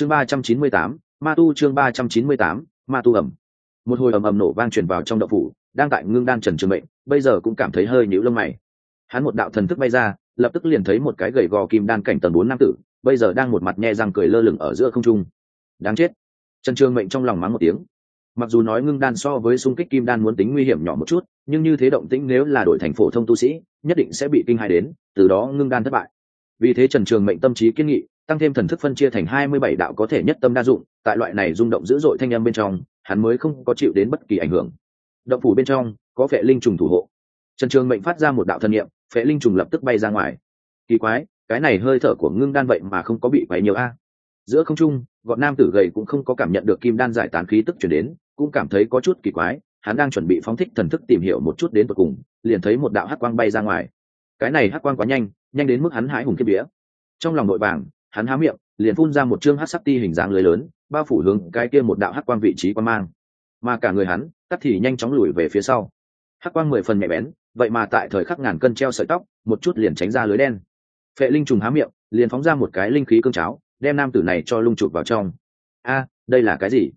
chương ba trăm chín mươi tám, ma tu chương ba trăm chín mươi tám, ma tu ẩm. Một hồi ầm ầm nổ vang truyền vào trong đậu phủ, đang tại ngưng đan trần trường mệnh, bây giờ cũng cảm thấy hơi nhũ lông mày. Hắn một đạo thần thức bay ra, lập tức liền thấy một cái gầy gò kim đan cảnh tầng bốn nam tử, bây giờ đang một mặt nhe răng cười lơ lửng ở giữa không trung. Đáng chết. Trần trường mệnh trong lòng mắng một tiếng. Mặc dù nói ngưng đan so với xung kích kim đan muốn tính nguy hiểm nhỏ một chút, nhưng như thế động tĩnh nếu là đổi thành phổ thông tu sĩ, nhất định sẽ bị kinh hại đến, từ đó ngưng đan thất bại. Vì thế trần trường mệnh tâm trí kiên nghị tăng thêm thần thức phân chia thành hai mươi bảy đạo có thể nhất tâm đa dụng tại loại này rung động dữ dội thanh âm bên trong hắn mới không có chịu đến bất kỳ ảnh hưởng. Động phủ bên trong có phệ linh trùng thủ hộ. Trần trường mệnh phát ra một đạo thân niệm, phệ linh trùng lập tức bay ra ngoài. Kỳ quái cái này hơi thở của ngưng đan vậy mà không có bị quấy nhiều a. Giữa không trung gọn nam tử gầy cũng không có cảm nhận được kim đan giải tán khí tức chuyển đến cũng cảm thấy có chút kỳ quái hắn đang chuẩn bị phóng thích thần thức tìm hiểu một chút đến cuối cùng liền thấy một đạo hắc quang bay ra ngoài. Cái này hắc quang quá nhanh nhanh đến mức hắn hãi hùng kia vía. Trong lòng nội vàng hắn há miệng, liền phun ra một chương hắc sắc ti hình dáng lưới lớn, bao phủ hướng cái kia một đạo hắc quang vị trí quan mang. Mà cả người hắn, tắt thì nhanh chóng lùi về phía sau. Hắc quang mười phần nhạy bén, vậy mà tại thời khắc ngàn cân treo sợi tóc, một chút liền tránh ra lưới đen. Phệ linh trùng há miệng, liền phóng ra một cái linh khí cương cháo, đem nam tử này cho lung chụp vào trong. A, đây là cái gì?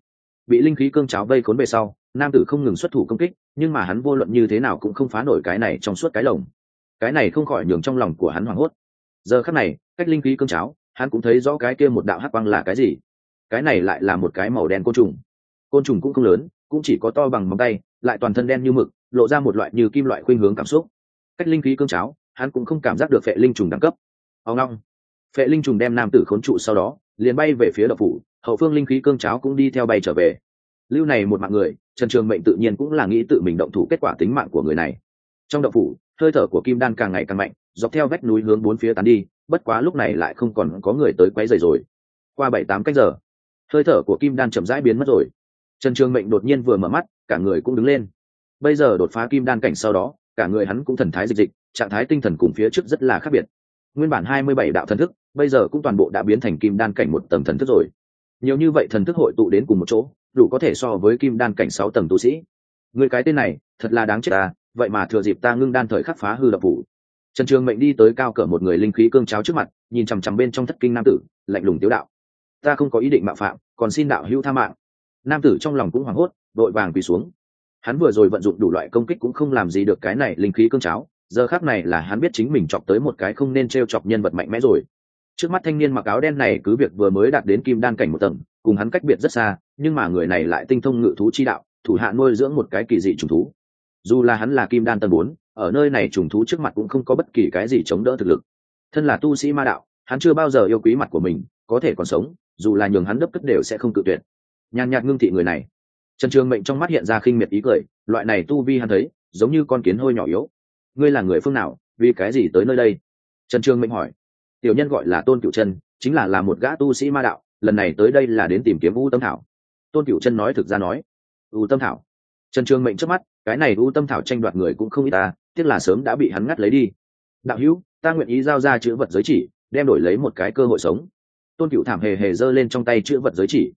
Bị linh khí cương cháo vây khốn về sau, nam tử không ngừng xuất thủ công kích, nhưng mà hắn vô luận như thế nào cũng không phá nổi cái này trong suốt cái lồng. Cái này không khỏi nhường trong lòng của hắn hoảng hốt. Giờ khắc này, cách linh khí cương cháo hắn cũng thấy rõ cái kia một đạo hắc băng là cái gì. Cái này lại là một cái màu đen côn trùng. Côn trùng cũng không lớn, cũng chỉ có to bằng móng tay, lại toàn thân đen như mực, lộ ra một loại như kim loại khuynh hướng cảm xúc. Cách linh khí cương cháo, hắn cũng không cảm giác được phệ linh trùng đẳng cấp. Ông long phệ linh trùng đem nam tử khốn trụ sau đó, liền bay về phía đậu phủ, hậu phương linh khí cương cháo cũng đi theo bay trở về. Lưu này một mạng người, trần trường mệnh tự nhiên cũng là nghĩ tự mình động thủ kết quả tính mạng của người này. Trong đậu phủ, hơi thở của kim đan càng ngày càng mạnh, dọc theo vách núi hướng bốn phía tán đi bất quá lúc này lại không còn có người tới quấy rầy rồi. Qua bảy tám cách giờ, hơi thở của kim đan chậm rãi biến mất rồi. Trần trường mệnh đột nhiên vừa mở mắt, cả người cũng đứng lên. Bây giờ đột phá kim đan cảnh sau đó, cả người hắn cũng thần thái dịch dịch, trạng thái tinh thần cùng phía trước rất là khác biệt. Nguyên bản hai mươi bảy đạo thần thức, bây giờ cũng toàn bộ đã biến thành kim đan cảnh một tầng thần thức rồi. Nhiều như vậy thần thức hội tụ đến cùng một chỗ, đủ có thể so với kim đan cảnh sáu tầng tu sĩ. Người cái tên này, thật là đáng chết ta, vậy mà thừa dịp ta ngưng đan thời khắc phá hư lập phủ trần trường mệnh đi tới cao cỡ một người linh khí cương cháo trước mặt, nhìn chằm chằm bên trong thất kinh nam tử, lạnh lùng tiếu đạo. Ta không có ý định mạo phạm, còn xin đạo hữu tha mạng. Nam tử trong lòng cũng hoảng hốt, đội vàng quỳ xuống. Hắn vừa rồi vận dụng đủ loại công kích cũng không làm gì được cái này linh khí cương cháo, giờ khác này là hắn biết chính mình chọc tới một cái không nên t r e o chọc nhân vật mạnh mẽ rồi. Trước mắt thanh niên mặc áo đen này cứ việc vừa mới đạt đến kim đan cảnh một tầng, cùng hắn cách biệt rất xa, nhưng mà người này lại tinh thông ngự thú chi đạo, thủ hạ nuôi dưỡng một cái kỳ dị trùng thú. Dù là hắn là kim đan tầng bốn ở nơi này trùng thú trước mặt cũng không có bất kỳ cái gì chống đỡ thực lực. Thân là tu sĩ ma đạo, hắn chưa bao giờ yêu quý mặt của mình, có thể còn sống, dù là nhường hắn đấp cất đều sẽ không cự tuyệt. Nhàn nhạt ngưng thị người này. Trần trường mệnh trong mắt hiện ra khinh miệt ý cười, loại này tu vi hắn thấy, giống như con kiến hôi nhỏ yếu. Ngươi là người phương nào, vì cái gì tới nơi đây? Trần trường mệnh hỏi. Tiểu nhân gọi là tôn cựu chân chính là là một gã tu sĩ ma đạo, lần này tới đây là đến tìm kiếm u tâm thảo. Tôn cựu chân nói thực ra nói. U tâm thảo. Trần trường mệnh trước mắt, cái này u tâm thảo tranh đoạt người cũng không ít ta tiếc là sớm đã bị hắn ngắt lấy đi. Đạo hữu, ta nguyện ý giao ra chữ vật giới chỉ, đem đổi lấy một cái cơ hội sống. Tôn cựu thảm hề hề giơ lên trong tay chữ vật giới chỉ.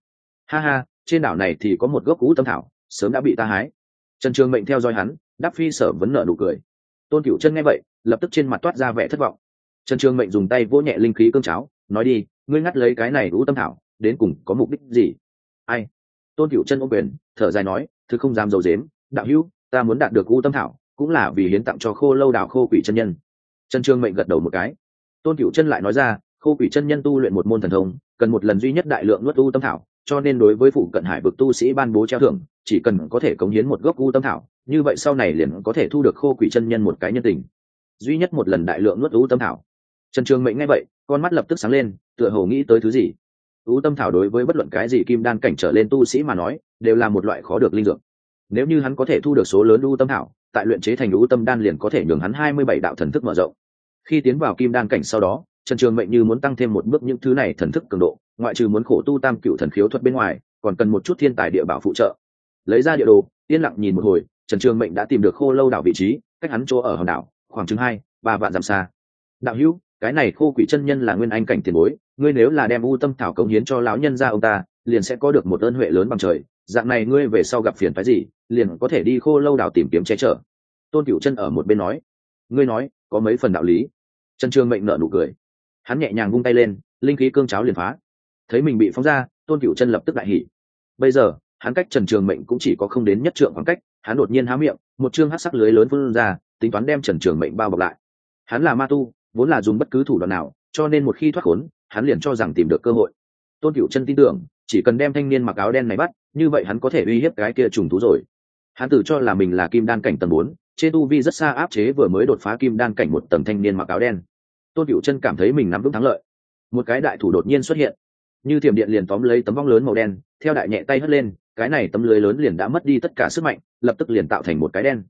Ha ha, trên đảo này thì có một gốc cũ tâm thảo, sớm đã bị ta hái. Trần trường mệnh theo dõi hắn, đáp phi sở vấn nợ nụ cười. Tôn cựu chân nghe vậy, lập tức trên mặt toát ra vẻ thất vọng. Trần trường mệnh dùng tay vỗ nhẹ linh khí cương cháo, nói đi, ngươi ngắt lấy cái này cũ tâm thảo, đến cùng có mục đích gì? Ai? Tôn cựu chân ô quyền, thở dài nói thứ không dám dầu dếm đạo hữu, ta muốn đạt được cũ tâm thảo cũng là vì hiến tặng cho khô lâu đảo khô quỷ chân nhân. Trần trường mệnh gật đầu một cái. Tôn cựu chân lại nói ra, khô quỷ chân nhân tu luyện một môn thần thông, cần một lần duy nhất đại lượng nuốt u tâm thảo, cho nên đối với phụ cận hải vực tu sĩ ban bố treo thưởng, chỉ cần có thể cống hiến một gốc u tâm thảo, như vậy sau này liền có thể thu được khô quỷ chân nhân một cái nhân tình. Duy nhất một lần đại lượng nuốt u tâm thảo. Trần trường mệnh nghe vậy, con mắt lập tức sáng lên, tựa hồ nghĩ tới thứ gì. U tâm thảo đối với bất luận cái gì kim đan cảnh trở lên tu sĩ mà nói, đều là một loại khó được linh dược nếu như hắn có thể thu được số lớn u tâm thảo, tại luyện chế thành u tâm đan liền có thể nhường hắn hai mươi bảy đạo thần thức mở rộng. Khi tiến vào kim đan cảnh sau đó, trần trường mệnh như muốn tăng thêm một bước những thứ này thần thức cường độ, ngoại trừ muốn khổ tu tam cựu thần khiếu thuật bên ngoài, còn cần một chút thiên tài địa bảo phụ trợ. Lấy ra địa đồ, yên lặng nhìn một hồi, trần trường mệnh đã tìm được khô lâu đảo vị trí, cách hắn chỗ ở hòn đảo, khoảng chừng hai, ba vạn dặm xa. Đạo hữu, cái này khô quỷ chân nhân là nguyên anh cảnh tiền bối, ngươi nếu là đem u tâm thảo cống hiến cho lão nhân gia ông ta liền sẽ có được một ơn huệ lớn bằng trời. Dạng này ngươi về sau gặp phiền phái gì, liền có thể đi khô lâu đảo tìm kiếm che chở. Tôn cựu chân ở một bên nói. Ngươi nói, có mấy phần đạo lý? Trần trường mệnh nợ nụ cười. Hắn nhẹ nhàng vung tay lên, linh khí cương cháo liền phá. Thấy mình bị phóng ra, tôn cựu chân lập tức đại hỉ. Bây giờ, hắn cách trần trường mệnh cũng chỉ có không đến nhất trượng khoảng cách, hắn đột nhiên há miệng, một chương hát sắc lưới lớn vươn ra, tính toán đem trần trường mệnh bao bọc lại. Hắn là ma tu, vốn là dùng bất cứ thủ đoạn nào, cho nên một khi thoát khốn, hắn liền cho rằng tìm được cơ hội. Tôn cựu chân tin tưởng chỉ cần đem thanh niên mặc áo đen này bắt, như vậy hắn có thể uy hiếp cái kia trùng thú rồi. Hắn tự cho là mình là kim đan cảnh tầng bốn, trên tu vi rất xa áp chế vừa mới đột phá kim đan cảnh một tầng thanh niên mặc áo đen. Tôn cựu chân cảm thấy mình nắm vững thắng lợi. Một cái đại thủ đột nhiên xuất hiện. Như thiểm điện liền tóm lấy tấm vong lớn màu đen, theo đại nhẹ tay hất lên, cái này tấm lưới lớn liền đã mất đi tất cả sức mạnh, lập tức liền tạo thành một cái đen.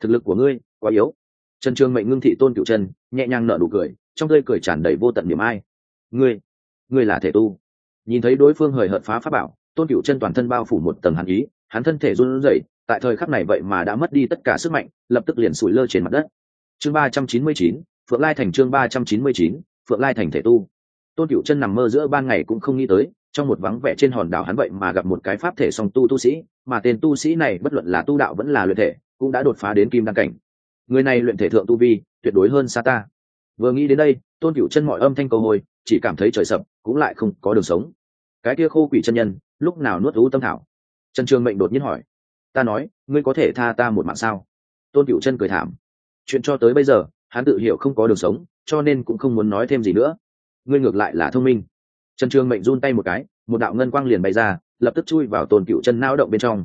Thực lực của ngươi quá yếu. Trần trương mệnh ngưng thị tôn cựu chân, nhẹ nhàng nở nụ cười, trong tươi cười tràn đầy vô tận niềm ai. Ngươi ngươi là thể tu nhìn thấy đối phương hời hợt phá pháp bảo, tôn cựu chân toàn thân bao phủ một tầng hàn ý, hắn thân thể run rẩy, tại thời khắc này vậy mà đã mất đi tất cả sức mạnh, lập tức liền sủi lơ trên mặt đất. Chương ba trăm chín mươi chín, phượng lai thành chương ba trăm chín mươi chín, phượng lai thành thể tu. Tôn cựu chân nằm mơ giữa ban ngày cũng không nghĩ tới, trong một vắng vẻ trên hòn đảo hắn vậy mà gặp một cái pháp thể song tu tu sĩ, mà tên tu sĩ này bất luận là tu đạo vẫn là luyện thể, cũng đã đột phá đến kim đăng cảnh. Người này luyện thể thượng tu vi, tuyệt đối hơn xa ta vừa nghĩ đến đây, tôn cựu chân mọi âm thanh cầu hồi chỉ cảm thấy trời sập, cũng lại không có đường sống. Cái kia khô quỷ chân nhân, lúc nào nuốt thú tâm thảo? Trần trường mệnh đột nhiên hỏi. Ta nói, ngươi có thể tha ta một mạng sao? Tôn cựu chân cười thảm. Chuyện cho tới bây giờ, hắn tự hiểu không có đường sống, cho nên cũng không muốn nói thêm gì nữa. Ngươi ngược lại là thông minh. Trần trường mệnh run tay một cái, một đạo ngân quang liền bay ra, lập tức chui vào tôn cựu chân nao động bên trong.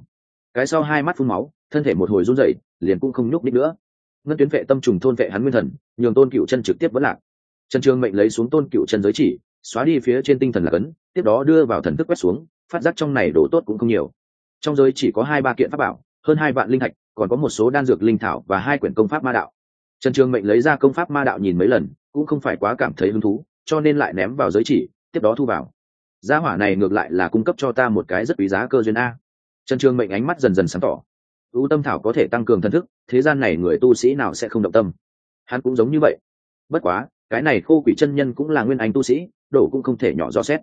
Cái sau hai mắt phun máu, thân thể một hồi run rẩy, liền cũng không nhúc nít nữa. Ngân tuyến vệ tâm trùng thôn vệ hắn nguyên thần, nhường tôn cựu chân trực tiếp vẫn lạc trần trường mệnh lấy xuống tôn cựu chân giới chỉ, xóa đi phía trên tinh thần là cấn, tiếp đó đưa vào thần thức quét xuống, phát giác trong này đồ tốt cũng không nhiều. Trong giới chỉ có hai ba kiện pháp bảo, hơn hai vạn linh thạch, còn có một số đan dược linh thảo và hai quyển công pháp ma đạo. Trần trường mệnh lấy ra công pháp ma đạo nhìn mấy lần, cũng không phải quá cảm thấy hứng thú, cho nên lại ném vào giới chỉ, tiếp đó thu vào. Gia hỏa này ngược lại là cung cấp cho ta một cái rất quý giá cơ duyên a. Trần trường mệnh ánh mắt dần dần sáng tỏ. Ưu tâm thảo có thể tăng cường thần thức, thế gian này người tu sĩ nào sẽ không động tâm? Hắn cũng giống như vậy. Bất quá cái này khô quỷ chân nhân cũng là nguyên anh tu sĩ đổ cũng không thể nhỏ do xét.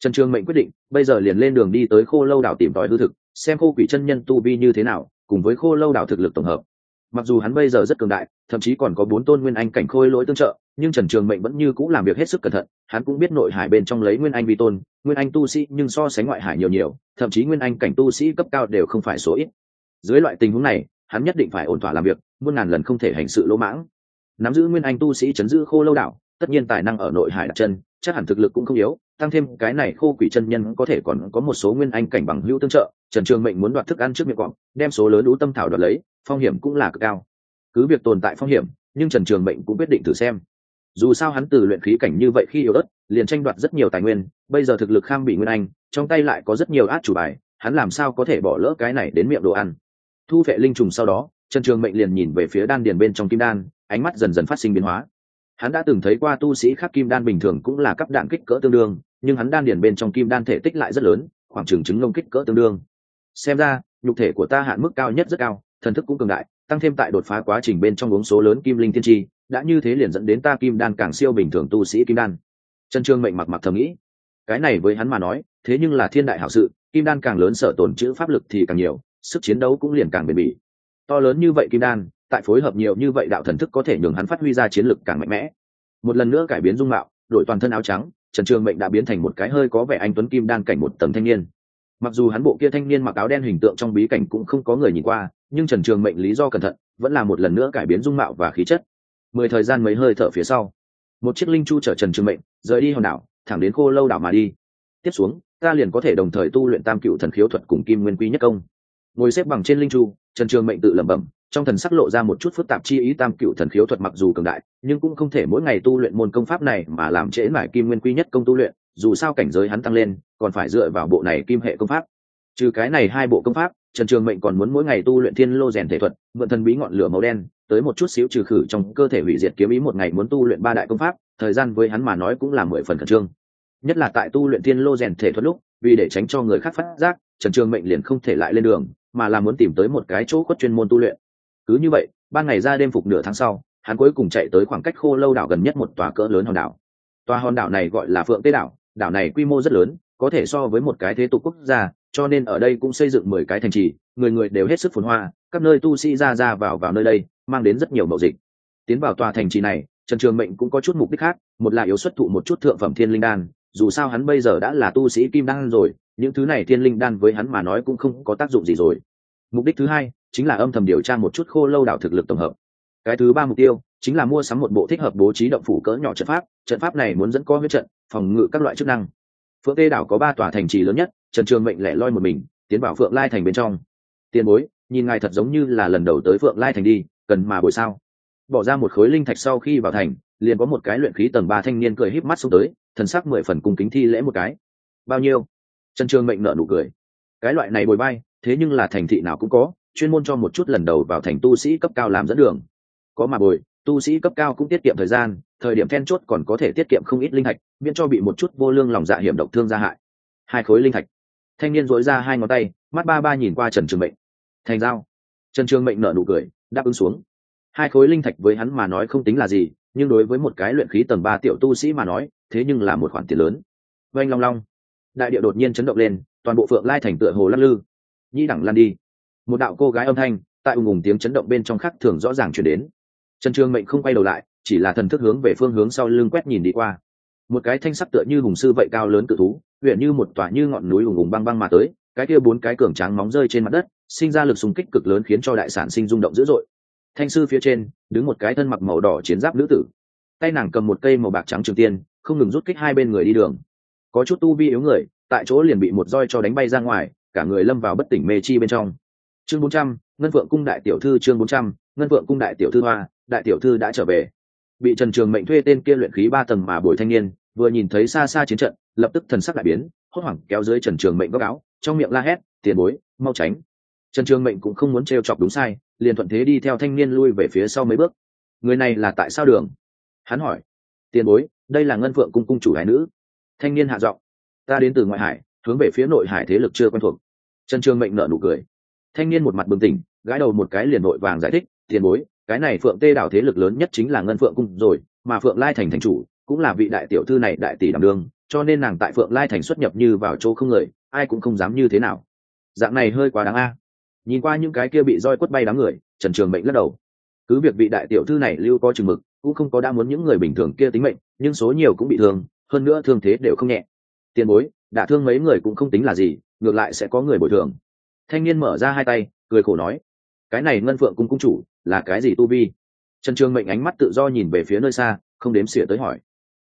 Trần trường mệnh quyết định, bây giờ liền lên đường đi tới khô lâu đảo tìm tòi hư thực, xem khô quỷ chân nhân tu vi như thế nào, cùng với khô lâu đảo thực lực tổng hợp. Mặc dù hắn bây giờ rất cường đại, thậm chí còn có bốn tôn nguyên anh cảnh khôi lỗi tương trợ, nhưng trần trường mệnh vẫn như cũng làm việc hết sức cẩn thận, hắn cũng biết nội hải bên trong lấy nguyên anh vi tôn, nguyên anh tu sĩ nhưng so sánh ngoại hải nhiều nhiều, thậm chí nguyên anh cảnh tu sĩ cấp cao đều không phải số ít. Dưới loại tình huống này, hắn nhất định phải ổn thỏa làm việc, muôn ngàn lần không thể hành sự lỗ mãng nắm giữ nguyên anh tu sĩ chấn giữ khô lâu đảo, tất nhiên tài năng ở nội hải đặt chân, chắc hẳn thực lực cũng không yếu, tăng thêm cái này khô quỷ chân nhân có thể còn có một số nguyên anh cảnh bằng hữu tương trợ, trần trường mệnh muốn đoạt thức ăn trước miệng quọng đem số lớn lũ tâm thảo đoạt lấy, phong hiểm cũng là cực cao. Cứ việc tồn tại phong hiểm, nhưng trần trường mệnh cũng quyết định thử xem. Dù sao hắn từ luyện khí cảnh như vậy khi yếu ớt, liền tranh đoạt rất nhiều tài nguyên, bây giờ thực lực kham bị nguyên anh, trong tay lại có rất nhiều át chủ bài, hắn làm sao có thể bỏ lỡ cái này đến miệng đồ ăn? Thu vệ linh trùng sau đó, trần trường mệnh liền nhìn về phía đan điền bên trong kim đan ánh mắt dần dần phát sinh biến hóa. Hắn đã từng thấy qua tu sĩ khác kim đan bình thường cũng là cấp đạn kích cỡ tương đương, nhưng hắn đan điền bên trong kim đan thể tích lại rất lớn, khoảng chừng chứng ngông kích cỡ tương đương. Xem ra, nhục thể của ta hạn mức cao nhất rất cao, thần thức cũng cường đại, tăng thêm tại đột phá quá trình bên trong uống số lớn kim linh tiên tri, đã như thế liền dẫn đến ta kim đan càng siêu bình thường tu sĩ kim đan. Trần trương mệnh mặc mặc thầm nghĩ. Cái này với hắn mà nói, thế nhưng là thiên đại hảo sự, kim đan càng lớn sở tồn chữ pháp lực thì càng nhiều, sức chiến đấu cũng liền càng bền bỉ. To lớn như vậy kim đan tại phối hợp nhiều như vậy đạo thần thức có thể nhường hắn phát huy ra chiến lực càng mạnh mẽ. Một lần nữa cải biến dung mạo đội toàn thân áo trắng, trần trường mệnh đã biến thành một cái hơi có vẻ anh tuấn kim đan cảnh một tầng thanh niên. Mặc dù hắn bộ kia thanh niên mặc áo đen hình tượng trong bí cảnh cũng không có người nhìn qua, nhưng trần trường mệnh lý do cẩn thận, vẫn là một lần nữa cải biến dung mạo và khí chất. Mười thời gian mấy hơi thở phía sau, một chiếc linh chu chở trần trường mệnh, rời đi hòn đảo, thẳng đến khô lâu đảo mà đi. Tiếp xuống, ta liền có thể đồng thời tu luyện tam cựu thần khiếu thuật cùng kim nguyên quy nhất công. Ngồi xếp bằng trên linh chu, trần trường mệnh tự lẩm bẩm trong thần sắc lộ ra một chút phức tạp chi ý tam cựu thần khiếu thuật mặc dù cường đại, nhưng cũng không thể mỗi ngày tu luyện môn công pháp này mà làm trễ mải kim nguyên quy nhất công tu luyện, dù sao cảnh giới hắn tăng lên, còn phải dựa vào bộ này kim hệ công pháp. Trừ cái này hai bộ công pháp, trần trường mệnh còn muốn mỗi ngày tu luyện thiên lô rèn thể thuật, mượn thần bí ngọn lửa màu đen, tới một chút xíu trừ khử trong cơ thể hủy diệt kiếm ý một ngày muốn tu luyện ba đại công pháp, thời gian với hắn mà nói cũng là mười phần khẩn trương. Nhất là tại tu luyện thiên lô rèn thể thuật lúc, vì để tránh cho người khác phát giác, trần trường mệnh liền không thể lại lên đường, mà là muốn tìm tới một cái chỗ khuất chuyên môn tu luyện cứ như vậy, ban ngày ra đêm phục nửa tháng sau, hắn cuối cùng chạy tới khoảng cách khô lâu đảo gần nhất một tòa cỡ lớn hòn đảo. Tòa hòn đảo này gọi là phượng tế đảo đảo này quy mô rất lớn, có thể so với một cái thế tục quốc gia, cho nên ở đây cũng xây dựng mười cái thành trì, người người đều hết sức phồn hoa, các nơi tu sĩ ra ra vào vào nơi đây, mang đến rất nhiều mậu dịch. Tiến vào tòa thành trì này, trần trường mệnh cũng có chút mục đích khác, một là yếu xuất thụ một chút thượng phẩm thiên linh đan, dù sao hắn bây giờ đã là tu sĩ kim đan rồi, những thứ này thiên linh đan với hắn mà nói cũng không có tác dụng gì rồi. Mục đích thứ hai chính là âm thầm điều tra một chút khô lâu đảo thực lực tổng hợp. Cái thứ ba mục tiêu chính là mua sắm một bộ thích hợp bố trí động phủ cỡ nhỏ trận pháp trận pháp này muốn dẫn co huyết trận, phòng ngự các loại chức năng. Phượng tê đảo có ba tòa thành trì lớn nhất, trần trường mệnh lẻ loi một mình, tiến vào phượng lai thành bên trong. Tiền bối, nhìn ngài thật giống như là lần đầu tới phượng lai thành đi, cần mà bồi sao? Bỏ ra một khối linh thạch sau khi vào thành, liền có một cái luyện khí tầng ba thanh niên cười híp mắt xuống tới, thần sắc mười phần cung kính thi lễ một cái. Bao nhiêu? Trần trường mệnh nợ nụ cười. Cái loại này bồi bay, thế nhưng là thành thị nào cũng có chuyên môn cho một chút lần đầu vào thành tu sĩ cấp cao làm dẫn đường. Có mà bồi, tu sĩ cấp cao cũng tiết kiệm thời gian, thời điểm then chốt còn có thể tiết kiệm không ít linh thạch, miễn cho bị một chút vô lương lòng dạ hiểm độc thương gia hại. Hai khối linh thạch. Thanh niên dối ra hai ngón tay, mắt ba ba nhìn qua trần trường mệnh. Thành giao. Trần trường mệnh nở nụ cười, đáp ứng xuống. Hai khối linh thạch với hắn mà nói không tính là gì, nhưng đối với một cái luyện khí tầng ba tiểu tu sĩ mà nói, thế nhưng là một khoản tiền lớn. Oanh long long. Đại điệu đột nhiên chấn động lên, toàn bộ phượng lai thành tựa hồ lắc lư. Nhi đẳng lan đi một đạo cô gái âm thanh tại ùng ùng tiếng chấn động bên trong khắc thường rõ ràng chuyển đến. Trần trường mệnh không quay đầu lại, chỉ là thần thức hướng về phương hướng sau lưng quét nhìn đi qua. Một cái thanh sắc tựa như hùng sư vậy cao lớn tự thú, huyện như một tòa như ngọn núi ùng ùng băng băng mà tới, cái kia bốn cái cường tráng móng rơi trên mặt đất, sinh ra lực xung kích cực lớn khiến cho đại sản sinh rung động dữ dội. Thanh sư phía trên, đứng một cái thân mặc màu đỏ chiến giáp nữ tử. Tay nàng cầm một cây màu bạc trắng trường tiên, không ngừng rút kích hai bên người đi đường. Có chút tu vi yếu người, tại chỗ liền bị một roi cho đánh bay ra ngoài, cả người lâm vào bất tỉnh mê chi bên trong chương bốn trăm, ngân phượng cung đại tiểu thư chương bốn trăm, ngân phượng cung đại tiểu thư hoa, đại tiểu thư đã trở về. Bị trần trường mệnh thuê tên kia luyện khí ba tầng mà bồi thanh niên, vừa nhìn thấy xa xa chiến trận, lập tức thần sắc đại biến, hốt hoảng kéo dưới trần trường mệnh góc áo, trong miệng la hét, tiền bối, mau tránh. Trần trường mệnh cũng không muốn t chọc đúng sai, liền thuận thế đi theo thanh niên lui về phía sau mấy bước. Người này là tại sao đường? Hắn hỏi. Tiền bối, đây là ngân phượng cung cung chủ hải nữ. Thanh niên hạ giọng. Ta đến từ ngoại hải, hướng về phía nội hải thế lực chưa quen thuộc. Trần trường mệnh nợ nụ cười thanh niên một mặt bừng tỉnh, gãi đầu một cái liền vội vàng giải thích, tiền bối, cái này phượng tê đảo thế lực lớn nhất chính là ngân phượng cung rồi, mà phượng lai thành thành chủ cũng là vị đại tiểu thư này đại tỷ đảm đương, cho nên nàng tại phượng lai thành xuất nhập như vào chỗ không người, ai cũng không dám như thế nào. Dạng này hơi quá đáng a. Nhìn qua những cái kia bị roi quất bay đám người, trần trường mệnh lắc đầu. Cứ việc vị đại tiểu thư này lưu có chừng mực, cũng không có đã muốn những người bình thường kia tính mệnh, nhưng số nhiều cũng bị thương, hơn nữa thương thế đều không nhẹ. Tiền bối đả thương mấy người cũng không tính là gì, ngược lại sẽ có người bồi thường thanh niên mở ra hai tay, cười khổ nói, cái này ngân phượng cung cung chủ là cái gì tu vi? Trần trường mệnh ánh mắt tự do nhìn về phía nơi xa, không đếm xỉa tới hỏi,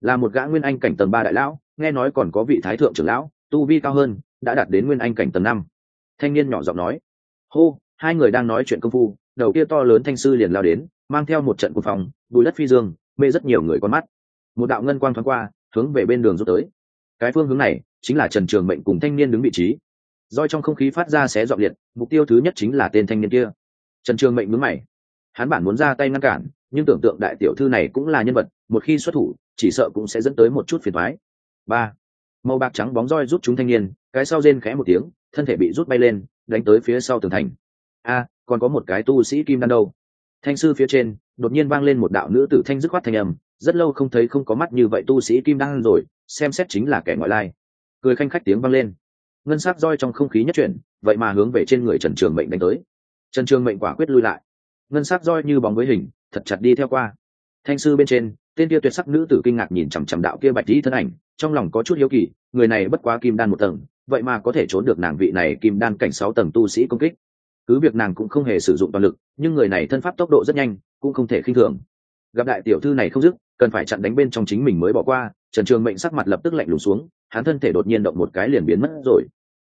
là một gã nguyên anh cảnh tầng ba đại lão, nghe nói còn có vị thái thượng trưởng lão, tu vi cao hơn, đã đạt đến nguyên anh cảnh tầng năm. Thanh niên nhỏ giọng nói, hô, hai người đang nói chuyện công phu, đầu kia to lớn thanh sư liền lao đến, mang theo một trận cuộc phòng bùi đất phi dương, mê rất nhiều người con mắt. Một đạo ngân quang thoáng qua, hướng về bên đường rút tới. Cái phương hướng này chính là trần trường mệnh cùng thanh niên đứng vị trí roi trong không khí phát ra xé dọn liệt, mục tiêu thứ nhất chính là tên thanh niên kia. Trần trường mệnh mướn mày. Hắn bản muốn ra tay ngăn cản, nhưng tưởng tượng đại tiểu thư này cũng là nhân vật, một khi xuất thủ, chỉ sợ cũng sẽ dẫn tới một chút phiền thoái ba. Màu bạc trắng bóng roi rút chúng thanh niên, cái sau rên khẽ một tiếng, thân thể bị rút bay lên, đánh tới phía sau tường thành. A, còn có một cái tu sĩ kim đan đâu. Thanh sư phía trên, đột nhiên vang lên một đạo nữ tử thanh dứt khoát thanh âm, rất lâu không thấy không có mắt như vậy tu sĩ kim đan rồi, xem xét chính là kẻ ngoại lai. Cười khanh khách tiếng vang lên ngân sắc roi trong không khí nhất chuyển, vậy mà hướng về trên người trần trường mệnh đánh tới. Trần trường mệnh quả quyết lui lại. Ngân sắc roi như bóng với hình, thật chặt đi theo qua. Thanh sư bên trên, tên kia tuyệt sắc nữ tử kinh ngạc nhìn chằm chằm đạo kia bạch dĩ thân ảnh, trong lòng có chút hiếu kỳ, người này bất quá kim đan một tầng, vậy mà có thể trốn được nàng vị này kim đan cảnh sáu tầng tu sĩ công kích. Cứ việc nàng cũng không hề sử dụng toàn lực, nhưng người này thân pháp tốc độ rất nhanh, cũng không thể khinh thường. Gặp đại tiểu thư này không dứt, cần phải chặn đánh bên trong chính mình mới bỏ qua trần trường mệnh sắc mặt lập tức lạnh lùng xuống, hắn thân thể đột nhiên động một cái liền biến mất rồi.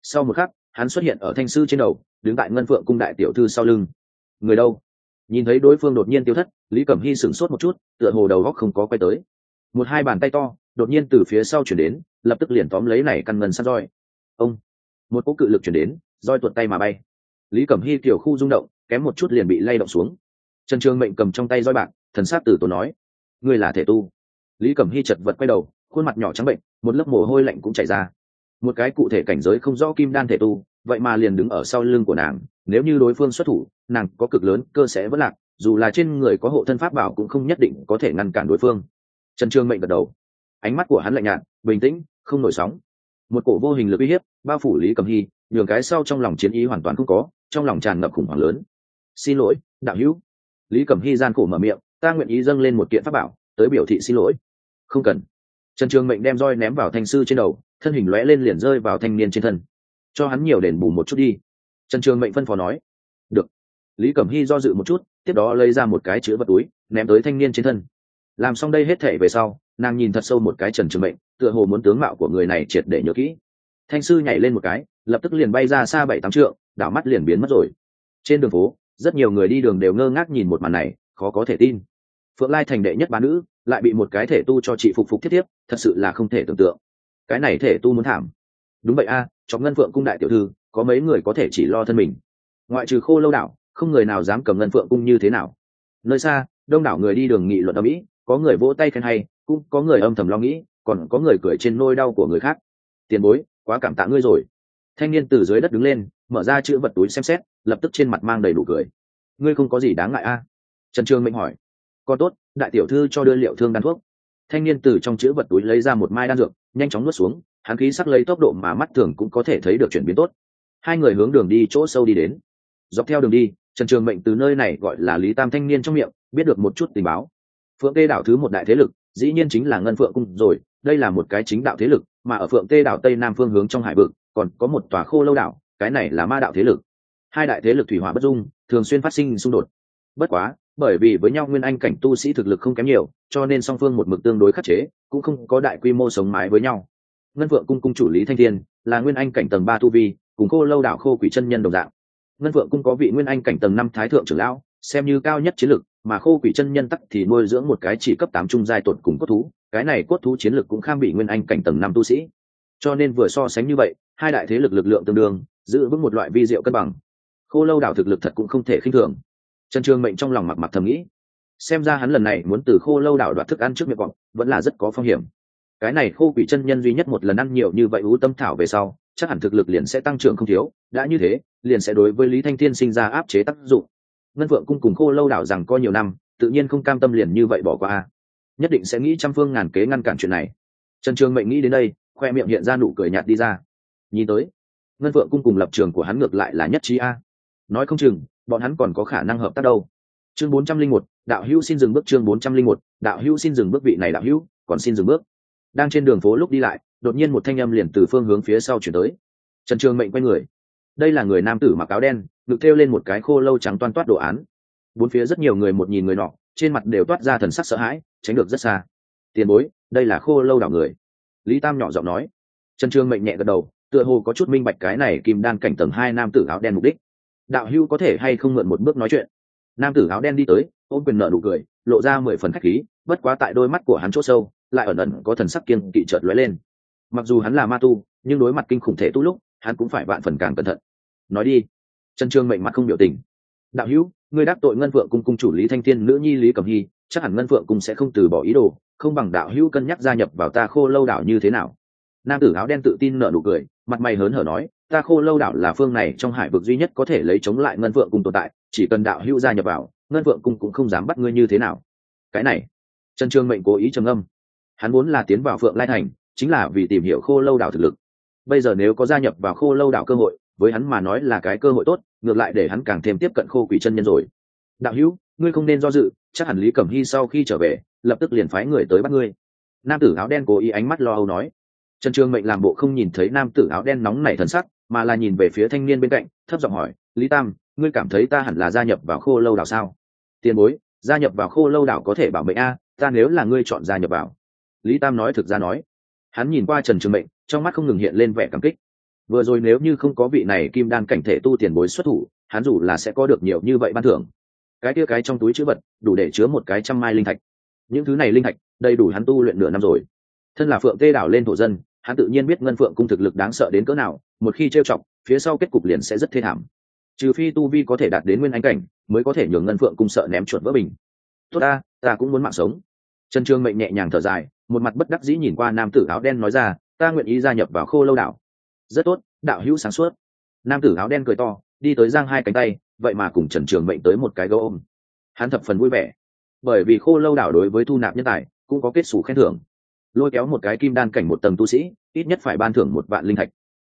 Sau một khắc, hắn xuất hiện ở thanh sư trên đầu, đứng tại ngân phượng cung đại tiểu thư sau lưng. Người đâu? Nhìn thấy đối phương đột nhiên tiêu thất, lý cẩm hy sửng sốt một chút, tựa hồ đầu góc không có quay tới. Một hai bàn tay to, đột nhiên từ phía sau chuyển đến, lập tức liền tóm lấy này căn ngân sát roi. Ông! Một cỗ cự lực chuyển đến, roi tuột tay mà bay. Lý cẩm hy kiểu khu rung động, kém một chút liền bị lay động xuống. Trần trường mệnh cầm trong tay roi bạc, thần sát tử tổ nói, ngươi là thể tu? Lý cẩm hy chật vật quay đầu, khuôn mặt nhỏ trắng bệnh, một lớp mồ hôi lạnh cũng chảy ra. Một cái cụ thể cảnh giới không rõ kim đan thể tu, vậy mà liền đứng ở sau lưng của nàng, nếu như đối phương xuất thủ, nàng có cực lớn, cơ sẽ vất lạc, dù là trên người có hộ thân pháp bảo cũng không nhất định có thể ngăn cản đối phương. Trần trương mệnh gật đầu. Ánh mắt của hắn lạnh nhạt, bình tĩnh, không nổi sóng. Một cổ vô hình lực uy hiếp, bao phủ lý cầm hy, nhường cái sau trong lòng chiến ý hoàn toàn không có, trong lòng tràn ngập khủng hoảng lớn. Xin lỗi, đạo hữu. Lý cẩm hy gian khổ mở miệng, ta nguyện ý dâng lên một kiện pháp bảo, tới biểu thị xin lỗi không cần. Trần trường mệnh đem roi ném vào thanh sư trên đầu, thân hình lóe lên liền rơi vào thanh niên trên thân. Cho hắn nhiều đền bù một chút đi. Trần trường mệnh phân phó nói. Được. Lý cẩm hy do dự một chút, tiếp đó lấy ra một cái chữ vật túi, ném tới thanh niên trên thân. Làm xong đây hết thể về sau, nàng nhìn thật sâu một cái trần trường mệnh, tựa hồ muốn tướng mạo của người này triệt để nhớ kỹ. Thanh sư nhảy lên một cái, lập tức liền bay ra xa bảy tám trượng, đảo mắt liền biến mất rồi. Trên đường phố, rất nhiều người đi đường đều ngơ ngác nhìn một màn này, khó có thể tin. Phượng lai thành đệ nhất bá nữ lại bị một cái thể tu cho chị phục phục thiết tiếp thật sự là không thể tưởng tượng. Cái này thể tu muốn thảm. Đúng vậy a à, trong ngân phượng cung đại tiểu thư có mấy người có thể chỉ lo thân mình. Ngoại trừ khô lâu đảo không người nào dám cầm ngân phượng cung như thế nào. Nơi xa đông đảo người đi đường nghị luận ở mỹ có người vỗ tay khen hay cũng có người âm thầm lo nghĩ còn có người cười trên nôi đau của người khác. Tiền bối quá cảm tạ ngươi rồi. Thanh niên từ dưới đất đứng lên mở ra chữ vật túi xem xét lập tức trên mặt mang đầy đủ cười. Ngươi không có gì đáng ngại a? Trần trương mệnh hỏi còn tốt, đại tiểu thư cho đưa liệu thương đan thuốc. Thanh niên từ trong chữ vật túi lấy ra một mai đan dược, nhanh chóng nuốt xuống, hắn khí sắc lấy tốc độ mà mắt thường cũng có thể thấy được chuyển biến tốt. Hai người hướng đường đi chỗ sâu đi đến. Dọc theo đường đi, trần trường mệnh từ nơi này gọi là lý tam thanh niên trong miệng, biết được một chút tình báo. Phượng tê đảo thứ một đại thế lực, dĩ nhiên chính là ngân phượng cung rồi, đây là một cái chính đạo thế lực, mà ở phượng tê đảo tây nam phương hướng trong hải vực, còn có một tòa khô lâu đảo, cái này là ma đạo thế lực. Hai đại thế lực thủy hỏa bất dung, thường xuyên phát sinh xung đột. Bất quá bởi vì với nhau nguyên anh cảnh tu sĩ thực lực không kém nhiều, cho nên song phương một mực tương đối khắc chế, cũng không có đại quy mô sống mái với nhau. Ngân vượng cung cung chủ lý thanh thiên là nguyên anh cảnh tầng ba tu vi, cùng khô lâu đảo khô quỷ chân nhân đồng dạng. Ngân vượng cung có vị nguyên anh cảnh tầng năm thái thượng trưởng lão, xem như cao nhất chiến lực, mà khô quỷ chân nhân tắc thì nuôi dưỡng một cái chỉ cấp tám trung giai tột cùng cốt thú, cái này cốt thú chiến lực cũng kham bị nguyên anh cảnh tầng năm tu sĩ. Cho nên vừa so sánh như vậy, hai đại thế lực lực lượng tương đương, giữ vững một loại vi diệu cân bằng. Khô lâu đảo thực lực thật cũng không thể khinh thường trần trường mệnh trong lòng mặc mặc thầm nghĩ, xem ra hắn lần này muốn từ khô lâu đảo đoạt thức ăn trước miệng cọp, vẫn là rất có phong hiểm. Cái này khô quỷ chân nhân duy nhất một lần ăn nhiều như vậy ú tâm thảo về sau, chắc hẳn thực lực liền sẽ tăng trưởng không thiếu, đã như thế, liền sẽ đối với lý thanh thiên sinh ra áp chế tác dụng. Ngân vượng cung cùng khô lâu đảo rằng có nhiều năm, tự nhiên không cam tâm liền như vậy bỏ qua. Nhất định sẽ nghĩ trăm phương ngàn kế ngăn cản chuyện này. Trần trường mệnh nghĩ đến đây, khoe miệng hiện ra nụ cười nhạt đi ra. Nhìn tới, ngân vượng cung cùng lập trường của hắn ngược lại là nhất trí a. Nói không chừng bọn hắn còn có khả năng hợp tác đâu. Chương bốn trăm linh một, đạo hữu xin dừng bước, chương bốn trăm linh một, đạo hữu xin dừng bước, vị này đạo hữu, còn xin dừng bước. Đang trên đường phố lúc đi lại, đột nhiên một thanh âm liền từ phương hướng phía sau chuyển tới. Trần trường mệnh quay người. Đây là người nam tử mặc áo đen, ngực thêu lên một cái khô lâu trắng toan toát đồ án. Bốn phía rất nhiều người một nhìn người nọ, trên mặt đều toát ra thần sắc sợ hãi, tránh được rất xa. Tiền bối, đây là khô lâu đảo người. Lý tam nhỏ giọng nói. Trần trường mệnh nhẹ gật đầu, tựa hồ có chút minh bạch cái này kim đan cảnh tầng hai nam tử áo đen mục đích đạo hưu có thể hay không mượn một bước nói chuyện. Nam tử áo đen đi tới, ôm quyền nợ nụ cười, lộ ra mười phần khách khí, bất quá tại đôi mắt của hắn chỗ sâu, lại ẩn ẩn có thần sắc kiên kỵ chợt lóe lên. Mặc dù hắn là ma tu, nhưng đối mặt kinh khủng thể tu lúc, hắn cũng phải vạn phần càng cẩn thận. Nói đi. Trần trương mệnh mặt không biểu tình. Đạo hữu người đắc tội ngân phượng cung cung chủ lý thanh thiên nữ nhi lý cẩm hy, chắc hẳn ngân phượng cung sẽ không từ bỏ ý đồ, không bằng đạo hữu cân nhắc gia nhập vào ta khô lâu đảo như thế nào. Nam tử áo đen tự tin nợ nụ cười, mặt mày hớn hở nói ta khô lâu đảo là phương này trong hải vực duy nhất có thể lấy chống lại ngân phượng cung tồn tại, chỉ cần đạo hữu gia nhập vào, ngân phượng cung cũng không dám bắt ngươi như thế nào. Cái này, trần trương mệnh cố ý trầm âm hắn muốn là tiến vào phượng lai thành, chính là vì tìm hiểu khô lâu đảo thực lực. Bây giờ nếu có gia nhập vào khô lâu đảo cơ hội, với hắn mà nói là cái cơ hội tốt, ngược lại để hắn càng thêm tiếp cận khô quỷ chân nhân rồi. Đạo hữu, ngươi không nên do dự, chắc hẳn lý cẩm hy sau khi trở về, lập tức liền phái người tới bắt ngươi. Nam tử áo đen cố ý ánh mắt lo âu nói. Trần trương mệnh làm bộ không nhìn thấy nam tử áo đen nóng nảy thần sắc mà là nhìn về phía thanh niên bên cạnh, thấp giọng hỏi, lý tam, ngươi cảm thấy ta hẳn là gia nhập vào khô lâu đảo sao? Tiền bối, gia nhập vào khô lâu đảo có thể bảo mệnh a, ta nếu là ngươi chọn gia nhập vào. Lý tam nói thực ra nói. Hắn nhìn qua trần trường mệnh, trong mắt không ngừng hiện lên vẻ cảm kích. Vừa rồi nếu như không có vị này kim đan cảnh thể tu tiền bối xuất thủ, hắn dù là sẽ có được nhiều như vậy ban thưởng. Cái kia cái trong túi chữ vật, đủ để chứa một cái trăm mai linh thạch. Những thứ này linh thạch, đầy đủ hắn tu luyện nửa năm rồi. Thân là phượng tê đảo lên thổ dân hắn tự nhiên biết ngân phượng cung thực lực đáng sợ đến cỡ nào, một khi trêu chọc, phía sau kết cục liền sẽ rất thê thảm. Trừ phi tu vi có thể đạt đến nguyên anh cảnh, mới có thể nhường ngân phượng cung sợ ném chuột vỡ bình. Tốt ta ta cũng muốn mạng sống. Trần trương mệnh nhẹ nhàng thở dài, một mặt bất đắc dĩ nhìn qua nam tử áo đen nói ra, ta nguyện ý gia nhập vào khô lâu đảo. Rất tốt, đạo hữu sáng suốt. Nam tử áo đen cười to, đi tới giang hai cánh tay, vậy mà cùng trần trường mệnh tới một cái gấu ôm. Hắn thập phần vui vẻ. Bởi vì khô lâu đảo đối với thu nạp nhân tài, cũng có kết xù khen thưởng lôi kéo một cái kim đan cảnh một tầng tu sĩ, ít nhất phải ban thưởng một vạn linh thạch.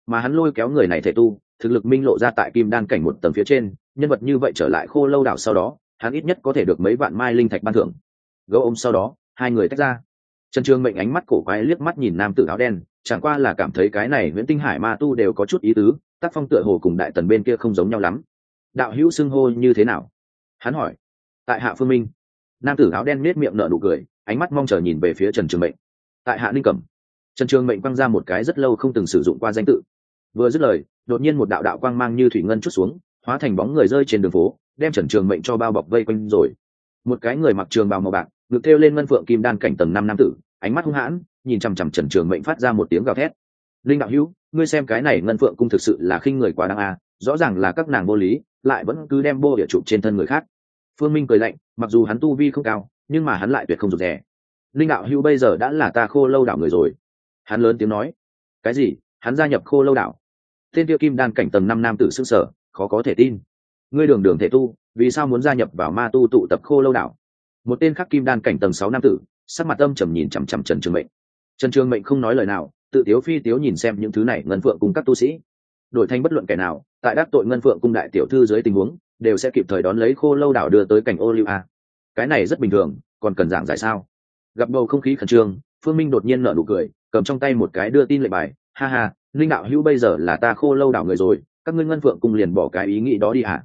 Mà hắn lôi kéo người này thể tu, thực lực minh lộ ra tại kim đan cảnh một tầng phía trên, nhân vật như vậy trở lại khô lâu đảo sau đó, hắn ít nhất có thể được mấy vạn mai linh thạch ban thưởng. Gấu ôm sau đó, hai người tách ra. Trần trường mệnh ánh mắt cổ quái liếc mắt nhìn nam tử áo đen, chẳng qua là cảm thấy cái này nguyễn tinh hải ma tu đều có chút ý tứ, tác phong tựa hồ cùng đại tần bên kia không giống nhau lắm. Đạo hữu xưng hô như thế nào? Hắn hỏi. Tại hạ phương minh, nam tử áo đen nết miệng nở nụ cười, ánh mắt mong chờ nhìn về phía trần trường mệnh tại hạ ninh cẩm trần trường mệnh quăng ra một cái rất lâu không từng sử dụng qua danh tự vừa dứt lời đột nhiên một đạo đạo quang mang như thủy ngân chút xuống hóa thành bóng người rơi trên đường phố đem trần trường mệnh cho bao bọc vây quanh rồi một cái người mặc trường bào màu bạc ngực thêu lên ngân phượng kim đan cảnh tầng năm nam tử ánh mắt hung hãn nhìn chằm chằm trần trường mệnh phát ra một tiếng gào thét linh đạo hữu ngươi xem cái này ngân phượng cung thực sự là khinh người quá đáng a rõ ràng là các nàng vô lý, lại vẫn cứ đem bô địa chụp trên thân người khác. Phương minh cười lạnh, mặc dù hắn tu vi không cao, nhưng mà hắn lại tuyệt không rụt rè linh đạo hữu bây giờ đã là ta khô lâu đảo người rồi. Hắn lớn tiếng nói. Cái gì? Hắn gia nhập khô lâu đảo? Tên tiêu kim đan cảnh tầng năm nam tử s ư sở khó có thể tin. Ngươi đường đường thể tu, vì sao muốn gia nhập vào ma tu tụ tập khô lâu đảo? Một tên khắc kim đan cảnh tầng sáu nam tử, sắc mặt âm trầm nhìn chằm chằm trần trường mệnh. Trần trường mệnh không nói lời nào, tự tiếu phi tiếu nhìn xem những thứ này ngân phượng cùng các tu sĩ. Đổi thành bất luận kẻ nào, tại đắc tội ngân phượng cung đại tiểu thư dưới tình huống, đều sẽ kịp thời đón lấy khô lâu đảo đưa tới cảnh ô liu a. Cái này rất bình thường, còn cần giảng giải sao? Gặp bầu không khí khẩn trương, phương minh đột nhiên nở nụ cười, cầm trong tay một cái đưa tin lệnh bài, ha ha, linh đạo hữu bây giờ là ta khô lâu đảo người rồi, các ngươi ngân phượng cung liền bỏ cái ý nghĩ đó đi hả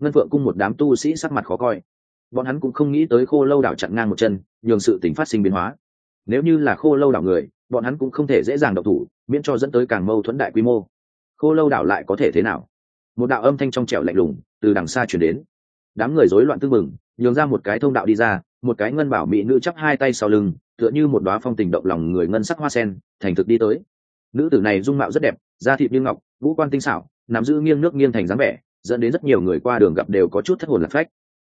ngân phượng cung một đám tu sĩ sắc mặt khó coi. Bọn hắn cũng không nghĩ tới khô lâu đảo chặn ngang một chân, nhường sự tính phát sinh biến hóa. Nếu như là khô lâu đảo người, bọn hắn cũng không thể dễ dàng độc thủ, miễn cho dẫn tới càng mâu thuẫn đại quy mô. Khô lâu đảo lại có thể thế nào? Một đạo âm thanh trong trẻo lạnh lùng từ đằng xa chuyển đến. Đám người rối loạn tư mừng nhường ra một cái thông đạo đi ra một cái ngân bảo mỹ nữ chắp hai tay sau lưng, tựa như một đoá phong tình động lòng người ngân sắc hoa sen, thành thực đi tới. Nữ tử này dung mạo rất đẹp, da thịt như ngọc vũ quan tinh xảo, nắm giữ nghiêng nước nghiêng thành dáng vẻ, dẫn đến rất nhiều người qua đường gặp đều có chút thất hồn lạc phách.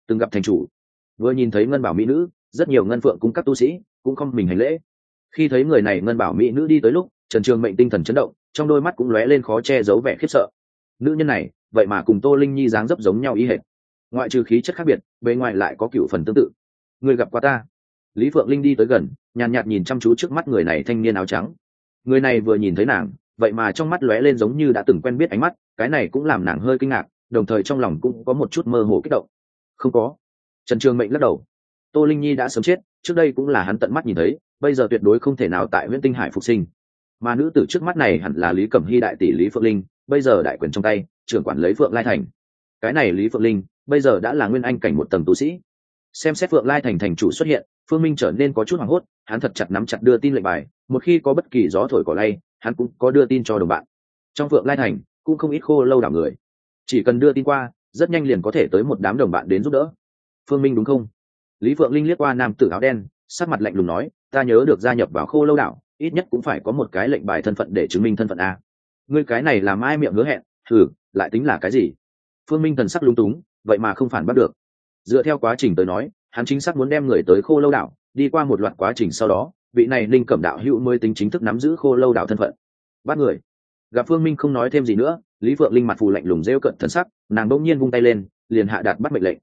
Từng gặp thành chủ, vừa nhìn thấy ngân bảo mỹ nữ, rất nhiều ngân phượng cung các tu sĩ cũng không mình hành lễ. Khi thấy người này ngân bảo mỹ nữ đi tới lúc, trần trường mệnh tinh thần chấn động, trong đôi mắt cũng lóe lên khó che giấu vẻ khiếp sợ. Nữ nhân này, vậy mà cùng tô linh nhi dáng dấp giống nhau ý hệt. Ngoại trừ khí chất khác biệt, bề ngoài lại có cựu phần tương tự người gặp qua ta? Lý phượng linh đi tới gần, nhàn nhạt nhìn chăm chú trước mắt người này thanh niên áo trắng. Người này vừa nhìn thấy nàng, vậy mà trong mắt lóe lên giống như đã từng quen biết ánh mắt, cái này cũng làm nàng hơi kinh ngạc, đồng thời trong lòng cũng có một chút mơ hồ kích động. Không có. Trần trường mệnh lắc đầu. Tô linh nhi đã sớm chết, trước đây cũng là hắn tận mắt nhìn thấy, bây giờ tuyệt đối không thể nào tại huyện tinh hải phục sinh. Mà nữ tử trước mắt này hẳn là lý cẩm hy đại tỷ lý phượng linh, bây giờ đại quyền trong tay, trưởng quản lấy phượng lai thành. Cái này lý phượng linh, bây giờ đã là nguyên anh cảnh một tầng tu sĩ xem xét phượng lai thành thành chủ xuất hiện, phương minh trở nên có chút hoảng hốt, hắn thật chặt nắm chặt đưa tin lệnh bài, một khi có bất kỳ gió thổi cỏ lay, hắn cũng có đưa tin cho đồng bạn. Trong phượng lai thành, cũng không ít khô lâu đảo người. Chỉ cần đưa tin qua, rất nhanh liền có thể tới một đám đồng bạn đến giúp đỡ. Phương minh đúng không? Lý phượng linh liếc qua nam tử áo đen, sắc mặt lạnh lùng nói, ta nhớ được gia nhập vào khô lâu đảo, ít nhất cũng phải có một cái lệnh bài thân phận để chứng minh thân phận a. Ngươi cái này làm ai miệng hứa hẹn thử lại tính là cái gì? Phương minh thần sắc lung túng, vậy mà không phản bắt được dựa theo quá trình tới nói, hắn chính xác muốn đem người tới khô lâu đảo, đi qua một loạt quá trình sau đó, vị này linh cẩm đạo hữu mới tính chính thức nắm giữ khô lâu đảo thân phận. Bắt người. Gặp phương minh không nói thêm gì nữa, lý phượng linh mặt phù lạnh lùng rêu cận thân sắc, nàng bỗng nhiên vung tay lên, liền hạ đạt bắt mệnh lệnh.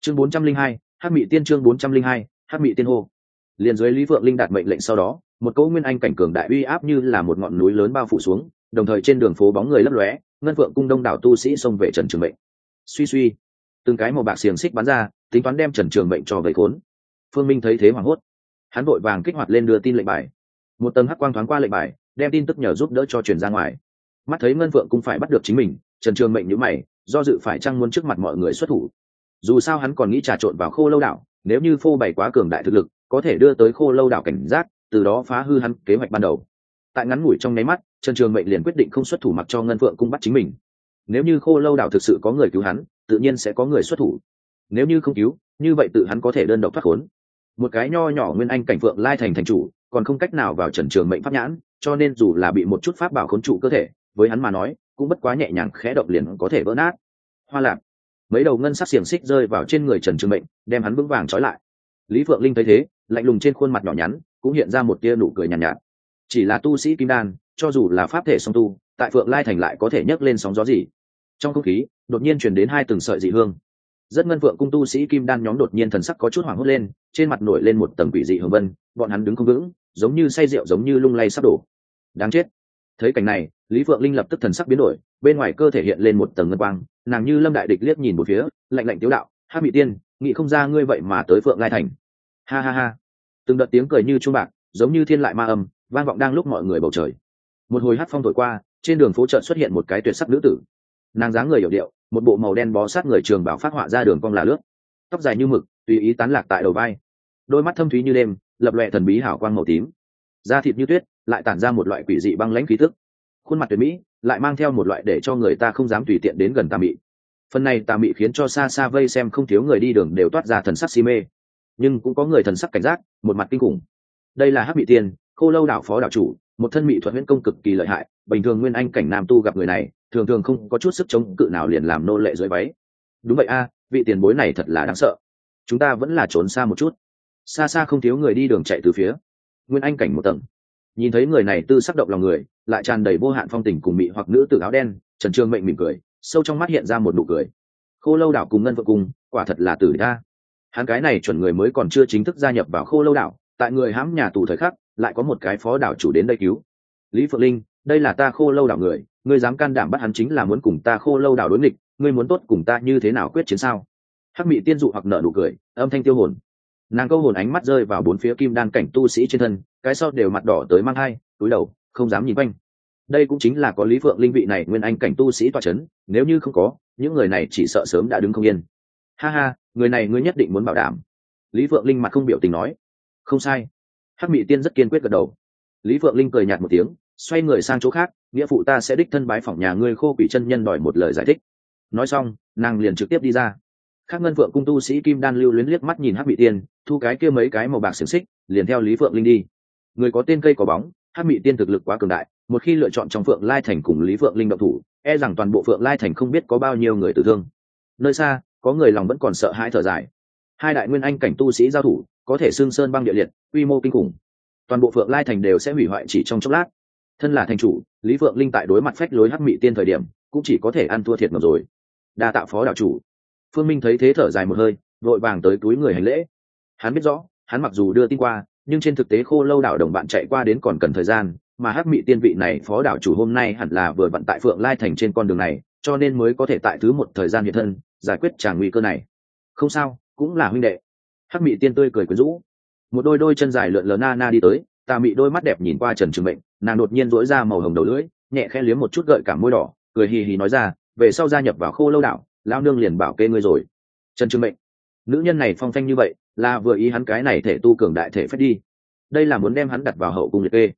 Chương bốn trăm linh hai hát mị tiên chương bốn trăm linh hai hát mị tiên hô. Liền dưới lý phượng linh đạt mệnh lệnh sau đó, một cỗ nguyên anh cảnh cường đại uy áp như là một ngọn núi lớn bao phủ xuống, đồng thời trên đường phố bóng người lấp lóe, ngân phượng cung đông đảo tu sĩ xông về trần trường mệnh. Suy suy từng cái màu bạc xiềng xích bắn ra, tính toán đem trần trường mệnh cho vây khốn. Phương minh thấy thế hoảng hốt. Hắn vội vàng kích hoạt lên đưa tin lệnh bài. Một tầng hắc quang thoáng qua lệnh bài, đem tin tức nhờ giúp đỡ cho truyền ra ngoài. Mắt thấy ngân phượng cũng phải bắt được chính mình, trần trường mệnh nhữ mày, do dự phải chăng muốn trước mặt mọi người xuất thủ. Dù sao hắn còn nghĩ trà trộn vào khô lâu đảo, nếu như phô bày quá cường đại thực lực, có thể đưa tới khô lâu đảo cảnh giác, từ đó phá hư hắn kế hoạch ban đầu. Tại ngắn ngủi trong nháy mắt, trần trường mệnh liền quyết định không xuất thủ mặc cho ngân phượng cung bắt chính mình. Nếu như khô lâu đảo thực sự có người cứu hắn tự nhiên sẽ có người xuất thủ. Nếu như không cứu như vậy tự hắn có thể đơn độc thoát khốn. Một cái nho nhỏ nguyên anh cảnh phượng lai thành thành chủ còn không cách nào vào trần trường mệnh pháp nhãn cho nên dù là bị một chút pháp bảo khốn trụ cơ thể với hắn mà nói cũng bất quá nhẹ nhàng khẽ động liền có thể vỡ nát. Hoa lạc. Mấy đầu ngân sắc xiềng xích rơi vào trên người trần trường mệnh đem hắn vững vàng trói lại. Lý phượng linh thấy thế lạnh lùng trên khuôn mặt nhỏ nhắn cũng hiện ra một tia nụ cười nhàn nhạt, nhạt. Chỉ là tu sĩ kim đan cho dù là pháp thể song tu tại phượng lai thành lại có thể nhấc lên sóng gió gì trong không khí, đột nhiên chuyển đến hai từng sợi dị hương. Rất ngân vượng cung tu sĩ kim đan nhóm đột nhiên thần sắc có chút hoảng hốt lên, trên mặt nổi lên một tầng quỷ dị hương vân, bọn hắn đứng không vững, giống như say rượu, giống như lung lay sắp đổ. Đáng chết. Thấy cảnh này, lý phượng linh lập tức thần sắc biến đổi, bên ngoài cơ thể hiện lên một tầng ngân quang, nàng như lâm đại địch liếc nhìn một phía, lạnh lạnh tiếu đạo hát bị tiên, nghĩ không ra ngươi vậy mà tới phượng lai thành. Ha ha ha. Từng đợt tiếng cười như trung bạc, giống như thiên lại ma âm, vang vọng đang lúc mọi người bầu trời. Một hồi hát phong thổi qua, trên đường phố chợ xuất hiện một cái tuyệt sắc nữ tử nàng dáng người hiểu điệu, một bộ màu đen bó sát người trường bảo phát họa ra đường cong là lướt. Tóc dài như mực, tùy ý tán lạc tại đầu vai. Đôi mắt thâm thúy như đêm, lập lòe thần bí hảo quang màu tím. Da thịt như tuyết, lại tản ra một loại quỷ dị băng lãnh khí tức. Khuôn mặt tuyệt mỹ, lại mang theo một loại để cho người ta không dám tùy tiện đến gần tà mị. Phần này tà mị khiến cho xa xa vây xem không thiếu người đi đường đều toát ra thần sắc si mê. Nhưng cũng có người thần sắc cảnh giác, một mặt kinh khủng. Đây là hắc mị tiên, khô lâu đảo phó đảo chủ, một thân mị thuật huyễn công cực kỳ lợi hại, bình thường nguyên anh cảnh nam tu gặp người này thường thường không có chút sức chống cự nào liền làm nô lệ dưới váy. Đúng vậy a, vị tiền bối này thật là đáng sợ. Chúng ta vẫn là trốn xa một chút. Xa xa không thiếu người đi đường chạy từ phía. Nguyên anh cảnh một tầng. Nhìn thấy người này tư sắc động lòng người, lại tràn đầy vô hạn phong tình cùng mị hoặc nữ tử áo đen, trần trương mệnh mỉm cười, sâu trong mắt hiện ra một nụ cười. Khô lâu đảo cùng ngân vợ cùng quả thật là tử đa hắn cái này chuẩn người mới còn chưa chính thức gia nhập vào khô lâu đảo, tại người hãm nhà tù thời khắc, lại có một cái phó đảo chủ đến đây cứu. Lý phượng linh, đây là ta khô lâu đảo người ngươi dám can đảm bắt hắn chính là muốn cùng ta khô lâu đảo đối nghịch, ngươi muốn tốt cùng ta như thế nào quyết chiến sao? Hắc mị tiên dụ hoặc nợ nụ cười, âm thanh tiêu hồn. Nàng câu hồn ánh mắt rơi vào bốn phía kim đan cảnh tu sĩ trên thân, cái sau đều mặt đỏ tới mang hai túi đầu, không dám nhìn quanh. Đây cũng chính là có lý phượng linh vị này nguyên anh cảnh tu sĩ toa c h ấ n nếu như không có, những người này chỉ sợ sớm đã đứng không yên. Ha ha, người này ngươi nhất định muốn bảo đảm. Lý phượng linh mặt không biểu tình nói. Không sai. Hắc Mị tiên rất kiên quyết gật đầu. Lý phượng linh cười nhạt một tiếng, xoay người sang chỗ khác nghĩa phụ ta sẽ đích thân bái phỏng nhà ngươi khô quỷ chân nhân đòi một lời giải thích. Nói xong, nàng liền trực tiếp đi ra. Khác ngân phượng cung tu sĩ kim đan lưu luyến liếc mắt nhìn hắc mỹ tiên, thu cái kia mấy cái màu bạc xiềng xích, liền theo lý phượng linh đi. Người có tên cây có bóng, hắc mỹ tiên thực lực quá cường đại, một khi lựa chọn trong phượng lai thành cùng lý phượng linh động thủ e rằng toàn bộ phượng lai thành không biết có bao nhiêu người tử thương. Nơi xa, có người lòng vẫn còn sợ hãi thở dài. Hai đại nguyên anh cảnh tu sĩ giao thủ, có thể xương sơn băng địa liệt, quy mô kinh khủng. Toàn bộ phượng lai thành đều sẽ hủy hoại chỉ trong chốc lát thân là thành chủ, lý phượng linh tại đối mặt phách lối hắc mỹ tiên thời điểm, cũng chỉ có thể ăn thua thiệt ngầm rồi. Đa tạo phó đạo chủ. Phương minh thấy thế thở dài một hơi, vội vàng tới túi người hành lễ. Hắn biết rõ, hắn mặc dù đưa tin qua, nhưng trên thực tế khô lâu đảo đồng bạn chạy qua đến còn cần thời gian, mà hắc mị tiên vị này phó đảo chủ hôm nay hẳn là vừa vận tại phượng lai thành trên con đường này, cho nên mới có thể tại thứ một thời gian hiện thân, giải quyết tràng nguy cơ này. Không sao, cũng là huynh đệ. Hắc mị tiên tươi cười quyến rũ. Một đôi đôi chân dài lượn lờ na na đi tới tà mị đôi mắt đẹp nhìn qua trần trường mệnh, nàng đột nhiên dỗi ra màu hồng đầu lưỡi, nhẹ khẽ liếm một chút gợi cả môi đỏ, cười hì hì nói ra, về sau gia nhập vào khô lâu đảo lao nương liền bảo kê ngươi rồi. Trần trường mệnh, nữ nhân này phong thanh như vậy, là vừa ý hắn cái này thể tu cường đại thể phép đi. Đây là muốn đem hắn đặt vào hậu cung liệt kê.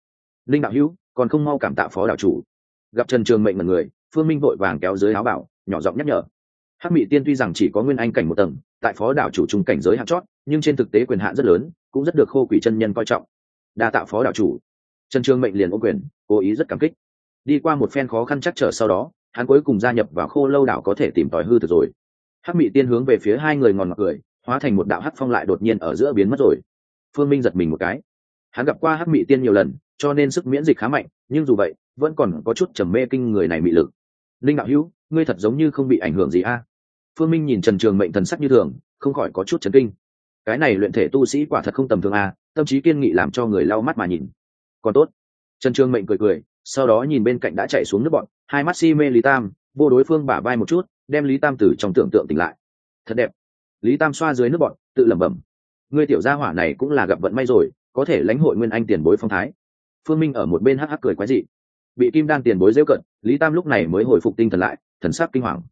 Linh đạo hữu, còn không mau cảm tạ phó đạo chủ. Gặp trần trường mệnh mật người, phương minh vội vàng kéo dưới áo bảo, nhỏ giọng nhắc nhở. Hắc mỹ tiên tuy rằng chỉ có nguyên anh cảnh một tầng, tại phó đảo chủ trung cảnh giới hạng chót, nhưng trên thực tế quyền hạn rất lớn, cũng rất được khô quỷ chân nhân coi trọng đa tạo phó đạo chủ. Trần trường mệnh liền ô quyền, cố ý rất cảm kích. Đi qua một phen khó khăn chắc trở sau đó, hắn cuối cùng gia nhập vào khô lâu đảo có thể tìm tòi hư thực rồi. Hắc Mị tiên hướng về phía hai người ngòn ngọt cười, hóa thành một đạo hắc phong lại đột nhiên ở giữa biến mất rồi. Phương minh giật mình một cái. Hắn gặp qua hắc Mị tiên nhiều lần, cho nên sức miễn dịch khá mạnh, nhưng dù vậy, vẫn còn có chút trầm mê kinh người này mị lực. Linh đạo hữu, ngươi thật giống như không bị ảnh hưởng gì a. À? Phương minh nhìn trần trường mệnh thần sắc như thường, không khỏi có chút chấn kinh. Cái này luyện thể tu sĩ quả thật không tầm thường a tâm trí kiên nghị làm cho người lau mắt mà nhìn. Còn tốt. Trần trương mệnh cười cười, sau đó nhìn bên cạnh đã chạy xuống nước bọn, hai mắt si mê lý tam, vô đối phương bả vai một chút, đem lý tam từ trong tưởng tượng tỉnh lại. Thật đẹp. Lý tam xoa dưới nước bọn, tự lẩm bẩm. Người tiểu gia hỏa này cũng là gặp vận may rồi, có thể lãnh hội nguyên anh tiền bối phong thái. Phương minh ở một bên hắc hắc cười quái dị. Bị kim đan tiền bối rêu cận, lý tam lúc này mới hồi phục tinh thần lại, thần sắc kinh hoàng.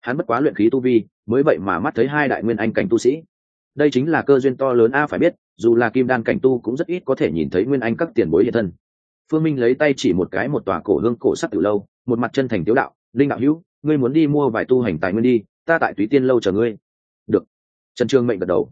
Hắn bất quá luyện khí tu vi, mới vậy mà mắt thấy hai đại nguyên anh cảnh tu sĩ. Đây chính là cơ duyên to lớn a, phải biết dù là kim đan cảnh tu cũng rất ít có thể nhìn thấy nguyên anh các tiền bối hiện thân. Phương minh lấy tay chỉ một cái một tòa cổ hương cổ sắc từ lâu, một mặt chân thành tiếu đạo, linh đạo hữu, ngươi muốn đi mua vài tu hành tài nguyên đi, ta tại túy tiên lâu chờ ngươi. Được. Trần trương mệnh gật đầu.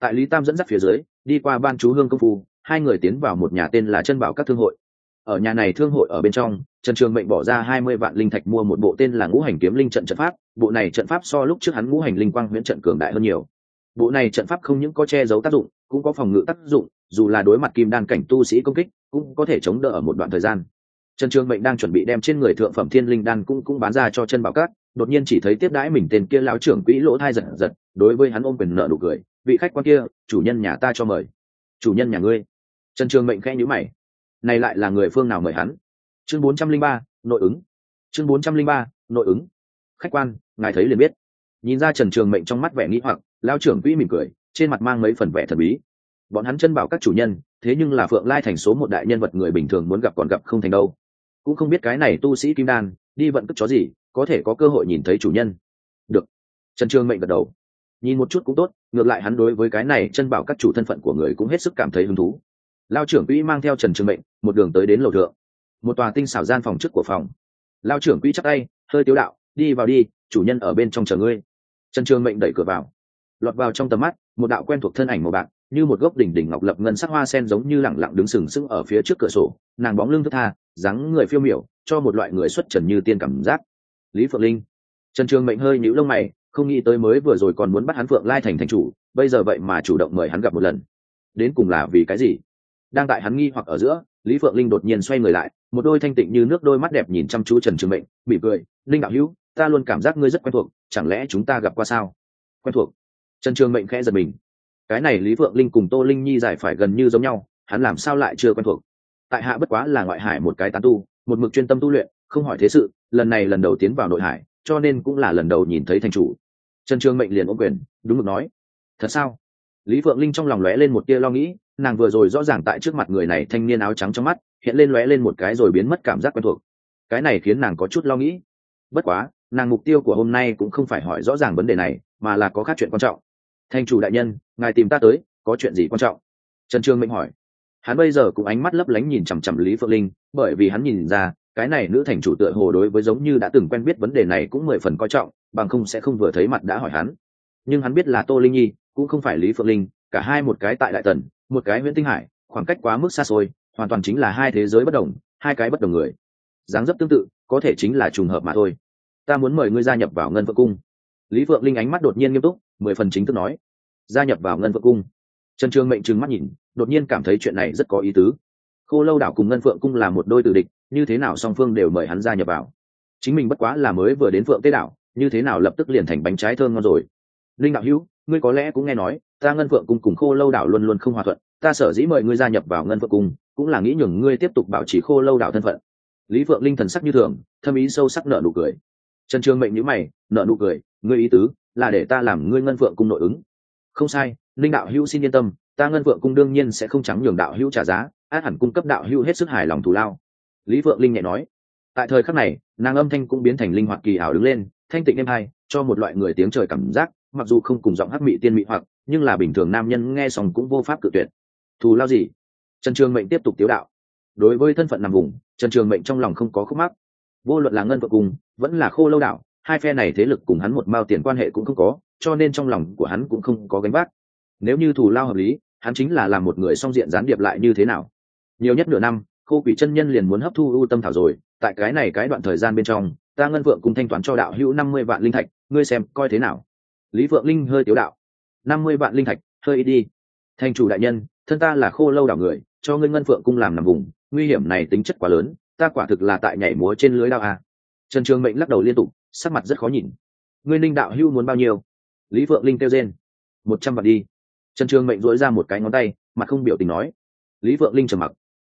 Tại lý tam dẫn dắt phía dưới, đi qua ban chú hương công phu, hai người tiến vào một nhà tên là chân bảo các thương hội. Ở nhà này thương hội ở bên trong, trần trường mệnh bỏ ra hai mươi vạn linh thạch mua một bộ tên là ngũ hành kiếm linh trận trận pháp. Bộ này trận pháp so lúc trước hắn ngũ hành linh quang huyễn trận cường đại hơn nhiều bộ này trận pháp không những có che giấu tác dụng, cũng có phòng ngự tác dụng, dù là đối mặt kim đan cảnh tu sĩ công kích, cũng có thể chống đỡ ở một đoạn thời gian. Trần trường mệnh đang chuẩn bị đem trên người thượng phẩm thiên linh đan cũng cũng bán ra cho chân bảo cát. đột nhiên chỉ thấy tiếp đãi mình tên kia lão trưởng quỹ lỗ thai giật giật, đối với hắn ôm quyền nợ nụ cười, vị khách quan kia, chủ nhân nhà ta cho mời. Chủ nhân nhà ngươi? Trần trường mệnh khẽ nhữ mày. Này lại là người phương nào mời hắn? Chương bốn trăm linh ba, nội ứng. Chương bốn trăm linh ba, nội ứng. Khách quan, ngài thấy liền biết. Nhìn ra trần trường mệnh trong mắt vẻ nghĩ hoặc lao trưởng quỹ mỉm cười, trên mặt mang mấy phần vẻ thần bí. Bọn hắn chân bảo các chủ nhân, thế nhưng là phượng lai thành số một đại nhân vật người bình thường muốn gặp còn gặp không thành đâu. Cũng không biết cái này tu sĩ kim đan, đi vận cất chó gì, có thể có cơ hội nhìn thấy chủ nhân. Được. Trần trương mệnh gật đầu. Nhìn một chút cũng tốt, ngược lại hắn đối với cái này chân bảo các chủ thân phận của người cũng hết sức cảm thấy hứng thú. Lao trưởng quỹ mang theo trần trường mệnh, một đường tới đến lầu thượng. Một tòa tinh xảo gian phòng trước của phòng. Lao trưởng quỹ chắc tay, hơi tiếu đạo, đi vào đi, chủ nhân ở bên trong chờ ngươi. Trần trường mệnh đẩy cửa vào lọt vào trong tầm mắt, một đạo quen thuộc thân ảnh màu bạc, như một gốc đỉnh đỉnh ngọc lập ngân sắc hoa sen giống như lẳng lặng đứng sừng sững ở phía trước cửa sổ. Nàng bóng lưng thức tha, dáng người phiêu miểu, cho một loại người xuất trần như tiên cảm giác. Lý phượng linh. Trần trường mệnh hơi nhíu lông mày, không nghĩ tới mới vừa rồi còn muốn bắt hắn phượng lai thành thành chủ, bây giờ vậy mà chủ động mời hắn gặp một lần. Đến cùng là vì cái gì? Đang tại hắn nghi hoặc ở giữa, lý phượng linh đột nhiên xoay người lại, một đôi thanh tịnh như nước đôi mắt đẹp nhìn chăm chú trần trường mệnh, mỉm cười, linh đạo hữu, ta luôn cảm giác ngươi rất quen thuộc, chẳng lẽ chúng ta gặp qua sao? Quen thuộc? Trần trường mệnh khẽ giật mình. Cái này lý Vượng linh cùng tô linh nhi giải phải gần như giống nhau, hắn làm sao lại chưa quen thuộc? Tại hạ bất quá là ngoại hải một cái tán tu, một mực chuyên tâm tu luyện, không hỏi thế sự, lần này lần đầu tiến vào nội hải, cho nên cũng là lần đầu nhìn thấy thành chủ. Trần trường mệnh liền ôm quyền, đúng mực nói. Thật sao? Lý phượng linh trong lòng lóe lên một tia lo nghĩ, nàng vừa rồi rõ ràng tại trước mặt người này thanh niên áo trắng trong mắt, hiện lên lóe lên một cái rồi biến mất cảm giác quen thuộc. Cái này khiến nàng có chút lo nghĩ. Bất quá, nàng mục tiêu của hôm nay cũng không phải hỏi rõ ràng vấn đề này, mà là có khác chuyện quan trọng thành chủ đại nhân, ngài tìm ta tới, có chuyện gì quan trọng? Trần trương mệnh hỏi. Hắn bây giờ cũng ánh mắt lấp lánh nhìn chằm chằm lý phượng linh, bởi vì hắn nhìn ra, cái này nữ thành chủ tựa hồ đối với giống như đã từng quen biết vấn đề này cũng mười phần coi trọng, bằng không sẽ không vừa thấy mặt đã hỏi hắn. Nhưng hắn biết là tô linh nhi, cũng không phải lý phượng linh, cả hai một cái tại đại tần, một cái nguyễn tinh hải, khoảng cách quá mức xa xôi, hoàn toàn chính là hai thế giới bất đồng, hai cái bất đồng người. Dáng dấp tương tự, có thể chính là trùng hợp mà thôi. Ta muốn mời ngươi gia nhập vào ngân vợ cung. Lý phượng linh ánh mắt đột nhiên nghiêm túc mười phần chính thức nói. Gia nhập vào ngân Vượng cung. Trần trương mệnh trừng mắt nhìn, đột nhiên cảm thấy chuyện này rất có ý tứ. Khô lâu đảo cùng ngân phượng cung là một đôi tử địch, như thế nào song phương đều mời hắn gia nhập vào. Chính mình bất quá là mới vừa đến phượng tế đảo, như thế nào lập tức liền thành bánh trái thơm ngon rồi. Linh đạo hữu, ngươi có lẽ cũng nghe nói, ta ngân phượng cung cùng khô lâu đảo luôn luôn không hòa thuận, ta sở dĩ mời ngươi gia nhập vào ngân phượng cung, cũng là nghĩ nhường ngươi tiếp tục bảo trì khô lâu đảo thân phận. Lý phượng linh thần sắc như thường, thâm ý sâu sắc nợ nụ cười. Trần trường mệnh nhữ mày nợ nụ cười, ngươi ý tứ là để ta làm ngươi ngân phượng cung nội ứng. Không sai linh đạo hữu xin yên tâm, ta ngân phượng cung đương nhiên sẽ không trắng nhường đạo hữu trả giá, át hẳn cung cấp đạo hữu hết sức hài lòng thù lao. Lý phượng linh nhẹ nói. Tại thời khắc này, nàng âm thanh cũng biến thành linh hoạt kỳ ảo đứng lên, thanh tịnh êm hai cho một loại người tiếng trời cảm giác, mặc dù không cùng giọng hát mị tiên mị hoặc, nhưng là bình thường nam nhân nghe xong cũng vô pháp cự tuyệt. Thù lao gì? Trần trường mệnh tiếp tục tiếu đạo. Đối với thân phận nằm vùng, trần trường mệnh trong lòng không có khúc mắc. Vô luận là ngân vợ cùng vẫn là khô lâu đạo hai phe này thế lực cùng hắn một mao tiền quan hệ cũng không có, cho nên trong lòng của hắn cũng không có gánh vác. Nếu như thù lao hợp lý, hắn chính là làm một người song diện gián điệp lại như thế nào? Nhiều nhất nửa năm khô quỷ chân nhân liền muốn hấp thu ưu tâm thảo rồi, tại cái này cái đoạn thời gian bên trong, ta ngân vượng cùng thanh toán cho đạo hữu năm mươi vạn linh thạch, ngươi xem coi thế nào? Lý phượng linh hơi tiếu đạo. Năm mươi vạn linh thạch, hơi ít đi. Thành chủ đại nhân, thân ta là khô lâu đảo người, cho ngươi ngân phượng cung làm nằm vùng, nguy hiểm này tính chất quá lớn, ta quả thực là tại nhảy múa trên lưới đao à. trần trường mệnh lắc đầu liên tục sắc mặt rất khó nhìn. Ngươi linh đạo hưu muốn bao nhiêu? Lý phượng linh kêu rên. Một trăm vạn đi. Trần trường mệnh dỗi ra một cái ngón tay mà không biểu tình nói. Lý phượng linh trầm mặc.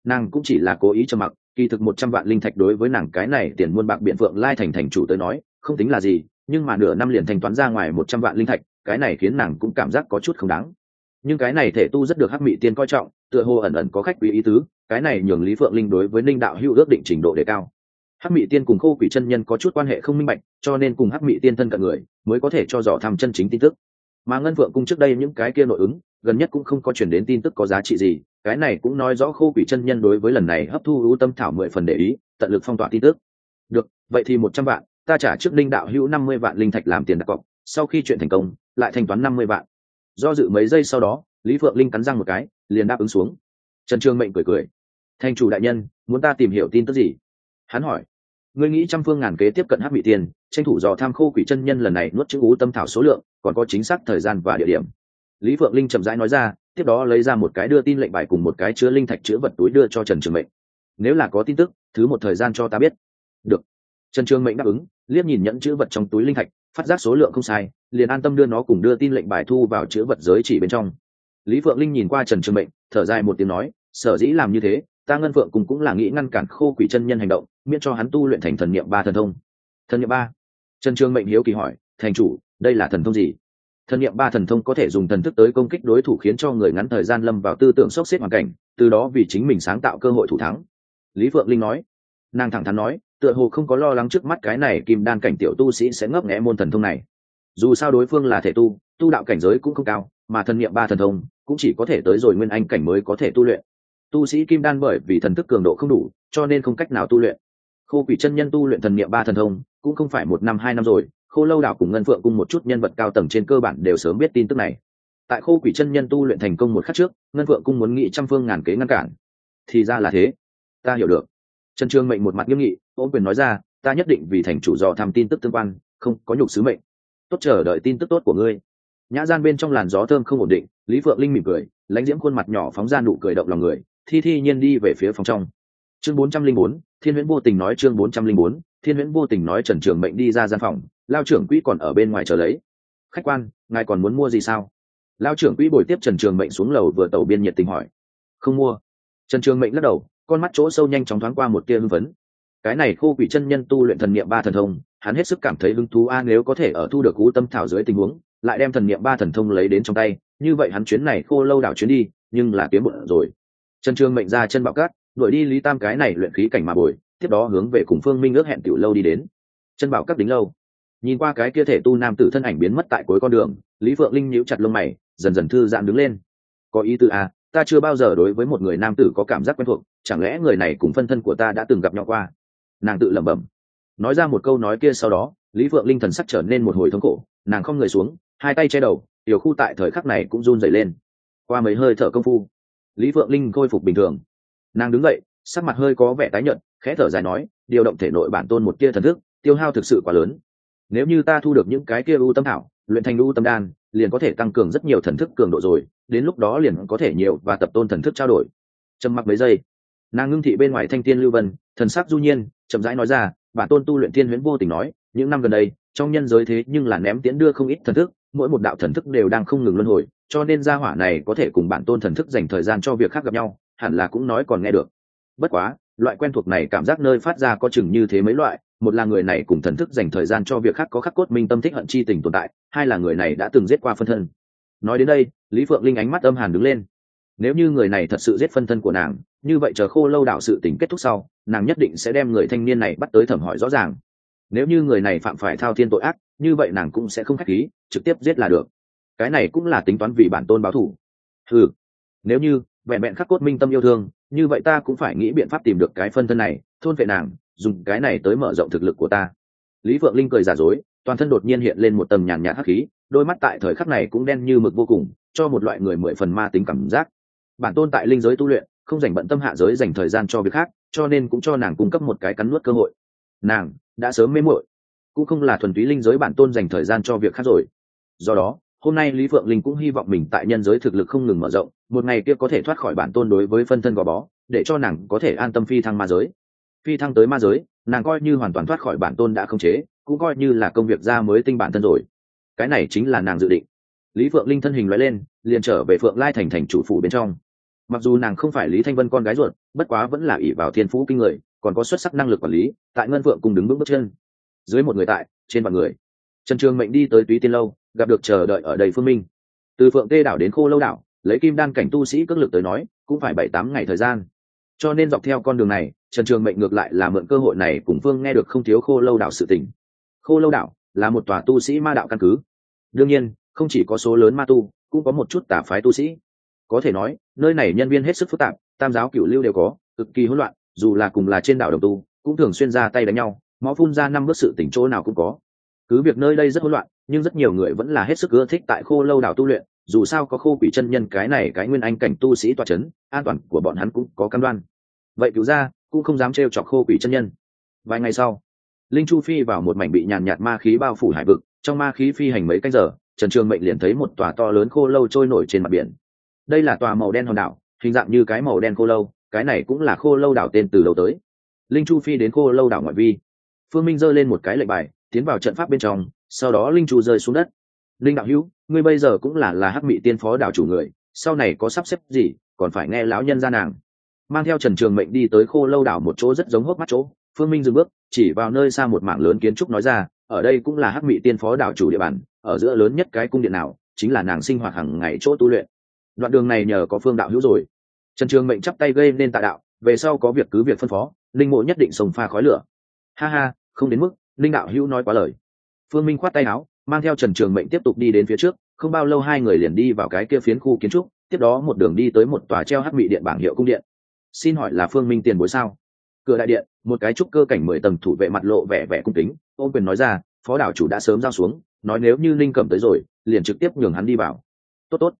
Nàng cũng chỉ là cố ý trầm mặc, kỳ thực một trăm vạn linh thạch đối với nàng cái này tiền muôn bạc biện phượng lai thành thành chủ tới nói, không tính là gì, nhưng mà nửa năm liền thanh toán ra ngoài một trăm vạn linh thạch, cái này khiến nàng cũng cảm giác có chút không đáng. Nhưng cái này thể tu rất được hắc mị tiên coi trọng, tựa hồ ẩn ẩn có khách quý ý tứ, cái này nhường lý phượng linh đối với ninh đạo hữu ước định trình độ đề cao hắc mị tiên cùng khô quỷ chân nhân có chút quan hệ không minh bạch, cho nên cùng hắc mị tiên thân cận người mới có thể cho dò thăm chân chính tin tức. Mà ngân phượng cung trước đây những cái kia nội ứng, gần nhất cũng không có chuyển đến tin tức có giá trị gì, cái này cũng nói rõ khô quỷ chân nhân đối với lần này hấp thu ưu tâm thảo mười phần để ý, tận lực phong tỏa tin tức. Được, vậy thì một trăm vạn, ta trả trước linh đạo hữu năm mươi vạn linh thạch làm tiền đặt cọc, sau khi chuyện thành công, lại thanh toán năm mươi vạn. Do dự mấy giây sau đó, lý phượng linh cắn răng một cái, liền đáp ứng xuống. Trần trương mệnh cười cười. Thành chủ đại nhân, muốn ta tìm hiểu tin tức gì? Hắn hỏi, ngươi nghĩ trăm phương ngàn kế tiếp cận hát bị tiền tranh thủ dò tham khô quỷ chân nhân lần này nuốt chữ ú tâm thảo số lượng, còn có chính xác thời gian và địa điểm. Lý phượng linh chậm rãi nói ra, tiếp đó lấy ra một cái đưa tin lệnh bài cùng một cái chứa linh thạch chứa vật túi đưa cho trần trường mệnh. Nếu là có tin tức, thứ một thời gian cho ta biết. Được. Trần trường mệnh đáp ứng, liếc nhìn nhẫn chữ vật trong túi linh thạch, phát giác số lượng không sai, liền an tâm đưa nó cùng đưa tin lệnh bài thu vào chữ vật giới chỉ bên trong. Lý phượng linh nhìn qua trần trường mệnh, thở dài một tiếng nói, sở dĩ làm như thế, ta ngân phượng cùng cũng là nghĩ ngăn cản khô quỷ chân nhân hành động miễn cho hắn tu luyện thành thần niệm ba thần thông. Thần niệm ba. Trần trường mệnh hiếu kỳ hỏi, thành chủ, đây là thần thông gì? Thần niệm ba thần thông có thể dùng thần thức tới công kích đối thủ khiến cho người ngắn thời gian lâm vào tư tưởng sốc xếp hoàn cảnh, từ đó vì chính mình sáng tạo cơ hội thủ thắng. Lý phượng linh nói. Nàng thẳng thắn nói, tựa hồ không có lo lắng trước mắt cái này kim đan cảnh tiểu tu sĩ sẽ ngấp nghẽ môn thần thông này. Dù sao đối phương là thể tu tu đạo cảnh giới cũng không cao, mà thần niệm ba thần thông cũng chỉ có thể tới rồi nguyên anh cảnh mới có thể tu luyện. Tu sĩ kim đan bởi vì thần thức cường độ không đủ, cho nên không cách nào tu luyện khô quỷ chân nhân tu luyện thần niệm ba thần thông, cũng không phải một năm hai năm rồi, khô lâu đảo cùng ngân phượng cùng một chút nhân vật cao tầng trên cơ bản đều sớm biết tin tức này. Tại khô quỷ chân nhân tu luyện thành công một khắc trước, ngân phượng cung muốn nghị trăm phương ngàn kế ngăn cản. Thì ra là thế. Ta hiểu được. Trần trương mệnh một mặt nghiêm nghị, ôm quyền nói ra, ta nhất định vì thành chủ dò tham tin tức tương quan, không có nhục sứ mệnh. Tốt chờ đợi tin tức tốt của ngươi. Nhã gian bên trong làn gió thơm không ổn định, lý phượng linh mỉm cười, lãnh diễm khuôn mặt nhỏ phóng ra nụ cười động lòng người, thi thi nhiên đi về phía phòng trong. Chương bốn trăm linh bốn thiên huyễn vô tình nói chương bốn trăm linh bốn, thiên huyễn vô tình nói trần trường mệnh đi ra gian phòng, lao trưởng quỹ còn ở bên ngoài chờ lấy. Khách quan, ngài còn muốn mua gì sao? Lao trưởng quỹ bồi tiếp trần trường mệnh xuống lầu vừa tàu biên nhiệt tình hỏi. Không mua. Trần trường mệnh lắc đầu, con mắt chỗ sâu nhanh chóng thoáng qua một tia hưng phấn. Cái này khô quỷ chân nhân tu luyện thần niệm ba thần thông, hắn hết sức cảm thấy hứng thú a nếu có thể ở thu được cú tâm thảo dưới tình huống, lại đem thần niệm ba thần thông lấy đến trong tay. Như vậy hắn chuyến này khô lâu đảo chuyến đi, nhưng là kiếm bụng rồi. Trần trường mệnh ra chân bạo cát đuổi đi lý tam cái này luyện khí cảnh mà bồi, tiếp đó hướng về cùng phương minh ước hẹn tiểu lâu đi đến. Chân bảo các đính lâu. Nhìn qua cái kia thể tu nam tử thân ảnh biến mất tại cuối con đường, lý phượng linh nhíu chặt lông mày, dần dần thư giãn đứng lên. Có ý tư à ta chưa bao giờ đối với một người nam tử có cảm giác quen thuộc, chẳng lẽ người này cùng phân thân của ta đã từng gặp nhau qua? Nàng tự lẩm bẩm. Nói ra một câu nói kia sau đó, lý phượng linh thần sắc trở nên một hồi thống khổ, nàng không người xuống, hai tay che đầu, tiểu khu tại thời khắc này cũng run dậy lên. Qua mấy hơi thở công phu, lý phượng linh khôi phục bình thường nàng đứng dậy, sắc mặt hơi có vẻ tái nhợt, khẽ thở dài nói, điều động thể nội bản tôn một kia thần thức, tiêu hao thực sự quá lớn. Nếu như ta thu được những cái kia ưu tâm thảo, luyện thành ưu tâm đan, liền có thể tăng cường rất nhiều thần thức cường độ rồi, đến lúc đó liền có thể nhiều và tập tôn thần thức trao đổi. Trầm mặc mấy giây, nàng ngưng thị bên ngoài thanh tiên lưu vân, thần sắc du nhiên, chậm rãi nói ra, bản tôn tu luyện thiên huyễn vô tình nói, những năm gần đây, trong nhân giới thế nhưng là ném tiến đưa không ít thần thức, mỗi một đạo thần thức đều đang không ngừng luân hồi, cho nên gia hỏa này có thể cùng bản tôn thần thức dành thời gian cho việc khác gặp nhau hẳn là cũng nói còn nghe được. Bất quá, loại quen thuộc này cảm giác nơi phát ra có chừng như thế mấy loại, một là người này cùng thần thức dành thời gian cho việc khác có khắc cốt minh tâm thích hận chi tình tồn tại, hai là người này đã từng giết qua phân thân. Nói đến đây, lý phượng linh ánh mắt âm hàn đứng lên. Nếu như người này thật sự giết phân thân của nàng, như vậy chờ khô lâu đạo sự tình kết thúc sau, nàng nhất định sẽ đem người thanh niên này bắt tới thẩm hỏi rõ ràng. Nếu như người này phạm phải thao thiên tội ác, như vậy nàng cũng sẽ không k h á c h khí, trực tiếp giết là được. Cái này cũng là tính toán vì bản tôn báo thủ ừ nếu như vẹn vẹn khắc cốt minh tâm yêu thương, như vậy ta cũng phải nghĩ biện pháp tìm được cái phân thân này, thôn vệ nàng, dùng cái này tới mở rộng thực lực của ta. Lý phượng linh cười giả dối, toàn thân đột nhiên hiện lên một tầng nhàn nhạt hắc khí, đôi mắt tại thời khắc này cũng đen như mực vô cùng, cho một loại người mười phần ma tính cảm giác. Bản tôn tại linh giới tu luyện, không dành bận tâm hạ giới dành thời gian cho việc khác, cho nên cũng cho nàng cung cấp một cái cắn nuốt cơ hội. Nàng đã sớm mê muội, cũng không là thuần túy linh giới bản tôn dành thời gian cho việc khác rồi. Do đó hôm nay lý phượng linh cũng hy vọng mình tại nhân giới thực lực không ngừng mở rộng, một ngày kia có thể thoát khỏi bản tôn đối với phân thân gò bó, để cho nàng có thể an tâm phi thăng ma giới. Phi thăng tới ma giới, nàng coi như hoàn toàn thoát khỏi bản tôn đã không chế, cũng coi như là công việc ra mới tinh bản thân rồi. Cái này chính là nàng dự định. Lý phượng linh thân hình loại lên, liền trở về phượng lai thành thành chủ phủ bên trong. Mặc dù nàng không phải lý thanh vân con gái ruột, bất quá vẫn là ỷ vào thiên phú kinh người, còn có xuất sắc năng lực quản lý, tại ngân phượng cùng đứng bước bước chân. Dưới một người tại, trên vạn người trần trường mệnh đi tới túy tiên lâu, gặp được chờ đợi ở đầy phương minh. Từ phượng tê đảo đến khô lâu đảo, lấy kim đan cảnh tu sĩ cước lực tới nói, cũng phải bảy tám ngày thời gian. Cho nên dọc theo con đường này, trần trường mệnh ngược lại là mượn cơ hội này cùng phương nghe được không thiếu khô lâu đảo sự tình. Khô lâu đảo là một tòa tu sĩ ma đạo căn cứ. Đương nhiên, không chỉ có số lớn ma tu, cũng có một chút tả phái tu sĩ. Có thể nói, nơi này nhân viên hết sức phức tạp, tam giáo cửu lưu đều có, cực kỳ hỗn loạn, dù là cùng là trên đảo đồng tu, cũng thường xuyên ra tay đánh nhau, máu phun ra năm bước sự tỉnh chỗ nào cũng có cứ việc nơi đây rất hỗn loạn, nhưng rất nhiều người vẫn là hết sức ưa thích tại khô lâu đảo tu luyện, dù sao có khô quỷ chân nhân cái này cái nguyên anh cảnh tu sĩ toa c h ấ n an toàn của bọn hắn cũng có cam đoan. Vậy cứu ra, cũng không dám trêu chọc khô quỷ chân nhân. Vài ngày sau, linh chu phi vào một mảnh bị nhàn nhạt ma khí bao phủ hải vực, trong ma khí phi hành mấy canh giờ, trần trường mệnh liền thấy một tòa to lớn khô lâu trôi nổi trên mặt biển. Đây là tòa màu đen hòn đảo, hình dạng như cái màu đen khô lâu, cái này cũng là khô lâu đảo tên từ đầu tới. Linh chu phi đến khô lâu đảo ngoại vi. Phương minh giơ lên một cái lệnh bài tiến vào trận pháp bên trong, sau đó linh chu rơi xuống đất. Linh đạo hữu, ngươi bây giờ cũng là là hắc mị tiên phó đảo chủ người, sau này có sắp xếp gì, còn phải nghe lão nhân ra nàng. Mang theo trần trường mệnh đi tới khô lâu đảo một chỗ rất giống hốc mắt chỗ, phương minh dừng bước, chỉ vào nơi xa một mảng lớn kiến trúc nói ra, ở đây cũng là hắc mị tiên phó đảo chủ địa bàn, ở giữa lớn nhất cái cung điện nào, chính là nàng sinh hoạt hàng ngày chỗ tu luyện. Đoạn đường này nhờ có phương đạo hữu rồi. Trần trường mệnh chắp tay gây nên tạ đạo, về sau có việc cứ việc phân phó, linh mộ nhất định sông pha khói lửa. Ha ha, không đến mức linh đạo hữu nói quá lời. Phương minh khoát tay áo, mang theo trần trường mệnh tiếp tục đi đến phía trước, không bao lâu hai người liền đi vào cái kia phiến khu kiến trúc, tiếp đó một đường đi tới một tòa treo hắc bị điện bảng hiệu cung điện. Xin hỏi là phương minh tiền bối sao? Cửa đại điện, một cái trúc cơ cảnh mười tầng thủ vệ mặt lộ vẻ vẻ cung kính ôm quyền nói ra, phó đảo chủ đã sớm giao xuống, nói nếu như linh cầm tới rồi, liền trực tiếp nhường hắn đi vào. Tốt tốt.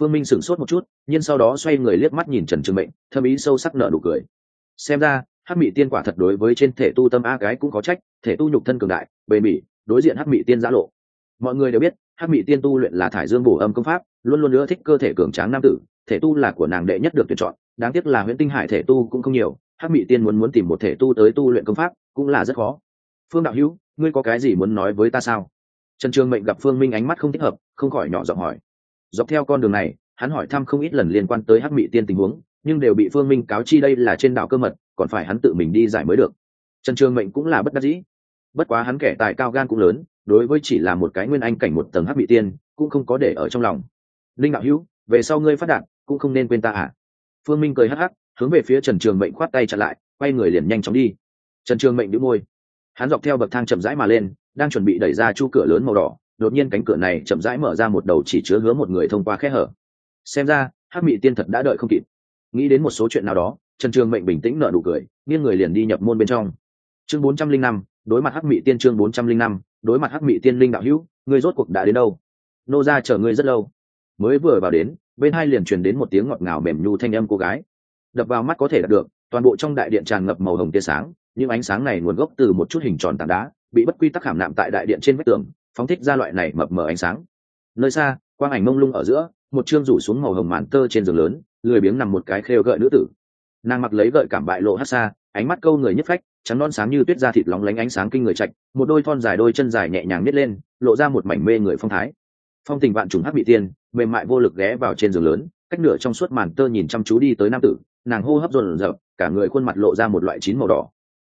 Phương minh sửng sốt một chút, nhưng sau đó xoay người liếc mắt nhìn trần trường mệnh, thâm ý sâu sắc nợ nụ cười. Xem ra hắc mị tiên quả thật đối với trên thể tu tâm a cái cũng có trách, thể tu nhục thân cường đại, bề bỉ đối diện hắc mị tiên giã lộ. Mọi người đều biết, hắc mị tiên tu luyện là thải dương bổ âm công pháp, luôn luôn nữa thích cơ thể cường tráng nam tử, thể tu là của nàng đệ nhất được tuyển chọn, đáng tiếc là huyện tinh hải thể tu cũng không nhiều, hắc mị tiên muốn muốn tìm một thể tu tới tu luyện công pháp cũng là rất khó. Phương đạo hữu, ngươi có cái gì muốn nói với ta sao? Trần trường mệnh gặp phương minh ánh mắt không thích hợp, không khỏi nhỏ giọng hỏi. Dọc theo con đường này, hắn hỏi thăm không ít lần liên quan tới hắc mị tiên tình huống, nhưng đều bị phương minh cáo chi đây là trên đảo cơ mật còn phải hắn tự mình đi giải mới được. Trần trường mệnh cũng là bất đắc dĩ. Bất quá hắn kẻ tài cao gan cũng lớn, đối với chỉ là một cái nguyên anh cảnh một tầng hắc bị tiên, cũng không có để ở trong lòng. Linh đạo hữu, về sau ngươi phát đạt, cũng không nên quên ta à phương minh cười hắc hắc, hướng về phía trần trường mệnh khoát tay chặn lại, quay người liền nhanh chóng đi. Trần trường mệnh đĩu môi. Hắn dọc theo bậc thang chậm rãi mà lên, đang chuẩn bị đẩy ra chu cửa lớn màu đỏ, đột nhiên cánh cửa này chậm rãi mở ra một đầu chỉ chứa hứa một người thông qua khe hở. Xem ra, hắc mị tiên thật đã đợi không kịp. Nghĩ đến một số chuyện nào đó trần trường mệnh bình tĩnh nợ nụ cười, nghiêng người liền đi nhập môn bên trong. Chương bốn trăm linh năm, đối mặt hắc mị tiên chương bốn trăm linh năm, đối mặt hắc mị tiên linh đạo hữu, ngươi rốt cuộc đã đến đâu? Nô ra chờ ngươi rất lâu. Mới vừa vào đến, bên hai liền truyền đến một tiếng ngọt ngào mềm nhu thanh âm cô gái. Đập vào mắt có thể đạt được, toàn bộ trong đại điện tràn ngập màu hồng tia sáng, những ánh sáng này nguồn gốc từ một chút hình tròn tảng đá, bị bất quy tắc khảm nạm tại đại điện trên vách tường, phóng thích ra loại này mập mờ ánh sáng. Nơi xa, quang ảnh mông lung ở giữa, một chương rủ xuống màu hồng màn tơ trên giường lớn, lười biếng nằm một cái khêu gợi nữ tử nàng mặc lấy gợi cảm bại lộ hát xa, ánh mắt câu người nhất phách, trắng non sáng như tuyết da thịt lóng lánh ánh sáng kinh người chạch một đôi thon dài đôi chân dài nhẹ nhàng nít lên, lộ ra một mảnh mê người phong thái. Phong tình vạn trùng hát bị tiên, mềm mại vô lực ghé vào trên giường lớn, cách nửa trong suốt màn tơ nhìn chăm chú đi tới nam tử, nàng hô hấp rộn rợp cả người khuôn mặt lộ ra một loại chín màu đỏ.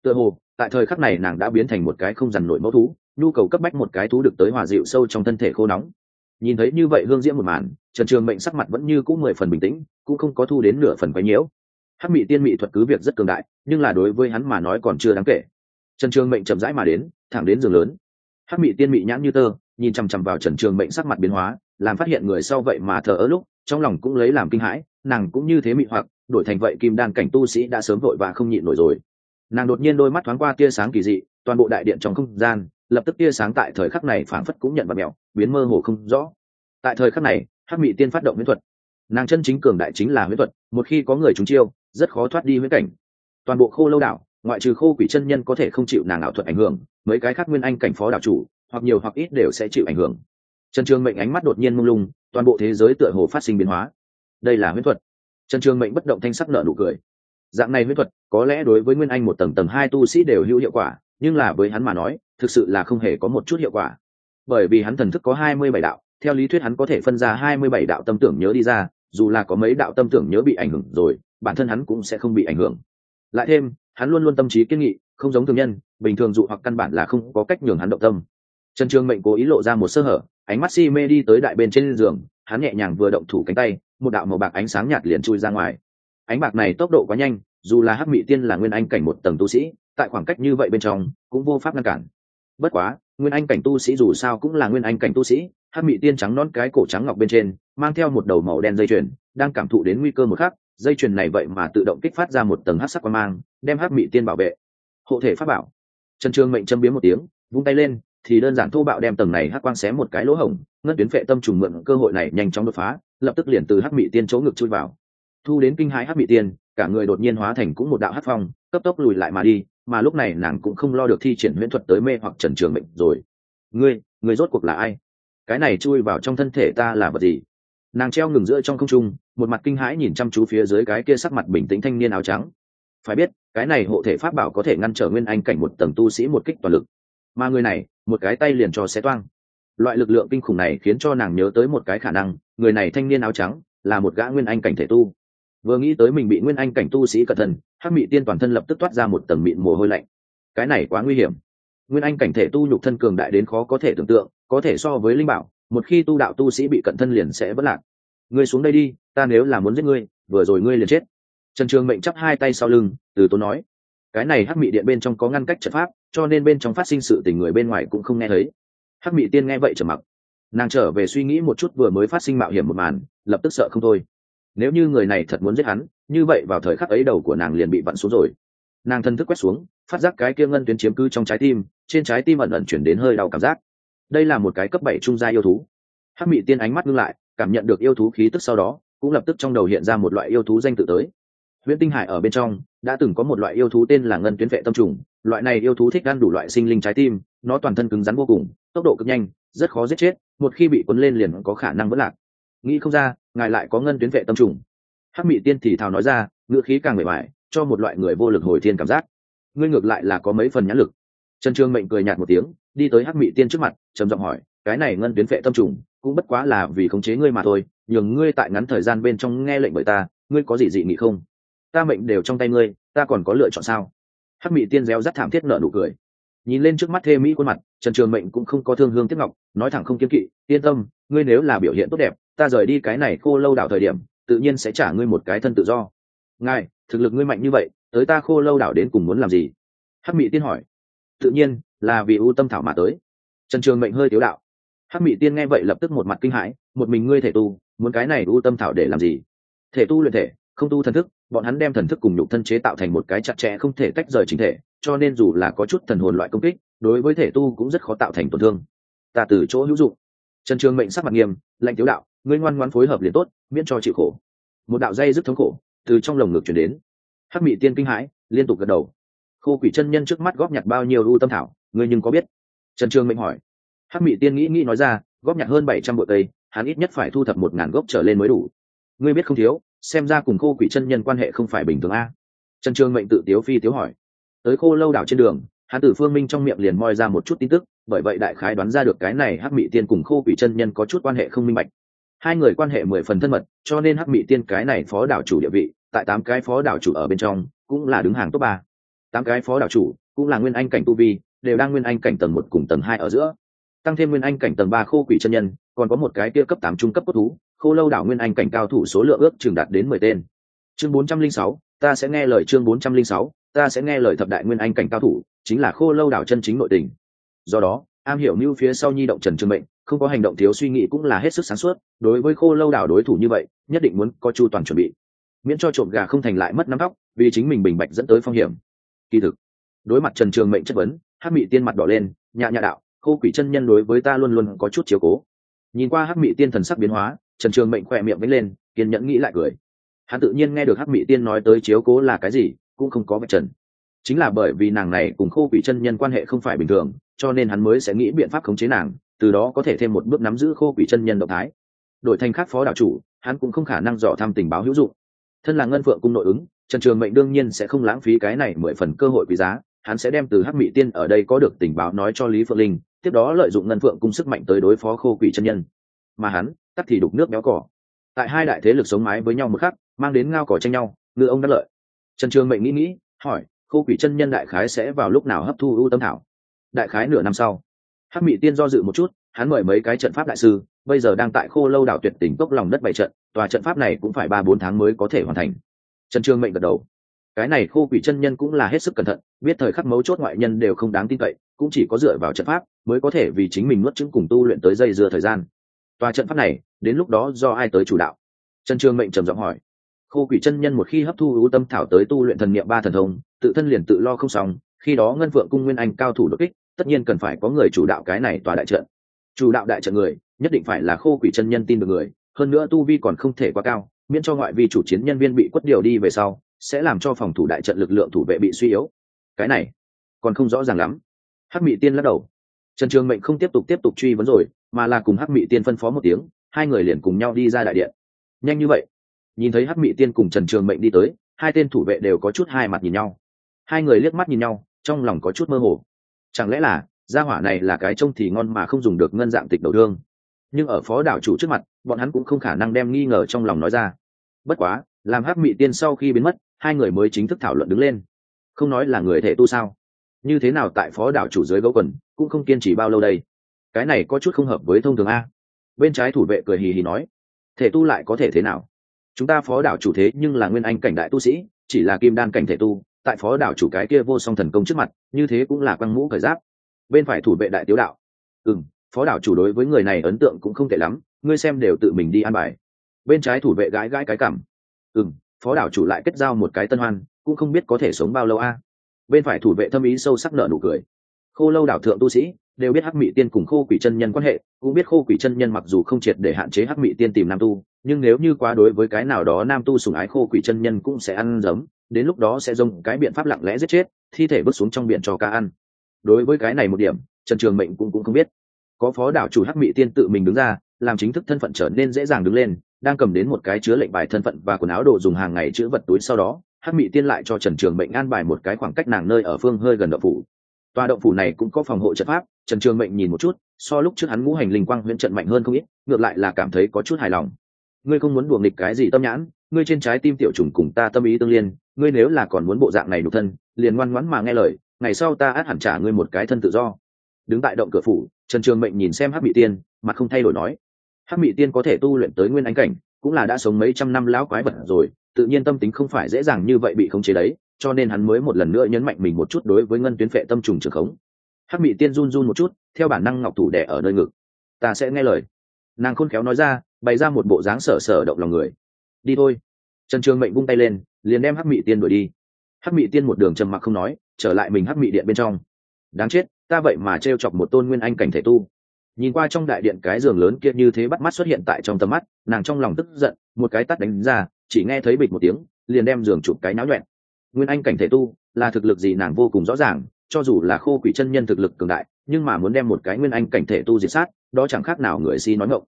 Tựa hồ, tại thời khắc này nàng đã biến thành một cái không dằn nổi mẫu thú, nhu cầu cấp bách một cái thú được tới hòa dịu sâu trong thân thể khô nóng. Nhìn thấy như vậy hương diễm một màn, trần trường mệnh sắc mặt vẫn như cũng mười phần bình tĩnh, cũng không có thu đến nửa phần quấy nhiễu hắc mị tiên mị thuật cứ việc rất cường đại, nhưng là đối với hắn mà nói còn chưa đáng kể. Trần trường mệnh chậm rãi mà đến, thẳng đến giường lớn. Hắc mị tiên mị nhãn như tơ, nhìn chằm chằm vào trần trường mệnh sắc mặt biến hóa, làm phát hiện người sau vậy mà thờ ớ lúc, trong lòng cũng lấy làm kinh hãi, nàng cũng như thế mị hoặc, đổi thành vậy kim đan cảnh tu sĩ đã sớm vội và không nhịn nổi rồi. Nàng đột nhiên đôi mắt thoáng qua tia sáng kỳ dị, toàn bộ đại điện trong không gian, lập tức tia sáng tại thời khắc này phảng phất cũng nhận vào mẹo biến mơ hồ không rõ. Tại thời khắc này, hắc mị tiên phát động huyễn thuật. Nàng chân chính cường đại chính là huyễn thuật, một khi có người trúng chiêu rất khó thoát đi huyễn cảnh. Toàn bộ khô lâu đảo, ngoại trừ khô quỷ chân nhân có thể không chịu nàng ảo thuật ảnh hưởng, mấy cái khác nguyên anh cảnh phó đảo chủ, hoặc nhiều hoặc ít đều sẽ chịu ảnh hưởng. Trần trường mệnh ánh mắt đột nhiên mông lung, toàn bộ thế giới tựa hồ phát sinh biến hóa. Đây là huyễn thuật. Trần trường mệnh bất động thanh sắc nợ nụ cười. Dạng này huyễn thuật, có lẽ đối với nguyên anh một tầng tầng hai tu sĩ đều hữu hiệu quả, nhưng là với hắn mà nói, thực sự là không hề có một chút hiệu quả. Bởi vì hắn thần thức có hai mươi bảy đạo, theo lý thuyết hắn có thể phân ra hai mươi bảy đạo tâm tưởng nhớ đi ra, dù là có mấy đạo tâm tưởng nhớ bị ảnh hưởng rồi bản thân hắn cũng sẽ không bị ảnh hưởng. Lại thêm, hắn luôn luôn tâm trí kiên nghị, không giống thường nhân, bình thường dụ hoặc căn bản là không có cách nhường hắn động tâm. Trần trường mệnh cố ý lộ ra một sơ hở, ánh mắt si mê đi tới đại bên trên giường, hắn nhẹ nhàng vừa động thủ cánh tay, một đạo màu bạc ánh sáng nhạt liền chui ra ngoài. Ánh bạc này tốc độ quá nhanh, dù là hắc mị tiên là nguyên anh cảnh một tầng tu sĩ, tại khoảng cách như vậy bên trong, cũng vô pháp ngăn cản. Bất quá, nguyên anh cảnh tu sĩ dù sao cũng là nguyên anh cảnh tu sĩ, hắc mị tiên trắng non cái cổ trắng ngọc bên trên, mang theo một đầu màu đen dây chuyền, đang cảm thụ đến nguy cơ một khắc dây chuyền này vậy mà tự động kích phát ra một tầng hắc sắc quang mang, đem hắc mị tiên bảo vệ. Hộ thể pháp bảo. Trần trường mệnh châm biếm một tiếng, vung tay lên, thì đơn giản thô bạo đem tầng này hắc quang xé một cái lỗ hổng, ngân tuyến phệ tâm trùng mượn cơ hội này nhanh chóng đột phá, lập tức liền từ hắc mị tiên chỗ ngực chui vào. Thu đến kinh hãi hắc mị tiên, cả người đột nhiên hóa thành cũng một đạo hắc phong, cấp tốc lùi lại mà đi, mà lúc này nàng cũng không lo được thi triển huyễn thuật tới mê hoặc trần trường mệnh rồi. Ngươi ngươi rốt cuộc là ai? Cái này chui vào trong thân thể ta là vật gì? Nàng treo ngừng giữa trong không trung, một mặt kinh hãi nhìn chăm chú phía dưới cái kia sắc mặt bình tĩnh thanh niên áo trắng. Phải biết, cái này hộ thể pháp bảo có thể ngăn trở nguyên anh cảnh một tầng tu sĩ một kích toàn lực. Mà người này, một cái tay liền cho xé toang. Loại lực lượng kinh khủng này khiến cho nàng nhớ tới một cái khả năng, người này thanh niên áo trắng, là một gã nguyên anh cảnh thể tu. Vừa nghĩ tới mình bị nguyên anh cảnh tu sĩ cẩn thân hắc mị tiên toàn thân lập tức toát ra một tầng mịn mồ hôi lạnh. Cái này quá nguy hiểm. Nguyên anh cảnh thể tu nhục thân cường đại đến khó có thể tưởng tượng, có thể so với linh bảo một khi tu đạo tu sĩ bị cận thân liền sẽ vất lạc. Ngươi xuống đây đi, ta nếu là muốn giết ngươi, vừa rồi ngươi liền chết. Trần trường mệnh chắp hai tay sau lưng, từ tốn nói, cái này hắc mị điện bên trong có ngăn cách trận pháp, cho nên bên trong phát sinh sự tình người bên ngoài cũng không nghe thấy. Hắc mị tiên nghe vậy trở mặc. Nàng trở về suy nghĩ một chút vừa mới phát sinh mạo hiểm một màn, lập tức sợ không thôi. Nếu như người này thật muốn giết hắn, như vậy vào thời khắc ấy đầu của nàng liền bị vặn xuống rồi. Nàng thân thức quét xuống, phát giác cái kia ngân tuyến chiếm cứ trong trái tim, trên trái tim ẩn ẩn chuyển đến hơi đau cảm giác đây là một cái cấp bảy trung gia yêu thú. Hắc mị tiên ánh mắt ngưng lại, cảm nhận được yêu thú khí tức sau đó, cũng lập tức trong đầu hiện ra một loại yêu thú danh tự tới. Huyện tinh hải ở bên trong, đã từng có một loại yêu thú tên là ngân tuyến vệ tâm trùng. Loại này yêu thú thích ăn đủ loại sinh linh trái tim, nó toàn thân cứng rắn vô cùng, tốc độ cực nhanh, rất khó giết chết, một khi bị cuốn lên liền có khả năng vỡ lạc. Nghĩ không ra, ngài lại có ngân tuyến vệ tâm trùng. Hắc mị tiên thì thào nói ra, ngữ khí càng mệt mại, cho một loại người vô lực hồi thiên cảm giác. Ngươi ngược lại là có mấy phần nhãn lực. Trần trương mệnh cười nhạt một tiếng đi tới hắc mị tiên trước mặt, trầm giọng hỏi, cái này ngân tuyến vệ tâm trùng, cũng bất quá là vì khống chế ngươi mà thôi, nhường ngươi tại ngắn thời gian bên trong nghe lệnh bởi ta, ngươi có gì dị nghị không? Ta mệnh đều trong tay ngươi, ta còn có lựa chọn sao? Hắc mị tiên réo rắt thảm thiết nợ nụ cười. Nhìn lên trước mắt thê mỹ khuôn mặt, trần trường mệnh cũng không có thương hương tiếp ngọc, nói thẳng không kiếm kỵ, yên tâm, ngươi nếu là biểu hiện tốt đẹp, ta rời đi cái này khô lâu đảo thời điểm, tự nhiên sẽ trả ngươi một cái thân tự do. Ngài, thực lực ngươi mạnh như vậy, tới ta khô lâu đảo đến cùng muốn làm gì? Hắc mị tiên hỏi tự nhiên là vì ưu tâm thảo mà tới. Trần trường mệnh hơi tiếu đạo. Hắc mị tiên nghe vậy lập tức một mặt kinh hãi, một mình ngươi thể tu, muốn cái này ưu tâm thảo để làm gì? Thể tu luyện thể, không tu thần thức, bọn hắn đem thần thức cùng nhục thân chế tạo thành một cái chặt chẽ không thể tách rời chính thể, cho nên dù là có chút thần hồn loại công kích, đối với thể tu cũng rất khó tạo thành tổn thương. Ta từ chỗ hữu dụng. Trần trường mệnh sắc mặt nghiêm, lạnh tiếu đạo, ngươi ngoan ngoan phối hợp liền tốt, miễn cho chịu khổ. Một đạo dây rất thống khổ từ trong lồng ngực chuyển đến. Hắc mị tiên kinh hãi, liên tục gật đầu khô quỷ chân nhân trước mắt góp nhặt bao nhiêu ưu tâm thảo, ngươi nhưng có biết? Trần trường mệnh hỏi. Hắc mị tiên nghĩ nghĩ nói ra, góp nhặt hơn bảy trăm bộ tây hắn ít nhất phải thu thập một ngàn gốc trở lên mới đủ. Ngươi biết không thiếu, xem ra cùng khô quỷ chân nhân quan hệ không phải bình thường a. Trần trường mệnh tự tiếu phi tiếu hỏi. Tới khô lâu đảo trên đường, hắn tử phương minh trong miệng liền moi ra một chút tin tức, bởi vậy đại khái đoán ra được cái này hắc mị tiên cùng khô quỷ chân nhân có chút quan hệ không minh bạch. Hai người quan hệ mười phần thân mật, cho nên hắc mị tiên cái này phó đảo chủ địa vị, tại tám cái phó đảo chủ ở bên trong, cũng là đứng hàng top ba tám cái phó đảo chủ, cũng là nguyên anh cảnh tu vi, đều đang nguyên anh cảnh tầng một cùng tầng hai ở giữa. Tăng thêm nguyên anh cảnh tầng ba khô quỷ chân nhân, còn có một cái kia cấp tám trung cấp cốt thú, khô lâu đảo nguyên anh cảnh cao thủ số lượng ước chừng đạt đến mười tên. Chương bốn trăm linh sáu, ta sẽ nghe lời chương bốn trăm linh sáu, ta sẽ nghe lời thập đại nguyên anh cảnh cao thủ, chính là khô lâu đảo chân chính nội tình. Do đó, am hiểu mưu phía sau nhi động trần trương mệnh, không có hành động thiếu suy nghĩ cũng là hết sức sáng suốt, đối với khô lâu đảo đối thủ như vậy, nhất định muốn có chu toàn chuẩn bị. Miễn cho trộm gà không thành lại mất nắm tóc, vì chính mình bình bạch dẫn tới phong hiểm kỳ thực, đối mặt trần trường mệnh chất vấn hát mị tiên mặt đỏ lên, nhạ nhạ đạo, khô quỷ chân nhân đối với ta luôn luôn có chút chiếu cố. Nhìn qua hát mị tiên thần sắc biến hóa, trần trường mệnh khỏe miệng vĩnh lên, kiên nhẫn nghĩ lại cười. Hắn tự nhiên nghe được hát mị tiên nói tới chiếu cố là cái gì, cũng không có vạch trần. Chính là bởi vì nàng này cùng khô quỷ chân nhân quan hệ không phải bình thường, cho nên hắn mới sẽ nghĩ biện pháp khống chế nàng, từ đó có thể thêm một bước nắm giữ khô quỷ chân nhân động thái. Đổi thành khác phó đạo chủ, hắn cũng không khả năng dò thăm tình báo hữu dụng. Thân là ngân phượng cung nội ứng trần trường mệnh đương nhiên sẽ không lãng phí cái này mười phần cơ hội quý giá, hắn sẽ đem từ hắc mỹ tiên ở đây có được tình báo nói cho lý phượng linh, tiếp đó lợi dụng ngân phượng cung sức mạnh tới đối phó khô quỷ chân nhân. Mà hắn, tắt thì đục nước béo cỏ. Tại hai đại thế lực sống mái với nhau một khắc, mang đến ngao cỏ tranh nhau, ngư ông đắc lợi. Trần trường mệnh nghĩ nghĩ, hỏi, khô quỷ chân nhân đại khái sẽ vào lúc nào hấp thu ưu tâm thảo? Đại khái nửa năm sau. Hắc mỹ tiên do dự một chút, hắn mời mấy cái trận pháp đại sư, bây giờ đang tại khô lâu đảo tuyệt tỉnh cốc lòng đất bảy trận, tòa trận pháp này cũng phải ba bốn tháng mới có thể hoàn thành trần trương mệnh gật đầu. Cái này khô quỷ chân nhân cũng là hết sức cẩn thận, biết thời khắc mấu chốt ngoại nhân đều không đáng tin cậy, cũng chỉ có dựa vào trận pháp mới có thể vì chính mình nuốt chứng cùng tu luyện tới dây dưa thời gian. Tòa trận pháp này, đến lúc đó do ai tới chủ đạo? Trần trương mệnh trầm giọng hỏi. Khô quỷ chân nhân một khi hấp thu ưu tâm thảo tới tu luyện thần niệm ba thần thông, tự thân liền tự lo không xong, khi đó ngân vượng cung nguyên anh cao thủ đột kích, tất nhiên cần phải có người chủ đạo cái này tòa đại trận. Chủ đạo đại trận người, nhất định phải là khô quỷ chân nhân tin được người, hơn nữa tu vi còn không thể quá cao miễn cho ngoại vi chủ chiến nhân viên bị quất điều đi về sau, sẽ làm cho phòng thủ đại trận lực lượng thủ vệ bị suy yếu. Cái này, còn không rõ ràng lắm. Hắc mỹ tiên lắc đầu. Trần trường mệnh không tiếp tục tiếp tục truy vấn rồi, mà là cùng hắc mỹ tiên phân phó một tiếng, hai người liền cùng nhau đi ra đại điện. Nhanh như vậy, nhìn thấy hắc mỹ tiên cùng trần trường mệnh đi tới, hai tên thủ vệ đều có chút hai mặt nhìn nhau. Hai người liếc mắt nhìn nhau, trong lòng có chút mơ hồ. Chẳng lẽ là, gia hỏa này là cái trông thì ngon mà không dùng được ngân dạng tịch đầu thương? Nhưng ở phó đảo chủ trước mặt, bọn hắn cũng không khả năng đem nghi ngờ trong lòng nói ra. Bất quá, làm hắc mị tiên sau khi biến mất, hai người mới chính thức thảo luận đứng lên. Không nói là người thể tu sao? Như thế nào tại phó đảo chủ dưới gấu quần, cũng không kiên trì bao lâu đây? Cái này có chút không hợp với thông thường a. Bên trái thủ vệ cười hì hì nói, thể tu lại có thể thế nào? Chúng ta phó đảo chủ thế nhưng là nguyên anh cảnh đại tu sĩ, chỉ là kim đan cảnh thể tu, tại phó đảo chủ cái kia vô song thần công trước mặt, như thế cũng là quăng mũ khởi giáp. Bên phải thủ vệ đại tiếu đạo ừ m phó đảo chủ đối với người này ấn tượng cũng không tệ lắm, ngươi xem đều tự mình đi ăn bài. Bên trái thủ vệ gãi gãi cái cảm ừ m phó đảo chủ lại kết giao một cái tân hoan, cũng không biết có thể sống bao lâu a. Bên phải thủ vệ thâm ý sâu sắc nợ nụ cười. Khô lâu đảo thượng tu sĩ, đều biết hắc mỹ tiên cùng khô quỷ chân nhân quan hệ, cũng biết khô quỷ chân nhân mặc dù không triệt để hạn chế hắc mỹ tiên tìm nam tu, nhưng nếu như quá đối với cái nào đó nam tu sùng ái khô quỷ chân nhân cũng sẽ ăn giấm, đến lúc đó sẽ dùng cái biện pháp lặng lẽ giết chết, thi thể bước xuống trong biển cho cá ăn. Đối với cái này một điểm, trần trường mệnh cũng cũng không biết có phó đảo chủ hắc mị tiên tự mình đứng ra, làm chính thức thân phận trở nên dễ dàng đứng lên, đang cầm đến một cái chứa lệnh bài thân phận và quần áo đồ dùng hàng ngày chữ vật túi sau đó, hắc mị tiên lại cho trần trường mệnh an bài một cái khoảng cách nàng nơi ở phương hơi gần động phủ. Tòa động phủ này cũng có phòng hộ trận pháp, trần trường mệnh nhìn một chút, so lúc trước hắn ngũ hành linh quang huyễn trận mạnh hơn không ít, ngược lại là cảm thấy có chút hài lòng. Ngươi không muốn đùa nghịch cái gì tâm nhãn, ngươi trên trái tim tiểu trùng cùng ta tâm ý tương liên, ngươi nếu là còn muốn bộ dạng này đủ thân, liền ngoan ngoãn mà nghe lời, ngày sau ta át hẳn trả ngươi một cái thân tự do. Đứng tại động cửa phủ trần trường mệnh nhìn xem hắc mỹ tiên, mặt không thay đổi nói, hắc mỹ tiên có thể tu luyện tới nguyên anh cảnh, cũng là đã sống mấy trăm năm lão quái vật rồi, tự nhiên tâm tính không phải dễ dàng như vậy bị khống chế đấy, cho nên hắn mới một lần nữa nhấn mạnh mình một chút đối với ngân tuyến phệ tâm trùng trường khống. Hắc mỹ tiên run run một chút, theo bản năng ngọc thủ đẻ ở nơi ngực. Ta sẽ nghe lời. Nàng khôn khéo nói ra, bày ra một bộ dáng sở sở động lòng người. Đi thôi. Trần trường mệnh vung tay lên, liền đem hắc mỹ tiên đuổi đi. Hắc mỹ tiên một đường trầm mặc không nói, trở lại mình hắc mỹ điện bên trong. Đáng chết ta vậy mà t chọc một tôn nguyên anh cảnh thể tu. Nhìn qua trong đại điện cái giường lớn kia như thế bắt mắt xuất hiện tại trong tầm mắt, nàng trong lòng tức giận, một cái tắt đánh ra, chỉ nghe thấy bịch một tiếng, liền đem giường chụp cái náo nhuẹn nguyên anh cảnh thể tu, là thực lực gì nàng vô cùng rõ ràng, cho dù là khô quỷ chân nhân thực lực cường đại, nhưng mà muốn đem một cái nguyên anh cảnh thể tu diệt sát, đó chẳng khác nào người si nói ngộng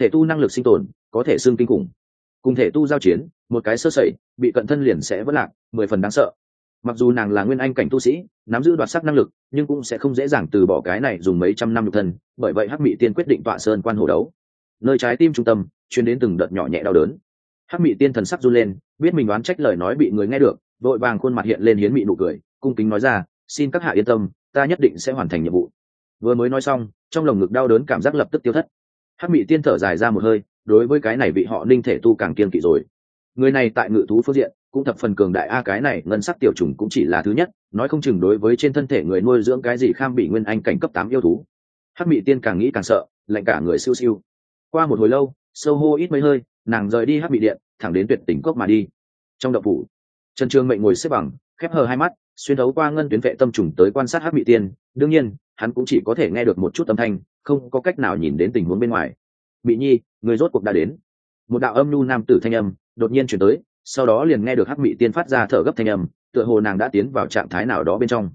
thể tu năng lực sinh tồn, có thể xương kinh khủng. Cùng thể tu giao chiến, một cái sơ sẩy, bị cận thân liền sẽ vất lạc, mười phần đáng sợ mặc dù nàng là nguyên anh cảnh tu sĩ, nắm giữ đoạt sắc năng lực, nhưng cũng sẽ không dễ dàng từ bỏ cái này dùng mấy trăm năm nhục thân, bởi vậy hắc mỹ tiên quyết định tọa sơn quan hồ đấu. Nơi trái tim trung tâm chuyên đến từng đợt nhỏ nhẹ đau đớn. Hắc mỹ tiên thần sắc run lên, biết mình đoán trách lời nói bị người nghe được, vội vàng khuôn mặt hiện lên hiến mị nụ cười, cung kính nói ra, xin các hạ yên tâm, ta nhất định sẽ hoàn thành nhiệm vụ. Vừa mới nói xong, trong lồng ngực đau đớn cảm giác lập tức tiêu thất. Hắc mỹ tiên thở dài ra một hơi, đối với cái này bị họ ninh thể tu càng kiên kỵ rồi. Người này tại ngự thú phương diện cũng thập phần cường đại. A, cái này, ngân sắc tiểu trùng cũng chỉ là thứ nhất, nói không chừng đối với trên thân thể người nuôi dưỡng cái gì kham bị nguyên anh cảnh cấp tám yêu thú. Hắc mị tiên càng nghĩ càng sợ, lạnh cả người siêu siêu. Qua một hồi lâu, sâu hô ít mấy hơi, nàng rời đi hắc mị điện, thẳng đến tuyệt tỉnh cốc mà đi. Trong đậu phủ, trần trương mệnh ngồi xếp bằng, khép hờ hai mắt, xuyên thấu qua ngân tuyến vệ tâm trùng tới quan sát hắc mị tiên. Đương nhiên, hắn cũng chỉ có thể nghe được một chút âm thanh, không có cách nào nhìn đến tình huống bên ngoài. Bị nhi, người rốt cuộc đã đến. Một đạo âm nhu nam tử thanh âm đột nhiên chuyển tới sau đó liền nghe được hắc mỹ tiên phát ra thở gấp thanh âm, tựa hồ nàng đã tiến vào trạng thái nào đó bên trong.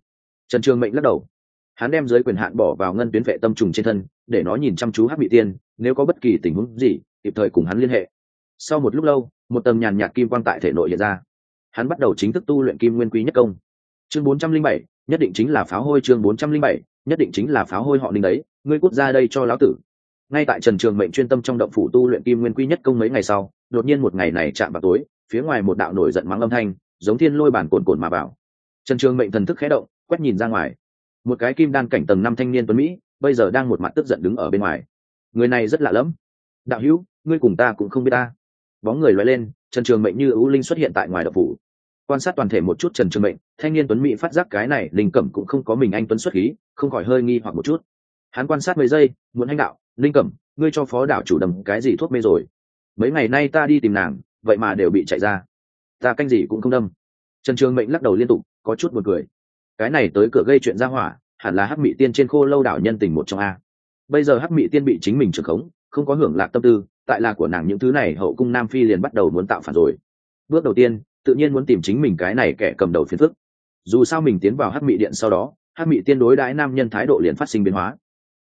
Trần trường mệnh lắc đầu. Hắn đem dưới quyền hạn bỏ vào ngân tuyến vệ tâm trùng trên thân, để nó nhìn chăm chú hắc mỹ tiên, nếu có bất kỳ tình huống gì, kịp thời cùng hắn liên hệ. Sau một lúc lâu, một tầng nhàn nhạt kim quang tại thể nội hiện ra. Hắn bắt đầu chính thức tu luyện kim nguyên quý nhất công. Chương bốn trăm linh bảy, nhất định chính là pháo hôi chương bốn trăm linh bảy, nhất định chính là pháo hôi họ ninh đấy, ngươi cút ra đây cho lão tử. Ngay tại trần trường mệnh chuyên tâm trong động phủ tu luyện kim nguyên quy nhất công mấy ngày sau đột nhiên một ngày này chạm vào tối, phía ngoài một đạo nổi giận mắng âm thanh, giống thiên lôi bản cồn cồn mà vào. Trần trường mệnh thần thức khẽ động, quét nhìn ra ngoài. Một cái kim đan cảnh tầng năm thanh niên tuấn mỹ, bây giờ đang một mặt tức giận đứng ở bên ngoài. Người này rất lạ lẫm. Đạo hữu, ngươi cùng ta cũng không biết ta. Bóng người loay lên, trần trường mệnh như ưu linh xuất hiện tại ngoài đập phủ. Quan sát toàn thể một chút trần trường mệnh, thanh niên tuấn mỹ phát giác cái này, linh cẩm cũng không có mình anh tuấn xuất khí, không khỏi hơi nghi hoặc một chút. Hắn quan sát mấy giây, muốn hành đạo, linh cẩm, ngươi cho phó đảo chủ đầm cái gì thuốc mê rồi? Mấy ngày nay ta đi tìm nàng, vậy mà đều bị chạy ra. Ta canh gì cũng không đâm. Trần trường mệnh lắc đầu liên tục, có chút buồn cười. Cái này tới cửa gây chuyện ra hỏa, hẳn là hắc mị tiên trên khô lâu đảo nhân tình một trong a. Bây giờ hắc mị tiên bị chính mình trưởng khống, không có hưởng lạc tâm tư, tại là của nàng những thứ này hậu cung nam phi liền bắt đầu muốn tạo phản rồi. Bước đầu tiên, tự nhiên muốn tìm chính mình cái này kẻ cầm đầu phiền phức. Dù sao mình tiến vào hắc mị điện sau đó, hắc mị tiên đối đãi nam nhân thái độ liền phát sinh biến hóa.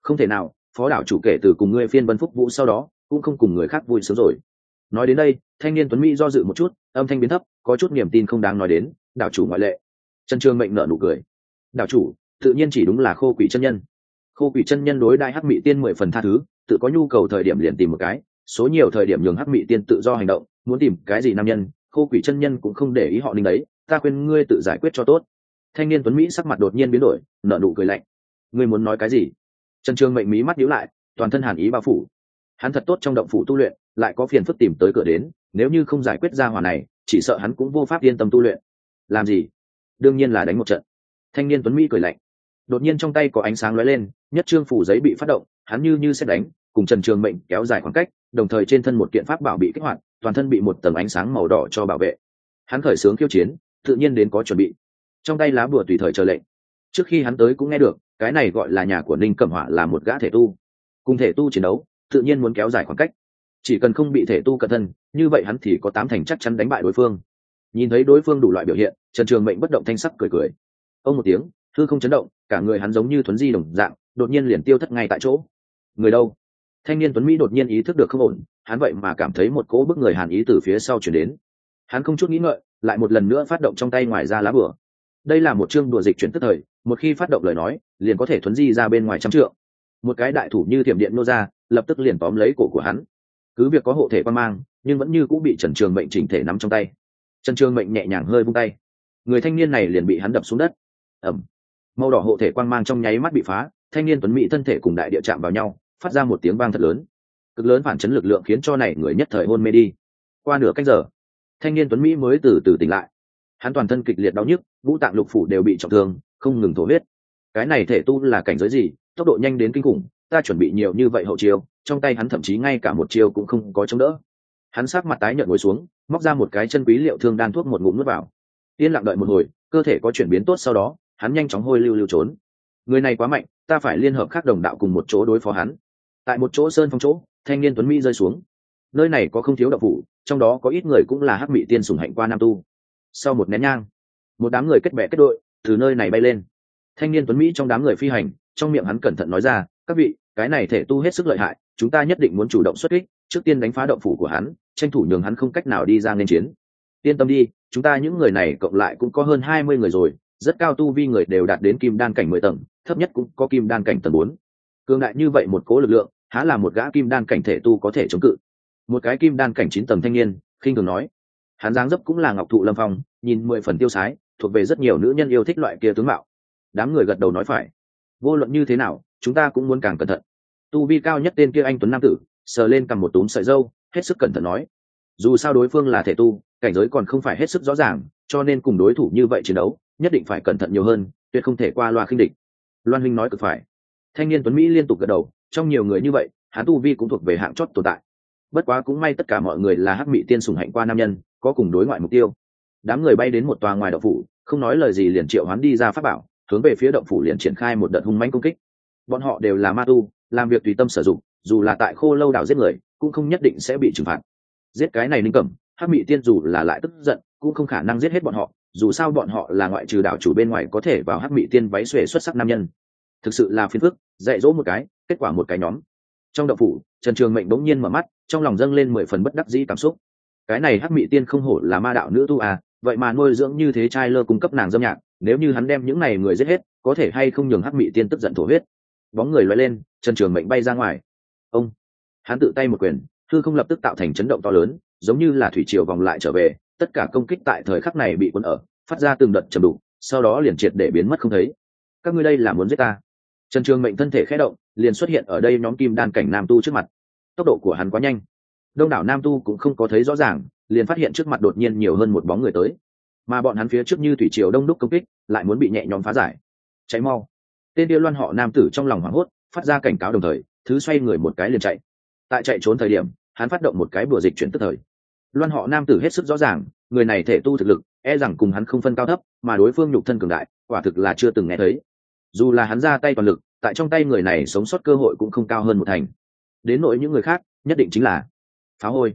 Không thể nào, phó đảo chủ kể từ cùng ngươi phiên vân phúc vũ sau đó cũng không cùng người khác vui sướng rồi. Nói đến đây, thanh niên tuấn mỹ do dự một chút, âm thanh biến thấp, có chút niềm tin không đáng nói đến, đảo chủ ngoại lệ. Trần trương mệnh nợ nụ cười. Đảo chủ, tự nhiên chỉ đúng là khô quỷ chân nhân. Khô quỷ chân nhân đối đại hắc mỹ tiên mười phần tha thứ, tự có nhu cầu thời điểm liền tìm một cái, số nhiều thời điểm nhường hắc mỹ tiên tự do hành động, muốn tìm cái gì nam nhân, khô quỷ chân nhân cũng không để ý họ ninh đấy, ta khuyên ngươi tự giải quyết cho tốt. Thanh niên tuấn mỹ sắc mặt đột nhiên biến đổi nợ nụ cười lạnh. Ngươi muốn nói cái gì? Trần trường mệnh mỹ mắt nhíu lại, toàn thân hàn ý bao phủ hắn thật tốt trong động phủ tu luyện, lại có phiền phức tìm tới cửa đến, nếu như không giải quyết ra hỏa này, chỉ sợ hắn cũng vô pháp yên tâm tu luyện. Làm gì? Đương nhiên là đánh một trận. Thanh niên tuấn mỹ cười lạnh. Đột nhiên trong tay có ánh sáng lóe lên, nhất trương phủ giấy bị phát động, hắn như như xét đánh, cùng trần trường mệnh kéo dài khoảng cách, đồng thời trên thân một kiện pháp bảo bị kích hoạt, toàn thân bị một tầng ánh sáng màu đỏ cho bảo vệ. Hắn khởi xướng khiêu chiến, tự nhiên đến có chuẩn bị. Trong tay lá bùa tùy thời chờ lệnh. Trước khi hắn tới cũng nghe được, cái này gọi là nhà của ninh cẩm họa là một gã thể tu. Cùng thể tu chiến đấu tự nhiên muốn kéo dài khoảng cách. Chỉ cần không bị thể tu cẩn thân, như vậy hắn thì có tám thành chắc chắn đánh bại đối phương. Nhìn thấy đối phương đủ loại biểu hiện, trần trường mệnh bất động thanh sắc cười cười. Ông một tiếng, thư không chấn động, cả người hắn giống như thuấn di đồng dạng, đột nhiên liền tiêu thất ngay tại chỗ. Người đâu? Thanh niên tuấn mỹ đột nhiên ý thức được không ổn, hắn vậy mà cảm thấy một cỗ bức người hàn ý từ phía sau chuyển đến. Hắn không chút nghĩ ngợi, lại một lần nữa phát động trong tay ngoài ra lá bửa. Đây là một chương đùa dịch chuyển tức thời, một khi phát động lời nói, liền có thể thuấn di ra bên ngoài trăm trượng một cái đại thủ như thiểm điện nô ra, lập tức liền tóm lấy cổ của hắn. Cứ việc có hộ thể quan mang, nhưng vẫn như cũng bị trần trường mệnh chỉnh thể nắm trong tay. Trần trường mệnh nhẹ nhàng hơi vung tay. Người thanh niên này liền bị hắn đập xuống đất. Ẩm màu đỏ hộ thể quan mang trong nháy mắt bị phá, thanh niên tuấn mỹ thân thể cùng đại địa chạm vào nhau, phát ra một tiếng vang thật lớn. Cực lớn phản chấn lực lượng khiến cho này người nhất thời hôn mê đi. Qua nửa cách giờ, thanh niên tuấn mỹ mới từ từ tỉnh lại. Hắn toàn thân kịch liệt đau nhức vũ tạng lục phủ đều bị trọng thương, không ngừng thổ huyết. Cái này thể tu là cảnh giới gì tốc độ nhanh đến kinh khủng, ta chuẩn bị nhiều như vậy hậu chiêu, trong tay hắn thậm chí ngay cả một chiêu cũng không có chống đỡ. Hắn sát mặt tái nhợt ngồi xuống, móc ra một cái chân quý liệu thương đan thuốc một ngụm nuốt vào. Yên lặng đợi một hồi, cơ thể có chuyển biến tốt sau đó, hắn nhanh chóng hôi lưu lưu trốn. Người này quá mạnh, ta phải liên hợp các đồng đạo cùng một chỗ đối phó hắn. Tại một chỗ sơn phong chỗ, thanh niên tuấn mỹ rơi xuống. Nơi này có không thiếu đậu phủ, trong đó có ít người cũng là hắc mỹ tiên sùng hạnh qua nam tu. Sau một nén nhang, một đám người kết bè kết đội, từ nơi này bay lên. Thanh niên tuấn mỹ trong đám người phi hành trong miệng hắn cẩn thận nói ra, các vị, cái này thể tu hết sức lợi hại, chúng ta nhất định muốn chủ động xuất kích, trước tiên đánh phá động phủ của hắn, tranh thủ nhường hắn không cách nào đi ra nên chiến. Yên tâm đi, chúng ta những người này cộng lại cũng có hơn hai mươi người rồi, rất cao tu vi người đều đạt đến kim đan cảnh mười tầng, thấp nhất cũng có kim đan cảnh tầng bốn. Cường đại như vậy một cố lực lượng, há là một gã kim đan cảnh thể tu có thể chống cự? Một cái kim đan cảnh chín tầng thanh niên, khinh thường nói. Hắn dáng dấp cũng là ngọc thụ lâm phong, nhìn mười phần tiêu sái, thuộc về rất nhiều nữ nhân yêu thích loại kia tướng mạo. Đám người gật đầu nói phải vô luận như thế nào, chúng ta cũng muốn càng cẩn thận. Tu vi cao nhất tên kia anh tuấn nam tử, sờ lên cầm một túm sợi dâu, hết sức cẩn thận nói. Dù sao đối phương là thể tu, cảnh giới còn không phải hết sức rõ ràng, cho nên cùng đối thủ như vậy chiến đấu, nhất định phải cẩn thận nhiều hơn, tuyệt không thể qua loa khinh địch. Loan huynh nói cực phải. Thanh niên tuấn mỹ liên tục gật đầu, trong nhiều người như vậy, hắn tu vi cũng thuộc về hạng chót tồn tại. Bất quá cũng may tất cả mọi người là hắc mỹ tiên sùng hạnh qua nam nhân, có cùng đối ngoại mục tiêu. Đám người bay đến một tòa ngoài đậu phủ, không nói lời gì liền triệu hắn đi ra pháp bảo hướng về phía động phủ liền triển khai một đợt hung manh công kích. Bọn họ đều là ma tu, làm việc tùy tâm sử dụng, dù là tại khô lâu đảo giết người, cũng không nhất định sẽ bị trừng phạt. Giết cái này linh cẩm, hắc mỹ tiên dù là lại tức giận, cũng không khả năng giết hết bọn họ, dù sao bọn họ là ngoại trừ đảo chủ bên ngoài có thể vào hắc mỹ tiên váy xuề xuất sắc nam nhân. Thực sự là phiền phức, dạy dỗ một cái, kết quả một cái nhóm. Trong động phủ, trần trường mệnh bỗng nhiên mở mắt, trong lòng dâng lên mười phần bất đắc dĩ cảm xúc. Cái này hắc mỹ tiên không hổ là ma đạo nữ tu à vậy mà nuôi dưỡng như thế trai lơ cung cấp nàng dâm nhạc nếu như hắn đem những này người giết hết có thể hay không nhường hắc mị tiên tức giận thổ huyết. Bóng người loay lên trần trường mệnh bay ra ngoài. Ông! Hắn tự tay một quyền thư không lập tức tạo thành chấn động to lớn giống như là thủy triều vòng lại trở về tất cả công kích tại thời khắc này bị quân ở phát ra từng đợt trầm đủ, sau đó liền triệt để biến mất không thấy. Các ngươi đây là muốn giết ta? Trần trường mệnh thân thể khẽ động liền xuất hiện ở đây nhóm kim đan cảnh nam tu trước mặt. Tốc độ của hắn quá nhanh. Đông đảo nam tu cũng không có thấy rõ ràng liền phát hiện trước mặt đột nhiên nhiều hơn một bóng người tới mà bọn hắn phía trước như thủy triều đông đúc công kích, lại muốn bị nhẹ nhõm phá giải. Cháy mau. Tên điêu loan họ nam tử trong lòng hoảng hốt, phát ra cảnh cáo đồng thời, thứ xoay người một cái liền chạy. Tại chạy trốn thời điểm, hắn phát động một cái bùa dịch chuyển tức thời. Loan họ nam tử hết sức rõ ràng, người này thể tu thực lực e rằng cùng hắn không phân cao thấp, mà đối phương nhục thân cường đại, quả thực là chưa từng nghe thấy. Dù là hắn ra tay toàn lực, tại trong tay người này sống sót cơ hội cũng không cao hơn một thành. Đến nỗi những người khác, nhất định chính là phá hôi.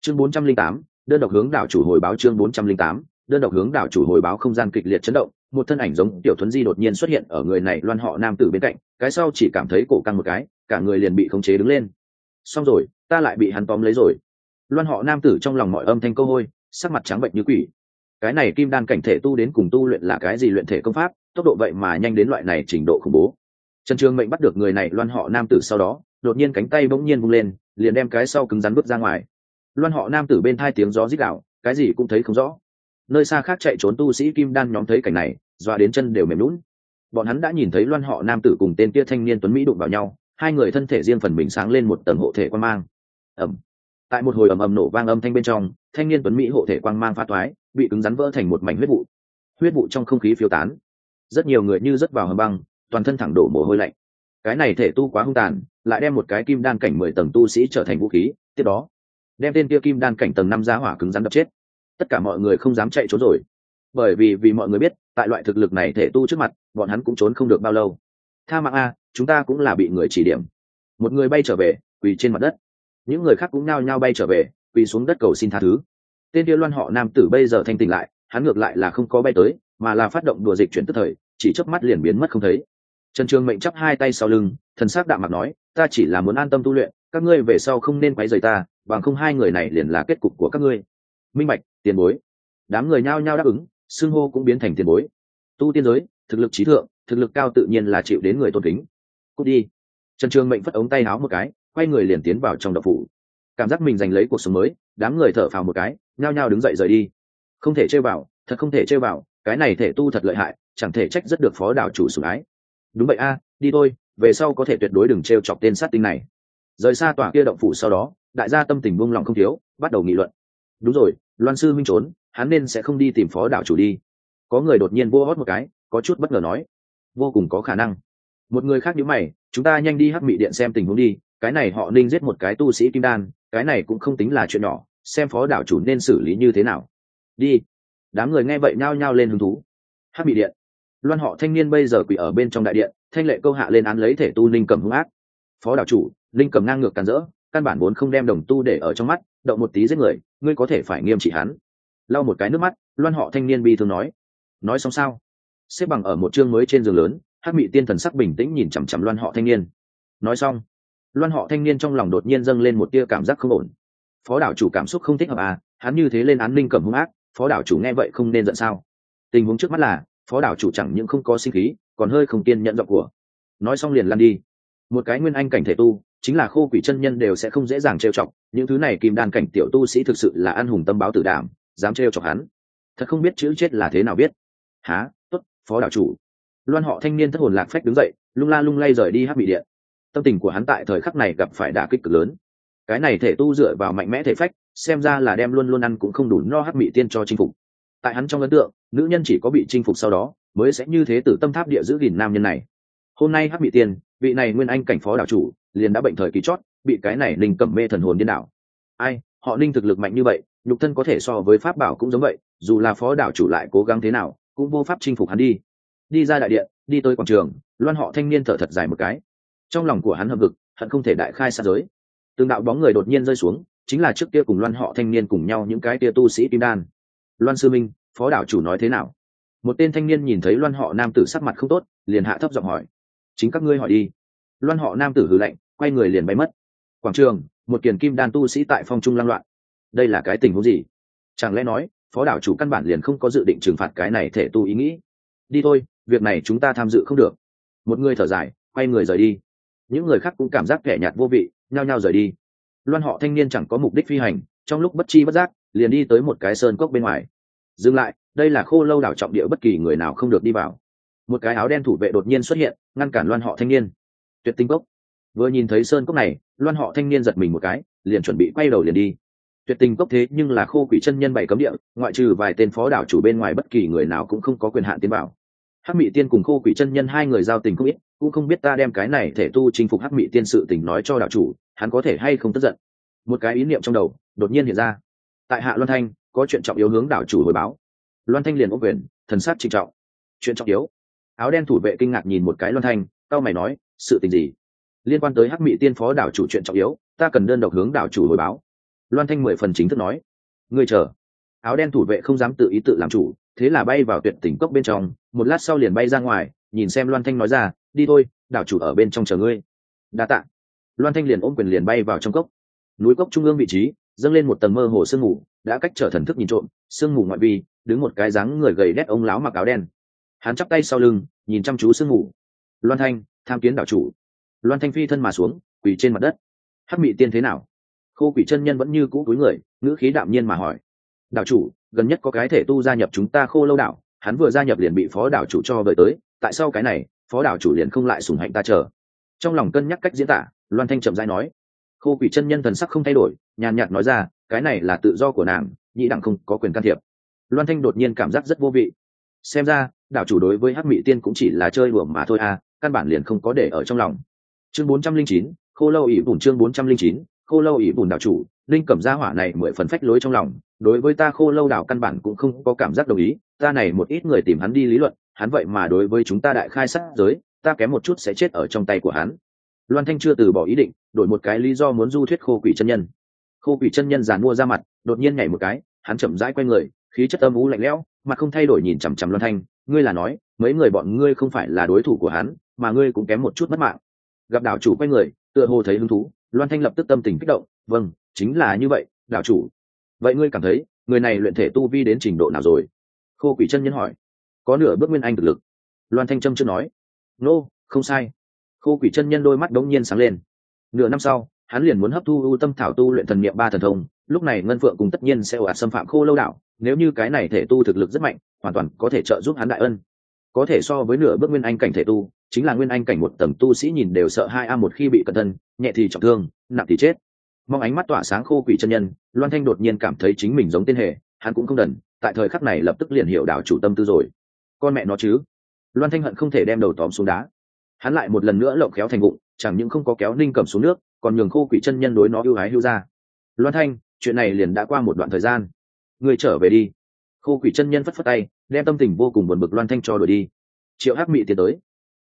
Chương bốn trăm linh tám, đơn độc hướng đảo chủ hồi báo chương bốn trăm linh tám đơn độc hướng đảo chủ hồi báo không gian kịch liệt chấn động, một thân ảnh giống tiểu thuấn di đột nhiên xuất hiện ở người này loan họ nam tử bên cạnh, cái sau chỉ cảm thấy cổ căng một cái, cả người liền bị khống chế đứng lên. Xong rồi, ta lại bị hắn tóm lấy rồi. Loan họ nam tử trong lòng mọi âm thanh câu hôi, sắc mặt trắng bệnh như quỷ. Cái này kim đan cảnh thể tu đến cùng tu luyện là cái gì luyện thể công pháp, tốc độ vậy mà nhanh đến loại này trình độ khủng bố. Trần trường mệnh bắt được người này loan họ nam tử sau đó, đột nhiên cánh tay bỗng nhiên bung lên, liền đem cái sau cứng rắn bước ra ngoài. Loan họ nam tử bên thai tiếng gió rít đạo cái gì cũng thấy không rõ nơi xa khác chạy trốn tu sĩ kim đan nhóm thấy cảnh này, dọa đến chân đều mềm lún bọn hắn đã nhìn thấy loan họ nam tử cùng tên kia thanh niên tuấn mỹ đụng vào nhau, hai người thân thể riêng phần mình sáng lên một tầng hộ thể quan mang. Ẩm tại một hồi ầm ầm nổ vang âm thanh bên trong, thanh niên tuấn mỹ hộ thể quang mang pha toái, bị cứng rắn vỡ thành một mảnh huyết vụ. Huyết vụ trong không khí phiêu tán. Rất nhiều người như rớt vào hầm băng, toàn thân thẳng đổ mồ hôi lạnh. Cái này thể tu quá hung tàn, lại đem một cái kim đan cảnh mười tầng tu sĩ trở thành vũ khí, tiếp đó, đem tên kia kim đan cảnh tầng năm giá hỏa cứng rắn đập chết tất cả mọi người không dám chạy trốn rồi. Bởi vì vì mọi người biết, tại loại thực lực này thể tu trước mặt, bọn hắn cũng trốn không được bao lâu. Tha mạng a, chúng ta cũng là bị người chỉ điểm. Một người bay trở về, quỳ trên mặt đất. Những người khác cũng nao nhao bay trở về, quỳ xuống đất cầu xin tha thứ. Tên kia loan họ nam tử bây giờ thanh tỉnh lại, hắn ngược lại là không có bay tới, mà là phát động đùa dịch chuyển tức thời, chỉ chớp mắt liền biến mất không thấy. Trần trường mệnh chắp hai tay sau lưng, thần s c đạm mặt nói, ta chỉ là muốn an tâm tu luyện, các ngươi về sau không nên quấy rầy ta, bằng không hai người này liền là kết cục của các ngươi minh bạch, tiền bối. Đám người nhao nhao đáp ứng, xưng hô cũng biến thành tiền bối. Tu tiên giới, thực lực trí thượng, thực lực cao tự nhiên là chịu đến người tôn kính. Cút đi. Trần trường mệnh phất ống tay áo một cái, quay người liền tiến vào trong đậu phủ. Cảm giác mình giành lấy cuộc sống mới, đám người thở phào một cái, nhao nhao đứng dậy rời đi. Không thể chơi vào, thật không thể chơi vào, cái này thể tu thật lợi hại, chẳng thể trách rất được phó đảo chủ sủng ái. Đúng vậy a, đi thôi, về sau có thể tuyệt đối đừng t r e o chọc tên sát tinh này. Rời xa tòa kia động phủ sau đó, đại gia tâm tình buông lòng không thiếu, bắt đầu nghị luận đúng rồi, loan sư minh trốn, hắn nên sẽ không đi tìm phó đảo chủ đi. Có người đột nhiên vô hót một cái, có chút bất ngờ nói. Vô cùng có khả năng. Một người khác nhíu mày, chúng ta nhanh đi hắc mị điện xem tình huống đi, cái này họ ninh giết một cái tu sĩ kim đan, cái này cũng không tính là chuyện nhỏ, xem phó đảo chủ nên xử lý như thế nào. Đi. Đám người nghe vậy nhao nhao lên hứng thú. Hắc mị điện. Loan họ thanh niên bây giờ quỷ ở bên trong đại điện, thanh lệ câu hạ lên án lấy thể tu ninh cầm hung ác. Phó đảo chủ linh cầm ngang ngược càn rỡ, căn bản vốn không đem đồng tu để ở trong mắt đậu một tí giết người, ngươi có thể phải nghiêm trị hắn. Lau một cái nước mắt, loan họ thanh niên bi thương nói. Nói xong sao? Xếp bằng ở một chương mới trên giường lớn, hắc mị tiên thần sắc bình tĩnh nhìn chằm chằm loan họ thanh niên. Nói xong, loan họ thanh niên trong lòng đột nhiên dâng lên một tia cảm giác không ổn. Phó đảo chủ cảm xúc không thích hợp à hắn như thế lên án linh cầm hung ác, phó đảo chủ nghe vậy không nên giận sao? Tình huống trước mắt là, phó đảo chủ chẳng những không có sinh khí, còn hơi không kiên nhận giọng của. Nói xong liền lăn đi. Một cái nguyên anh cảnh thể tu chính là khô quỷ chân nhân đều sẽ không dễ dàng trêu chọc, những thứ này kim đan cảnh tiểu tu sĩ thực sự là ăn hùng tâm báo tử đảm, dám trêu chọc hắn. Thật không biết chữ chết là thế nào biết. Há tốt, phó đảo chủ. Loan họ thanh niên thất hồn lạc phách đứng dậy, lung la lung lay rời đi hát bị điện. Tâm tình của hắn tại thời khắc này gặp phải đả kích cực lớn. Cái này thể tu dựa vào mạnh mẽ thể phách, xem ra là đem luôn luôn ăn cũng không đủ no hát bị tiên cho chinh phục. Tại hắn trong ấn tượng, nữ nhân chỉ có bị chinh phục sau đó, mới sẽ như thế từ tâm tháp địa giữ gìn nam nhân này hôm nay hắc bị tiền, vị này nguyên anh cảnh phó đảo chủ liền đã bệnh thời kỳ chót bị cái này linh cẩm mê thần hồn điên đảo. Ai họ ninh thực lực mạnh như vậy nhục thân có thể so với pháp bảo cũng giống vậy dù là phó đảo chủ lại cố gắng thế nào cũng vô pháp chinh phục hắn đi. Đi ra đại điện đi tới quảng trường loan họ thanh niên thở thật dài một cái. Trong lòng của hắn hợp vực hận không thể đại khai xa giới. Tương đạo bóng người đột nhiên rơi xuống chính là trước kia cùng loan họ thanh niên cùng nhau những cái tia tu sĩ kim đan. Loan sư minh phó đảo chủ nói thế nào? Một tên thanh niên nhìn thấy loan họ nam tử sắc mặt không tốt liền hạ thấp giọng hỏi chính các ngươi hỏi đi. Loan họ nam tử hư lạnh, quay người liền bay mất. Quảng trường, một kiền kim đan tu sĩ tại phong trung lang loạn. Đây là cái tình huống gì? Chẳng lẽ nói, phó đảo chủ căn bản liền không có dự định trừng phạt cái này thể tu ý nghĩ? Đi thôi, việc này chúng ta tham dự không được. Một người thở dài, quay người rời đi. Những người khác cũng cảm giác kẻ nhạt vô vị, nhao nhao rời đi. Loan họ thanh niên chẳng có mục đích phi hành, trong lúc bất chi bất giác, liền đi tới một cái sơn cốc bên ngoài. Dừng lại, đây là khô lâu đảo trọng địa, bất kỳ người nào không được đi vào một cái áo đen thủ vệ đột nhiên xuất hiện, ngăn cản loan họ thanh niên. Tuyệt tinh cốc. Vừa nhìn thấy sơn cốc này, loan họ thanh niên giật mình một cái, liền chuẩn bị quay đầu liền đi. Tuyệt tình cốc thế nhưng là khô quỷ chân nhân bảy cấm địa, ngoại trừ vài tên phó đảo chủ bên ngoài bất kỳ người nào cũng không có quyền hạn tiến bảo hắc mỹ tiên cùng khô quỷ chân nhân hai người giao tình không ít, cũng không biết ta đem cái này thể tu chinh phục hắc mỹ tiên sự tình nói cho đảo chủ, hắn có thể hay không tức giận. Một cái ý niệm trong đầu đột nhiên hiện ra. Tại hạ loan thanh, có chuyện trọng yếu hướng đảo chủ hồi báo. Loan thanh liền ốc quyền, thần sát trịnh trọng. Chuyện trọng yếu áo đen thủ vệ kinh ngạc nhìn một cái loan thanh tao mày nói, sự tình gì? Liên quan tới hắc Mị tiên phó đảo chủ chuyện trọng yếu, ta cần đơn độc hướng đảo chủ hồi báo. Loan thanh mười phần chính thức nói, ngươi chờ. Áo đen thủ vệ không dám tự ý tự làm chủ, thế là bay vào tuyệt tỉnh cốc bên trong, một lát sau liền bay ra ngoài, nhìn xem loan thanh nói ra, đi thôi, đảo chủ ở bên trong chờ ngươi. Đa t ạ loan thanh liền ôm quyền liền bay vào trong cốc. Núi cốc trung ương vị trí, dâng lên một tầng mơ hồ sương mù, đã cách trở thần thức nhìn trộm, sương mù ngoại vi, đứng một cái dáng người gầy đét ông láo mặc áo đen hắn chắp tay sau lưng, nhìn chăm chú sương mù. Loan thanh, tham kiến đạo chủ. Loan thanh phi thân mà xuống, quỳ trên mặt đất. Hắc mị tiên thế nào? Khô quỷ chân nhân vẫn như cũ túi người, ngữ khí đạm nhiên mà hỏi. Đạo chủ, gần nhất có cái thể tu gia nhập chúng ta khô lâu đạo, hắn vừa gia nhập liền bị phó đạo chủ cho vời tới, tại sao cái này, phó đạo chủ liền không lại sùng hạnh ta chờ? Trong lòng cân nhắc cách diễn tả, loan thanh chậm dai nói. Khô quỷ chân nhân thần sắc không thay đổi, nhàn nhạt nói ra, cái này là tự do của nàng, nhị đẳng không có quyền can thiệp. Loan thanh đột nhiên cảm giác rất vô vị. Xem ra đảo chủ đối với hắc mỹ tiên cũng chỉ là chơi đùa mà thôi à căn bản liền không có để ở trong lòng. Chương bốn trăm linh chín, khô lâu ỷ bùn chương bốn trăm linh chín, khô lâu ỷ bùn đảo chủ, linh cẩm gia hỏa này mười phần phách lối trong lòng. Đối với ta khô lâu đảo căn bản cũng không có cảm giác đồng ý, ta này một ít người tìm hắn đi lý luận, hắn vậy mà đối với chúng ta đại khai sát giới, ta kém một chút sẽ chết ở trong tay của hắn. Loan thanh chưa từ bỏ ý định, đổi một cái lý do muốn du thuyết khô quỷ chân nhân. Khô quỷ chân nhân giàn mua ra mặt, đột nhiên nhảy một cái, hắn chậm rãi quay người, khí chất âm ú lạnh lẽo, mặt không thay đổi nhìn chằm chằm loan thanh ngươi là nói mấy người bọn ngươi không phải là đối thủ của hắn mà ngươi cũng kém một chút mất mạng. Gặp đảo chủ quay người tựa hồ thấy hứng thú loan thanh lập tức tâm tình kích động vâng chính là như vậy đảo chủ. Vậy ngươi cảm thấy người này luyện thể tu vi đến trình độ nào rồi? Khô quỷ chân nhân hỏi. Có nửa bước nguyên anh thực lực. Loan thanh trâm chưa nói. Nô、no, không sai. Khô quỷ chân nhân đôi mắt đống nhiên sáng lên. Nửa năm sau hắn liền muốn hấp thu ưu tâm thảo tu luyện thần niệm ba thần thông lúc này ngân phượng cùng tất nhiên sẽ ồ ạt xâm phạm khô lâu đạo nếu như cái này thể tu thực lực rất mạnh hoàn toàn có thể trợ giúp hắn đại ân. Có thể so với nửa bước nguyên anh cảnh thể tu, chính là nguyên anh cảnh một tầng tu sĩ nhìn đều sợ hai a một khi bị cẩn thân, nhẹ thì trọng thương, nặng thì chết. Mong ánh mắt tỏa sáng khô quỷ chân nhân, loan thanh đột nhiên cảm thấy chính mình giống tên hề, hắn cũng không đần, tại thời khắc này lập tức liền hiểu đảo chủ tâm tư rồi. Con mẹ nó chứ? Loan thanh hận không thể đem đầu tóm xuống đá. Hắn lại một lần nữa lộng khéo thành bụng, chẳng những không có kéo ninh cầm xuống nước, còn nhường khô quỷ chân nhân đối nó ưu ái hưu ra. Loan thanh, chuyện này liền đã qua một đoạn thời gian. Người trở về đi khô quỷ chân nhân phất phất tay, đem tâm tình vô cùng buồn bực loan thanh cho đuổi đi. Triệu hắc mị tiến tới.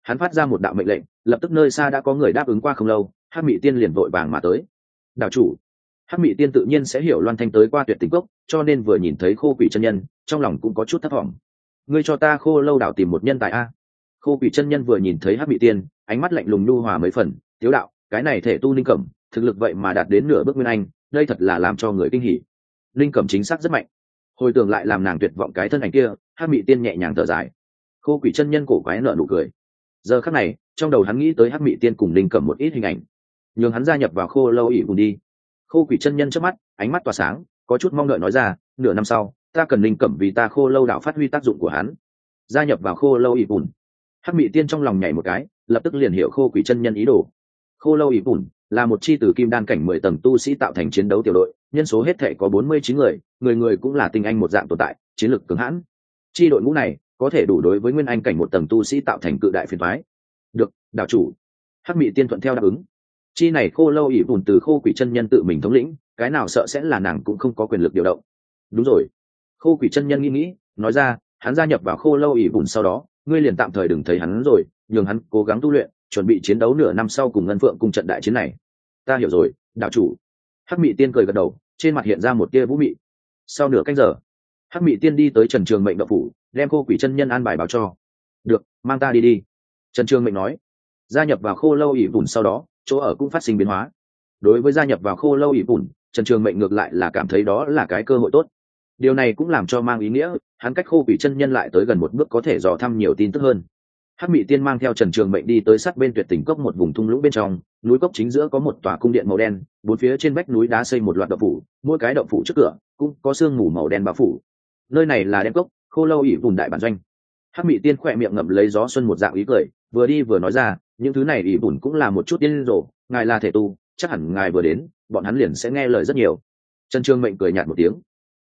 Hắn phát ra một đạo mệnh lệnh, lập tức nơi xa đã có người đáp ứng qua không lâu, hắc mị tiên liền vội vàng mà tới. Đạo chủ. Hắc mị tiên tự nhiên sẽ hiểu loan thanh tới qua tuyệt tình cốc cho nên vừa nhìn thấy khô quỷ chân nhân, trong lòng cũng có chút thất vọng. Ngươi cho ta khô lâu đảo tìm một nhân tài a. Khô quỷ chân nhân vừa nhìn thấy hắc mị tiên, ánh mắt lạnh lùng nhu hòa mấy phần tiếu đạo, cái này thể tu linh cẩm, thực lực vậy mà đạt đến nửa bước nguyên anh, đây thật là làm cho người kinh hỉ. Linh cẩm chính xác rất mạnh hồi tưởng lại làm nàng tuyệt vọng cái thân ảnh kia hát mị tiên nhẹ nhàng thở dài. Khô quỷ chân nhân cổ quái nợ nụ cười. Giờ khắc này, trong đầu hắn nghĩ tới hát mị tiên cùng linh cẩm một ít hình ảnh. Nhường hắn gia nhập vào khô lâu ỉ cùng đi. Khô quỷ chân nhân trước mắt, ánh mắt tỏa sáng, có chút mong đợi nói ra, nửa năm sau, ta cần linh cẩm vì ta khô lâu đạo phát huy tác dụng của hắn. Gia nhập vào khô lâu ỉ bùn hắc mị tiên trong lòng nhảy một cái, lập tức liền hiểu khô quỷ chân nhân ý đồ. Khô lâu ỉ bùn là một chi từ kim đan cảnh mười tầng tu sĩ tạo thành chiến đấu tiểu đội, nhân số hết thể có bốn mươi chín người người người cũng là tinh anh một dạng tồn tại, chiến lược cường hãn. Chi đội ngũ này có thể đủ đối với nguyên anh cảnh một tầng tu sĩ tạo thành cự đại phiền thoái được, đạo chủ. Hắc mỹ tiên thuận theo đáp ứng. Chi này khô lâu ỉ bùn từ khô quỷ chân nhân tự mình thống lĩnh, cái nào sợ sẽ là nàng cũng không có quyền lực điều động. Đúng rồi. Khô quỷ chân nhân nghĩ nghĩ, nói ra, hắn gia nhập vào khô lâu ỉ bùn sau đó, ngươi liền tạm thời đừng thấy hắn rồi, nhường hắn cố gắng tu luyện, chuẩn bị chiến đấu nửa năm sau cùng ngân phượng cùng trận đại chiến này. Ta hiểu rồi, đạo chủ. Hắc mị tiên cười gật đầu, trên mặt hiện ra một tia vũ mị sau nửa canh giờ hắc mị tiên đi tới trần trường mệnh đậu phủ đem cô quỷ chân nhân an bài báo cho. Được mang ta đi đi. Trần trường mệnh nói. Gia nhập vào khô lâu ỉ vùn sau đó chỗ ở cũng phát sinh biến hóa. Đối với gia nhập vào khô lâu ỉ vùn, trần trường mệnh ngược lại là cảm thấy đó là cái cơ hội tốt. Điều này cũng làm cho mang ý nghĩa hắn cách khô quỷ chân nhân lại tới gần một bước có thể dò thăm nhiều tin tức hơn. Hắc mỹ tiên mang theo trần trường mệnh đi tới sát bên tuyệt tỉnh cốc một vùng thung lũng bên trong núi cốc chính giữa có một tòa cung điện màu đen bốn phía trên vách núi đá xây một loạt động phủ mỗi cái động phủ trước cửa cũng có sương mù màu đen bao phủ. Nơi này là đen cốc, khô lâu ỉ vùng đại bản doanh. Hắc mỹ tiên khỏe miệng ngậm lấy gió xuân một dạng ý cười, vừa đi vừa nói ra, những thứ này ỉ bùn cũng là một chút điên rồ, ngài là thể tu, chắc hẳn ngài vừa đến, bọn hắn liền sẽ nghe lời rất nhiều. Trần trương mệnh cười nhạt một tiếng.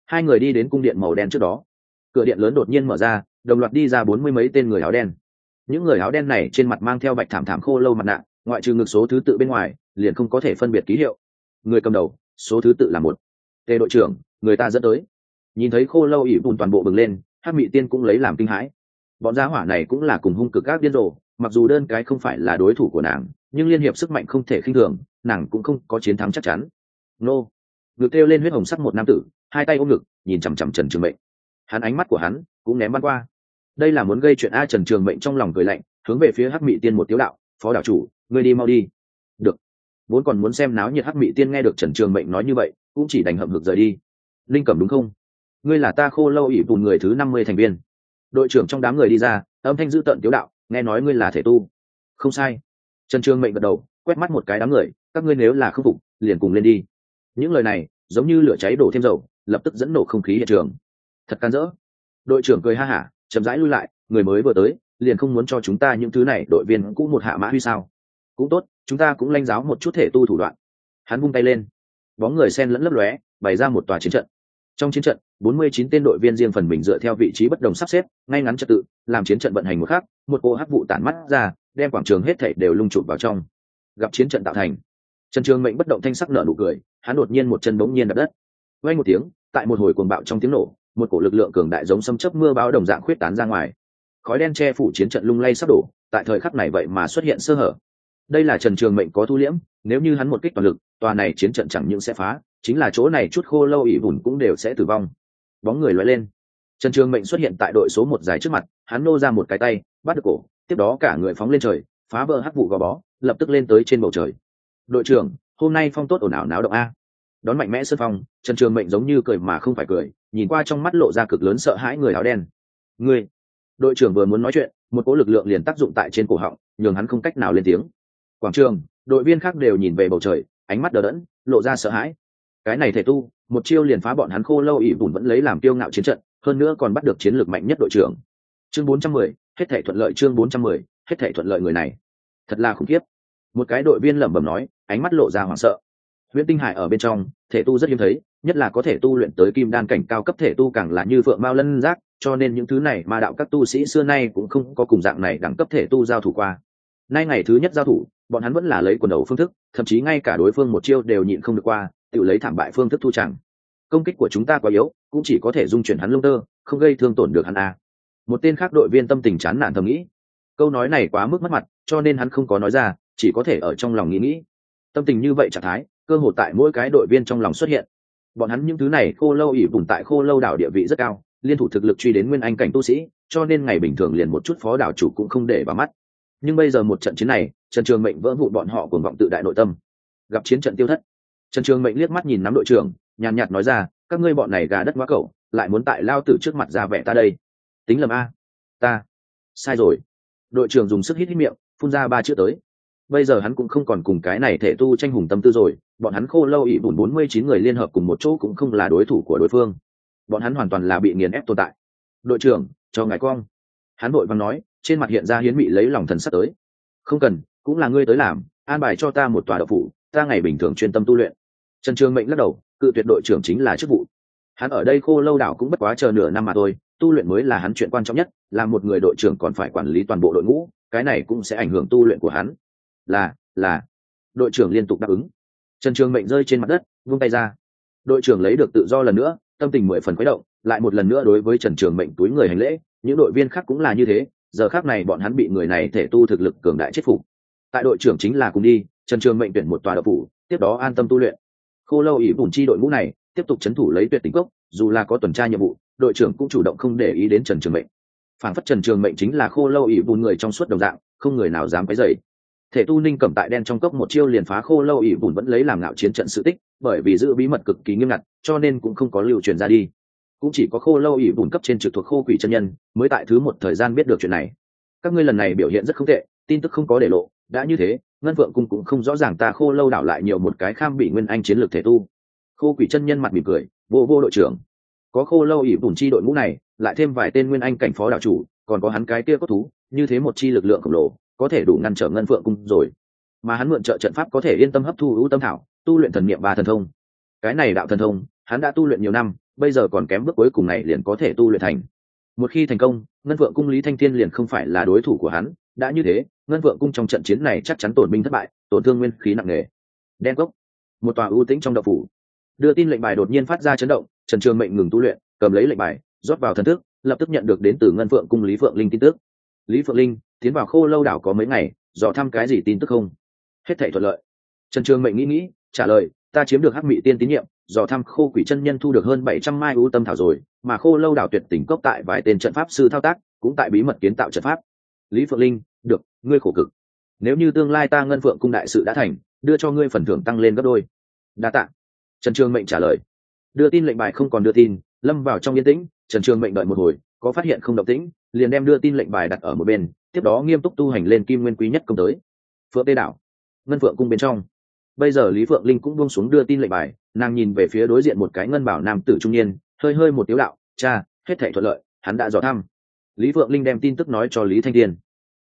Hai người đi đến cung điện màu đen trước đó. Cửa điện lớn đột nhiên mở ra, đồng loạt đi ra bốn mươi mấy tên người áo đen. Những người áo đen này trên mặt mang theo bạch thảm thảm khô lâu mặt nạ, ngoại trừ ngực số thứ tự bên ngoài, liền không có thể phân biệt ký hiệu. Người cầm đầu, số thứ tự là một. Tề đội trưởng người ta dẫn tới. Nhìn thấy khô lâu ỉ bùn toàn bộ bừng lên hát mị tiên cũng lấy làm kinh hãi. Bọn gia hỏa này cũng là cùng hung cực các điên rồ, mặc dù đơn cái không phải là đối thủ của nàng, nhưng liên hiệp sức mạnh không thể khinh thường, nàng cũng không có chiến thắng chắc chắn. Nô. Ngực kêu lên huyết hồng sắc một nam tử, hai tay ôm ngực, nhìn chằm chằm trần trường mệnh. Hắn ánh mắt của hắn cũng ném bắn qua. Đây là muốn gây chuyện a trần trường mệnh trong lòng cười lạnh, hướng về phía hắc mị tiên một tiếu đạo, phó đảo chủ, ngươi đi mau đi. Được. Vốn còn muốn xem náo nhiệt hắc mị tiên nghe được trần trường mệnh nói như vậy, cũng chỉ đành hậm hực rời đi linh cẩm đúng không? Ngươi là ta khô lâu ỷ bùn người thứ năm mươi thành viên. Đội trưởng trong đám người đi ra, âm thanh dữ tợn tiếu đạo, nghe nói ngươi là thể tu. Không sai. Trần Trương mệnh gật đầu, quét mắt một cái đám người, các ngươi nếu là khâm phục, liền cùng lên đi. Những lời này, giống như lửa cháy đổ thêm dầu, lập tức dẫn nổ không khí hiện trường. Thật can dỡ. Đội trưởng cười ha hả, chậm rãi lui lại, người mới vừa tới, liền không muốn cho chúng ta những thứ này, đội viên cũng một hạ mã huy sao. Cũng tốt, chúng ta cũng lanh giáo một chút thể tu thủ đoạn. Hắn vung tay lên. Bóng người sen lẫn lấp lóe, bày ra một tòa chiến trận trong chiến trận 49 tên đội viên riêng phần mình dựa theo vị trí bất đồng sắp xếp, ngay ngắn trật tự, làm chiến trận vận hành một khác một cô hắc vụ tản mắt ra, đem quảng trường hết thảy đều lung chụp vào trong. Gặp chiến trận tạo thành, trần trường mệnh bất động thanh sắc nở nụ cười, hắn đột nhiên một chân bỗng nhiên đập đất. Quay một tiếng, tại một hồi cuồng bạo trong tiếng nổ, một cổ lực lượng cường đại giống xâm chấp mưa báo đồng dạng khuyết tán ra ngoài. Khói đen che phủ chiến trận lung lay sắp đổ, tại thời khắc này vậy mà xuất hiện sơ hở. Đây là trần trường mệnh có thu liễm, nếu như hắn một kích toàn lực, tòa này chiến trận chẳng những sẽ phá chính là chỗ này chút khô lâu ỉ vùn cũng đều sẽ tử vong. Bóng người loại lên. Trần trường mệnh xuất hiện tại đội số một dài trước mặt, hắn nô ra một cái tay, bắt được cổ, tiếp đó cả người phóng lên trời, phá vỡ hắc vụ gò bó, lập tức lên tới trên bầu trời. Đội trưởng, hôm nay phong tốt ồn ào náo động a. Đón mạnh mẽ sân phong, trần trường mệnh giống như cười mà không phải cười, nhìn qua trong mắt lộ ra cực lớn sợ hãi người áo đen. Người đội trưởng vừa muốn nói chuyện, một cỗ lực lượng liền tác dụng tại trên cổ họng, nhường hắn không cách nào lên tiếng. Quảng trường, đội viên khác đều nhìn về bầu trời, ánh mắt đờ đẫn, lộ ra sợ hãi cái này thể tu một chiêu liền phá bọn hắn khô lâu ỵ bùn vẫn lấy làm tiêu ngạo chiến trận hơn nữa còn bắt được chiến lược mạnh nhất đội trưởng. Chương 410, hết thể thuận lợi chương 410, hết thể thuận lợi người này. Thật là khủng khiếp. Một cái đội viên lẩm bẩm nói ánh mắt lộ ra hoảng sợ. Nguyễn tinh hải ở bên trong thể tu rất hiếm thấy nhất là có thể tu luyện tới kim đan cảnh cao cấp thể tu càng là như phượng mao lân giác cho nên những thứ này mà đạo các tu sĩ xưa nay cũng không có cùng dạng này đẳng cấp thể tu giao thủ qua. Nay ngày thứ nhất giao thủ bọn hắn vẫn là lấy quần đầu phương thức thậm chí ngay cả đối phương một chiêu đều nhịn không được qua tự lấy thảm bại phương thức thu chẳng. Công kích của chúng ta quá yếu, cũng chỉ có thể dung chuyển hắn lông tơ, không gây thương tổn được hắn a. Một tên khác đội viên tâm tình chán nản thầm nghĩ. Câu nói này quá mức mất mặt, cho nên hắn không có nói ra, chỉ có thể ở trong lòng nghĩ nghĩ. Tâm tình như vậy trạng thái, cơ hội tại mỗi cái đội viên trong lòng xuất hiện. Bọn hắn những thứ này khô lâu ỉ vùng tại khô lâu đảo địa vị rất cao, liên thủ thực lực truy đến nguyên anh cảnh tu sĩ, cho nên ngày bình thường liền một chút phó đảo chủ cũng không để vào mắt. Nhưng bây giờ một trận chiến này, trần trường mệnh vỡ vụn bọn họ cuồng vọng tự đại nội tâm. Gặp chiến trận tiêu thất trần trường mệnh liếc mắt nhìn nắm đội trưởng, nhàn nhạt nói ra, các ngươi bọn này gà đất quá cậu lại muốn tại lao tử trước mặt ra vẻ ta đây. Tính lầm a. Ta. Sai rồi. Đội trưởng dùng sức hít hít miệng, phun ra ba chữ tới. Bây giờ hắn cũng không còn cùng cái này thể tu tranh hùng tâm tư rồi, bọn hắn khô lâu ỵ bùn bốn mươi chín người liên hợp cùng một chỗ cũng không là đối thủ của đối phương. Bọn hắn hoàn toàn là bị nghiền ép tồn tại. Đội trưởng, cho ngài cong hắn vội văn nói, trên mặt hiện ra hiến bị lấy lòng thần sắp tới. Không cần, cũng là ngươi tới làm, an bài cho ta một tòa đậu phủ ta ngày bình thường chuyên tâm tu luyện. Trần trường mệnh lắc đầu, cự tuyệt đội trưởng chính là chức vụ. Hắn ở đây khô lâu đảo cũng bất quá chờ nửa năm mà thôi, tu luyện mới là hắn chuyện quan trọng nhất, là một người đội trưởng còn phải quản lý toàn bộ đội ngũ, cái này cũng sẽ ảnh hưởng tu luyện của hắn. Là là. Đội trưởng liên tục đáp ứng. Trần trường mệnh rơi trên mặt đất, vung tay ra. Đội trưởng lấy được tự do lần nữa, tâm tình mười phần khuấy động, lại một lần nữa đối với trần trường mệnh túi người hành lễ, những đội viên khác cũng là như thế, giờ khác này bọn hắn bị người này thể tu thực lực cường đại chết phục. Tại đội trưởng chính là cùng đi trần trường mệnh tuyển một tòa đậu phủ, tiếp đó an tâm tu luyện. Khô lâu ỉ bùn chi đội ngũ này tiếp tục c h ấ n thủ lấy tuyệt tính cốc, dù là có tuần tra nhiệm vụ, đội trưởng cũng chủ động không để ý đến trần trường mệnh. Phản phất trần trường mệnh chính là khô lâu ỉ bùn người trong suốt đồng dạng, không người nào dám cái dày thể tu ninh cầm tại đen trong cốc một chiêu liền phá khô lâu ỷ bùn vẫn lấy làm ngạo chiến trận sự tích, bởi vì giữ bí mật cực kỳ nghiêm ngặt, cho nên cũng không có lưu truyền ra đi. Cũng chỉ có khô lâu ỷ bùn cấp trên trực thuộc khô quỷ chân nhân, mới tại thứ một thời gian biết được chuyện này. Các ngươi lần này biểu hiện rất không tệ, tin tức không có để lộ, đã như thế ngân vượng cung cũng không rõ ràng ta khô lâu đảo lại nhiều một cái kham bị nguyên anh chiến lược thể tu. Khô quỷ chân nhân mặt mỉm cười, vô vô đội trưởng. Có khô lâu ỉ bùn chi đội ngũ này, lại thêm vài tên nguyên anh cảnh phó đảo chủ, còn có hắn cái kia có thú, như thế một chi lực lượng khổng lồ, có thể đủ ngăn trở ngân phượng cung rồi. Mà hắn mượn trợ trận pháp có thể yên tâm hấp thu ưu tâm thảo, tu luyện thần niệm và thần thông. Cái này đạo thần thông, hắn đã tu luyện nhiều năm, bây giờ còn kém bước cuối cùng này liền có thể tu luyện thành. Một khi thành công, ngân phượng cung lý thanh thiên liền không phải là đối thủ của hắn đã như thế, ngân vượng cung trong trận chiến này chắc chắn tổn binh thất bại, tổn thương nguyên khí nặng nề. Đen cốc, một tòa ưu tĩnh trong đậu phủ. Đưa tin lệnh bài đột nhiên phát ra chấn động, trần trường mệnh ngừng tu luyện, cầm lấy lệnh bài, rót vào thần thức, lập tức nhận được đến từ ngân phượng cung lý phượng linh tin tức. Lý phượng linh, tiến vào khô lâu đảo có mấy ngày, dò thăm cái gì tin tức không? Hết thể thuận lợi. Trần trường mệnh nghĩ nghĩ, trả lời, ta chiếm được hắc mỹ tiên tín nhiệm, dò thăm khô quỷ chân nhân thu được hơn bảy trăm mai ưu tâm thảo rồi, mà khô lâu đảo tuyệt tỉnh cốc tại vài tên trận pháp sư thao tác, cũng tại bí mật kiến tạo trận pháp lý phượng linh, được, ngươi khổ cực. Nếu như tương lai ta ngân phượng cung đại sự đã thành, đưa cho ngươi phần thưởng tăng lên gấp đôi. Đa tạ. Trần trường mệnh trả lời. Đưa tin lệnh bài không còn đưa tin, lâm vào trong yên tĩnh, trần trường mệnh đợi một hồi, có phát hiện không động tĩnh, liền đem đưa tin lệnh bài đặt ở một bên, tiếp đó nghiêm túc tu hành lên kim nguyên quý nhất công tới. Phượng Tê đảo ngân phượng cung bên trong. Bây giờ lý phượng linh cũng buông xuống đưa tin lệnh bài, nàng nhìn về phía đối diện một cái ngân bảo nam tử trung niên, hơi hơi một tiếu đạo, cha, hết thể thuận lợi, hắn đã dò thăm lý phượng linh đem tin tức nói cho lý thanh Thiên.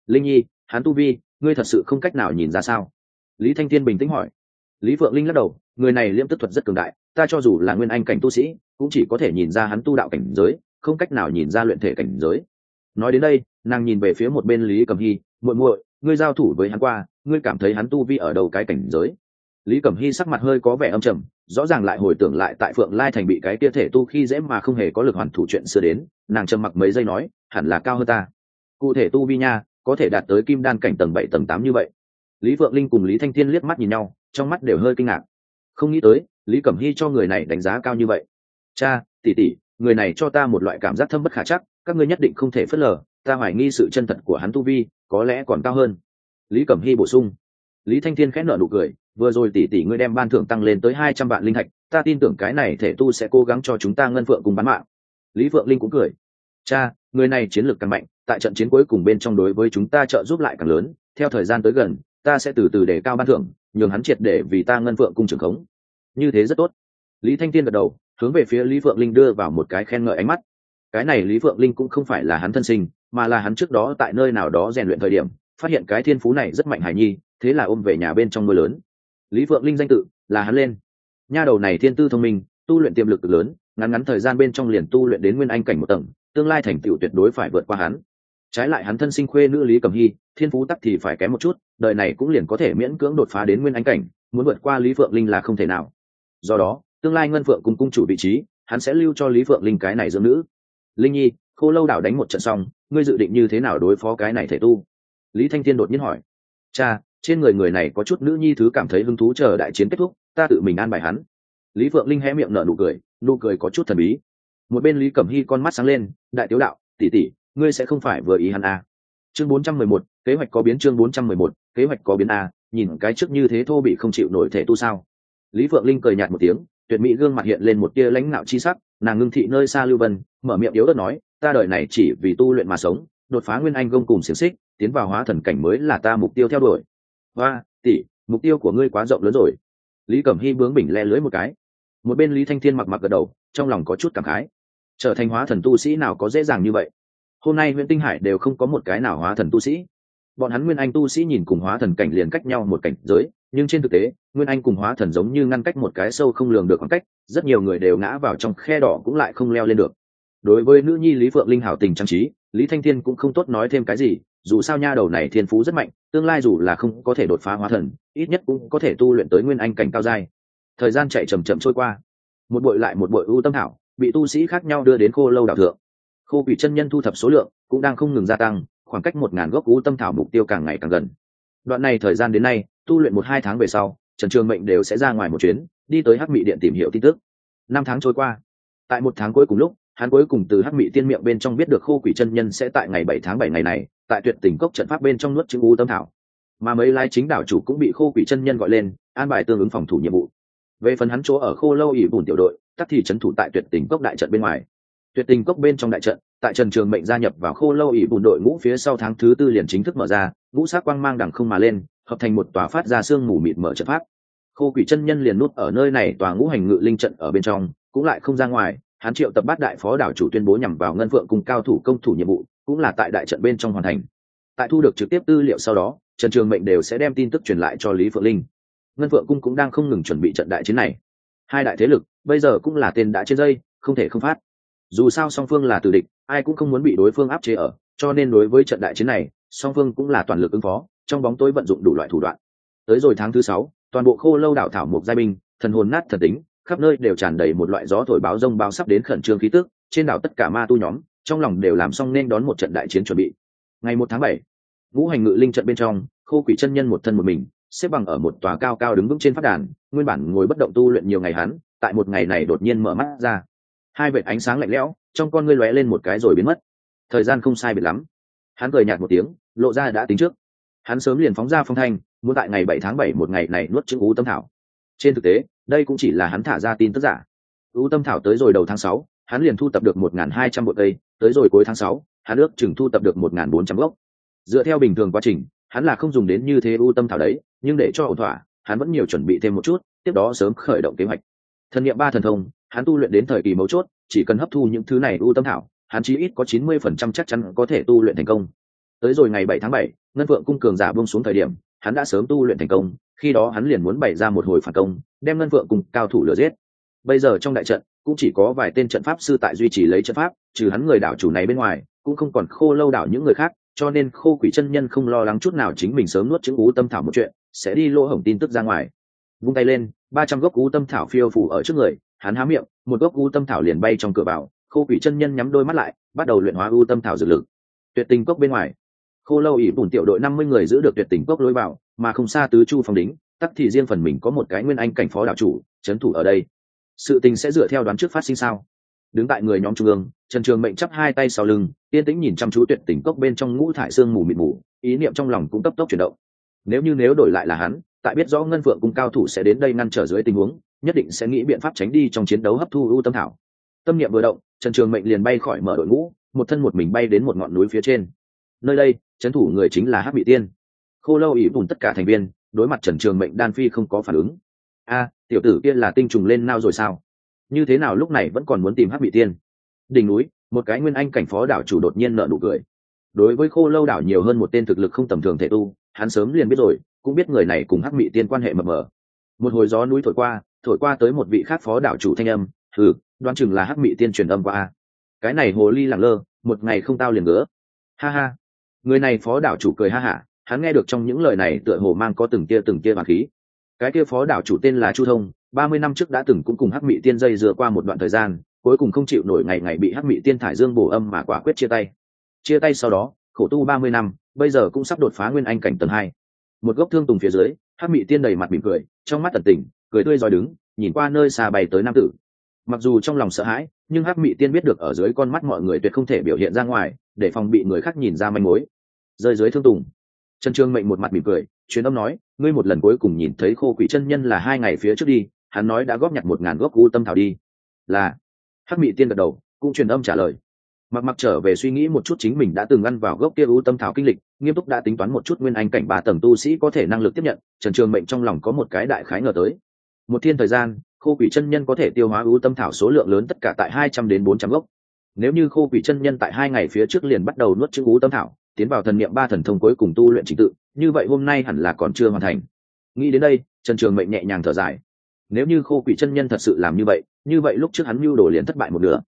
linh nhi, hắn tu vi, ngươi thật sự không cách nào nhìn ra sao? Lý thanh Thiên bình tĩnh hỏi. Lý phượng linh lắc đầu, người này liêm tức thuật rất cường đại, ta cho dù là nguyên anh cảnh tu sĩ, cũng chỉ có thể nhìn ra hắn tu đạo cảnh giới, không cách nào nhìn ra luyện thể cảnh giới. Nói đến đây, nàng nhìn về phía một bên lý cầm hy, muội muội, ngươi giao thủ với hắn qua, ngươi cảm thấy hắn tu vi ở đầu cái cảnh giới? Lý cẩm hy sắc mặt hơi có vẻ âm trầm, rõ ràng lại hồi tưởng lại tại phượng lai thành bị cái kia thể tu khi dễ mà không hề có lực hoàn thủ chuyện xưa đến, nàng trầm mặc mấy giây nói hẳn là cao hơn ta. Cụ thể tu vi nha, có thể đạt tới kim đan cảnh tầng bảy, tầng tám như vậy. Lý phượng linh cùng lý thanh thiên liếc mắt nhìn nhau, trong mắt đều hơi kinh ngạc. Không nghĩ tới, lý cẩm hy cho người này đánh giá cao như vậy. Cha tỉ tỉ người này cho ta một loại cảm giác thâm bất khả chắc, các ngươi nhất định không thể phớt lờ, ta hoài nghi sự chân thật của hắn tu vi, có lẽ còn cao hơn. Lý cẩm hy bổ sung. Lý thanh thiên khẽ nợ nụ cười, vừa rồi tỷ tỷ ngươi đem ban thưởng tăng lên tới hai trăm vạn linh hạch ta tin tưởng cái này thể tu sẽ cố gắng cho chúng ta ngân phượng cùng bán mạng. Lý phượng linh cũng cười cha, người này chiến lược càng mạnh, tại trận chiến cuối cùng bên trong đối với chúng ta trợ giúp lại càng lớn. Theo thời gian tới gần, ta sẽ từ từ để cao ban thưởng, nhường hắn triệt để vì ta ngân phượng cung trưởng khống. Như thế rất tốt. Lý thanh thiên gật đầu, hướng về phía lý phượng linh đưa vào một cái khen ngợi ánh mắt. Cái này lý phượng linh cũng không phải là hắn thân sinh, mà là hắn trước đó tại nơi nào đó rèn luyện thời điểm, phát hiện cái thiên phú này rất mạnh hài nhi, thế là ôm về nhà bên trong mưa lớn. Lý phượng linh danh tự, là hắn lên. Nha đầu này thiên tư thông minh, tu luyện tiềm lực cực lớn, ngắn ngắn thời gian bên trong liền tu luyện đến nguyên anh cảnh một tầng tương lai thành tựu tuyệt đối phải vượt qua hắn. Trái lại hắn thân sinh khuê nữ lý cầm hy, thiên phú tắc thì phải kém một chút, đời này cũng liền có thể miễn cưỡng đột phá đến nguyên anh cảnh, muốn vượt qua lý phượng linh là không thể nào. Do đó, tương lai ngân phượng cùng cung chủ vị trí, hắn sẽ lưu cho lý phượng linh cái này dưỡng nữ. Linh nhi, khô lâu đảo đánh một trận xong, ngươi dự định như thế nào đối phó cái này thể tu? Lý thanh thiên đột nhiên hỏi. Cha, trên người người này có chút nữ nhi thứ cảm thấy hứng thú chờ đại chiến kết thúc, ta tự mình an bài hắn. Lý phượng linh hé miệng nở nụ cười nụ cười có chút thần bí một bên lý cẩm hy con mắt sáng lên đại tiếu đạo tỉ tỉ ngươi sẽ không phải vừa ý hắn à. chương bốn trăm mười một kế hoạch có biến chương bốn trăm mười một kế hoạch có biến à, nhìn cái trước như thế thô bị không chịu nổi thể tu sao. Lý phượng linh cười nhạt một tiếng tuyệt mỹ gương mặt hiện lên một tia lãnh nạo chi sắc nàng ngưng thị nơi xa lưu vân mở miệng yếu ớt nói ta đời này chỉ vì tu luyện mà sống đột phá nguyên anh gông cùng xiềng xích tiến vào hóa thần cảnh mới là ta mục tiêu theo đuổi. Và tỷ mục tiêu của ngươi quá rộng lớn rồi. Lý cẩm hy bướng bỉnh le lưới một cái. Một bên lý thanh thiên mặc mặc gật đầu trong lòng có chút cảm khái trở thành hóa thần tu sĩ nào có dễ dàng như vậy? Hôm nay huyện tinh hải đều không có một cái nào hóa thần tu sĩ. Bọn hắn nguyên anh tu sĩ nhìn cùng hóa thần cảnh liền cách nhau một cảnh giới, nhưng trên thực tế, nguyên anh cùng hóa thần giống như ngăn cách một cái sâu không lường được khoảng cách, rất nhiều người đều ngã vào trong khe đỏ cũng lại không leo lên được. Đối với nữ nhi lý phượng linh hảo tình trang trí, lý thanh thiên cũng không tốt nói thêm cái gì, dù sao nha đầu này thiên phú rất mạnh, tương lai dù là không có thể đột phá hóa thần, ít nhất cũng có thể tu luyện tới nguyên anh cảnh cao dai thời gian chạy chầm chậm trôi qua. Một bội lại một bội ưu tâm thảo bị tu sĩ khác nhau đưa đến khô lâu đảo thượng. Khô quỷ chân nhân thu thập số lượng cũng đang không ngừng gia tăng, khoảng cách một ngàn gốc u tâm thảo mục tiêu càng ngày càng gần. Đoạn này thời gian đến nay, tu luyện một hai tháng về sau, trần trường mệnh đều sẽ ra ngoài một chuyến, đi tới hắc mỹ điện tìm hiểu tin tức. Năm tháng trôi qua. Tại một tháng cuối cùng lúc, hắn cuối cùng từ hắc mỹ tiên miệng bên trong biết được khô quỷ chân nhân sẽ tại ngày bảy tháng bảy ngày này, tại tuyệt tình cốc trận pháp bên trong nuốt chữ u tâm thảo. Mà mấy lai chính đảo chủ cũng bị khô quỷ chân nhân gọi lên, an bài tương ứng phòng thủ nhiệm vụ về phần hắn chỗ ở khô lâu ỉ bùn tiểu đội, tắc thì trấn thủ tại tuyệt tình cốc đại trận bên ngoài. Tuyệt tình cốc bên trong đại trận, tại trần trường mệnh gia nhập vào khô lâu ỉ bùn đội ngũ phía sau tháng thứ tư liền chính thức mở ra, ngũ sát quang mang đằng không mà lên, hợp thành một tòa phát ra xương mù mịt mở trận pháp. Khô quỷ chân nhân liền nút ở nơi này, tòa ngũ hành ngự linh trận ở bên trong, cũng lại không ra ngoài, hắn triệu tập bát đại phó đảo chủ tuyên bố nhằm vào ngân phượng cùng cao thủ công thủ nhiệm vụ, cũng là tại đại trận bên trong hoàn thành. Tại thu được trực tiếp tư liệu sau đó, trần trường mệnh đều sẽ đem tin tức truyền lại cho lý phượng linh ngân phượng cung cũng đang không ngừng chuẩn bị trận đại chiến này. Hai đại thế lực, bây giờ cũng là tên đã trên dây, không thể không phát. Dù sao song phương là tử địch, ai cũng không muốn bị đối phương áp chế ở, cho nên đối với trận đại chiến này, song phương cũng là toàn lực ứng phó, trong bóng tối vận dụng đủ loại thủ đoạn. Tới rồi tháng thứ sáu, toàn bộ khô lâu đảo thảo mộc giai binh, thần hồn nát thần tính, khắp nơi đều tràn đầy một loại gió thổi báo rông bao sắp đến khẩn trương khí tức, trên đảo tất cả ma tu nhóm, trong lòng đều làm xong nên đón một trận đại chiến chuẩn bị. Ngày một tháng bảy, ngũ hành ngự linh trận bên trong, khô quỷ chân nhân một thân một mình xếp bằng ở một tòa cao cao đứng vững trên phát đàn, nguyên bản ngồi bất động tu luyện nhiều ngày hắn, tại một ngày này đột nhiên mở mắt ra. Hai vệt ánh sáng lạnh lẽo, trong con ngươi lóe lên một cái rồi biến mất. Thời gian không sai biệt lắm. Hắn cười nhạt một tiếng, lộ ra đã tính trước. Hắn sớm liền phóng ra phong thanh, muốn tại ngày bảy tháng bảy một ngày này nuốt chữ ú tâm thảo. Trên thực tế, đây cũng chỉ là hắn thả ra tin tức giả. Ú tâm thảo tới rồi đầu tháng sáu, hắn liền thu tập được một nghìn hai trăm bộ cây, tới rồi cuối tháng sáu, hắn ước chừng thu tập được một nghìn bốn trăm gốc. Dựa theo bình thường quá trình hắn là không dùng đến như thế ưu tâm thảo đấy, nhưng để cho ổn thỏa, hắn vẫn nhiều chuẩn bị thêm một chút, tiếp đó sớm khởi động kế hoạch. Thần nghiệm ba thần thông, hắn tu luyện đến thời kỳ mấu chốt, chỉ cần hấp thu những thứ này ưu tâm thảo, hắn chí ít có chín mươi phần trăm chắc chắn có thể tu luyện thành công. Tới rồi ngày bảy tháng bảy, ngân vượng cung cường giả buông xuống thời điểm, hắn đã sớm tu luyện thành công, khi đó hắn liền muốn bày ra một hồi phản công, đem ngân phượng cùng cao thủ lừa giết. Bây giờ trong đại trận, cũng chỉ có vài tên trận pháp sư tại duy trì lấy trận pháp, trừ hắn người đảo chủ này bên ngoài, cũng không còn khô lâu đảo những người khác cho nên khô quỷ chân nhân không lo lắng chút nào chính mình sớm nuốt chứng u tâm thảo một chuyện, sẽ đi lỗ hổng tin tức ra ngoài. Vung tay lên, ba trăm gốc u tâm thảo phiêu phủ ở trước người, hắn há miệng, một gốc u tâm thảo liền bay trong cửa vào, khô quỷ chân nhân nhắm đôi mắt lại, bắt đầu luyện hóa u tâm thảo dược lực. Tuyệt tình cốc bên ngoài, khô lâu ỉ bùn tiểu đội năm mươi người giữ được tuyệt tình cốc lối vào, mà không xa tứ chu phong đính, tắc thì riêng phần mình có một cái nguyên anh cảnh phó đạo chủ, trấn thủ ở đây. Sự tình sẽ dựa theo đoán trước phát sinh sao? Đứng tại người nhóm trung ương, trần trường mệnh chắp hai tay sau lưng, yên tĩnh nhìn chăm chú tuyệt tỉnh cốc bên trong ngũ thải sương mù mịt mù, ý niệm trong lòng cũng cấp tốc chuyển động. Nếu như nếu đổi lại là hắn, tại biết rõ ngân phượng cung cao thủ sẽ đến đây ngăn trở dưới tình huống, nhất định sẽ nghĩ biện pháp tránh đi trong chiến đấu hấp thu ưu tâm thảo tâm niệm vừa động, trần trường mệnh liền bay khỏi mở đội ngũ, một thân một mình bay đến một ngọn núi phía trên. Nơi đây, trấn thủ người chính là hắc bị tiên. Khô lâu ỉ bùn tất cả thành viên, đối mặt trần trường mệnh đan phi không có phản ứng. A, tiểu tử kia là tinh trùng lên nao rồi sao? Như thế nào lúc này vẫn còn muốn tìm hắc bị tiên. Đỉnh núi, một cái nguyên anh cảnh phó đảo chủ đột nhiên nợ nụ cười. Đối với khô lâu đảo nhiều hơn một tên thực lực không tầm thường thể tu, hắn sớm liền biết rồi, cũng biết người này cùng hắc mị tiên quan hệ mập mờ. Một hồi gió núi thổi qua thổi qua tới một vị khác phó đảo chủ thanh âm thử đoán chừng là hắc mị tiên truyền âm qua cái này hồ ly lẳng lơ, một ngày không tao liền ngứa. Ha ha. Người này phó đảo chủ cười ha hả, hắn nghe được trong những lời này tựa hồ mang có từng tia từng tia bản khí cái kia phó đảo chủ tên là chu thông, ba mươi năm trước đã từng cũng cùng hắc mị tiên dây dựa qua một đoạn thời gian, cuối cùng không chịu nổi ngày ngày bị hắc mị tiên thải dương bổ âm mà quả quyết chia tay. Chia tay sau đó, khổ tu ba mươi năm, bây giờ cũng sắp đột phá nguyên anh cảnh tầng hai. Một gốc thương tùng phía dưới, hắc mị tiên đầy mặt mỉm cười, trong mắt tận tình, cười tươi giỏi đứng, nhìn qua nơi xa bay tới nam tử. Mặc dù trong lòng sợ hãi, nhưng hắc mị tiên biết được ở dưới con mắt mọi người tuyệt không thể biểu hiện ra ngoài, để phòng bị người khác nhìn ra manh mối. Rơi dưới thương tùng, trần trương mệnh một mặt mỉm cười chuyến âm nói ngươi một lần cuối cùng nhìn thấy khô quỷ chân nhân là hai ngày phía trước đi, hắn nói đã góp nhặt một ngàn gốc u tâm thảo đi. Là. Hắc mị tiên gật đầu, cũng truyền âm trả lời. Mặc mặc trở về suy nghĩ một chút chính mình đã từng ăn vào gốc kia u tâm thảo kinh lịch, nghiêm túc đã tính toán một chút nguyên anh cảnh ba tầng tu sĩ có thể năng lực tiếp nhận, trần trường mệnh trong lòng có một cái đại khái ngờ tới. Một thiên thời gian, khô quỷ chân nhân có thể tiêu hóa u tâm thảo số lượng lớn tất cả tại hai trăm đến bốn trăm gốc. Nếu như khô quỷ chân nhân tại hai ngày phía trước liền bắt đầu nuốt chữ u tâm thảo tiến vào thần niệm ba thần thông cuối cùng tu luyện trình tự, như vậy hôm nay hẳn là còn chưa hoàn thành. Nghĩ đến đây, trần trường mệnh nhẹ nhàng thở dài. Nếu như khô quỷ chân nhân thật sự làm như vậy như vậy lúc trước hắn mưu đồ liền thất bại một nửa.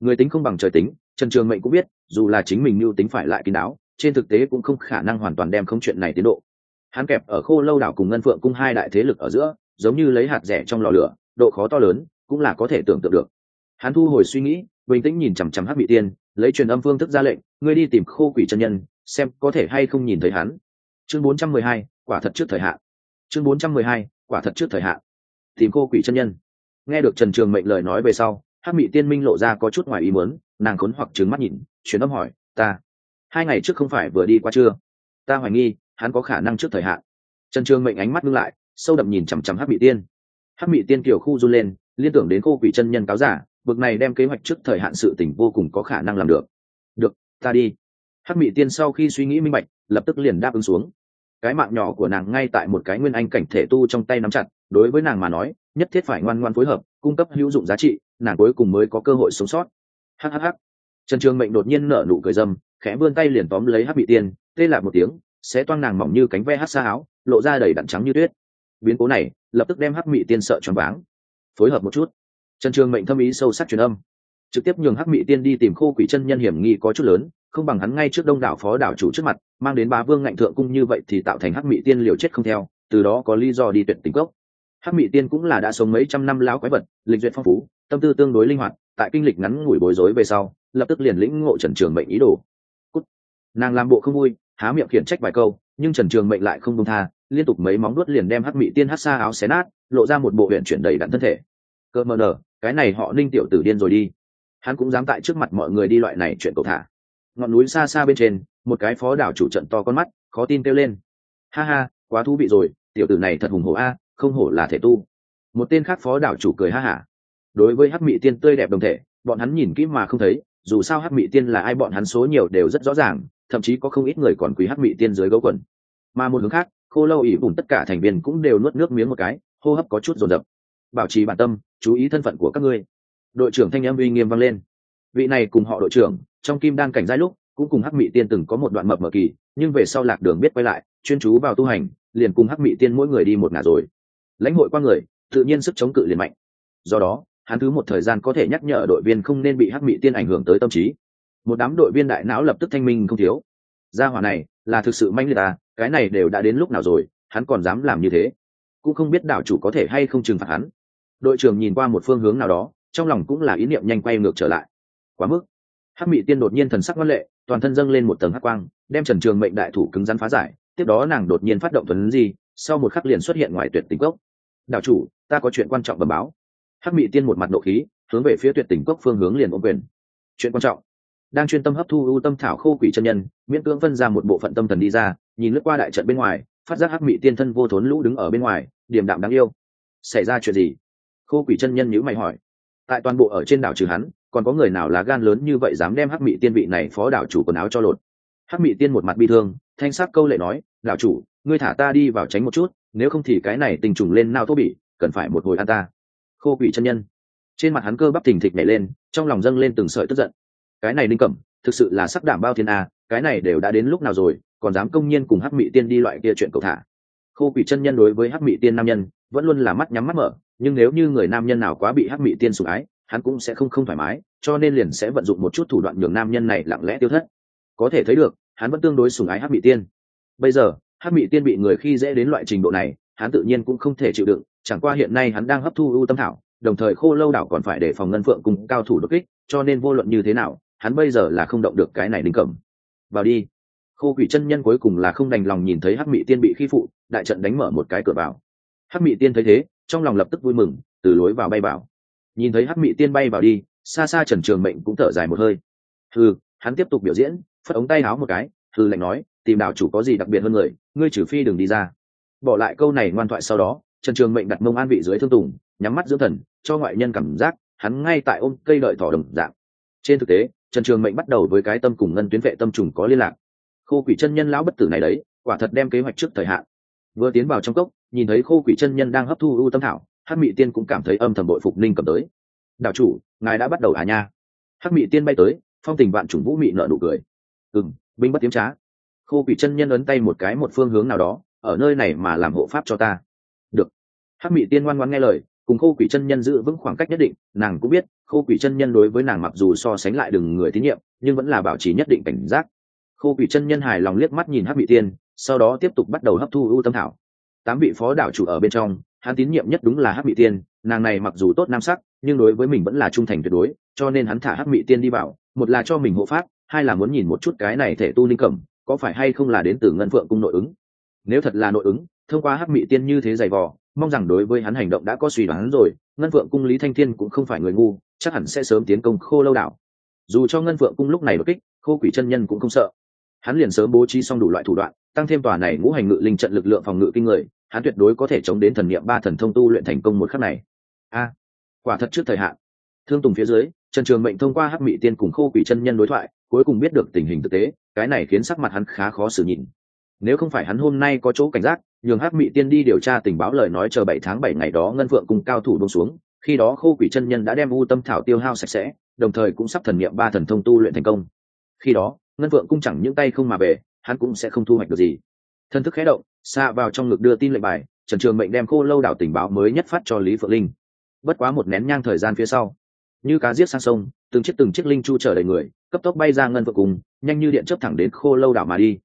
Người tính không bằng trời tính, trần trường mệnh cũng biết, dù là chính mình mưu tính phải lại kín đáo, trên thực tế cũng không khả năng hoàn toàn đem không chuyện này tiến độ. Hắn kẹp ở khô lâu đảo cùng ngân phượng cung hai đại thế lực ở giữa, giống như lấy hạt rẻ trong lò lửa, độ khó to lớn, cũng là có thể tưởng tượng được. Hắn thu hồi suy nghĩ, bình tĩnh nhìn chằm chằm hắc bị tiên, lấy truyền âm phương thức ra lệnh, ngươi đi tìm khô quỷ chân nhân xem có thể hay không nhìn thấy hắn. Chương 412, quả thật trước thời hạn. Chương 412, quả thật trước thời hạn. Tìm cô quỷ chân nhân. Nghe được trần trường mệnh lời nói về sau hát mị tiên minh lộ ra có chút ngoài ý muốn nàng khốn hoặc trứng mắt nhìn chuyến âm hỏi ta hai ngày trước không phải vừa đi qua chưa? Ta hoài nghi hắn có khả năng trước thời hạn. Trần trường mệnh ánh mắt ngưng lại sâu đậm nhìn chằm chằm hát mị tiên. Hát mị tiên kiểu khu run lên liên tưởng đến cô quỷ chân nhân cáo giả bực này đem kế hoạch trước thời hạn sự tình vô cùng có khả năng làm được. Được ta đi hắc mị tiên sau khi suy nghĩ minh bạch, lập tức liền đáp ứng xuống. Cái mạng nhỏ của nàng ngay tại một cái nguyên anh cảnh thể tu trong tay nắm chặt, đối với nàng mà nói, nhất thiết phải ngoan ngoan phối hợp, cung cấp hữu dụng giá trị, nàng cuối cùng mới có cơ hội sống sót. Hhh trần trường mệnh đột nhiên nở nụ cười dâm, khẽ vươn tay liền tóm lấy hắc Mị tiên, tê lại một tiếng sẽ toang nàng mỏng như cánh ve hát xa áo, lộ ra đầy đặn trắng như tuyết. Biến cố này, lập tức đem hắc mị tiên sợ choáng váng. Phối hợp một chút. Trần trường mệnh thâm ý sâu sắc truyền âm. Trực tiếp nhường hắc mị tiên đi tìm khô quỷ chân nhân hiểm nghi có chút lớn không bằng hắn ngay trước đông đảo phó đảo chủ trước mặt, mang đến bá vương ngạnh thượng cung như vậy thì tạo thành hắc mị tiên liều chết không theo, từ đó có lý do đi tuyệt tình gốc hắc mị tiên cũng là đã sống mấy trăm năm lão quái vật, lịch duyệt phong phú, tâm tư tương đối linh hoạt, tại kinh lịch ngắn ngủi bối rối về sau, lập tức liền lĩnh ngộ trần trường mệnh ý đồ. Cút. nàng làm bộ không vui, há miệng khiển trách vài câu, nhưng trần trường mệnh lại không công tha, liên tục mấy móng đuốt liền đem hắc mị tiên hắt xa áo xé nát, lộ ra một bộ huyện chuyển đầy đặn thân thể. Cơ mờ nở, cái này họ ninh tiểu tử điên rồi đi. Hắn cũng dám tại trước mặt mọi người đi loại này chuyện cầu thả ngọn núi xa xa bên trên, một cái phó đảo chủ trận to con mắt, khó tin kêu lên. Ha ha, quá thú vị rồi, tiểu tử này thật hùng hổ a, không hổ là thể tu. Một tên khác phó đảo chủ cười ha hả. Đối với hắc mị tiên tươi đẹp đồng thể, bọn hắn nhìn kỹ mà không thấy, dù sao hắc mị tiên là ai bọn hắn số nhiều đều rất rõ ràng, thậm chí có không ít người còn quý hắc mị tiên dưới gấu quần. Mà một hướng khác, khô lâu ỉ bùn tất cả thành viên cũng đều nuốt nước miếng một cái, hô hấp có chút rồn rập bảo trì bản tâm, chú ý thân phận của các ngươi. Đội trưởng thanh em uy nghiêm vang lên. Vị này cùng họ đội trưởng trong kim đan cảnh giai lúc, cũng cùng hắc mị tiên từng có một đoạn mập mờ kỳ, nhưng về sau lạc đường biết quay lại, chuyên chú vào tu hành, liền cùng hắc mị tiên mỗi người đi một ngả rồi. Lãnh hội qua người, tự nhiên sức chống cự liền mạnh. Do đó, hắn thứ một thời gian có thể nhắc nhở đội viên không nên bị hắc mị tiên ảnh hưởng tới tâm trí. Một đám đội viên đại não lập tức thanh minh không thiếu. Gia hỏa này, là thực sự manh liệt à cái này đều đã đến lúc nào rồi, hắn còn dám làm như thế. Cũng không biết đảo chủ có thể hay không trừng phạt hắn. Đội trưởng nhìn qua một phương hướng nào đó, trong lòng cũng là ý niệm nhanh quay ngược trở lại. Quá mức hắc mị tiên đột nhiên thần sắc văn lệ, toàn thân dâng lên một tầng hắc quang, đem trần trường mệnh đại thủ cứng rắn phá giải, tiếp đó nàng đột nhiên phát động tuấn di, sau một khắc liền xuất hiện ngoài tuyệt tình cốc. Đạo chủ, ta có chuyện quan trọng bẩm báo. Hắc mị tiên một mặt nộ khí, hướng về phía tuyệt tình cốc phương hướng liền ôm quyền. Chuyện quan trọng? Đang chuyên tâm hấp thu ưu tâm thảo khô quỷ chân nhân, miễn cưỡng phân ra một bộ phận tâm thần đi ra, nhìn lướt qua đại trận bên ngoài, phát giác hắc mị tiên thân vô thốn lũ đứng ở bên ngoài điểm đạm đáng yêu. Xảy ra chuyện gì? Khô quỷ chân nhân nhữ mày hỏi. Tại toàn bộ ở trên đảo trừ hắn còn có người nào là gan lớn như vậy dám đem hắc mị tiên vị này phó đảo chủ quần áo cho lột? Hắc mị tiên một mặt bi thương, thanh sắc câu lệ nói, đảo chủ, ngươi thả ta đi vào tránh một chút, nếu không thì cái này tình trùng lên nao thô bỉ, cần phải một hồi an ta. Khô quỷ chân nhân. Trên mặt hắn cơ bắp thình thịch nhảy lên, trong lòng dâng lên từng sợi tức giận. Cái này linh cẩm, thực sự là sắc đảm bao thiên a, cái này đều đã đến lúc nào rồi, còn dám công nhiên cùng hắc mị tiên đi loại kia chuyện cầu thả? Khô quỷ chân nhân đối với hắc mị tiên nam nhân, vẫn luôn là mắt nhắm mắt mở, nhưng nếu như người nam nhân nào quá bị hắc mị tiên sủng ái hắn cũng sẽ không không thoải mái, cho nên liền sẽ vận dụng một chút thủ đoạn nhường nam nhân này lặng lẽ tiêu thất. Có thể thấy được, hắn vẫn tương đối sủng ái hắc mị tiên. Bây giờ, hắc mị tiên bị người khi dễ đến loại trình độ này, hắn tự nhiên cũng không thể chịu đựng, chẳng qua hiện nay hắn đang hấp thu ưu tâm thảo, đồng thời khô lâu đảo còn phải để phòng ngân phượng cùng cao thủ đột kích, cho nên vô luận như thế nào, hắn bây giờ là không động được cái này đính cẩm vào đi. Khô quỷ chân nhân cuối cùng là không đành lòng nhìn thấy hắc mị tiên bị khi phụ, đại trận đánh mở một cái cửa vào. Hắc mị tiên thấy thế, trong lòng lập tức vui mừng, từ lối vào bay vào nhìn thấy hắc mị tiên bay vào đi, xa xa trần trường mệnh cũng thở dài một hơi. Thư hắn tiếp tục biểu diễn, phất ống tay háo một cái thư lạnh nói, tìm đạo chủ có gì đặc biệt hơn người, ngươi trừ phi đừng đi ra. Bỏ lại câu này ngoan thoại sau đó, trần trường mệnh đặt mông an vị dưới thương tùng, nhắm mắt dưỡng thần, cho ngoại nhân cảm giác, hắn ngay tại ôm cây đợi thỏ đồng dạng. Trên thực tế, trần trường mệnh bắt đầu với cái tâm cùng ngân tuyến vệ tâm trùng có liên lạc. Khô quỷ chân nhân lão bất tử này đấy, quả thật đem kế hoạch trước thời hạn. Vừa tiến vào trong cốc, nhìn thấy khô quỷ chân nhân đang hấp thu ưu tâm thảo hắc mị tiên cũng cảm thấy âm thầm bội phục ninh cầm tới. Đạo chủ, ngài đã bắt đầu à nha? Hắc mị tiên bay tới, phong tình vạn chủng vũ mị nợ nụ cười. Ừng binh bất tiếm trá. Khô quỷ chân nhân ấn tay một cái một phương hướng nào đó, ở nơi này mà làm hộ pháp cho ta. Được. Hắc mị tiên ngoan ngoan nghe lời, cùng khô quỷ chân nhân giữ vững khoảng cách nhất định, nàng cũng biết, khô quỷ chân nhân đối với nàng mặc dù so sánh lại đừng người tín nhiệm, nhưng vẫn là bảo trì nhất định cảnh giác. Khô quỷ chân nhân hài lòng liếc mắt nhìn hắc mị tiên, sau đó tiếp tục bắt đầu hấp thu ưu tâm thảo. Tám vị phó đạo chủ ở bên trong hắn tín nhiệm nhất đúng là hắc mị tiên, nàng này mặc dù tốt nam sắc, nhưng đối với mình vẫn là trung thành tuyệt đối, cho nên hắn thả hắc mị tiên đi vào, một là cho mình hộ pháp, hai là muốn nhìn một chút cái này thể tu linh cẩm, có phải hay không là đến từ ngân phượng cung nội ứng. Nếu thật là nội ứng, thông qua hắc mị tiên như thế dày vò, mong rằng đối với hắn hành động đã có suy đoán rồi, ngân phượng cung lý thanh thiên cũng không phải người ngu, chắc hẳn sẽ sớm tiến công khô lâu đảo. Dù cho ngân phượng cung lúc này đột kích, khô quỷ chân nhân cũng không sợ. Hắn liền sớm bố trí xong đủ loại thủ đoạn, tăng thêm tòa này ngũ hành ngự linh trận lực lượng phòng ngự kinh người hắn tuyệt đối có thể chống đến thần niệm ba thần thông tu luyện thành công một khắc này. A, quả thật trước thời hạn. Thương tùng phía dưới, trần trường mệnh thông qua hắc mị tiên cùng khô quỷ chân nhân đối thoại, cuối cùng biết được tình hình thực tế, cái này khiến sắc mặt hắn khá khó xử nhịn. nếu không phải hắn hôm nay có chỗ cảnh giác, nhường hắc mị tiên đi điều tra tình báo lời nói chờ bảy tháng bảy ngày đó ngân phượng cùng cao thủ đông xuống, khi đó khô quỷ chân nhân đã đem u tâm thảo tiêu hao sạch sẽ, đồng thời cũng sắp thần niệm ba thần thông tu luyện thành công. Khi đó, ngân phượng cung chẳng những tay không mà về, hắn cũng sẽ không thu hoạch được gì thân thức khẽ động xa vào trong ngực đưa tin lệnh bài trần trường mệnh đem khô lâu đảo tình báo mới nhất phát cho lý phượng linh. Bất quá một nén nhang thời gian phía sau như cá giết sang sông từng chiếc từng chiếc linh chu chở đầy người cấp tốc bay ra ngân vợ cùng nhanh như điện chấp thẳng đến khô lâu đảo mà đi.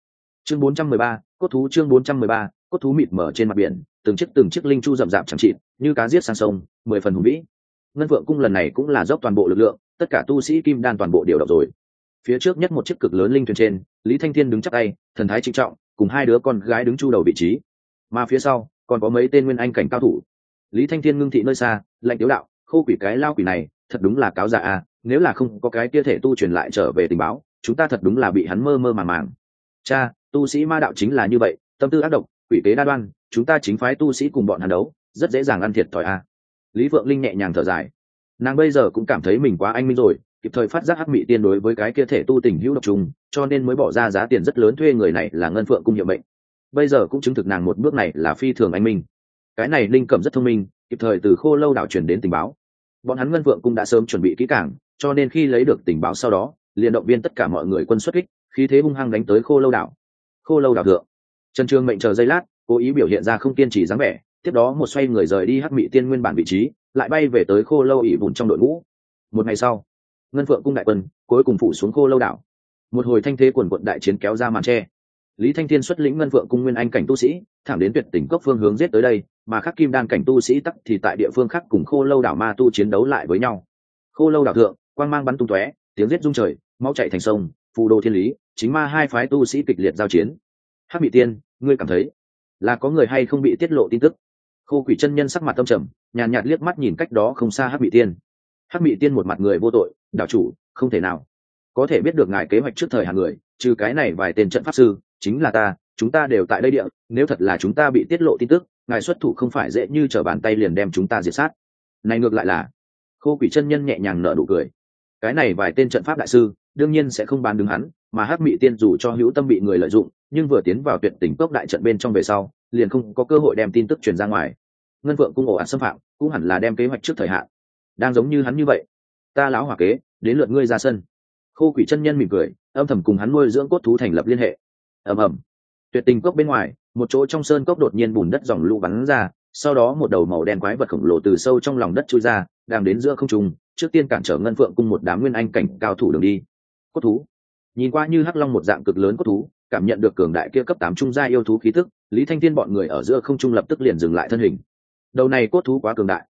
Chương 413, cốt thú chương 413, cốt thú mịt mở trên mặt biển từng chiếc từng chiếc linh chu rậm rạp chẳng chịt như cá giết sang sông mười phần hùng vĩ. Ngân vượng cung lần này cũng là dốc toàn bộ lực lượng tất cả tu sĩ kim đan toàn bộ điều động rồi. Phía trước nhất một chiếc cực lớn linh thuyền trên lý thanh thiên đứng chắc tay thần thái trịnh trọng cùng hai đứa con gái đứng chu đầu vị trí. Mà phía sau, còn có mấy tên nguyên anh cảnh cao thủ. Lý thanh thiên ngưng thị nơi xa, lạnh tiếu đạo, khô quỷ cái lao quỷ này, thật đúng là cáo già à nếu là không có cái kia thể tu truyền lại trở về tình báo, chúng ta thật đúng là bị hắn mơ mơ màng màng. Cha, tu sĩ ma đạo chính là như vậy, tâm tư ác độc, quỷ kế đa đoan, chúng ta chính phái tu sĩ cùng bọn hắn đấu, rất dễ dàng ăn thiệt thòi à. lý vượng linh nhẹ nhàng thở dài. Nàng bây giờ cũng cảm thấy mình quá anh minh rồi kịp thời phát giác hắc mị tiên đối với cái kia thể tu tình hữu độc trùng, cho nên mới bỏ ra giá tiền rất lớn thuê người này là ngân phượng cung hiệu mệnh. Bây giờ cũng chứng thực nàng một bước này là phi thường anh minh. Cái này linh cẩm rất thông minh, kịp thời từ khô lâu đảo truyền đến tình báo. Bọn hắn ngân phượng cung đã sớm chuẩn bị kỹ cảng cho nên khi lấy được tình báo sau đó, liền động viên tất cả mọi người quân xuất kích, khí thế hung hăng đánh tới khô lâu đảo. Khô lâu đảo thượng. Trần trương mệnh chờ giây lát, cố ý biểu hiện ra không kiên trì dáng vẻ, tiếp đó một xoay người rời đi hắc mị tiên nguyên bản vị trí, lại bay về tới khô lâu ỉ bùn trong đội ngũ. Một ngày sau ngân phượng cung đại quân, cuối cùng phủ xuống khô lâu đảo. Một hồi thanh thế quần quận đại chiến kéo ra màn tre. Lý thanh thiên xuất lĩnh ngân phượng cung nguyên anh cảnh tu sĩ, thẳng đến tuyệt tỉnh cốc phương hướng giết tới đây, mà khắc kim đan cảnh tu sĩ tắc thì tại địa phương khác cùng khô lâu đảo ma tu chiến đấu lại với nhau. Khô lâu đảo thượng, quang mang bắn tung tóe, tiếng giết rung trời, máu chạy thành sông, phù đồ thiên lý, chính ma hai phái tu sĩ kịch liệt giao chiến. Hắc bị tiên, ngươi cảm thấy là có người hay không bị tiết lộ tin tức? Khô quỷ chân nhân sắc mặt tâm trầm, nhàn nhạt liếc mắt nhìn cách đó không xa hắc bị tiên. Hắc bị tiên một mặt người vô tội đảo chủ, không thể nào. Có thể biết được ngài kế hoạch trước thời hàng người, trừ cái này vài tên trận pháp sư, chính là ta, chúng ta đều tại đây địa, nếu thật là chúng ta bị tiết lộ tin tức, ngài xuất thủ không phải dễ như t r ở bàn tay liền đem chúng ta diệt sát. Này ngược lại là, khô quỷ chân nhân nhẹ nhàng nở nụ cười. Cái này vài tên trận pháp đại sư, đương nhiên sẽ không bán đứng hắn, mà hát mị tiên dù cho hữu tâm bị người lợi dụng, nhưng vừa tiến vào tuyệt tình cốc đại trận bên trong về sau, liền không có cơ hội đem tin tức truyền ra ngoài. Ngân vượng cung ổ ạt xâm phạm, cũng hẳn là đem kế hoạch trước thời hạn. Đang giống như hắn như vậy ta lão hỏa kế, đến lượt ngươi ra sân. Khô quỷ chân nhân mỉm cười, âm thầm cùng hắn nuôi dưỡng cốt thú thành lập liên hệ. Ầm ầm. Tuyệt tình cốc bên ngoài, một chỗ trong sơn cốc đột nhiên bùn đất dòng lũ bắn ra, sau đó một đầu màu đen quái vật khổng lồ từ sâu trong lòng đất chui ra, đang đến giữa không trung, trước tiên cản trở ngân phượng cung một đám nguyên anh cảnh cao thủ đường đi. Cốt thú. Nhìn qua như hắc long một dạng cực lớn cốt thú, cảm nhận được cường đại kia cấp tám trung gia yêu thú khí tức, lý thanh thiên bọn người ở giữa không trung lập tức liền dừng lại thân hình. Đầu này cốt thú quá cường đại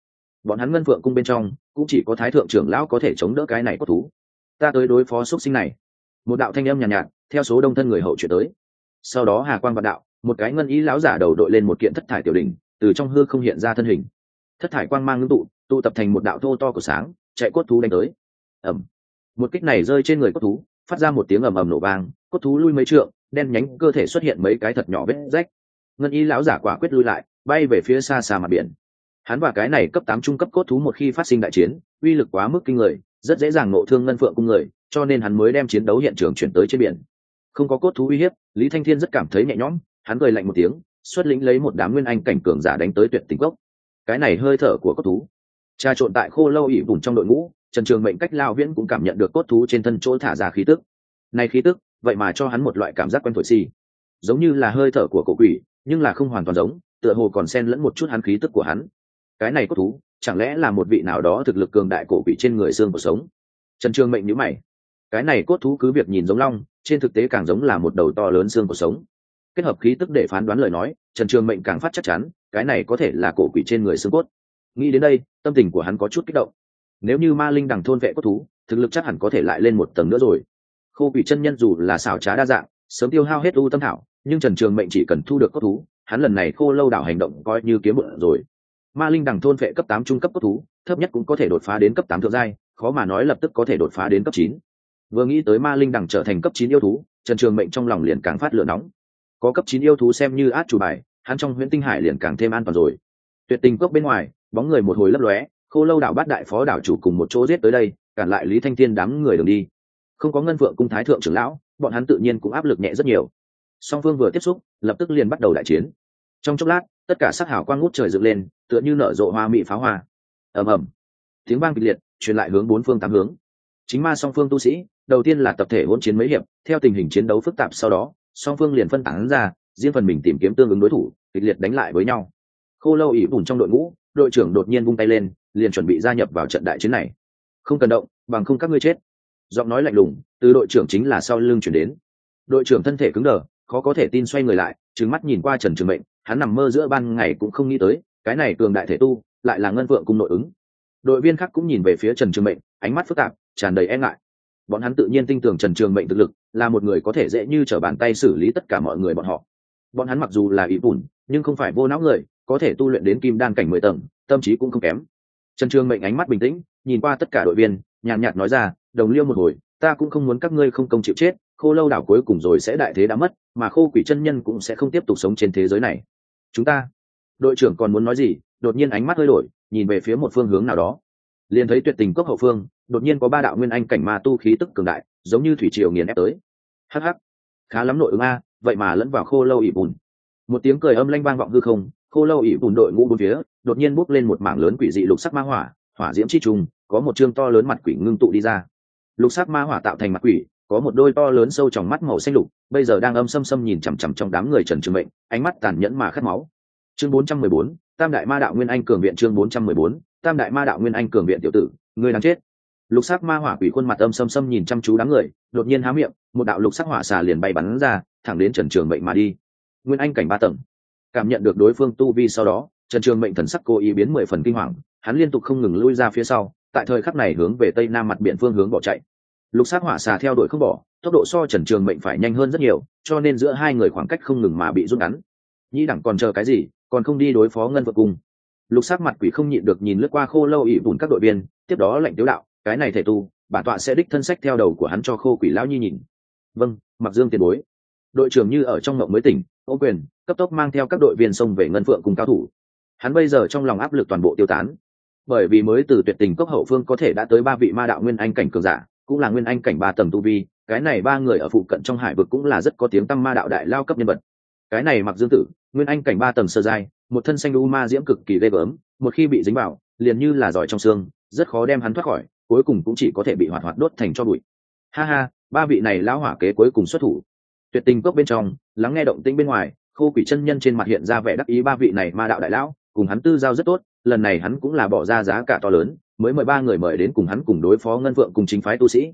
bọn hắn ngân phượng cung bên trong cũng chỉ có thái thượng trưởng lão có thể chống đỡ cái này cốt thú. Ta tới đối phó x sinh này. Một đạo thanh âm nhàn nhạt, nhạt theo số đông thân người hậu chuyển tới. Sau đó hà quan vạn đạo một cái ngân ý lão giả đầu đội lên một kiện thất thải tiểu đình từ trong hư không hiện ra thân hình. Thất thải quang mang ngưng tụ tụ tập thành một đạo thô to của sáng chạy cốt thú đánh tới. Ẩm một kích này rơi trên người cốt thú phát ra một tiếng ầm ầm nổ vang cốt thú lui mấy trượng đen nhánh cơ thể xuất hiện mấy cái thật nhỏ vết rách. Ngân y lão giả quả quyết lui lại bay về phía xa xa mặt biển hắn và cái này cấp tám trung cấp cốt thú một khi phát sinh đại chiến, uy lực quá mức kinh người, rất dễ dàng nộ thương ngân phượng cung người, cho nên hắn mới đem chiến đấu hiện trường chuyển tới trên biển. Không có cốt thú uy hiếp, lý thanh thiên rất cảm thấy nhẹ nhõm, hắn cười lạnh một tiếng, xuất lĩnh lấy một đám nguyên anh cảnh cường giả đánh tới tuyệt tình gốc cái này hơi thở của cốt thú. Trà trộn tại khô lâu ỉ vùng trong đội ngũ, trần trường mệnh cách lao viễn cũng cảm nhận được cốt thú trên thân chỗ thả ra khí tức. Này khí tức, vậy mà cho hắn một loại cảm giác quen thuộc si giống như là hơi thở của cổ quỷ, nhưng là không hoàn toàn giống, tựa hồ còn xen lẫn một chút hắn khí tức của hắn cái này cốt thú, chẳng lẽ là một vị nào đó thực lực cường đại cổ quỷ trên người xương của sống? Trần trường mệnh nhữ mày. Cái này cốt thú cứ việc nhìn giống long, trên thực tế càng giống là một đầu to lớn xương của sống. Kết hợp khí tức để phán đoán lời nói, trần trường mệnh càng phát chắc chắn, cái này có thể là cổ quỷ trên người xương cốt. Nghĩ đến đây, tâm tình của hắn có chút kích động. Nếu như ma linh đằng thôn vệ cốt thú, thực lực chắc hẳn có thể lại lên một tầng nữa rồi. Khô quỷ chân nhân dù là xảo trá đa dạng, sớm tiêu hao hết u tâm thảo, nhưng trần trường mệnh chỉ cần thu được cốt thú, hắn lần này khô lâu đảo hành động coi như kiếm bụng rồi ma linh đằng thôn vệ cấp tám trung cấp cốt thú, thấp nhất cũng có thể đột phá đến cấp tám thượng giai, khó mà nói lập tức có thể đột phá đến cấp chín. Vừa nghĩ tới ma linh đằng trở thành cấp chín yêu thú, trần trường mệnh trong lòng liền càng phát lửa nóng. Có cấp chín yêu thú xem như át chủ bài, hắn trong huyện tinh hải liền càng thêm an toàn rồi. Tuyệt tình cốc bên ngoài, bóng người một hồi lấp lóe, khô lâu đảo bát đại phó đảo chủ cùng một chỗ giết tới đây, cản lại lý thanh thiên đám người đường đi. Không có ngân vượng cung thái thượng trưởng lão, bọn hắn tự nhiên cũng áp lực nhẹ rất nhiều. Song phương vừa tiếp xúc, lập tức liền bắt đầu đại chiến. Trong chốc lát tất cả sắc hảo quang ngút trời dựng lên, tựa như nở rộ hoa mị pháo hoa. Ầm ầm. Tiếng vang kịch liệt, truyền lại hướng bốn phương tám hướng. Chính ma song phương tu sĩ, đầu tiên là tập thể hỗn chiến mấy hiệp, theo tình hình chiến đấu phức tạp sau đó, song phương liền phân tán ra, riêng phần mình tìm kiếm tương ứng đối thủ, kịch liệt đánh lại với nhau. Khô lâu ỉ bùn trong đội ngũ, đội trưởng đột nhiên vung tay lên, liền chuẩn bị gia nhập vào trận đại chiến này. Không cần động, bằng không các ngươi chết. Giọng nói lạnh lùng, từ đội trưởng chính là sau lưng chuyển đến. Đội trưởng thân thể cứng đờ, khó có thể tin xoay người lại trứng mắt nhìn qua trần trường mệnh hắn nằm mơ giữa ban ngày cũng không nghĩ tới, cái này cường đại thể tu lại là ngân vượng cùng nội ứng. Đội viên khác cũng nhìn về phía trần trường mệnh, ánh mắt phức tạp, tràn đầy e ngại. Bọn hắn tự nhiên tin tưởng trần trường mệnh thực lực, là một người có thể dễ như t r ở bàn tay xử lý tất cả mọi người bọn họ. Bọn hắn mặc dù là ý bùn, nhưng không phải vô não người, có thể tu luyện đến kim đan cảnh mười tầng, tâm trí cũng không kém. Trần trường mệnh ánh mắt bình tĩnh, nhìn qua tất cả đội viên, nhàn nhạt nói ra, đồng liêu một hồi, ta cũng không muốn các ngươi không công chịu chết, khô lâu đảo cuối cùng rồi sẽ đại thế đã mất, mà khô quỷ chân nhân cũng sẽ không tiếp tục sống trên thế giới này chúng ta. Đội trưởng còn muốn nói gì, đột nhiên ánh mắt hơi đổi, nhìn về phía một phương hướng nào đó. Liền thấy tuyệt tình cốc hậu phương, đột nhiên có ba đạo nguyên anh cảnh ma tu khí tức cường đại, giống như thủy triều nghiền ép tới. Hh khá lắm nội ứng a, vậy mà lẫn vào khô lâu ỉ bùn. Một tiếng cười âm lanh vang vọng hư không, khô lâu ỉ bùn đội ngũ bốn phía, đột nhiên bốc lên một mảng lớn quỷ dị lục sắc ma hỏa hỏa diễm chi trùng, có một chương to lớn mặt quỷ ngưng tụ đi ra. Lục sắc ma hỏa tạo thành mặt quỷ có một đôi to lớn sâu trong mắt màu xanh lục bây giờ đang âm xâm xâm nhìn chằm chằm trong đám người trần trường mệnh ánh mắt tàn nhẫn mà khát máu. Chương 414, tam đại ma đạo nguyên anh cường viện chương 414, tam đại ma đạo nguyên anh cường viện tiểu tử người đang chết. Lục sắc ma hỏa quỷ khuôn mặt âm xâm xâm nhìn chăm chú đám người đột nhiên há miệng một đạo lục sắc hỏa xà liền bay bắn ra thẳng đến trần trường mệnh mà đi. Nguyên anh cảnh ba tầng. Cảm nhận được đối phương tu vi sau đó trần trường mệnh thần sắc cố ý biến mười phần kinh hoàng hắn liên tục không ngừng lui ra phía sau tại thời khắc này hướng về tây nam mặt biển phương hướng bỏ chạy lục Sát hỏa xà theo đuổi không bỏ, tốc độ so trần trường mệnh phải nhanh hơn rất nhiều, cho nên giữa hai người khoảng cách không ngừng mà bị rút ngắn. Nhĩ đẳng còn chờ cái gì, còn không đi đối phó ngân vợ cung. Lục Sát mặt quỷ không nhịn được nhìn lướt qua khô lâu ỵ bùn các đội viên, tiếp đó lệnh tiếu đạo, cái này thể tu, bản tọa sẽ đích thân sách theo đầu của hắn cho khô quỷ lão nhi nhìn. Vâng mặc dương tiền bối. Đội trưởng như ở trong mộng mới tỉnh, ô quyền, cấp tốc mang theo các đội viên xông về ngân phượng cùng cao thủ. Hắn bây giờ trong lòng áp lực toàn bộ tiêu tán. Bởi vì mới từ tuyệt tình cốc hậu phương có thể đã tới ba vị ma đạo nguyên anh cảnh cường giả cũng là nguyên anh cảnh ba tầng tu vi, cái này ba người ở phụ cận trong hải vực cũng là rất có tiếng tăm ma đạo đại lao cấp nhân vật. Cái này mặc dương tử, nguyên anh cảnh ba tầng sơ giai, một thân xanh u ma diễm cực kỳ ghê gớm, một khi bị dính vào, liền như là giỏi trong xương, rất khó đem hắn thoát khỏi, cuối cùng cũng chỉ có thể bị hoạt hoạt đốt thành cho bụi. Ha ha, ba vị này lão hỏa kế cuối cùng xuất thủ. Tuyệt tình cốc bên trong, lắng nghe động tĩnh bên ngoài, khô quỷ chân nhân trên mặt hiện ra vẻ đắc ý ba vị này ma đạo đại lão, cùng hắn tư giao rất tốt, lần này hắn cũng là bỏ ra giá cả to lớn mới mời ba người mời đến cùng hắn cùng đối phó ngân vượng cùng chính phái tu sĩ.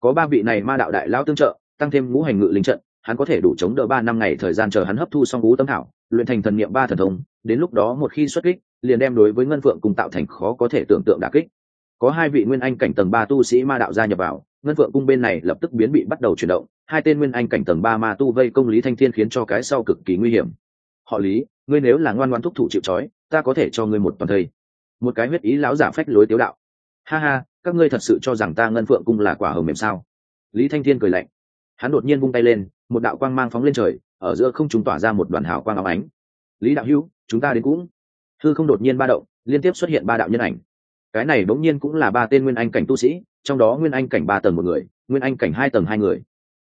Có ba vị này ma đạo đại lão tương trợ, tăng thêm ngũ hành ngự linh trận, hắn có thể đủ chống đỡ ba năm ngày thời gian chờ hắn hấp thu xong ngũ tâm thảo, luyện thành thần niệm ba thần thông, đến lúc đó một khi xuất kích, liền đem đối với ngân phượng cùng tạo thành khó có thể tưởng tượng đả kích. Có hai vị nguyên anh cảnh tầng ba tu sĩ ma đạo gia nhập vào, ngân phượng cung bên này lập tức biến bị bắt đầu chuyển động, hai tên nguyên anh cảnh tầng ba ma tu vây công lý thanh thiên khiến cho cái sau cực kỳ nguy hiểm. Họ lý, ngươi nếu là ngoan ngoan thúc thủ chịu trói, ta có thể cho ngươi một toàn thây một cái huyết ý lão giả phách lối tiếu đạo. Ha ha, các ngươi thật sự cho rằng ta ngân phượng cung là quả hồng mềm sao? Lý thanh thiên cười lạnh. Hắn đột nhiên vung tay lên, một đạo quang mang phóng lên trời, ở giữa không chúng tỏa ra một đoàn hào quang áo ánh. Lý đạo hữu, chúng ta đến cũng. Thư không đột nhiên ba động, liên tiếp xuất hiện ba đạo nhân ảnh. Cái này bỗng nhiên cũng là ba tên nguyên anh cảnh tu sĩ, trong đó nguyên anh cảnh ba tầng một người, nguyên anh cảnh hai tầng hai người.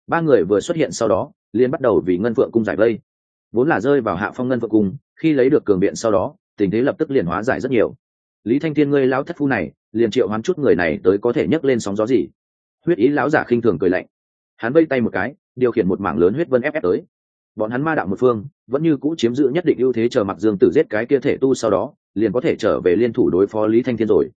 Ba người vừa xuất hiện sau đó liên bắt đầu vì ngân phượng cung giải vây. Vốn là rơi vào hạ phong ngân phượng cung, khi lấy được cường biện sau đó, tình thế lập tức liền hóa giải rất nhiều lý thanh thiên ngươi lão thất phu này, liền triệu hoán chút người này tới có thể nhấc lên sóng gió gì? Huyết ý lão giả khinh thường cười lạnh. Hắn vây tay một cái, điều khiển một mảng lớn huyết vân ép ép tới. Bọn hắn ma đạo một phương, vẫn như cũ chiếm giữ nhất định ưu thế chờ mặc dương tử giết cái kia thể tu sau đó, liền có thể trở về liên thủ đối phó lý thanh thiên rồi.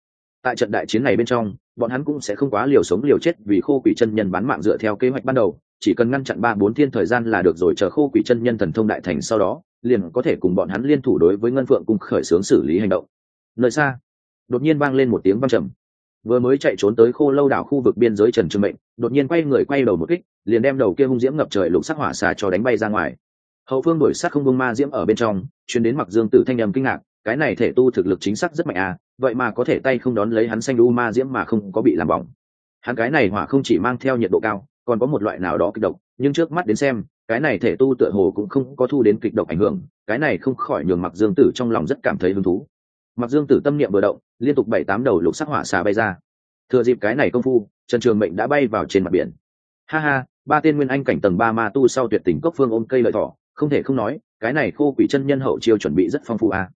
Tại trận đại chiến này bên trong, bọn hắn cũng sẽ không quá liều sống liều chết vì khô quỷ chân nhân bán mạng dựa theo kế hoạch ban đầu, chỉ cần ngăn chặn ba bốn thiên thời gian là được rồi chờ khô quỷ chân nhân thần thông đại thành sau đó, liền có thể cùng bọn hắn liên thủ đối với ngân phượng cùng khởi xướng xử lý hành động nơi xa. Đột nhiên vang lên một tiếng vang trầm. Vừa mới chạy trốn tới khô lâu đảo khu vực biên giới trần trường mệnh, đột nhiên quay người quay đầu một kích, liền đem đầu kia hung diễm ngập trời lục sắc hỏa xà cho đánh bay ra ngoài. Hậu phương đổi sát không bông ma diễm ở bên trong chuyến đến mặc dương tử thanh nhầm kinh ngạc, cái này thể tu thực lực chính xác rất mạnh à vậy mà có thể tay không đón lấy hắn xanh u ma diễm mà không có bị làm bỏng. Hắn cái này hỏa không chỉ mang theo nhiệt độ cao, còn có một loại nào đó kịch độc, nhưng trước mắt đến xem, cái này thể tu tựa hồ cũng không có thu đến kịch độc ảnh hưởng, cái này không khỏi nhường mặc dương tử trong lòng rất cảm thấy hứng thú mặc dương tử tâm niệm vừa động, liên tục bảy tám đầu lục sắc hỏa xà bay ra. Thừa dịp cái này công phu, trần trường mệnh đã bay vào trên mặt biển. Ha ha, ba tên nguyên anh cảnh tầng ba ma tu sau tuyệt tình cốc phương ôm cây lợi thỏ, không thể không nói, cái này khô quỷ chân nhân hậu chiêu chuẩn bị rất phong phú à.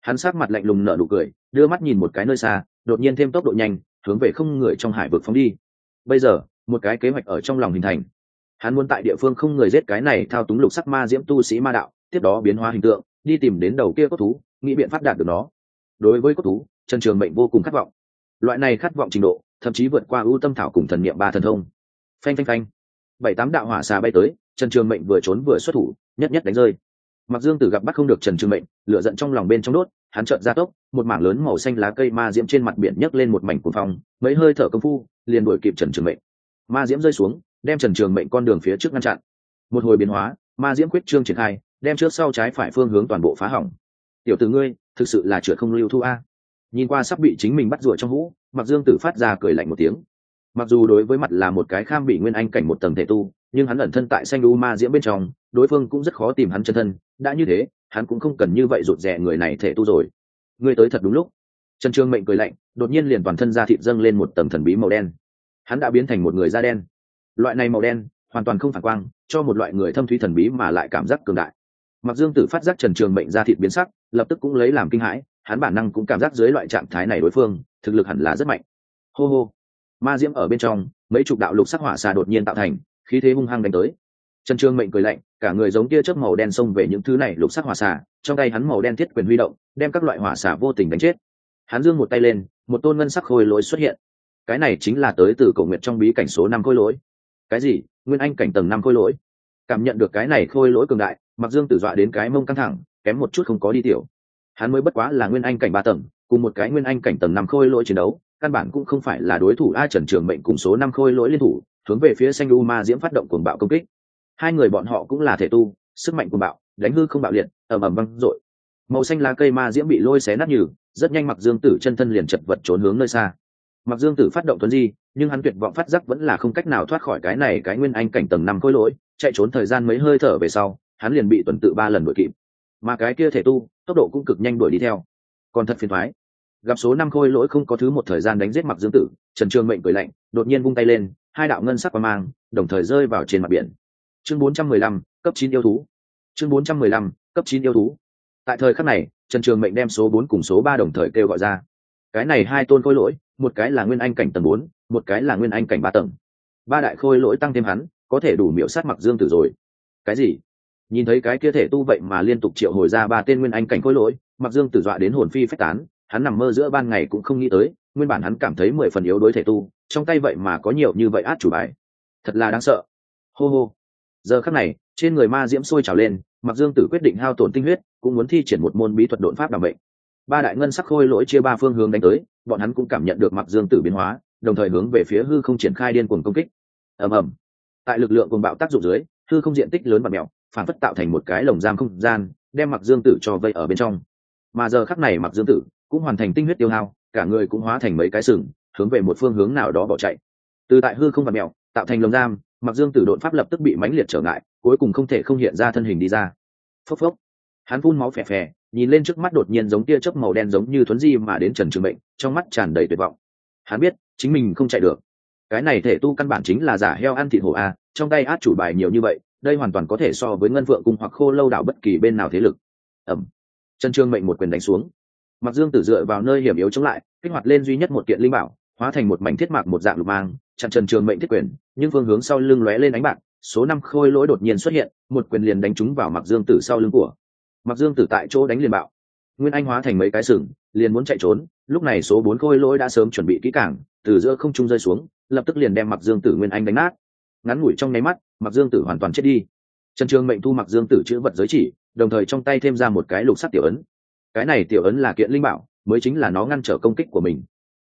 hắn sát mặt lạnh lùng nở nụ cười, đưa mắt nhìn một cái nơi xa, đột nhiên thêm tốc độ nhanh, hướng về không người trong hải vực phóng đi. Bây giờ, một cái kế hoạch ở trong lòng hình thành. Hắn muốn tại địa phương không người giết cái này thao túng lục sắc ma diễm tu sĩ ma đạo, tiếp đó biến hóa hình tượng, đi tìm đến đầu kia cốt thú, nghĩ biện pháp đạt được nó đối với cốt thú trần trường mệnh vô cùng khát vọng. Loại này khát vọng trình độ, thậm chí vượt qua ưu tâm thảo cùng thần niệm ba thần thông. Phanh phanh phanh. Bảy tám đạo hỏa xà bay tới trần trường mệnh vừa trốn vừa xuất thủ, nhất nhất đánh rơi. Mặc dương tử gặp bắt không được trần trường mệnh, lửa giận trong lòng bên trong đốt, hắn trợn ra tốc, một mảng lớn màu xanh lá cây ma diễm trên mặt biển nhấc lên một mảnh cuồng phong, mấy hơi thở công phu, liền đuổi kịp trần trường mệnh. Ma diễm rơi xuống, đem trần trường mệnh con đường phía trước ngăn chặn. Một hồi biến hóa, ma diễm quyết trương triển khai, đem trước sau trái phải phương hướng toàn bộ phá hỏng tiểu tử ngươi, thực sự là trượt không lưu thu a. Nhìn qua sắp bị chính mình bắt rủa trong hũ mặc dương tử phát ra cười lạnh một tiếng. Mặc dù đối với mặt là một cái kham bị nguyên anh cảnh một tầng thể tu, nhưng hắn ẩn thân tại xanh u ma diễm bên trong, đối phương cũng rất khó tìm hắn chân thân. Đã như thế, hắn cũng không cần như vậy rụt rè người này thể tu rồi. Ngươi tới thật đúng lúc. Trần trương mệnh cười lạnh, đột nhiên liền toàn thân ra thịt dâng lên một tầng thần bí màu đen. Hắn đã biến thành một người da đen. Loại này màu đen, hoàn toàn không phản quang, cho một loại người thâm thúy thần bí mà lại cảm giác cường đại mặc dương tử phát giác trần trường mệnh ra thịt biến sắc, lập tức cũng lấy làm kinh hãi, hắn bản năng cũng cảm giác dưới loại trạng thái này đối phương, thực lực hẳn là rất mạnh. Hô hô. Ma diễm ở bên trong, mấy chục đạo lục sắc hỏa xà đột nhiên tạo thành, khí thế hung hăng đánh tới. Trần Trường mệnh cười lạnh, cả người giống tia chớp màu đen xông về những thứ này lục sắc hỏa xà, trong tay hắn màu đen thiết quyền huy động, đem các loại hỏa xà vô tình đánh chết. Hắn Dương một tay lên, một tôn ngân sắc khôi lỗi xuất hiện. Cái này chính là tới từ cổ nguyệt trong bí cảnh số năm khôi lỗi. Cái gì? Nguyên anh cảnh tầng năm khôi lỗi. Cảm nhận được cái này khôi lỗi cường đại mặc dương tử dọa đến cái mông căng thẳng, kém một chút không có đi tiểu. Hắn mới bất quá là nguyên anh cảnh ba tầng, cùng một cái nguyên anh cảnh tầng năm khôi lỗi chiến đấu, căn bản cũng không phải là đối thủ a trần trường mệnh cùng số năm khôi lỗi liên thủ, hướng về phía xanh u ma diễm phát động cuồng bạo công kích. Hai người bọn họ cũng là thể tu, sức mạnh cuồng bạo, đánh hư không bạo liệt, ầm ầm văng dội. Màu xanh lá cây ma diễm bị lôi xé nát nhừ, rất nhanh mặc dương tử chân thân liền chật vật trốn hướng nơi xa. Mặc dương tử phát động tuấn di, nhưng hắn tuyệt vọng phát giác vẫn là không cách nào thoát khỏi cái này cái nguyên anh cảnh tầng năm khôi lỗi, chạy trốn thời gian mấy hơi thở về sau hắn liền bị tuần tự ba lần đuổi kịp. Mà cái kia thể tu tốc độ cũng cực nhanh đuổi đi theo. Còn thật phiền thoái. Gặp số năm khôi lỗi không có thứ một thời gian đánh giết mặc dương tử trần trường mệnh cười lạnh đột nhiên vung tay lên hai đạo ngân sắc và mang đồng thời rơi vào trên mặt biển. Chương 415, cấp chín yêu thú. Chương 415, cấp chín yêu thú. Tại thời khắc này trần trường mệnh đem số bốn cùng số ba đồng thời kêu gọi ra. Cái này hai tôn khôi lỗi một cái là nguyên anh cảnh tầng bốn một cái là nguyên anh cảnh ba tầng. Ba đại khôi lỗi tăng thêm hắn có thể đủ miễu sát mặc dương tử rồi. Cái gì? Nhìn thấy cái kia thể tu vậy mà liên tục triệu hồi ra ba tên nguyên anh cảnh khối lỗi mặc dương tử dọa đến hồn phi phách tán, hắn nằm mơ giữa ban ngày cũng không nghĩ tới, nguyên bản hắn cảm thấy mười phần yếu đối thể tu, trong tay vậy mà có nhiều như vậy át chủ bài. Thật là đáng sợ. Hô hô. Giờ khắc này, trên người ma diễm sôi trào lên mặc dương tử quyết định hao tổn tinh huyết, cũng muốn thi triển một môn bí thuật đột pháp đảm bệnh ba đại ngân sắc khôi lỗi chia ba phương hướng đánh tới, bọn hắn cũng cảm nhận được mặc dương tử biến hóa, đồng thời hướng về phía hư không triển khai điên cuồng công kích. Ầm ầm. Tại lực lượng cuồng bạo tác dụng dưới, hư không diện tích lớn và mèo phản phất tạo thành một cái lồng giam không gian, đem mặc dương tử cho vây ở bên trong. Mà giờ khắc này mặc dương tử cũng hoàn thành tinh huyết tiêu hao, cả người cũng hóa thành mấy cái sừng, hướng về một phương hướng nào đó bỏ chạy. Từ tại hư không và mèo, tạo thành lồng giam mặc dương tử đột pháp lập tức bị mãnh liệt trở ngại, cuối cùng không thể không hiện ra thân hình đi ra. Phốc phốc. Hắn phun máu phè phè, nhìn lên trước mắt đột nhiên giống tia chớp màu đen giống như thuấn di mà đến trần trường mệnh, trong mắt tràn đầy tuyệt vọng. Hắn biết, chính mình không chạy được. Cái này thể tu căn bản chính là giả heo ăn thịt hổ a, trong tay át chủ bài nhiều như vậy đây hoàn toàn có thể so với ngân vượng cung hoặc khô lâu đảo bất kỳ bên nào thế lực. Ẩm. Trần trương mệnh một quyền đánh xuống. Mặc dương tử dựa vào nơi hiểm yếu chống lại, kích hoạt lên duy nhất một kiện linh bảo, hóa thành một mảnh thiết mạc một dạng lục mang, chặn trần trường mệnh thiết quyền, nhưng phương hướng sau lưng lóe lên ánh bạc, số năm khôi lỗi đột nhiên xuất hiện, một quyền liền đánh trúng vào mặc dương tử sau lưng của. Mặc dương tử tại chỗ đánh liền bạo. Nguyên anh hóa thành mấy cái sừng, liền muốn chạy trốn, lúc này số bốn khôi lỗi đã sớm chuẩn bị kỹ cảng từ giữa không trung rơi xuống, lập tức liền đem mặc dương tử nguyên anh đánh nát ngắn ngủi trong nháy mắt mặc dương tử hoàn toàn chết đi. Trần trường mệnh thu mặc dương tử chữ vật giới chỉ, đồng thời trong tay thêm ra một cái lục sắt tiểu ấn. Cái này tiểu ấn là kiện linh bảo, mới chính là nó ngăn trở công kích của mình.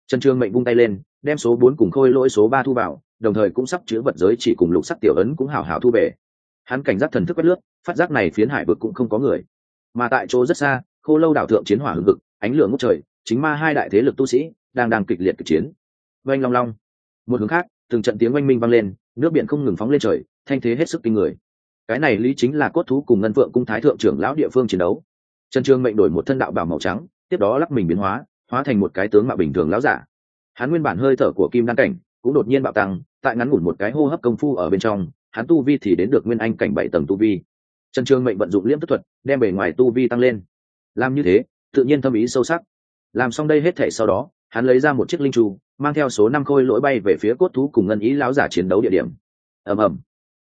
Trần trường mệnh vung tay lên, đem số bốn cùng khôi lỗi số ba thu vào, đồng thời cũng sắp chữ vật giới chỉ cùng lục sắc tiểu ấn cũng hào hào thu về. Hắn cảnh giác thần thức quét lướt, phát giác này phiến hải vực cũng không có người. Mà tại chỗ rất xa, khô lâu đảo thượng chiến hỏa hưng vực ánh lửa ngút trời, chính ma hai đại thế lực tu sĩ đang đang kịch liệt kịch chiến. Oanh long long. Một hướng khác, từng trận tiếng oanh minh vang lên nước biển không ngừng phóng lên trời, thanh thế hết sức kinh người. Cái này lý chính là cốt thú cùng ngân phượng cung thái thượng trưởng lão địa phương chiến đấu. Trần trương mệnh đổi một thân đạo bảo màu trắng, tiếp đó lắc mình biến hóa hóa thành một cái tướng mạo bình thường lão giả. Hắn nguyên bản hơi thở của kim đan cảnh cũng đột nhiên bạo tăng, tại ngắn ngủn một cái hô hấp công phu ở bên trong, hắn tu vi thì đến được nguyên anh cảnh bảy tầng tu vi. Trần trương mệnh vận dụng liễm tức thuật, đem bề ngoài tu vi tăng lên. Làm như thế, tự nhiên thâm ý sâu sắc. Làm xong đây hết thể sau đó hắn lấy ra một chiếc linh tru mang theo số năm khôi lỗi bay về phía cốt thú cùng ngân ý lão giả chiến đấu địa điểm. Ầm ầm.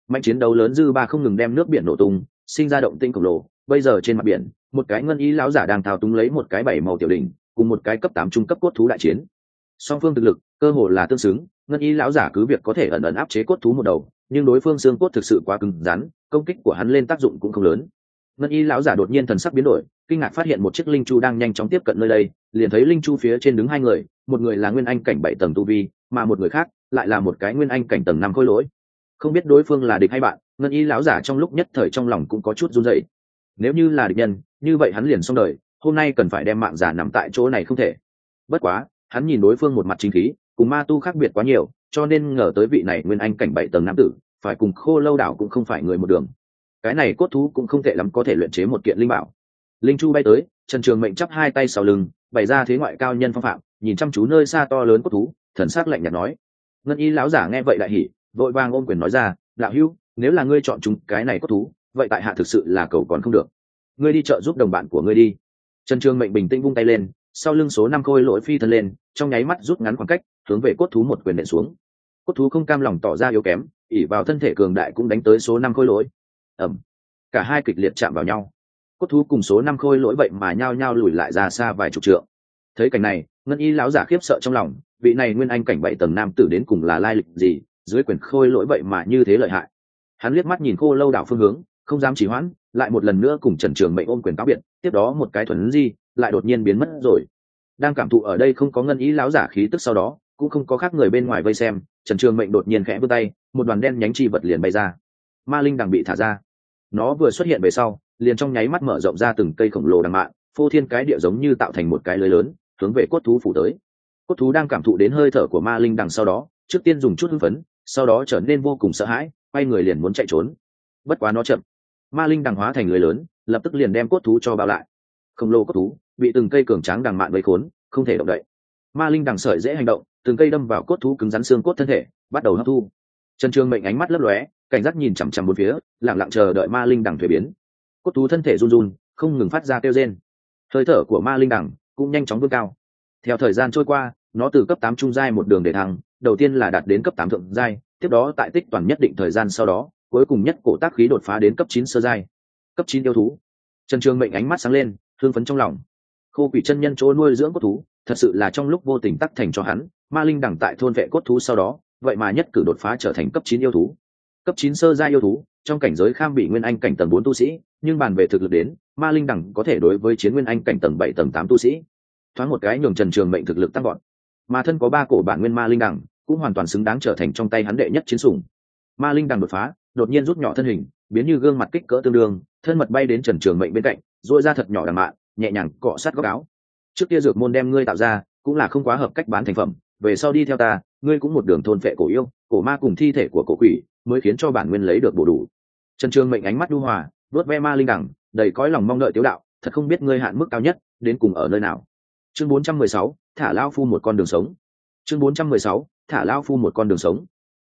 Mạnh chiến đấu lớn dư ba không ngừng đem nước biển nổ tung, sinh ra động tinh khổng lồ. Bây giờ trên mặt biển, một cái ngân ý lão giả đang thao túng lấy một cái bảy màu tiểu đỉnh, cùng một cái cấp tám trung cấp cốt thú đại chiến. Song phương thực lực, cơ hồ là tương xứng, ngân ý lão giả cứ việc có thể ẩn ẩn áp chế cốt thú một đầu, nhưng đối phương xương cốt thực sự quá cứng rắn, công kích của hắn lên tác dụng cũng không lớn ngân y lão giả đột nhiên thần sắc biến đổi, kinh ngạc phát hiện một chiếc linh chu đang nhanh chóng tiếp cận nơi đây, liền thấy linh chu phía trên đứng hai người, một người là nguyên anh cảnh bảy tầng tu vi, mà một người khác lại là một cái nguyên anh cảnh tầng năm khôi lỗi. Không biết đối phương là địch hay bạn, ngân y lão giả trong lúc nhất thời trong lòng cũng có chút run dậy nếu như là địch nhân, như vậy hắn liền xong đời, hôm nay cần phải đem mạng giả nằm tại chỗ này không thể. Bất quá, hắn nhìn đối phương một mặt chính khí, cùng ma tu khác biệt quá nhiều, cho nên ngờ tới vị này nguyên anh cảnh bảy tầng nam tử, phải cùng khô lâu đảo cũng không phải người một đường cái này cốt thú cũng không tệ lắm có thể luyện chế một kiện linh bảo. Linh chu bay tới trần trường mệnh chắp hai tay sau lưng bày ra thế ngoại cao nhân phong phạm nhìn chăm chú nơi xa to lớn cốt thú thần s á c lạnh nhạt nói. Ngân y lão giả nghe vậy đại hỉ vội vàng ôm quyền nói ra lão hưu, nếu là ngươi chọn chúng cái này cốt thú vậy tại hạ thực sự là cầu còn không được. Ngươi đi chợ giúp đồng bạn của ngươi đi. Trần trường mệnh bình tĩnh vung tay lên sau lưng số năm khôi lỗi phi thân lên trong nháy mắt rút ngắn khoảng cách hướng về cốt thú một quyền nện xuống. Cốt thú không cam lòng tỏ ra yếu kém ỉ vào thân thể cường đại cũng đánh tới số năm khôi lỗi ẩm cả hai kịch liệt chạm vào nhau. Cốt thú cùng số năm khôi lỗi vậy mà nhao nhao lùi lại ra xa vài chục trượng. Thấy cảnh này, ngân y láo giả khiếp sợ trong lòng, vị này nguyên anh cảnh bảy tầng nam tử đến cùng là lai lịch gì, dưới quyền khôi lỗi vậy mà như thế lợi hại. Hắn liếc mắt nhìn khô lâu đảo phương hướng, không dám chỉ hoãn, lại một lần nữa cùng trần trường mệnh ôm quyền cáo biệt, tiếp đó một cái thuần di, lại đột nhiên biến mất rồi. Đang cảm thụ ở đây không có ngân ý láo giả khí tức sau đó, cũng không có khác người bên ngoài vây xem, trần trường mệnh đột nhiên khẽ vươn tay, một đoàn đen nhánh chi vật liền bay ra. Ma linh đằng bị thả ra nó vừa xuất hiện về sau, liền trong nháy mắt mở rộng ra từng cây khổng lồ đằng mạn phô thiên cái địa giống như tạo thành một cái lưới lớn, hướng về cốt thú phủ tới. Cốt thú đang cảm thụ đến hơi thở của ma linh đằng sau đó, trước tiên dùng chút hưng phấn, sau đó trở nên vô cùng sợ hãi, quay người liền muốn chạy trốn. Bất quá nó chậm. Ma linh đằng hóa thành lưới lớn, lập tức liền đem cốt thú cho bao lại. Khổng lồ cốt thú, bị từng cây cường tráng đằng mạn vây khốn, không thể động đậy. Ma linh đằng sợi dễ hành động, từng cây đâm vào cốt thú cứng rắn xương cốt thân thể, bắt đầu hấp thu. Trần trường mệnh ánh mắt lấp lóe cảnh giác nhìn chằm chằm một phía lẳng lặng chờ đợi ma linh đằng thuế biến. Cốt thú thân thể run run, không ngừng phát ra kêu rên. Hơi thở của ma linh đằng cũng nhanh chóng vươn cao. Theo thời gian trôi qua, nó từ cấp tám trung giai một đường để thăng, đầu tiên là đạt đến cấp tám thượng giai, tiếp đó tại tích toàn nhất định thời gian sau đó, cuối cùng nhất cổ tác khí đột phá đến cấp chín sơ giai. Cấp chín yêu thú. Trần trường mệnh ánh mắt sáng lên, thương phấn trong lòng. Khô quỷ chân nhân chỗ nuôi dưỡng cốt thú, thật sự là trong lúc vô tình tắc thành cho hắn, ma linh đẳng tại thôn vệ cốt thú sau đó, vậy mà nhất cử đột phá trở thành cấp chín yêu thú cấp chín sơ gia yêu thú, trong cảnh giới kham bị nguyên anh cảnh tầng bốn tu sĩ, nhưng bàn về thực lực đến, ma linh đẳng có thể đối với chiến nguyên anh cảnh tầng bảy, tầng tám tu sĩ. Thoáng một cái nhường trần trường mệnh thực lực tăng gọn mà thân có ba cổ bản nguyên ma linh đẳng, cũng hoàn toàn xứng đáng trở thành trong tay hắn đệ nhất chiến sủng. Ma linh đằng đột phá, đột nhiên rút nhỏ thân hình, biến như gương mặt kích cỡ tương đương, thân mật bay đến trần trường mệnh bên cạnh dội ra thật nhỏ đằng mạn, nhẹ nhàng cọ sát góc áo. Trước kia dược môn đem ngươi tạo ra, cũng là không quá hợp cách bán thành phẩm, về sau đi theo ta, ngươi cũng một đường thôn phệ cổ yêu, cổ ma cùng thi thể của cổ quỷ mới khiến cho bản nguyên lấy được bổ đủ. Trần trường mệnh ánh mắt đu hòa vớt ve ma linh đẳng đầy cõi lòng mong đợi tiếu đạo thật không biết ngươi hạn mức cao nhất đến cùng ở nơi nào. Chương 416, thả lao phu một con đường sống. Chương 416, thả lao phu một con đường sống.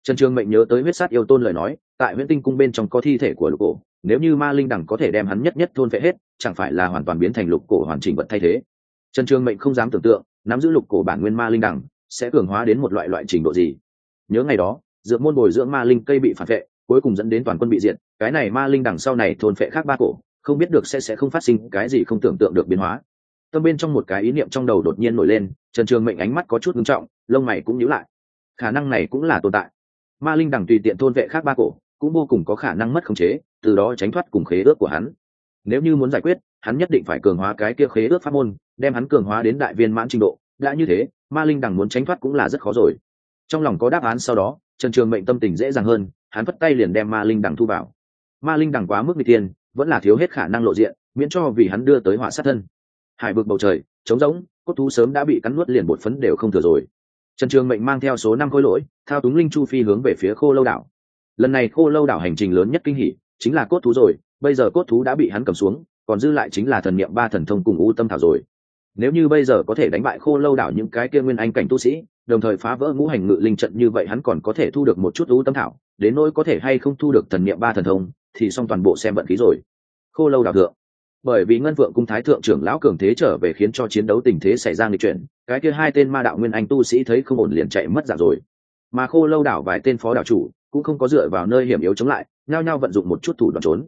Trần trường mệnh nhớ tới huyết sát yêu tôn lời nói tại huyễn tinh cung bên trong có thi thể của lục cổ nếu như ma linh đẳng có thể đem hắn nhất nhất thôn phệ hết chẳng phải là hoàn toàn biến thành lục cổ hoàn chỉnh vật thay thế. Trần trường mệnh không dám tưởng tượng nắm giữ lục cổ bản nguyên ma linh đẳng sẽ cường hóa đến một loại loại trình độ gì. Nhớ ngày đó dược môn bồi dưỡng ma linh cây bị phản vệ, cuối cùng dẫn đến toàn quân bị diệt. Cái này ma linh đằng sau này thôn phệ khác ba cổ, không biết được sẽ sẽ không phát sinh cái gì không tưởng tượng được biến hóa. Tâm bên trong một cái ý niệm trong đầu đột nhiên nổi lên, trần trường mệnh ánh mắt có chút ngưng trọng, lông mày cũng nhíu lại. Khả năng này cũng là tồn tại. Ma linh đằng tùy tiện thôn vệ khác ba cổ, cũng vô cùng có khả năng mất khống chế, từ đó tránh thoát cùng khế ước của hắn. Nếu như muốn giải quyết, hắn nhất định phải cường hóa cái kia khế ước pháp môn, đem hắn cường hóa đến đại viên mãn trình độ. Đã như thế, ma linh đằng muốn tránh thoát cũng là rất khó rồi. Trong lòng có đáp án sau đó trần trường mệnh tâm tình dễ dàng hơn, hắn vất tay liền đem ma linh đằng thu vào. Ma linh đằng quá mức n tiên vẫn là thiếu hết khả năng lộ diện, miễn cho vì hắn đưa tới họa sát thân. Hải vực bầu trời, trống rỗng, cốt thú sớm đã bị cắn nuốt liền bột phấn đều không thừa rồi. Trần trường mệnh mang theo số năm khối lỗi, thao túng linh chu phi hướng về phía khô lâu đảo. Lần này khô lâu đảo hành trình lớn nhất kinh hỉ, chính là cốt thú rồi, bây giờ cốt thú đã bị hắn cầm xuống, còn dư lại chính là thần niệm ba thần thông cùng u tâm thảo rồi nếu như bây giờ có thể đánh bại khô lâu đảo những cái kia nguyên anh cảnh tu sĩ, đồng thời phá vỡ ngũ hành ngự linh trận như vậy hắn còn có thể thu được một chút ưu tâm thảo, đến nỗi có thể hay không thu được thần niệm ba thần thông, thì xong toàn bộ xem vận khí rồi. Khô lâu đảo thượng. Bởi vì ngân vượng cung thái thượng trưởng lão cường thế trở về khiến cho chiến đấu tình thế xảy ra nghịch chuyển, cái kia hai tên ma đạo nguyên anh tu sĩ thấy không ổn liền chạy mất dạng rồi. Mà khô lâu đảo vài tên phó đảo chủ cũng không có dựa vào nơi hiểm yếu chống lại, nhao nhao vận dụng một chút thủ đoạn trốn.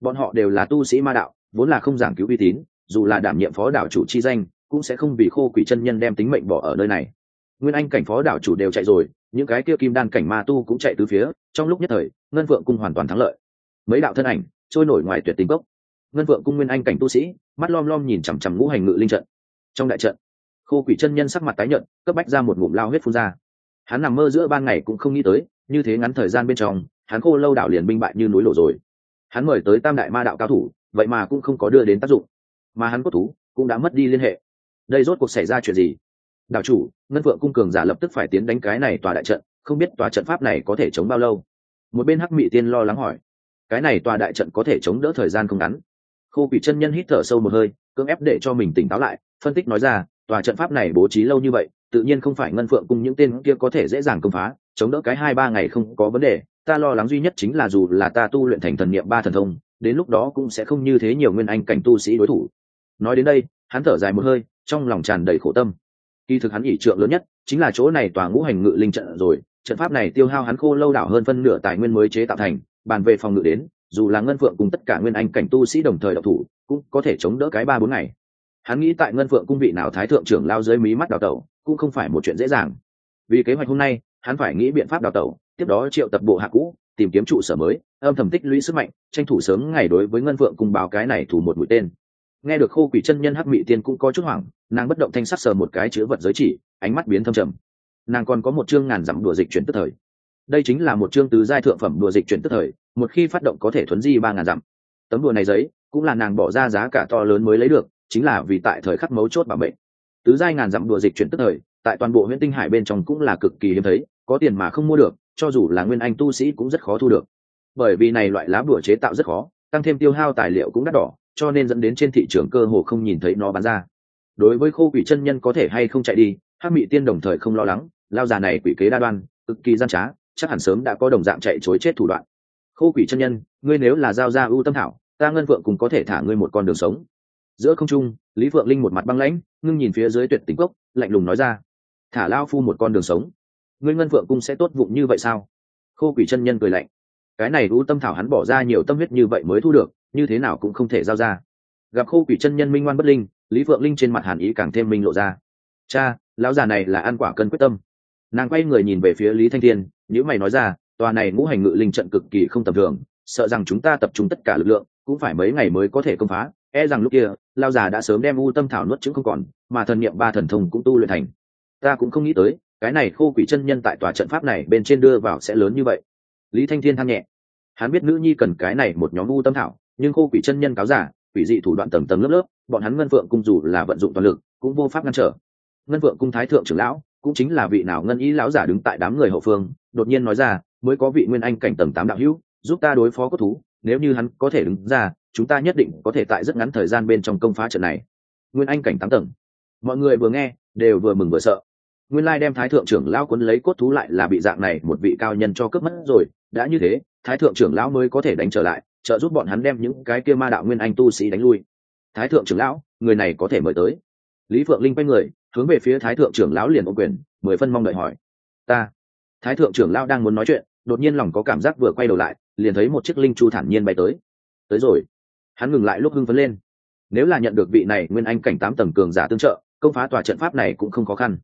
Bọn họ đều là tu sĩ ma đạo, vốn là không giảng cứu uy tín dù là đảm nhiệm phó đảo chủ chi danh, cũng sẽ không vì khô quỷ chân nhân đem tính mệnh bỏ ở nơi này. Nguyên anh cảnh phó đảo chủ đều chạy rồi, những cái kia kim đan cảnh ma tu cũng chạy từ phía, trong lúc nhất thời, ngân vượng cung hoàn toàn thắng lợi. Mấy đạo thân ảnh trôi nổi ngoài tuyệt tình cốc. Ngân vượng cung nguyên anh cảnh tu sĩ, mắt lom lom nhìn chằm chằm ngũ hành ngự linh trận. Trong đại trận, khô quỷ chân nhân sắc mặt tái nhợt, cấp bách ra một ngụm lao huyết phun ra. Hắn nằm mơ giữa ban ngày cũng không nghĩ tới, như thế ngắn thời gian bên trong, hắn khô lâu đảo liền binh bại như núi lộ rồi. Hắn mời tới tam đại ma đạo cao thủ, vậy mà cũng không có đưa đến tác dụng mà hắn cốt thú cũng đã mất đi liên hệ. Đây rốt cuộc xảy ra chuyện gì? Đạo chủ, ngân vượng cung cường giả lập tức phải tiến đánh cái này tòa đại trận, không biết tòa trận pháp này có thể chống bao lâu? Một bên hắc mị tiên lo lắng hỏi. Cái này tòa đại trận có thể chống đỡ thời gian không ngắn? Khô quỷ chân nhân hít thở sâu một hơi, cưỡng ép để cho mình tỉnh táo lại, phân tích nói ra, tòa trận pháp này bố trí lâu như vậy, tự nhiên không phải ngân phượng cùng những tên kia có thể dễ dàng công phá, chống đỡ cái hai ba ngày không có vấn đề. Ta lo lắng duy nhất chính là dù là ta tu luyện thành thần niệm ba thần thông, đến lúc đó cũng sẽ không như thế nhiều nguyên anh cảnh tu sĩ đối thủ nói đến đây, hắn thở dài một hơi, trong lòng tràn đầy khổ tâm. Kỳ thực hắn ỷ trượng lớn nhất chính là chỗ này tòa ngũ hành ngự linh trận rồi, trận pháp này tiêu hao hắn khô lâu đảo hơn phân nửa tài nguyên mới chế tạo thành, bàn về phòng ngự đến, dù là ngân phượng cùng tất cả nguyên anh cảnh tu sĩ đồng thời độc thủ, cũng có thể chống đỡ cái ba bốn ngày. Hắn nghĩ tại ngân phượng cung vị nào thái thượng trưởng lao dưới mí mắt đào tẩu, cũng không phải một chuyện dễ dàng. Vì kế hoạch hôm nay, hắn phải nghĩ biện pháp đào tẩu, tiếp đó triệu tập bộ hạ cũ, tìm kiếm trụ sở mới, âm thầm tích lũy sức mạnh, tranh thủ sớm ngày đối với ngân phượng cùng báo cái này thủ một mũi tên nghe được khô quỷ chân nhân hắc mị tiên cũng có chút hoảng, nàng bất động thanh sắc sờ một cái chữ vật giới chỉ, ánh mắt biến thâm trầm. Nàng còn có một chương ngàn dặm đùa dịch chuyển tức thời. Đây chính là một chương tứ giai thượng phẩm đùa dịch chuyển tức thời, một khi phát động có thể thuấn di ba ngàn dặm. Tấm đùa này giấy, cũng là nàng bỏ ra giá cả to lớn mới lấy được, chính là vì tại thời khắc mấu chốt bảo mệnh. Tứ giai ngàn dặm đùa dịch chuyển tức thời, tại toàn bộ huyện tinh hải bên trong cũng là cực kỳ hiếm thấy, có tiền mà không mua được, cho dù là nguyên anh tu sĩ cũng rất khó thu được. Bởi vì này loại lá bùa chế tạo rất khó, tăng thêm tiêu hao tài liệu cũng đắt đỏ cho nên dẫn đến trên thị trường cơ hồ không nhìn thấy nó bán ra. Đối với khô quỷ chân nhân có thể hay không chạy đi, hắc mị tiên đồng thời không lo lắng, lao già này quỷ kế đa đoan, cực kỳ gian trá, chắc hẳn sớm đã có đồng dạng chạy chối chết thủ đoạn. Khô quỷ chân nhân, ngươi nếu là giao ra ưu tâm thảo, ta ngân vượng cũng có thể thả ngươi một con đường sống. Giữa không trung, lý phượng linh một mặt băng lãnh, ngưng nhìn phía dưới tuyệt tình cốc, lạnh lùng nói ra, thả lao phu một con đường sống, ngươi ngân phượng cung sẽ tốt vụng như vậy sao? Khô quỷ chân nhân cười lạnh, cái này ưu tâm thảo hắn bỏ ra nhiều tâm huyết như vậy mới thu được như thế nào cũng không thể giao ra. Gặp khô quỷ chân nhân minh ngoan bất linh, lý phượng linh trên mặt hàn ý càng thêm minh lộ ra. Cha, lão già này là ăn quả cân quyết tâm. Nàng quay người nhìn về phía lý thanh thiên nếu mày nói ra, tòa này ngũ hành ngự linh trận cực kỳ không tầm thường, sợ rằng chúng ta tập trung tất cả lực lượng, cũng phải mấy ngày mới có thể công phá e rằng lúc kia lao già đã sớm đem u tâm thảo nuốt chứng không còn, mà thần niệm ba thần thông cũng tu luyện thành. Ta cũng không nghĩ tới, cái này khô quỷ chân nhân tại tòa trận pháp này bên trên đưa vào sẽ lớn như vậy. Lý thanh thiên than nhẹ. Hắn biết nữ nhi cần cái này một nhóm u tâm thảo nhưng khô quỷ chân nhân cáo giả, quỷ dị thủ đoạn tầng tầng lớp lớp, bọn hắn ngân phượng cung dù là vận dụng toàn lực, cũng vô pháp ngăn trở. Ngân phượng cung thái thượng trưởng lão, cũng chính là vị nào ngân ý lão giả đứng tại đám người hậu phương, đột nhiên nói ra, mới có vị nguyên anh cảnh tầng tám đạo hữu, giúp ta đối phó cốt thú, nếu như hắn có thể đứng ra, chúng ta nhất định có thể tại rất ngắn thời gian bên trong công phá trận này. Nguyên anh cảnh tám tầng. Mọi người vừa nghe, đều vừa mừng vừa sợ. Nguyên lai đem thái thượng trưởng lão quấn lấy cốt thú lại là bị dạng này một vị cao nhân cho cướp mất rồi, đã như thế, thái thượng trưởng lão mới có thể đánh trở lại trợ giúp bọn hắn đem những cái kia ma đạo nguyên anh tu sĩ đánh lui. Thái thượng trưởng lão, người này có thể mời tới. Lý phượng linh quay người, hướng về phía thái thượng trưởng lão liền ô quyền, mười phân mong đợi hỏi. Ta. Thái thượng trưởng lão đang muốn nói chuyện, đột nhiên lòng có cảm giác vừa quay đầu lại, liền thấy một chiếc linh chu thản nhiên bay tới. Tới rồi. Hắn ngừng lại lúc hưng phấn lên. Nếu là nhận được vị này nguyên anh cảnh tám tầng cường giả tương trợ, công phá tòa trận pháp này cũng không khó khăn.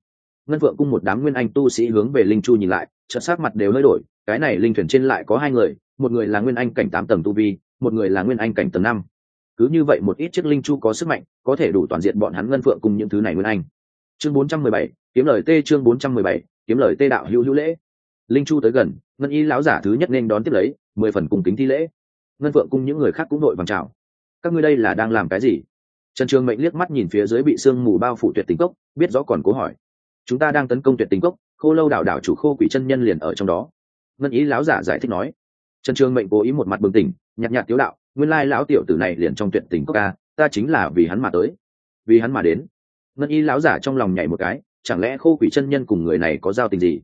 Ngân phượng cung một đám nguyên anh tu sĩ hướng về linh chu nhìn lại trận sát mặt đều hơi đổi, cái này linh thuyền trên lại có hai người một người là nguyên anh cảnh tám tầng tu vi, một người là nguyên anh cảnh tầng năm. Cứ như vậy một ít chiếc linh chu có sức mạnh, có thể đủ toàn diện bọn hắn ngân phượng cùng những thứ này nguyên anh. Chương bốn trăm mười bảy, kiếm lời tê chương bốn trăm mười bảy, kiếm lời tê đạo hữu hữu lễ. Linh chu tới gần, ngân y lão giả thứ nhất nên đón tiếp lấy, mười phần cùng kính thi lễ. Ngân phượng cùng những người khác cũng đội vàng chào. Các ngươi đây là đang làm cái gì? Trần trường mệnh liếc mắt nhìn phía dưới bị sương mù bao phủ tuyệt tình cốc, biết rõ còn cố hỏi. Chúng ta đang tấn công tuyệt tình cốc, khô lâu đảo đảo chủ khô quỷ chân nhân liền ở trong đó. Ngân ý lão giả giải thích nói trần trường mệnh cố ý một mặt bừng tỉnh, nhạt nhạt tiếu đạo, nguyên lai lão tiểu tử này liền trong tuyệt tình cốc ca, ta chính là vì hắn mà tới. Vì hắn mà đến. Ngân y lão giả trong lòng nhảy một cái, chẳng lẽ khô quỷ chân nhân cùng người này có giao tình gì?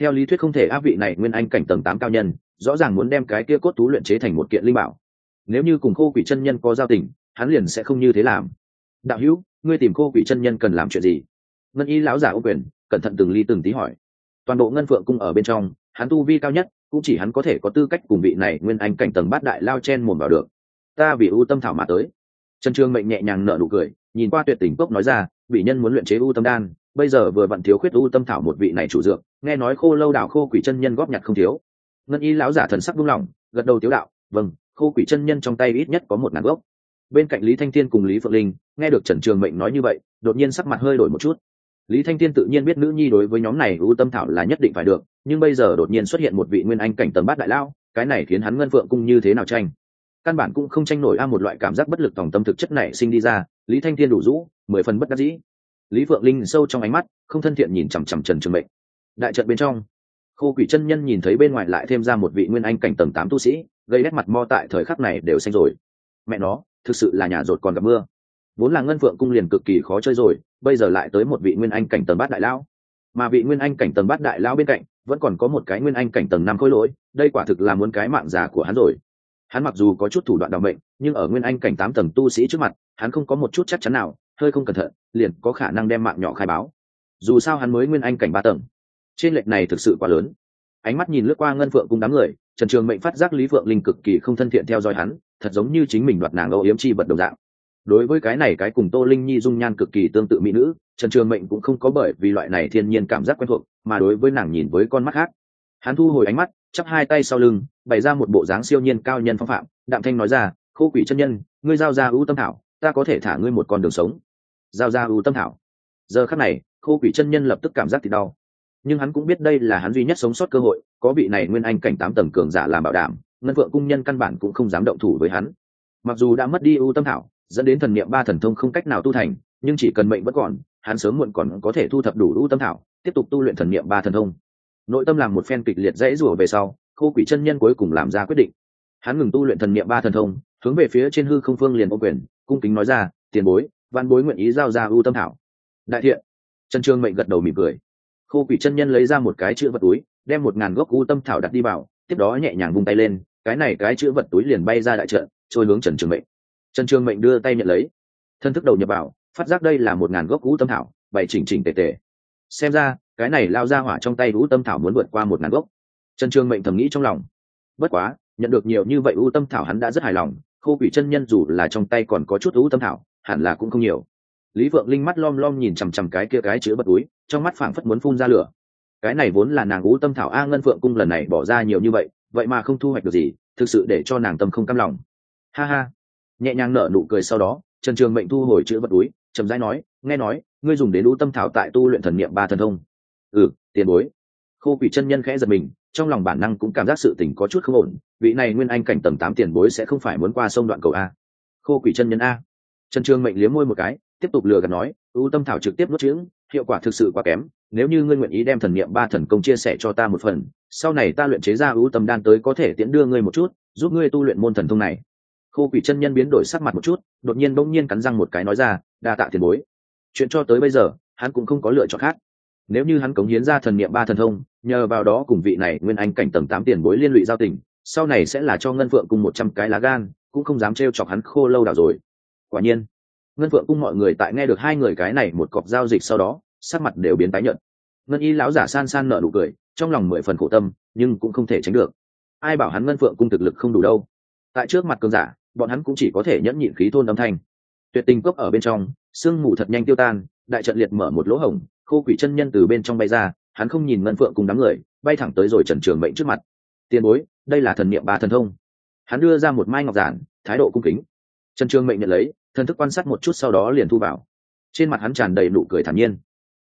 Theo lý thuyết không thể áp vị này nguyên anh cảnh tầng tám cao nhân, rõ ràng muốn đem cái kia cốt tú luyện chế thành một kiện linh bảo. Nếu như cùng khô quỷ chân nhân có giao tình, hắn liền sẽ không như thế làm. Đạo hữu, ngươi tìm khô quỷ chân nhân cần làm chuyện gì? Ngân y lão giả ô quyền, cẩn thận từng ly từng tí hỏi. Toàn bộ ngân phượng cung ở bên trong, hắn tu vi cao nhất cũng chỉ hắn có thể có tư cách cùng vị này nguyên anh cảnh tầng bát đại lao chen mồm vào được. Ta vì ưu tâm thảo mà tới. Trần trương mệnh nhẹ nhàng nở nụ cười, nhìn qua tuyệt tình cốc nói ra, vị nhân muốn luyện chế ưu tâm đan, bây giờ vừa vặn thiếu khuyết ưu tâm thảo một vị này chủ dược, nghe nói khô lâu đảo khô quỷ chân nhân góp nhặt không thiếu. Ngân y lão giả thần sắc buông lỏng, gật đầu tiếu đạo vâng khô quỷ chân nhân trong tay ít nhất có một ngàn gốc. Bên cạnh lý thanh thiên cùng lý phượng linh, nghe được trần trường mệnh nói như vậy, đột nhiên sắc mặt hơi đổi một chút lý thanh thiên tự nhiên biết nữ nhi đối với nhóm này ưu tâm thảo là nhất định phải được, nhưng bây giờ đột nhiên xuất hiện một vị nguyên anh cảnh tầm bát đại lao cái này khiến hắn ngân phượng cung như thế nào tranh? Căn bản cũng không tranh nổi a một loại cảm giác bất lực tổng tâm thực chất này sinh đi ra, lý thanh thiên đủ rũ, mười phần bất đắc dĩ. Lý phượng linh sâu trong ánh mắt, không thân thiện nhìn chằm chằm trần trường mệnh. Đại trận bên trong, khô quỷ chân nhân nhìn thấy bên ngoài lại thêm ra một vị nguyên anh cảnh tầng tám tu sĩ, gây nét mặt mo tại thời khắc này đều xanh rồi. Mẹ nó, thực sự là nhà rột còn gặp mưa. Vốn là ngân phượng cung liền cực kỳ khó chơi rồi bây giờ lại tới một vị nguyên anh cảnh tầng bát đại lão. Mà vị nguyên anh cảnh tầng bát đại lão bên cạnh, vẫn còn có một cái nguyên anh cảnh tầng năm khối lỗi, đây quả thực là muốn cái mạng già của hắn rồi. Hắn mặc dù có chút thủ đoạn đ ả o mệnh nhưng ở nguyên anh cảnh tám tầng tu sĩ trước mặt, hắn không có một chút chắc chắn nào, hơi không cẩn thận, liền có khả năng đem mạng nhỏ khai báo. Dù sao hắn mới nguyên anh cảnh ba tầng. Trên lệch này thực sự quá lớn. Ánh mắt nhìn lướt qua ngân phượng cùng đám người, trần trường mệnh phát giác lý phượng linh cực kỳ không thân thiện theo dõi hắn, thật giống như chính mình đoạt nàng âu yếm chi vật đồng dạng đối với cái này cái cùng tô linh nhi dung nhan cực kỳ tương tự mỹ nữ, trần trường mệnh cũng không có bởi vì loại này thiên nhiên cảm giác quen thuộc, mà đối với nàng nhìn với con mắt khác. Hắn thu hồi ánh mắt, chắp hai tay sau lưng, bày ra một bộ dáng siêu nhiên cao nhân phong phạm, đạm thanh nói ra, khô quỷ chân nhân, ngươi giao ra ưu tâm thảo, ta có thể thả ngươi một con đường sống. Giao ra ưu tâm thảo. Giờ khắc này, khô quỷ chân nhân lập tức cảm giác thì đau. Nhưng hắn cũng biết đây là hắn duy nhất sống sót cơ hội, có vị này nguyên anh cảnh tám tầng cường giả làm bảo đảm, ngân vượng cung nhân căn bản cũng không dám động thủ với hắn. Mặc dù đã mất đi ưu tâm thảo dẫn đến thần niệm ba thần thông không cách nào tu thành, nhưng chỉ cần mệnh vẫn còn, hắn sớm muộn còn có thể thu thập đủ ưu tâm thảo, tiếp tục tu luyện thần niệm ba thần thông. Nội tâm làm một phen kịch liệt dãy rủa về sau, khô quỷ chân nhân cuối cùng làm ra quyết định. Hắn ngừng tu luyện thần niệm ba thần thông, hướng về phía trên hư không phương liền ô quyền, cung kính nói ra, tiền bối, văn bối nguyện ý giao ra ưu tâm thảo. Đại thiện. Trần trương mệnh gật đầu mỉm cười. Khô quỷ chân nhân lấy ra một cái chữ vật túi, đem một ngàn gốc ưu tâm thảo đặt đi vào, tiếp đó nhẹ nhàng vung tay lên, cái này cái chữ vật túi liền bay ra đại trận, trôi hướng trần trường mệnh trần trường mệnh đưa tay nhận lấy. Thân thức đầu nhập vào, phát giác đây là một ngàn gốc cũ tâm thảo, bày chỉnh chỉnh tề tề. Xem ra, cái này lao ra hỏa trong tay ưu tâm thảo muốn vượt qua một ngàn gốc. Trần trường mệnh thầm nghĩ trong lòng. Bất quá, nhận được nhiều như vậy u tâm thảo hắn đã rất hài lòng, khô quỷ chân nhân dù là trong tay còn có chút u tâm thảo, hẳn là cũng không nhiều. Lý vượng linh mắt lom lom nhìn chằm chằm cái kia cái chữ bật túi, trong mắt phảng phất muốn phun ra lửa. Cái này vốn là nàng u tâm thảo a ngân phượng cung lần này bỏ ra nhiều như vậy vậy mà không thu hoạch được gì, thực sự để cho nàng tâm không cam lòng. Ha ha nhẹ nhàng nở nụ cười sau đó, trần trường mệnh thu hồi chữ vật túi trầm rãi nói, nghe nói, ngươi dùng đến ưu tâm thảo tại tu luyện thần niệm ba thần thông. Ừ tiền bối. Khô quỷ chân nhân khẽ giật mình, trong lòng bản năng cũng cảm giác sự tình có chút không ổn, vị này nguyên anh cảnh tầng tám tiền bối sẽ không phải muốn qua sông đoạn cầu a. Khô quỷ chân nhân a. Trần trường mệnh liếm môi một cái, tiếp tục lừa gạt nói, ưu tâm thảo trực tiếp nuốt chữ hiệu quả thực sự quá kém, nếu như ngươi nguyện ý đem thần niệm ba thần công chia sẻ cho ta một phần, sau này ta luyện chế ra ưu tâm đan tới có thể tiễn đưa ngươi một chút, giúp ngươi tu luyện môn thần thông này khô quỷ chân nhân biến đổi sắc mặt một chút, đột nhiên bỗng nhiên cắn răng một cái nói ra, đa tạ tiền bối. Chuyện cho tới bây giờ, hắn cũng không có lựa chọn khác. Nếu như hắn cống hiến ra thần niệm ba thần thông, nhờ vào đó cùng vị này nguyên anh cảnh tầng tám tiền bối liên lụy giao tình, sau này sẽ là cho ngân phượng cùng một trăm cái lá gan, cũng không dám trêu chọc hắn khô lâu đảo rồi. Quả nhiên, ngân phượng cung mọi người tại nghe được hai người cái này một cọc giao dịch sau đó, sắc mặt đều biến tái nhợt. Ngân y lão giả san san nợ nụ cười, trong lòng mười phần khổ tâm, nhưng cũng không thể tránh được. Ai bảo hắn ngân phượng cung thực lực không đủ đâu? Tại trước mặt cường giả bọn hắn cũng chỉ có thể nhẫn nhịn khí thôn âm thanh. Tuyệt tình cốc ở bên trong, sương mù thật nhanh tiêu tan, đại trận liệt mở một lỗ hổng, khô quỷ chân nhân từ bên trong bay ra, hắn không nhìn ngân phượng cùng đám người, bay thẳng tới rồi trần trường mệnh trước mặt. Tiền bối, đây là thần niệm ba thần thông. Hắn đưa ra một mai ngọc giản, thái độ cung kính. Trần trường mệnh nhận lấy, thần thức quan sát một chút sau đó liền thu vào. Trên mặt hắn tràn đầy nụ cười thản nhiên.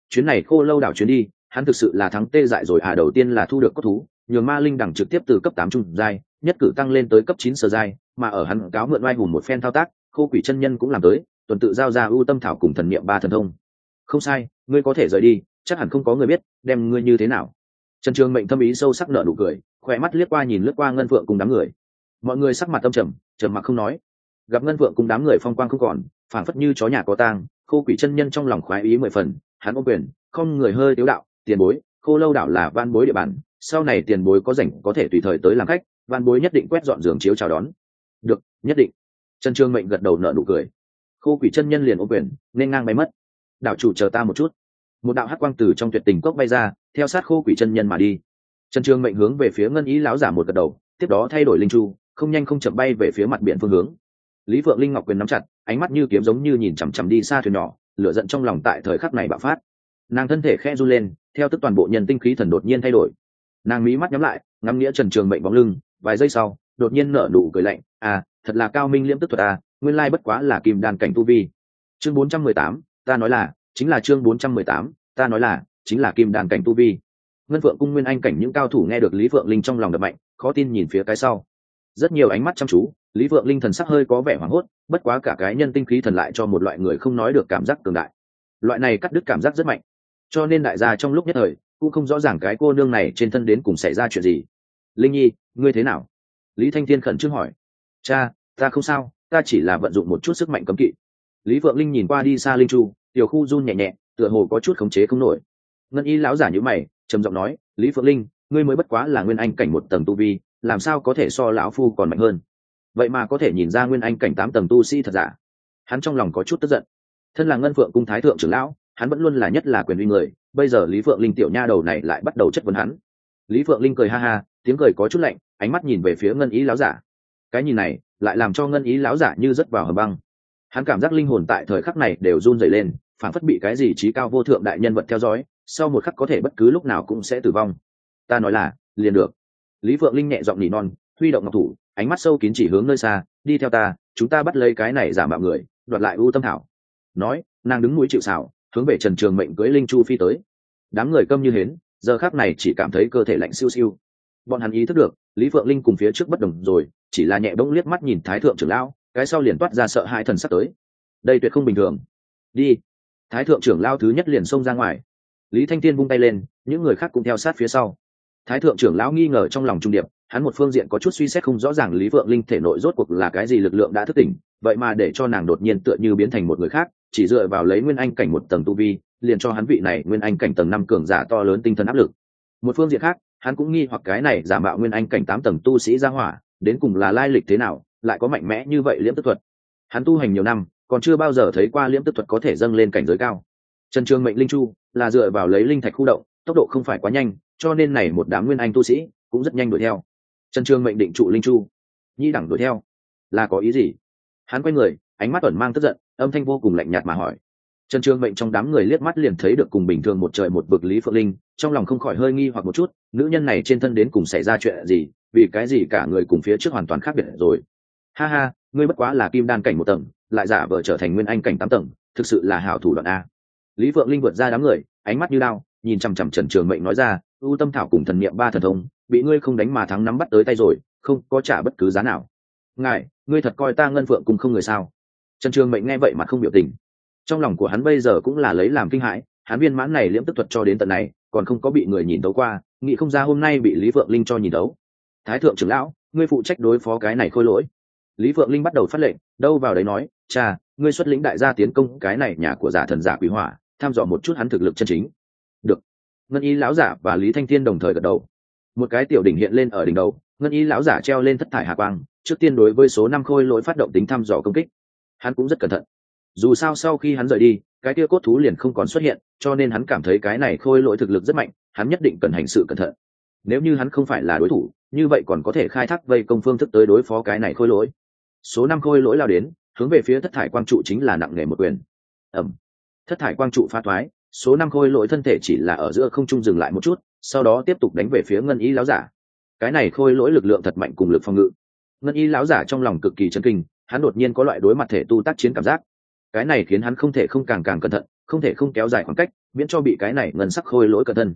Chuyến này khô lâu đảo chuyến đi, hắn thực sự là thắng tê dại rồi à đầu tiên là thu được cốt thú, nhường ma linh đẳng trực tiếp từ cấp tám trung giai, nhất cử tăng lên tới cấp chín sở giai mà ở hắn cáo mượn oai hùng một phen thao tác, khô quỷ chân nhân cũng làm tới, tuần tự giao ra ưu tâm thảo cùng thần niệm ba thần thông. Không sai, ngươi có thể rời đi, chắc hẳn không có người biết, đem ngươi như thế nào. Trần trường mệnh thâm ý sâu sắc nợ nụ cười, khỏe mắt liếc qua nhìn lướt qua ngân phượng cùng đám người. Mọi người sắc mặt tâm trầm trầm mặc không nói. Gặp ngân phượng cùng đám người phong quang không còn, phảng phất như chó nhà có tang, khô quỷ chân nhân trong lòng khoái ý mười phần, hắn ôm quyền, không người hơi tiếu đạo, tiền bối, khô lâu đảo là van bối địa bàn, sau này tiền bối có rảnh có thể tùy thời tới làm khách, van bối nhất định quét dọn giường chiếu chào đón được, nhất định. Trần trương mệnh gật đầu nợ nụ cười. Khô quỷ chân nhân liền ô quyền, nên ngang bay mất. Đạo chủ chờ ta một chút. Một đạo hắc quang từ trong tuyệt tình cốc bay ra, theo sát khô quỷ chân nhân mà đi. Trần trương mệnh hướng về phía ngân ý lão giả một gật đầu, tiếp đó thay đổi linh chu, không nhanh không chậm bay về phía mặt biển phương hướng. Lý phượng linh ngọc quyền nắm chặt, ánh mắt như kiếm giống như nhìn chằm chằm đi xa thuyền nhỏ, lửa giận trong lòng tại thời khắc này bạo phát. Nàng thân thể khe run lên, theo tức toàn bộ nhân tinh khí thần đột nhiên thay đổi. Nàng mí mắt nhắm lại, ngắm nghĩa trần trường mệnh bóng lưng, vài giây sau đột nhiên nở nụ cười lạnh à thật là cao minh liễm tức thuật à nguyên lai bất quá là kim đan cảnh tu vi. Chương bốn trăm mười tám, ta nói là, chính là chương bốn trăm mười tám, ta nói là, chính là kim đan cảnh tu vi. Ngân phượng cung nguyên anh cảnh những cao thủ nghe được lý phượng linh trong lòng đập mạnh, khó tin nhìn phía cái sau. Rất nhiều ánh mắt chăm chú, lý phượng linh thần sắc hơi có vẻ hoảng hốt, bất quá cả cái nhân tinh khí thần lại cho một loại người không nói được cảm giác cường đại. Loại này cắt đứt cảm giác rất mạnh. Cho nên đại gia trong lúc nhất thời, cũng không rõ ràng cái cô nương này trên thân đến cùng xảy ra chuyện gì. Linh nhi, ngươi thế nào? Lý thanh thiên khẩn trương hỏi. Cha, ta không sao, ta chỉ là vận dụng một chút sức mạnh cấm kỵ. Lý phượng linh nhìn qua đi xa linh chu, tiểu khu run nhẹ nhẹ, tựa hồ có chút khống chế không nổi. Ngân y lão giả nhữ mày, trầm giọng nói, lý phượng linh, ngươi mới bất quá là nguyên anh cảnh một tầng tu vi, làm sao có thể so lão phu còn mạnh hơn? Vậy mà có thể nhìn ra nguyên anh cảnh tám tầng tu sĩ thật giả. Hắn trong lòng có chút tức giận. Thân là ngân phượng cung thái thượng trưởng lão, hắn vẫn luôn là nhất là quyền uy người, bây giờ lý phượng linh tiểu nha đầu này lại bắt đầu chất vấn hắn. Lý phượng linh cười ha ha, tiếng cười có chút lạnh ánh mắt nhìn về phía ngân ý láo giả. Cái nhìn này, lại làm cho ngân ý láo giả như rớt vào hầm băng. Hắn cảm giác linh hồn tại thời khắc này đều run dày lên, phản phất bị cái gì trí cao vô thượng đại nhân vật theo dõi, sau một khắc có thể bất cứ lúc nào cũng sẽ tử vong. Ta nói là, liền được. Lý phượng linh nhẹ giọng nỉ non, huy động ngọc thủ, ánh mắt sâu kín chỉ hướng nơi xa, đi theo ta, chúng ta bắt lấy cái này giả mạo người, đoạt lại ưu tâm thảo. Nói, nàng đứng mũi chịu xảo hướng về trần trường mệnh cưới linh chu phi tới. Đám người câm như hến, giờ khác này chỉ cảm thấy cơ thể lạnh siêu siêu. Bọn hắn ý thức được lý phượng linh cùng phía trước bất đồng rồi, chỉ là nhẹ bỗng liếc mắt nhìn thái thượng trưởng lão, cái sau liền toát ra sợ hai thần sắp tới. Đây tuyệt không bình thường. Đi. Thái thượng trưởng lao thứ nhất liền xông ra ngoài. Lý thanh thiên vung tay lên, những người khác cũng theo sát phía sau. Thái thượng trưởng lão nghi ngờ trong lòng trung điệp, hắn một phương diện có chút suy xét không rõ ràng lý vượng linh thể nội rốt cuộc là cái gì lực lượng đã thức tỉnh, vậy mà để cho nàng đột nhiên tựa như biến thành một người khác, chỉ dựa vào lấy nguyên anh cảnh một tầng tu vi, liền cho hắn vị này nguyên anh cảnh tầng năm cường giả to lớn tinh thần áp lực. Một phương diện khác hắn cũng nghi hoặc cái này giả mạo nguyên anh cảnh tám tầng tu sĩ ra hỏa, đến cùng là lai lịch thế nào, lại có mạnh mẽ như vậy liễm tức thuật. Hắn tu hành nhiều năm, còn chưa bao giờ thấy qua liễm tức thuật có thể dâng lên cảnh giới cao. Trần trường mệnh linh chu là dựa vào lấy linh thạch khu động, tốc độ không phải quá nhanh, cho nên này một đám nguyên anh tu sĩ cũng rất nhanh đuổi theo. Trần trường mệnh định trụ linh chu, nhi đẳng đuổi theo. Là có ý gì? Hắn quay người, ánh mắt ẩn mang tức giận, âm thanh vô cùng lạnh nhạt mà hỏi trần trường mệnh trong đám người liếc mắt liền thấy được cùng bình thường một trời một vực lý phượng linh, trong lòng không khỏi hơi nghi hoặc một chút, nữ nhân này trên thân đến cùng xảy ra chuyện gì, vì cái gì cả người cùng phía trước hoàn toàn khác biệt rồi. Ha ha, ngươi bất quá là kim đan cảnh một tầng, lại giả vờ trở thành nguyên anh cảnh tám tầng, thực sự là hảo thủ đoạn a. Lý phượng linh vượt ra đám người, ánh mắt như lao nhìn chằm chằm trần trường mệnh nói ra ưu tâm thảo cùng thần niệm ba thần thông, bị ngươi không đánh mà thắng nắm bắt tới tay rồi, không có trả bất cứ giá nào. Ngài, ngươi thật coi ta ngân phượng cùng không người sao? Trần trường mệnh nghe vậy mà không biểu tình trong lòng của hắn bây giờ cũng là lấy làm kinh hãi, hắn viên mãn này liễm tức thuật cho đến tận này, còn không có bị người nhìn tấu qua, nghĩ không ra hôm nay bị lý phượng linh cho nhìn tấu thái thượng trưởng lão, ngươi phụ trách đối phó cái này khôi lỗi. Lý phượng linh bắt đầu phát lệnh, đâu vào đấy nói, cha, ngươi xuất lĩnh đại gia tiến công cái này nhà của giả thần giả quý hỏa, tham dò một chút hắn thực lực chân chính. Được. Ngân y lão giả và lý thanh thiên đồng thời gật đầu. Một cái tiểu đỉnh hiện lên ở đỉnh đầu, ngân y lão giả treo lên thất thải hạ quang, trước tiên đối với số năm khôi lỗi phát động tính thăm dò công kích. Hắn cũng rất cẩn thận dù sao sau khi hắn rời đi, cái kia cốt thú liền không còn xuất hiện, cho nên hắn cảm thấy cái này khôi lỗi thực lực rất mạnh, hắn nhất định cần hành sự cẩn thận. Nếu như hắn không phải là đối thủ, như vậy còn có thể khai thác vây công phương thức tới đối phó cái này khôi lỗi. Số năm khôi lỗi lao đến, hướng về phía thất thải quang trụ chính là nặng nề một quyền. Ẩm thất thải quang trụ phá thoái, số năm khôi lỗi thân thể chỉ là ở giữa không trung dừng lại một chút, sau đó tiếp tục đánh về phía ngân y láo giả. Cái này khôi lỗi lực lượng thật mạnh cùng lực phòng ngự. Ngân y láo giả trong lòng cực kỳ chân kinh, hắn đột nhiên có loại đối mặt thể tu tác chiến cảm giác cái này khiến hắn không thể không càng càng cẩn thận, không thể không kéo dài khoảng cách, miễn cho bị cái này ngân sắc khôi lỗi cẩn thân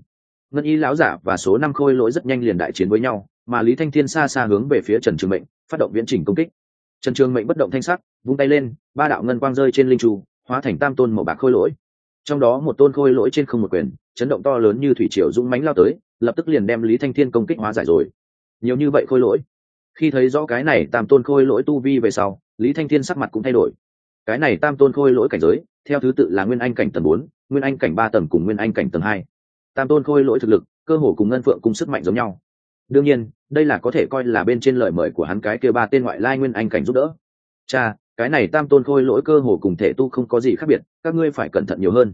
ngân y láo giả và số năm khôi lỗi rất nhanh liền đại chiến với nhau, mà lý thanh thiên xa xa hướng về phía trần trường mệnh, phát động viễn trình công kích. Trần trường mệnh bất động thanh sắc, vung tay lên, ba đạo ngân quang rơi trên linh tru hóa thành tam tôn màu bạc khôi lỗi. Trong đó một tôn khôi lỗi trên không một quyền, chấn động to lớn như thủy triều dũng mánh lao tới, lập tức liền đem lý thanh thiên công kích hóa giải rồi. Nhiều như vậy khôi lỗi. Khi thấy rõ cái này tam tôn khôi lỗi tu vi về sau, lý thanh thiên sắc mặt cũng thay đổi cái này tam tôn khôi lỗi cảnh giới, theo thứ tự là nguyên anh cảnh tầng bốn, nguyên anh cảnh ba tầng cùng nguyên anh cảnh tầng hai. Tam tôn khôi lỗi thực lực, cơ hồ cùng ngân phượng cùng sức mạnh giống nhau. Đương nhiên, đây là có thể coi là bên trên lời mời của hắn cái kia ba tên ngoại lai nguyên anh cảnh giúp đỡ. Cha, cái này tam tôn khôi lỗi cơ hồ cùng thể tu không có gì khác biệt, các ngươi phải cẩn thận nhiều hơn.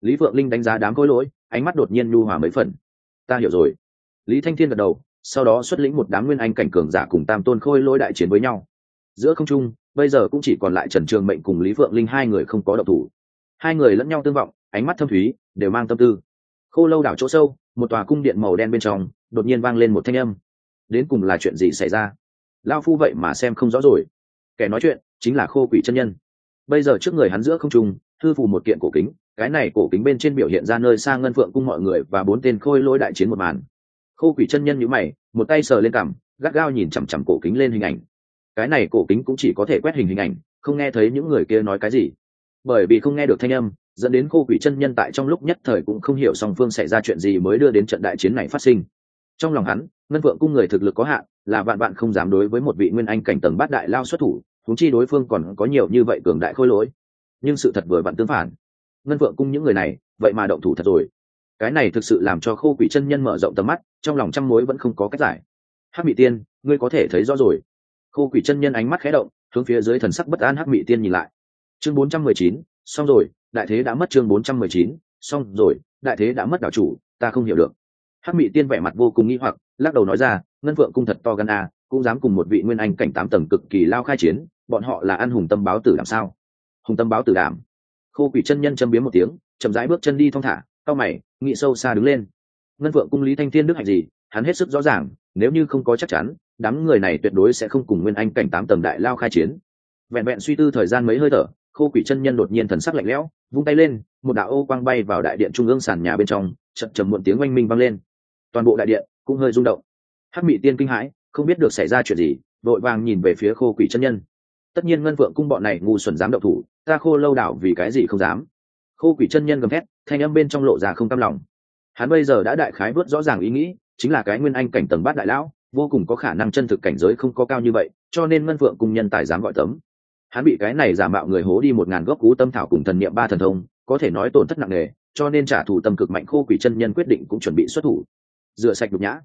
Lý phượng linh đánh giá đám khôi lỗi, ánh mắt đột nhiên nhu hòa mấy phần. Ta hiểu rồi. Lý thanh thiên gật đầu, sau đó xuất lĩnh một đám nguyên anh cảnh cường giả cùng tam tôn khôi lỗi đại chiến với nhau. Giữa không trung bây giờ cũng chỉ còn lại trần trường mệnh cùng lý phượng linh hai người không có độc thủ. Hai người lẫn nhau tương vọng, ánh mắt thâm thúy, đều mang tâm tư. Khô lâu đảo chỗ sâu, một tòa cung điện màu đen bên trong, đột nhiên vang lên một thanh âm. Đến cùng là chuyện gì xảy ra? Lao phu vậy mà xem không rõ rồi. Kẻ nói chuyện chính là khô quỷ chân nhân. Bây giờ trước người hắn giữa không trung, thư phù một kiện cổ kính, cái này cổ kính bên trên biểu hiện ra nơi xa ngân phượng cung mọi người và bốn tên khôi lỗi đại chiến một màn. Khô quỷ chân nhân nhữ mày, một tay sờ lên cằm, gắt gao nhìn chằm chằm cổ kính lên hình ảnh cái này cổ kính cũng chỉ có thể quét hình hình ảnh, không nghe thấy những người kia nói cái gì. Bởi vì không nghe được thanh âm, dẫn đến khô quỷ chân nhân tại trong lúc nhất thời cũng không hiểu song phương xảy ra chuyện gì mới đưa đến trận đại chiến này phát sinh. Trong lòng hắn, ngân vượng cung người thực lực có hạn, là vạn bạn không dám đối với một vị nguyên anh cảnh tầng bát đại lao xuất thủ thúng chi đối phương còn có nhiều như vậy cường đại khôi lỗi. Nhưng sự thật vừa vặn tương phản. Ngân vượng cung những người này, vậy mà động thủ thật rồi. Cái này thực sự làm cho khô quỷ chân nhân mở rộng tầm mắt, trong lòng trăm mối vẫn không có cách giải. Hắc mỹ tiên, ngươi có thể thấy rõ rồi khô quỷ chân nhân ánh mắt khẽ động, hướng phía dưới thần sắc bất an hắc Mị tiên nhìn lại. Chương bốn trăm mười chín, xong rồi, đại thế đã mất chương bốn trăm mười chín, xong rồi, đại thế đã mất đảo chủ, ta không hiểu được. Hắc mị tiên vẻ mặt vô cùng nghi hoặc, lắc đầu nói ra, ngân phượng cung thật to gan a, cũng dám cùng một vị nguyên anh cảnh tám tầng cực kỳ lao khai chiến, bọn họ là ăn hùng tâm báo tử làm sao? Hùng tâm báo tử đảm khô quỷ chân nhân châm biếm một tiếng, chậm rãi bước chân đi thong thả cao mày, nghị sâu xa đứng lên. Ngân phượng cung lý thanh thiên đức hạnh gì, hắn hết sức rõ ràng nếu như không có chắc chắn, đám người này tuyệt đối sẽ không cùng nguyên anh cảnh tám tầng đại lao khai chiến. Vẹn vẹn suy tư thời gian mấy hơi thở, khô quỷ chân nhân đột nhiên thần sắc lạnh lẽo, vung tay lên, một đạo ô quang bay vào đại điện trung ương sàn nhà bên trong, chậm chậm muộn tiếng oanh minh vang lên. Toàn bộ đại điện cũng hơi rung động. Hắc mị tiên kinh hãi, không biết được xảy ra chuyện gì, vội vàng nhìn về phía khô quỷ chân nhân. Tất nhiên ngân phượng cung bọn này ngu xuẩn dám động thủ, ta khô lâu đảo vì cái gì không dám? Khô quỷ chân nhân gầm thét, thanh âm bên trong lộ ra không cam lòng. Hắn bây giờ đã đại khái vớt rõ ràng ý nghĩ chính là cái nguyên anh cảnh tầng bát đại lão, vô cùng có khả năng chân thực cảnh giới không có cao như vậy, cho nên ngân phượng cùng nhân tài dám gọi tấm. Hắn bị cái này giả mạo người hố đi một ngàn gốc cú tâm thảo cùng thần niệm ba thần thông, có thể nói tổn thất nặng nề, cho nên trả thù tâm cực mạnh khô quỷ chân nhân quyết định cũng chuẩn bị xuất thủ. Rửa sạch đục nhã.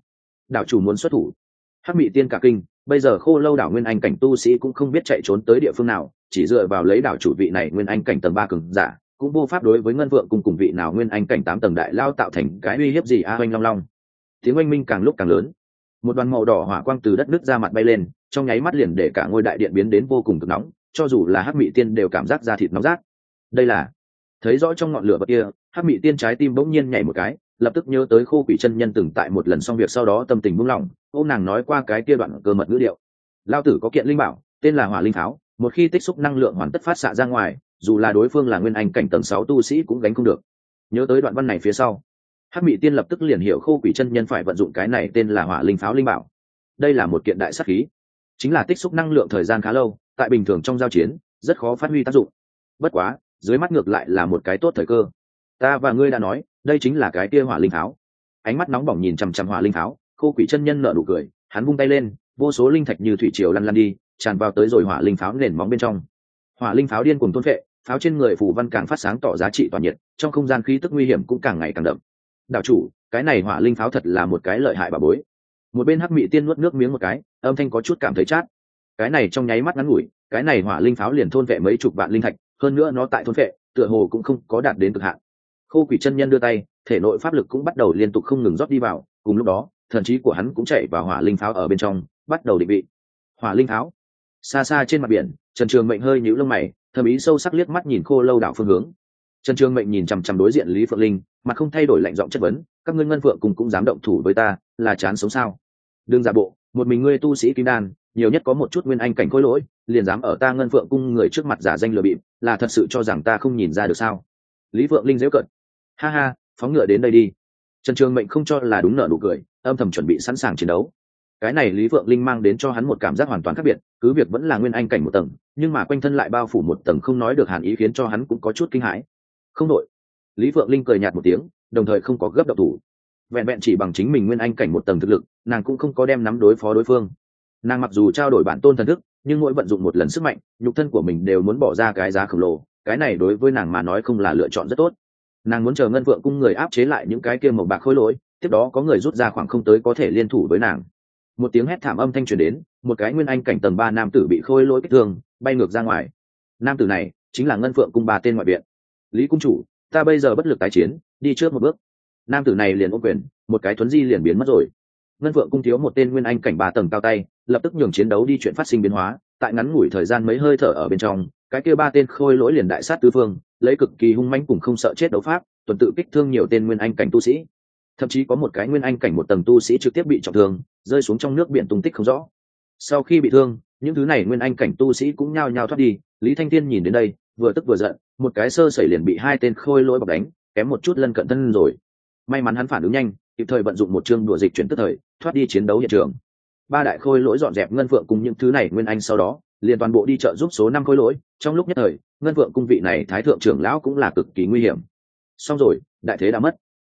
Đảo chủ muốn xuất thủ. Hắc mị tiên cả kinh, bây giờ khô lâu đảo nguyên anh cảnh tu sĩ cũng không biết chạy trốn tới địa phương nào, chỉ dựa vào lấy đảo chủ vị này nguyên anh cảnh tầng ba cường giả, cũng vô pháp đối với ngân vượng cùng cùng vị nào nguyên anh cảnh tám tầng đại lao tạo thành cái uy hiếp gì a oanh long long tiếng oanh minh càng lúc càng lớn. Một đoàn màu đỏ hỏa quang từ đất nước ra mặt bay lên, trong nháy mắt liền để cả ngôi đại điện biến đến vô cùng cực nóng, cho dù là hắc mị tiên đều cảm giác da thịt nóng rát. Đây là, thấy rõ trong ngọn lửa bậc kia, hắc mị tiên trái tim bỗng nhiên nhảy một cái, lập tức nhớ tới khô quỷ chân nhân từng tại một lần xong việc sau đó tâm tình buông lỏng ô nàng nói qua cái kia đoạn cơ mật ngữ điệu. Lao tử có kiện linh bảo, tên là hỏa linh tháo, một khi tích xúc năng lượng hoàn tất phát xạ ra ngoài, dù là đối phương là nguyên anh cảnh tầng sáu tu sĩ cũng gánh không được. Nhớ tới đoạn văn này phía sau hắc mỹ tiên lập tức liền hiểu khô quỷ chân nhân phải vận dụng cái này tên là hỏa linh pháo linh bảo. Đây là một kiện đại sắc khí. Chính là tích xúc năng lượng thời gian khá lâu, tại bình thường trong giao chiến, rất khó phát huy tác dụng. Bất quá, dưới mắt ngược lại là một cái tốt thời cơ. Ta và ngươi đã nói, đây chính là cái kia hỏa linh pháo. Ánh mắt nóng bỏng nhìn chằm chằm hỏa linh pháo, khô quỷ chân nhân nở nụ cười, hắn vung tay lên, vô số linh thạch như thủy triều lăn lăn đi, tràn vào tới rồi hỏa linh pháo nền móng bên trong. Hỏa linh pháo điên cùng tôn vệ pháo trên người phù văn càng phát sáng tỏ giá trị toàn nhiệt, trong không gian khí tức nguy hiểm cũng càng ngày càng đậm đạo chủ, cái này hỏa linh pháo thật là một cái lợi hại bà bối. Một bên hắc mị tiên nuốt nước miếng một cái, âm thanh có chút cảm thấy chát. Cái này trong nháy mắt ngắn ngủi, cái này hỏa linh pháo liền thôn vệ mấy chục vạn linh thạch, hơn nữa nó tại thôn vệ, tựa hồ cũng không có đạt đến cực hạn. Khô quỷ chân nhân đưa tay, thể nội pháp lực cũng bắt đầu liên tục không ngừng rót đi vào, cùng lúc đó, thần trí của hắn cũng chạy vào hỏa linh pháo ở bên trong, bắt đầu định vị. Hỏa linh pháo. Xa xa trên mặt biển, trần trường mệnh hơi nhíu lông mày, thầm ý sâu sắc liếc mắt nhìn khô lâu đảo phương hướng trần trường mệnh nhìn chằm chằm đối diện lý phượng linh, mà không thay đổi lạnh giọng chất vấn, các ngươi ngân phượng cùng cũng dám động thủ với ta, là chán sống sao? Đừng giả bộ, một mình ngươi tu sĩ kim đan, nhiều nhất có một chút nguyên anh cảnh khối lỗi, liền dám ở ta ngân phượng cung người trước mặt giả danh lừa bịp, là thật sự cho rằng ta không nhìn ra được sao? Lý phượng linh dễu cận ha ha, phóng ngựa đến đây đi. Trần trường mệnh không cho là đúng nợ nụ cười, âm thầm chuẩn bị sẵn sàng chiến đấu. Cái này lý phượng linh mang đến cho hắn một cảm giác hoàn toàn khác biệt, cứ việc vẫn là nguyên anh cảnh một tầng, nhưng mà quanh thân lại bao phủ một tầng không nói được hàn ý khiến cho hắn cũng có chút kinh hãi không đội. Lý phượng linh cười nhạt một tiếng, đồng thời không có gấp độc thủ. Vẹn vẹn chỉ bằng chính mình nguyên anh cảnh một tầng thực lực, nàng cũng không có đem nắm đối phó đối phương. Nàng mặc dù trao đổi bản tôn thần thức, nhưng mỗi vận dụng một lần sức mạnh, nhục thân của mình đều muốn bỏ ra cái giá khổng lồ. Cái này đối với nàng mà nói không là lựa chọn rất tốt. Nàng muốn chờ ngân vượng cung người áp chế lại những cái kia màu bạc khôi lỗi, tiếp đó có người rút ra khoảng không tới có thể liên thủ với nàng. Một tiếng hét thảm âm thanh truyền đến, một cái nguyên anh cảnh tầng ba nam tử bị khôi lỗi kích thương, bay ngược ra ngoài. Nam tử này chính là ngân phượng cung ba tên ngoại viện lý cung chủ, ta bây giờ bất lực tái chiến, đi trước một bước. Nam tử này liền ôm quyền, một cái thuấn di liền biến mất rồi. Ngân phượng cung thiếu một tên nguyên anh cảnh ba tầng cao tay, lập tức nhường chiến đấu đi chuyện phát sinh biến hóa, tại ngắn ngủi thời gian mấy hơi thở ở bên trong, cái kia ba tên khôi lỗi liền đại sát tứ phương, lấy cực kỳ hung mãnh cùng không sợ chết đấu pháp, tuần tự kích thương nhiều tên nguyên anh cảnh tu sĩ. Thậm chí có một cái nguyên anh cảnh một tầng tu sĩ trực tiếp bị trọng thương, rơi xuống trong nước biển tung tích không rõ. Sau khi bị thương, những thứ này nguyên anh cảnh tu sĩ cũng nhao nhao thoát đi, lý thanh tiên nhìn đến đây vừa tức vừa giận, một cái sơ sẩy liền bị hai tên khôi lỗi bọc đánh, kém một chút lân cận thân rồi. May mắn hắn phản ứng nhanh, kịp thời vận dụng một chương đùa dịch chuyển tức thời, thoát đi chiến đấu hiện trường. Ba đại khôi lỗi dọn dẹp ngân phượng cùng những thứ này nguyên anh sau đó, liền toàn bộ đi chợ giúp số năm khôi lỗi. Trong lúc nhất thời, ngân phượng cung vị này thái thượng trưởng lão cũng là cực kỳ nguy hiểm. Xong rồi, đại thế đã mất.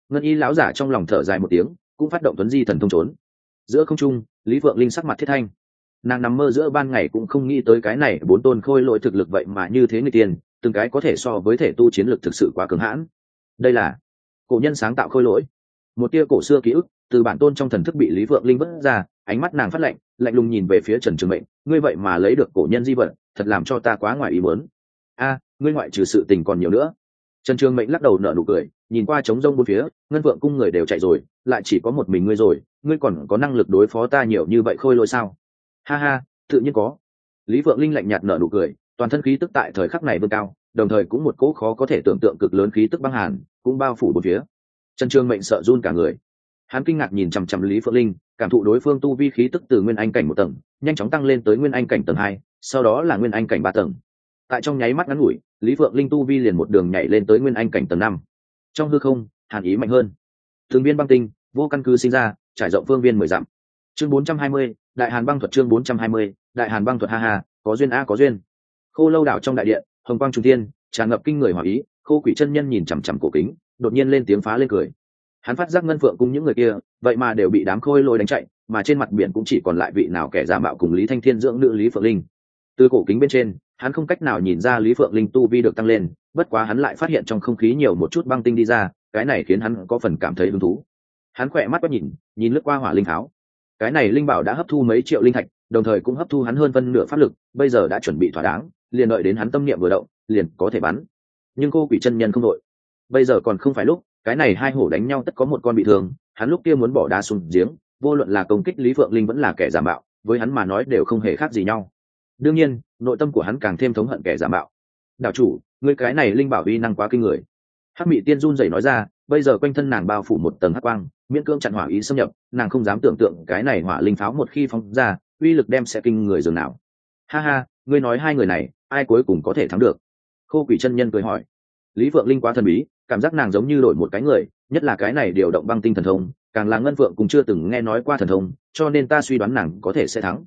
Ngân y lão giả trong lòng thở dài một tiếng, cũng phát động tuấn di thần thông trốn. Giữa không trung, lý phượng linh sắc mặt thiết thanh nàng nằm mơ giữa ban ngày cũng không nghĩ tới cái này, bốn tôn khôi lỗi thực lực vậy mà như thế người tiền, từng cái có thể so với thể tu chiến lực thực sự quá cứng hãn. Đây là cổ nhân sáng tạo khôi lỗi. Một tia cổ xưa ký ức từ bản tôn trong thần thức bị lý vượng linh vất ra, ánh mắt nàng phát lạnh lạnh lùng nhìn về phía trần trường mệnh. Ngươi vậy mà lấy được cổ nhân di vật, thật làm cho ta quá ngoài ý muốn. A, ngươi ngoại trừ sự tình còn nhiều nữa. Trần trường mệnh lắc đầu nở nụ cười, nhìn qua trống rông bốn phía, ngân vượng cung người đều chạy rồi, lại chỉ có một mình ngươi rồi, ngươi còn có năng lực đối phó ta nhiều như vậy khôi lỗi sao? Ha ha, tự nhiên có. Lý vượng linh lạnh nhạt nở nụ cười, toàn thân khí tức tại thời khắc này vươn cao, đồng thời cũng một cỗ khó có thể tưởng tượng cực lớn khí tức băng hàn, cũng bao phủ bốn phía. Trần trương mệnh sợ run cả người. Hắn kinh ngạc nhìn chằm chằm lý phượng linh, cảm thụ đối phương tu vi khí tức từ nguyên anh cảnh một tầng, nhanh chóng tăng lên tới nguyên anh cảnh tầng hai, sau đó là nguyên anh cảnh ba tầng. Tại trong nháy mắt ngắn ngủi, lý phượng linh tu vi liền một đường nhảy lên tới nguyên anh cảnh tầng năm. Trong hư không, hàn ý mạnh hơn. Thường viên băng tinh, vô căn cứ sinh ra, trải rộng phương viên mười dặm. Chương bốn trăm hai mươi đại hàn băng thuật chương bốn trăm hai mươi, đại hàn băng thuật ha ha, có duyên a, có duyên. Khô lâu đảo trong đại điện, hồng quang trung tiên tràn ngập kinh người hỏa ý, khô quỷ chân nhân nhìn chằm chằm cổ kính, đột nhiên lên tiếng phá lên cười. Hắn phát giác ngân phượng cùng những người kia, vậy mà đều bị đám khôi lôi đánh chạy, mà trên mặt biển cũng chỉ còn lại vị nào kẻ giả mạo cùng lý thanh thiên dưỡng nữ lý phượng linh. Từ cổ kính bên trên, hắn không cách nào nhìn ra lý phượng linh tu vi được tăng lên, bất quá hắn lại phát hiện trong không khí nhiều một chút băng tinh đi ra, cái này khiến hắn có phần cảm thấy hứng thú. Hắn khỏe mắt quét nhìn nhìn lướt qua hỏa linh tháo cái này linh bảo đã hấp thu mấy triệu linh thạch, đồng thời cũng hấp thu hắn hơn phân nửa pháp lực, bây giờ đã chuẩn bị thỏa đáng, liền đợi đến hắn tâm niệm vừa động, liền có thể bắn. Nhưng cô quỷ chân nhân không đội. Bây giờ còn không phải lúc, cái này hai hổ đánh nhau tất có một con bị thương, hắn lúc kia muốn bỏ đá xuống giếng, vô luận là công kích lý phượng linh vẫn là kẻ giả mạo, với hắn mà nói đều không hề khác gì nhau. Đương nhiên, nội tâm của hắn càng thêm thống hận kẻ giả mạo. Đạo chủ người cái này linh bảo uy năng quá kinh người. Hắc mị tiên run rẩy nói ra, bây giờ quanh thân nàng bao phủ một tầng hắc quang miễn cưỡng chặn hỏa ý xâm nhập, nàng không dám tưởng tượng cái này hỏa linh pháo một khi phóng ra, uy lực đem sẽ kinh người dường nào. Ha ha, ngươi nói hai người này, ai cuối cùng có thể thắng được? Khô quỷ chân nhân cười hỏi. Lý phượng linh quá thần bí, cảm giác nàng giống như đổi một cái người, nhất là cái này điều động băng tinh thần thông, càng là ngân phượng cũng chưa từng nghe nói qua thần thông, cho nên ta suy đoán nàng có thể sẽ thắng.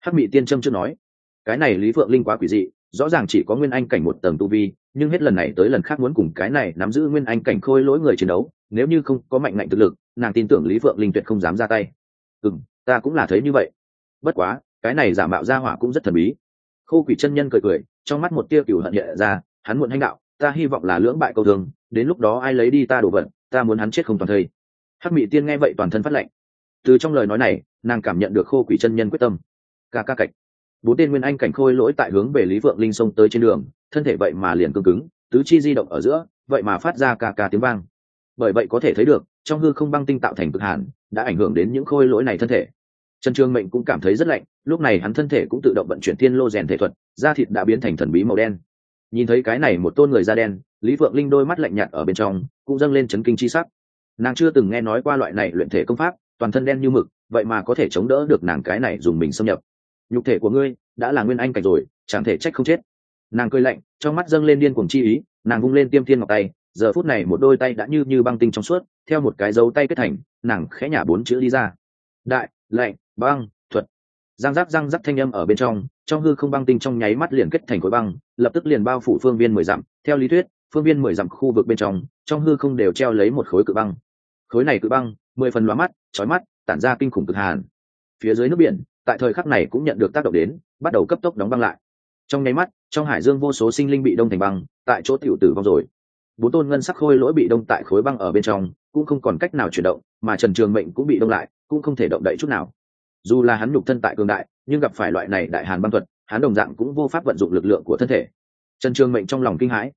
Hắc Mị tiên trâm chưa nói. Cái này lý phượng linh quá quỷ dị, rõ ràng chỉ có nguyên anh cảnh một tầng tu vi, nhưng hết lần này tới lần khác muốn cùng cái này nắm giữ nguyên anh cảnh khôi lỗi người chiến đấu nếu như không có mạnh ngạnh thực lực, nàng tin tưởng lý phượng linh tuyệt không dám ra tay. Ừ ta cũng là thấy như vậy. Bất quá, cái này giả mạo ra hỏa cũng rất thần bí. Khô quỷ chân nhân cười cười, trong mắt một tia cửu hận hiện ra, hắn muộn hành đạo, ta hy vọng là lưỡng bại câu thường, đến lúc đó ai lấy đi ta đổ vận ta muốn hắn chết không toàn thây. Hắc mỹ tiên nghe vậy toàn thân phát lệnh từ trong lời nói này, nàng cảm nhận được khô quỷ chân nhân quyết tâm. Ca ca cạch. Bốn tên nguyên anh cảnh khôi lỗi tại hướng về lý vượng linh xông tới trên đường, thân thể vậy mà liền cương cứng, tứ chi di động ở giữa, vậy mà phát ra ca ca tiếng vang bởi vậy có thể thấy được, trong hư không băng tinh tạo thành cực hàn, đã ảnh hưởng đến những khôi lỗi này thân thể. Trần trương mệnh cũng cảm thấy rất lạnh, lúc này hắn thân thể cũng tự động vận chuyển thiên lô rèn thể thuật, da thịt đã biến thành thần bí màu đen. Nhìn thấy cái này một tôn người da đen, lý vượng linh đôi mắt lạnh nhạt ở bên trong, cũng dâng lên chấn kinh chi sắc. Nàng chưa từng nghe nói qua loại này luyện thể công pháp, toàn thân đen như mực, vậy mà có thể chống đỡ được nàng cái này dùng mình xâm nhập. Nhục thể của ngươi, đã là nguyên anh cảnh rồi, chẳng thể trách không chết. Nàng cười lạnh, trong mắt dâng lên điên cuồng chi ý, nàng vung lên tiêm thiên ngọc tay giờ phút này một đôi tay đã như như băng tinh trong suốt, theo một cái dấu tay kết thành, nàng khẽ nhả bốn chữ đi ra. Đại, lạnh, băng, thuật. Răng rắc răng rắc thanh âm ở bên trong trong hư không băng tinh trong nháy mắt liền kết thành khối băng, lập tức liền bao phủ phương viên mười dặm. Theo lý thuyết, phương viên mười dặm khu vực bên trong trong hư không đều treo lấy một khối cự băng. Khối này cự băng, mười phần lóa mắt trói mắt, tản ra kinh khủng cực hàn. Phía dưới nước biển, tại thời khắc này cũng nhận được tác động đến, bắt đầu cấp tốc đóng băng lại. Trong nháy mắt, trong hải dương vô số sinh linh bị đông thành băng, tại chỗ tiểu tử vong rồi bốn tôn ngân sắc khôi lỗi bị đông tại khối băng ở bên trong, cũng không còn cách nào chuyển động, mà trần trường mệnh cũng bị đông lại, cũng không thể động đậy chút nào. Dù là hắn nhục thân tại cường đại, nhưng gặp phải loại này đại hàn băng thuật, hắn đồng dạng cũng vô pháp vận dụng lực lượng của thân thể. Trần trường mệnh trong lòng kinh hãi.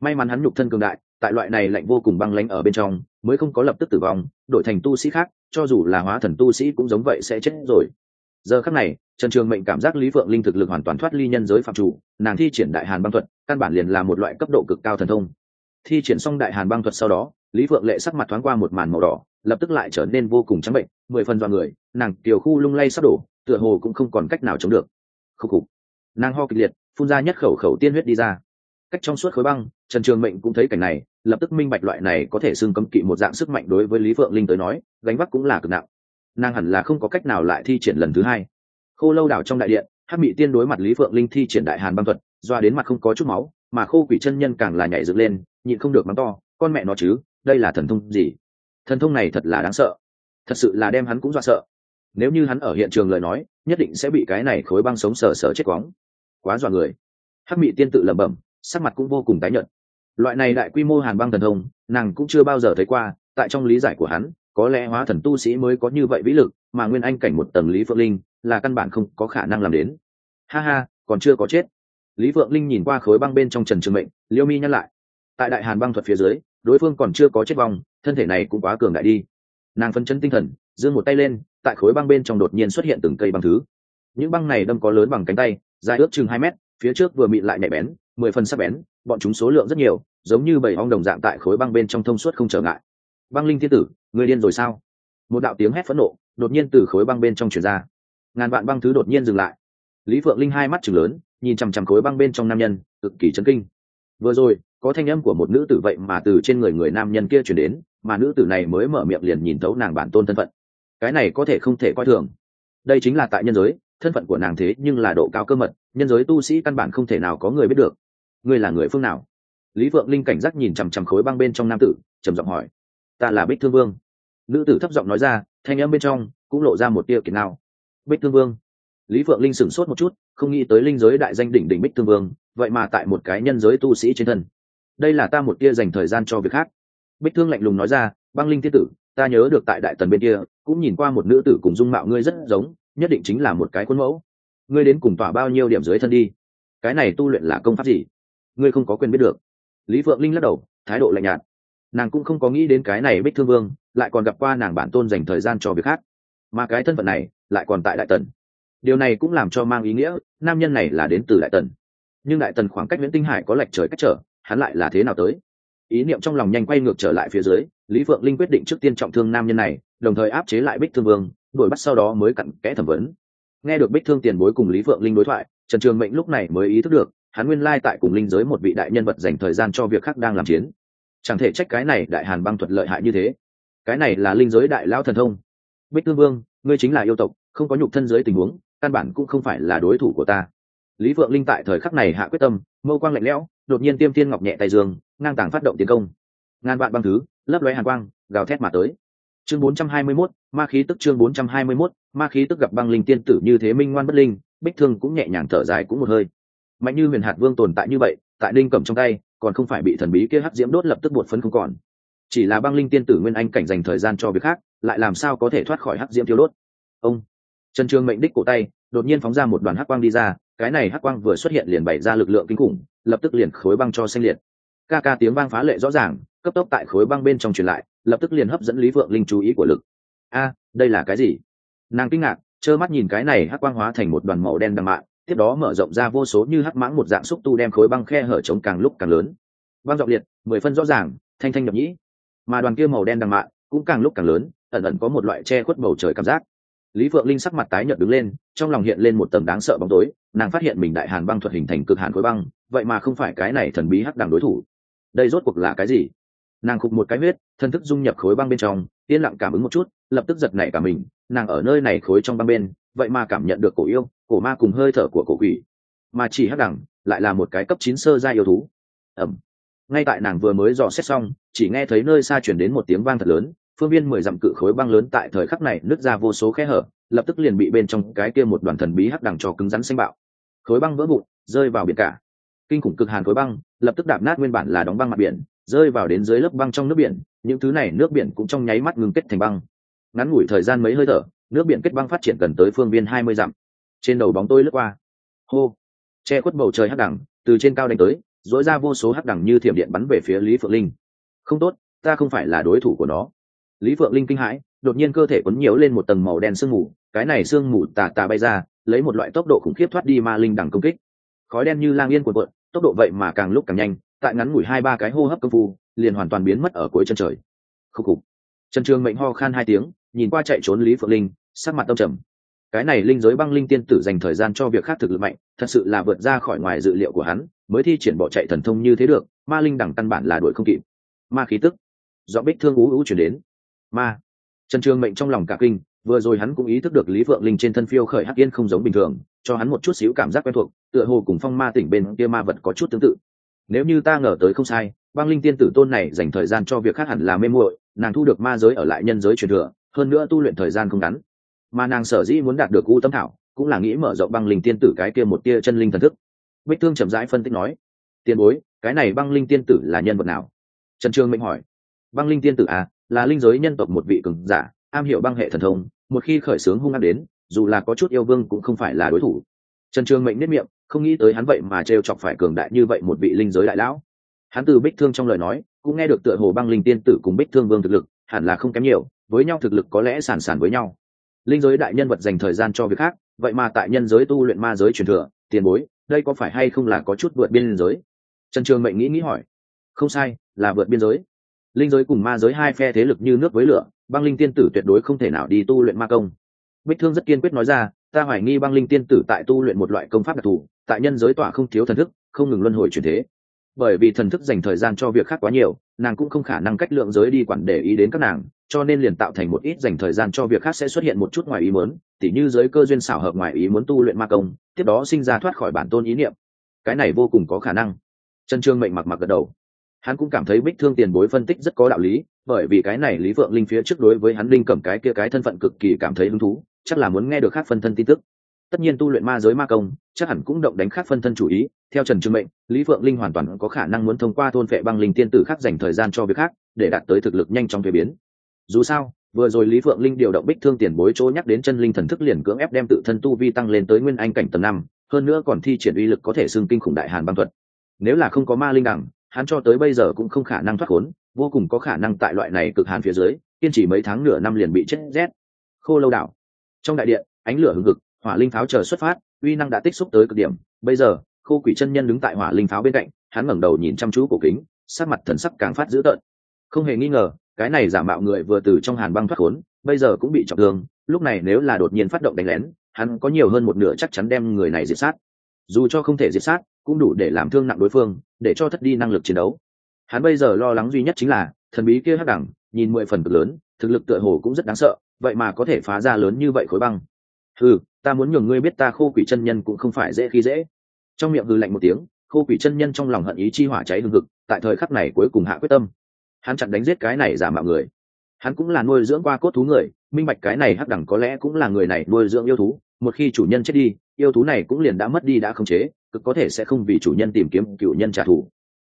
May mắn hắn nhục thân cường đại, tại loại này lạnh vô cùng băng lánh ở bên trong, mới không có lập tức tử vong, đổi thành tu sĩ khác, cho dù là hóa thần tu sĩ cũng giống vậy sẽ chết rồi. Giờ khắc này, trần trường mệnh cảm giác lý phượng linh thực lực hoàn toàn thoát ly nhân giới phạm chủ, nàng thi triển đại hàn băng thuật, căn bản liền là một loại cấp độ cực cao thần thông thi triển xong đại hàn băng thuật sau đó, lý phượng lệ sắc mặt thoáng qua một màn màu đỏ, lập tức lại trở nên vô cùng trắng bệnh, mười phần dọa người, nàng kiều khu lung lay sắp đổ, tựa hồ cũng không còn cách nào chống được. Khúc khục. Nàng ho kịch liệt, phun ra nhất khẩu khẩu tiên huyết đi ra. Cách trong suốt khối băng, trần trường mệnh cũng thấy cảnh này, lập tức minh bạch loại này có thể xưng cấm kỵ một dạng sức mạnh đối với lý phượng linh tới nói, gánh vác cũng là cực nặng. Nàng hẳn là không có cách nào lại thi triển lần thứ hai. Khô lâu đảo trong đại điện hát bị tiên đối mặt lý phượng linh thi triển đại hàn băng thuật, doa đến mặt không có chút máu, mà khô quỷ chân nhân càng là nhảy dựng lên nhịn không được mắng to, con mẹ nó chứ, đây là thần thông gì? Thần thông này thật là đáng sợ. Thật sự là đem hắn cũng dọa sợ. Nếu như hắn ở hiện trường lời nói, nhất định sẽ bị cái này khối băng sống sờ sờ chết quóng. Quá dọa người. Hắc mị tiên tự lẩm bẩm, sắc mặt cũng vô cùng tái nhợt. Loại này đại quy mô hàn băng thần thông, nàng cũng chưa bao giờ thấy qua, tại trong lý giải của hắn, có lẽ hóa thần tu sĩ mới có như vậy vĩ lực, mà nguyên anh cảnh một tầng lý phượng linh là căn bản không có khả năng làm đến. Ha ha, còn chưa có chết. Lý phượng linh nhìn qua khối băng bên trong trần trường mệnh, liêu mi nhắc lại tại đại hàn băng thuật phía dưới, đối phương còn chưa có chết vong, thân thể này cũng quá cường đại đi. Nàng phân chân tinh thần giương một tay lên, tại khối băng bên trong đột nhiên xuất hiện từng cây băng thứ. Những băng này đâm có lớn bằng cánh tay, dài ước chừng hai mét, phía trước vừa mịn lại nhạy bén, mười phần sắc bén, bọn chúng số lượng rất nhiều, giống như bảy ong đồng dạng tại khối băng bên trong thông suốt không trở ngại. Băng linh thiên tử, người điên rồi sao? Một đạo tiếng hét phẫn nộ, đột nhiên từ khối băng bên trong chuyển ra. Ngàn vạn băng thứ đột nhiên dừng lại. Lý phượng linh hai mắt chừng lớn, nhìn chằm chằm khối băng bên trong nam nhân, cực kỳ chấn kinh. Vừa rồi có thanh âm của một nữ tử vậy mà từ trên người người nam nhân kia chuyển đến, mà nữ tử này mới mở miệng liền nhìn thấu nàng bản tôn thân phận. Cái này có thể không thể coi thường. Đây chính là tại nhân giới, thân phận của nàng thế nhưng là độ cao cơ mật, nhân giới tu sĩ căn bản không thể nào có người biết được. Ngươi là người phương nào? Lý phượng linh cảnh giác nhìn chằm chằm khối băng bên trong nam tử, trầm giọng hỏi. Ta là bích thương vương. Nữ tử thấp giọng nói ra, thanh âm bên trong cũng lộ ra một tia kiệt nào bích thương vương. Lý phượng linh sửng sốt một chút, không nghĩ tới linh giới đại danh đỉnh đỉnh bích thương vương, vậy mà tại một cái nhân giới tu sĩ trên thân đây là ta một tia dành thời gian cho việc khác. Bích thương lạnh lùng nói ra, băng linh tiết tử, ta nhớ được tại đại tần bên kia, cũng nhìn qua một nữ tử cùng dung mạo ngươi rất giống, nhất định chính là một cái khuôn mẫu. Ngươi đến cùng tỏa bao nhiêu điểm dưới thân đi? Cái này tu luyện là công pháp gì? Ngươi không có quyền biết được. Lý phượng linh lắc đầu, thái độ lạnh nhạt. Nàng cũng không có nghĩ đến cái này bích thương vương, lại còn gặp qua nàng bản tôn dành thời gian cho việc khác. Mà cái thân phận này, lại còn tại đại tần. Điều này cũng làm cho mang ý nghĩa, nam nhân này là đến từ đại tần. Nhưng đại tần khoảng cách nguyễn tinh hải có lệch trời cách trở hắn lại là thế nào tới? Ý niệm trong lòng nhanh quay ngược trở lại phía dưới, lý phượng linh quyết định trước tiên trọng thương nam nhân này, đồng thời áp chế lại bích thương vương, đuổi bắt sau đó mới cặn kẽ thẩm vấn. Nghe được bích thương tiền bối cùng lý phượng linh đối thoại, trần trường mệnh lúc này mới ý thức được, hắn nguyên lai tại cùng linh giới một vị đại nhân vật dành thời gian cho việc khác đang làm chiến. Chẳng thể trách cái này đại hàn băng thuật lợi hại như thế. Cái này là linh giới đại lao thần thông. Bích thương vương, ngươi chính là yêu tộc, không có nhục thân giới tình huống, căn bản cũng không phải là đối thủ của ta. Lý phượng linh tại thời khắc này hạ quyết tâm, mâu quang lạnh lẽo đột nhiên tiêm tiên ngọc nhẹ tay dương ngang tàng phát động tiến công. Ngàn vạn băng thứ lấp lóe hàn quang gào thét mà tới. Chương 421, ma khí tức chương 421, ma khí tức gặp băng linh tiên tử như thế minh ngoan bất linh bích thương cũng nhẹ nhàng thở dài cũng một hơi. Mạnh như huyền hạt vương tồn tại như vậy tại linh cầm trong tay còn không phải bị thần bí kia hắc diễm đốt lập tức bột phấn không còn. Chỉ là băng linh tiên tử nguyên anh cảnh dành thời gian cho việc khác lại làm sao có thể thoát khỏi hắc diễm thiếu đốt. Ông trần trường mệnh đích cổ tay đột nhiên phóng ra một đoàn hắc quang đi ra cái này hắc quang vừa xuất hiện liền bày ra lực lượng kinh khủng lập tức liền khối băng cho xanh liệt. Ca ca tiếng vang phá lệ rõ ràng, cấp tốc tại khối băng bên trong truyền lại, lập tức liền hấp dẫn lý vượng linh chú ý của lực. A, đây là cái gì? Nàng kinh ngạc, trơ mắt nhìn cái này hắc quang hóa thành một đoàn màu đen đằng mạ, tiếp đó mở rộng ra vô số như hắc mãng một dạng xúc tu đem khối băng khe hở trống càng lúc càng lớn. Băng dọc liệt, mười phân rõ ràng, thanh thanh nhập nhĩ. Mà đoàn kia màu đen đằng mạ cũng càng lúc càng lớn, ẩn ẩn có một loại che khuất bầu trời cảm giác lý phượng linh sắc mặt tái nhợt đứng lên, trong lòng hiện lên một tầm đáng sợ bóng tối, nàng phát hiện mình đại hàn băng thuật hình thành cực hàn khối băng, vậy mà không phải cái này thần bí hắc đằng đối thủ. Đây rốt cuộc là cái gì? Nàng khục một cái huyết, thân thức dung nhập khối băng bên trong, yên lặng cảm ứng một chút, lập tức giật nảy cả mình, nàng ở nơi này khối trong băng bên, vậy mà cảm nhận được cổ yêu, cổ ma cùng hơi thở của cổ quỷ. Mà chỉ hắc đẳng, lại là một cái cấp chín sơ gia yêu thú. Ẩm. Ngay tại nàng vừa mới dò xét xong, chỉ nghe thấy nơi xa chuyển đến một tiếng vang thật lớn phương viên mười dặm cự khối băng lớn tại thời khắc này nứt ra vô số khe hở, lập tức liền bị bên trong cái kia một đoàn thần bí hắc đằng cho cứng rắn xanh bạo. Khối băng vỡ vụn, rơi vào biển cả. Kinh khủng cực hàn khối băng, lập tức đạp nát nguyên bản là đóng băng mặt biển, rơi vào đến dưới lớp băng trong nước biển, những thứ này nước biển cũng trong nháy mắt ngừng kết thành băng. Ngắn ngủi thời gian mấy hơi thở, nước biển kết băng phát triển gần tới phương viên hai mươi dặm. Trên đầu bóng tôi lướt qua. Hô! Che khuất bầu trời hắc đẳng từ trên cao đánh tới dỗi ra vô số hắc đẳng như thiểm điện bắn về phía lý phượng linh. Không tốt, ta không phải là đối thủ của nó lý phượng linh kinh hãi, đột nhiên cơ thể quấn nhiễu lên một tầng màu đen sương mù, cái này sương mù tà tà bay ra, lấy một loại tốc độ khủng khiếp thoát đi ma linh đằng công kích. Khói đen như lang yên cuộn cuộn, tốc độ vậy mà càng lúc càng nhanh, tại ngắn ngủi hai ba cái hô hấp công phu, liền hoàn toàn biến mất ở cuối chân trời. Khúc khục. Trần trường mệnh ho khan hai tiếng, nhìn qua chạy trốn lý phượng linh, sắc mặt tâm trầm. Cái này linh giới băng linh tiên tử dành thời gian cho việc khác thực lực mạnh, thật sự là vượt ra khỏi ngoài dự liệu của hắn, mới thi triển bỏ chạy thần thông như thế được, ma linh đẳng căn bản là đuổi không kịp. Ma khí tức. Do bích thương ú ú chuyển đến ma. Trần trường mệnh trong lòng cả kinh, vừa rồi hắn cũng ý thức được lý phượng linh trên thân phiêu khởi hắc yên không giống bình thường, cho hắn một chút xíu cảm giác quen thuộc, tựa hồ cùng phong ma tỉnh bên kia ma vật có chút tương tự. Nếu như ta ngờ tới không sai, băng linh tiên tử tôn này dành thời gian cho việc khác hẳn là mê muội, nàng thu được ma giới ở lại nhân giới truyền thừa, hơn nữa tu luyện thời gian không ngắn. Mà nàng sở dĩ muốn đạt được u tâm thảo, cũng là nghĩ mở rộng băng linh tiên tử cái kia một tia chân linh thần thức. Bích thương chậm rãi phân tích nói, tiền bối, cái này băng linh tiên tử là nhân vật nào? Trần trương mệnh hỏi, băng linh tiên tử à là linh giới nhân tộc một vị cường giả, am hiểu băng hệ thần thông, một khi khởi xướng hung ác đến, dù là có chút yêu vương cũng không phải là đối thủ. Trần Trường mệnh nếp miệng, không nghĩ tới hắn vậy mà t chọc phải cường đại như vậy một vị linh giới đại lão. Hắn từ bích thương trong lời nói, cũng nghe được tựa hồ băng linh tiên tử cùng bích thương vương thực lực, hẳn là không kém nhiều, với nhau thực lực có lẽ sàn sàn với nhau. Linh giới đại nhân vật dành thời gian cho việc khác, vậy mà tại nhân giới tu luyện ma giới truyền thừa, tiền bối, đây có phải hay không là có chút vượt biên giới? Trần trường mệnh nghĩ nghĩ hỏi. Không sai, là vượt biên giới linh giới cùng ma giới hai phe thế lực như nước với lửa, băng linh tiên tử tuyệt đối không thể nào đi tu luyện ma công. Bích thương rất kiên quyết nói ra, ta hoài nghi băng linh tiên tử tại tu luyện một loại công pháp đặc thù, tại nhân giới tỏa không thiếu thần thức, không ngừng luân hồi chuyển thế. Bởi vì thần thức dành thời gian cho việc khác quá nhiều, nàng cũng không khả năng cách lượng giới đi quản để ý đến các nàng, cho nên liền tạo thành một ít dành thời gian cho việc khác sẽ xuất hiện một chút ngoài ý muốn, tỉ như giới cơ duyên xảo hợp ngoài ý muốn tu luyện ma công, tiếp đó sinh ra thoát khỏi bản tôn ý niệm. Cái này vô cùng có khả năng. Trần trương mệnh mặc mặc gật đầu hắn cũng cảm thấy bích thương tiền bối phân tích rất có đạo lý, bởi vì cái này lý vượng linh phía trước đối với hắn linh cầm cái kia cái thân phận cực kỳ cảm thấy hứng thú, chắc là muốn nghe được khác phân thân tin tức. Tất nhiên tu luyện ma giới ma công, chắc hẳn cũng động đánh khác phân thân chủ ý, theo trần trương mệnh, lý vượng linh hoàn toàn có khả năng muốn thông qua thôn vệ băng linh tiên tử khác dành thời gian cho việc khác, để đạt tới thực lực nhanh trong thuế biến. Dù sao, vừa rồi lý phượng linh điều động bích thương tiền bối chỗ nhắc đến chân linh thần thức liền cưỡng ép đem tự thân tu vi tăng lên tới nguyên anh cảnh tầng năm, hơn nữa còn thi triển uy lực có thể xưng kinh khủng đại hàn băng thuật. Nếu là không có ma linh đẳng hắn cho tới bây giờ cũng không khả năng thoát khốn, vô cùng có khả năng tại loại này cực hàn phía dưới, kiên trì mấy tháng nửa năm liền bị chết rét. Khô lâu đảo. Trong đại điện, ánh lửa hừng hực, hỏa linh pháo chờ xuất phát, uy năng đã tích xúc tới cực điểm. Bây giờ, khô quỷ chân nhân đứng tại hỏa linh pháo bên cạnh, hắn ngẩng đầu nhìn chăm chú cổ kính, sắc mặt thần sắc càng phát dữ tợn. Không hề nghi ngờ, cái này giả mạo người vừa từ trong hàn băng thoát khốn, bây giờ cũng bị trọng thương, lúc này nếu là đột nhiên phát động đánh lén, hắn có nhiều hơn một nửa chắc chắn đem người này diệt sát. Dù cho không thể diệt sát cũng đủ để làm thương nặng đối phương, để cho thất đi năng lực chiến đấu. Hắn bây giờ lo lắng duy nhất chính là, thần bí kia hắc đẳng, nhìn mười phần cực lớn, thực lực tựa hồ cũng rất đáng sợ, vậy mà có thể phá ra lớn như vậy khối băng. Ừ ta muốn nhường ngươi biết ta khô quỷ chân nhân cũng không phải dễ khi dễ. Trong miệng hư lạnh một tiếng, khô quỷ chân nhân trong lòng hận ý chi hỏa cháy hừng hực, tại thời khắc này cuối cùng hạ quyết tâm. Hắn chặn đánh giết cái này giả mạo người. Hắn cũng là nuôi dưỡng qua cốt thú người, minh bạch cái này hắc đẳng có lẽ cũng là người này nuôi dưỡng yêu thú, một khi chủ nhân chết đi, yêu thú này cũng liền đã mất đi đã không chế cực có thể sẽ không vì chủ nhân tìm kiếm cựu nhân trả thù.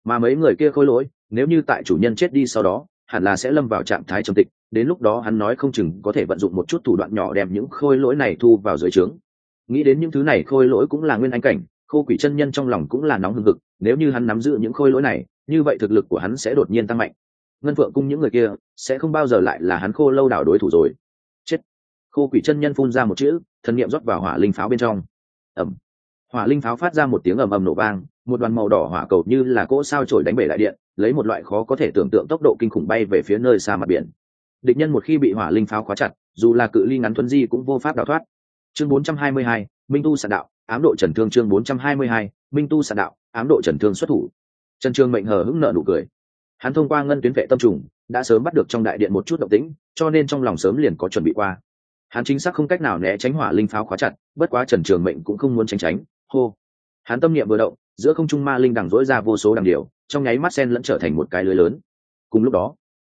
Mà mấy người kia khôi lỗi, nếu như tại chủ nhân chết đi sau đó, hẳn là sẽ lâm vào trạng thái trầm tịch, đến lúc đó hắn nói không chừng có thể vận dụng một chút thủ đoạn nhỏ đem những khôi lỗi này thu vào dưới trướng. Nghĩ đến những thứ này khôi lỗi cũng là nguyên anh cảnh, khô quỷ chân nhân trong lòng cũng là nóng hừng hực, nếu như hắn nắm giữ những khôi lỗi này, như vậy thực lực của hắn sẽ đột nhiên tăng mạnh. Ngân phượng cung những người kia, sẽ không bao giờ lại là hắn khô lâu đảo đối thủ rồi. Chết. Khô quỷ chân nhân phun ra một chữ, thần nghiệm rót vào hỏa linh pháo bên trong. Ẩm hỏa linh pháo phát ra một tiếng ầm ầm nổ vang một đoàn màu đỏ hỏa cầu như là cỗ sao trổi đánh bể lại điện lấy một loại khó có thể tưởng tượng tốc độ kinh khủng bay về phía nơi xa mặt biển. Địch nhân một khi bị hỏa linh pháo khóa chặt dù là cự ly ngắn thuần di cũng vô pháp đào thoát. Chương 422, minh tu sạn đạo ám độ trần thương chương 422, minh tu sạn đạo ám độ trần thương xuất thủ. Trần trương mệnh hờ hững nợ nụ cười. Hắn thông qua ngân tuyến vệ tâm trùng đã sớm bắt được trong đại điện một chút động tĩnh cho nên trong lòng sớm liền có chuẩn bị qua. Hắn chính xác không cách nào né tránh hỏa linh pháo khóa chặt bất quá trần trường mệnh cũng không muốn tránh tránh hô. Hắn tâm niệm vừa động, giữa không trung ma linh đằng dỗi ra vô số đằng điều trong nháy mắt sen lẫn trở thành một cái lưới lớn. Cùng lúc đó,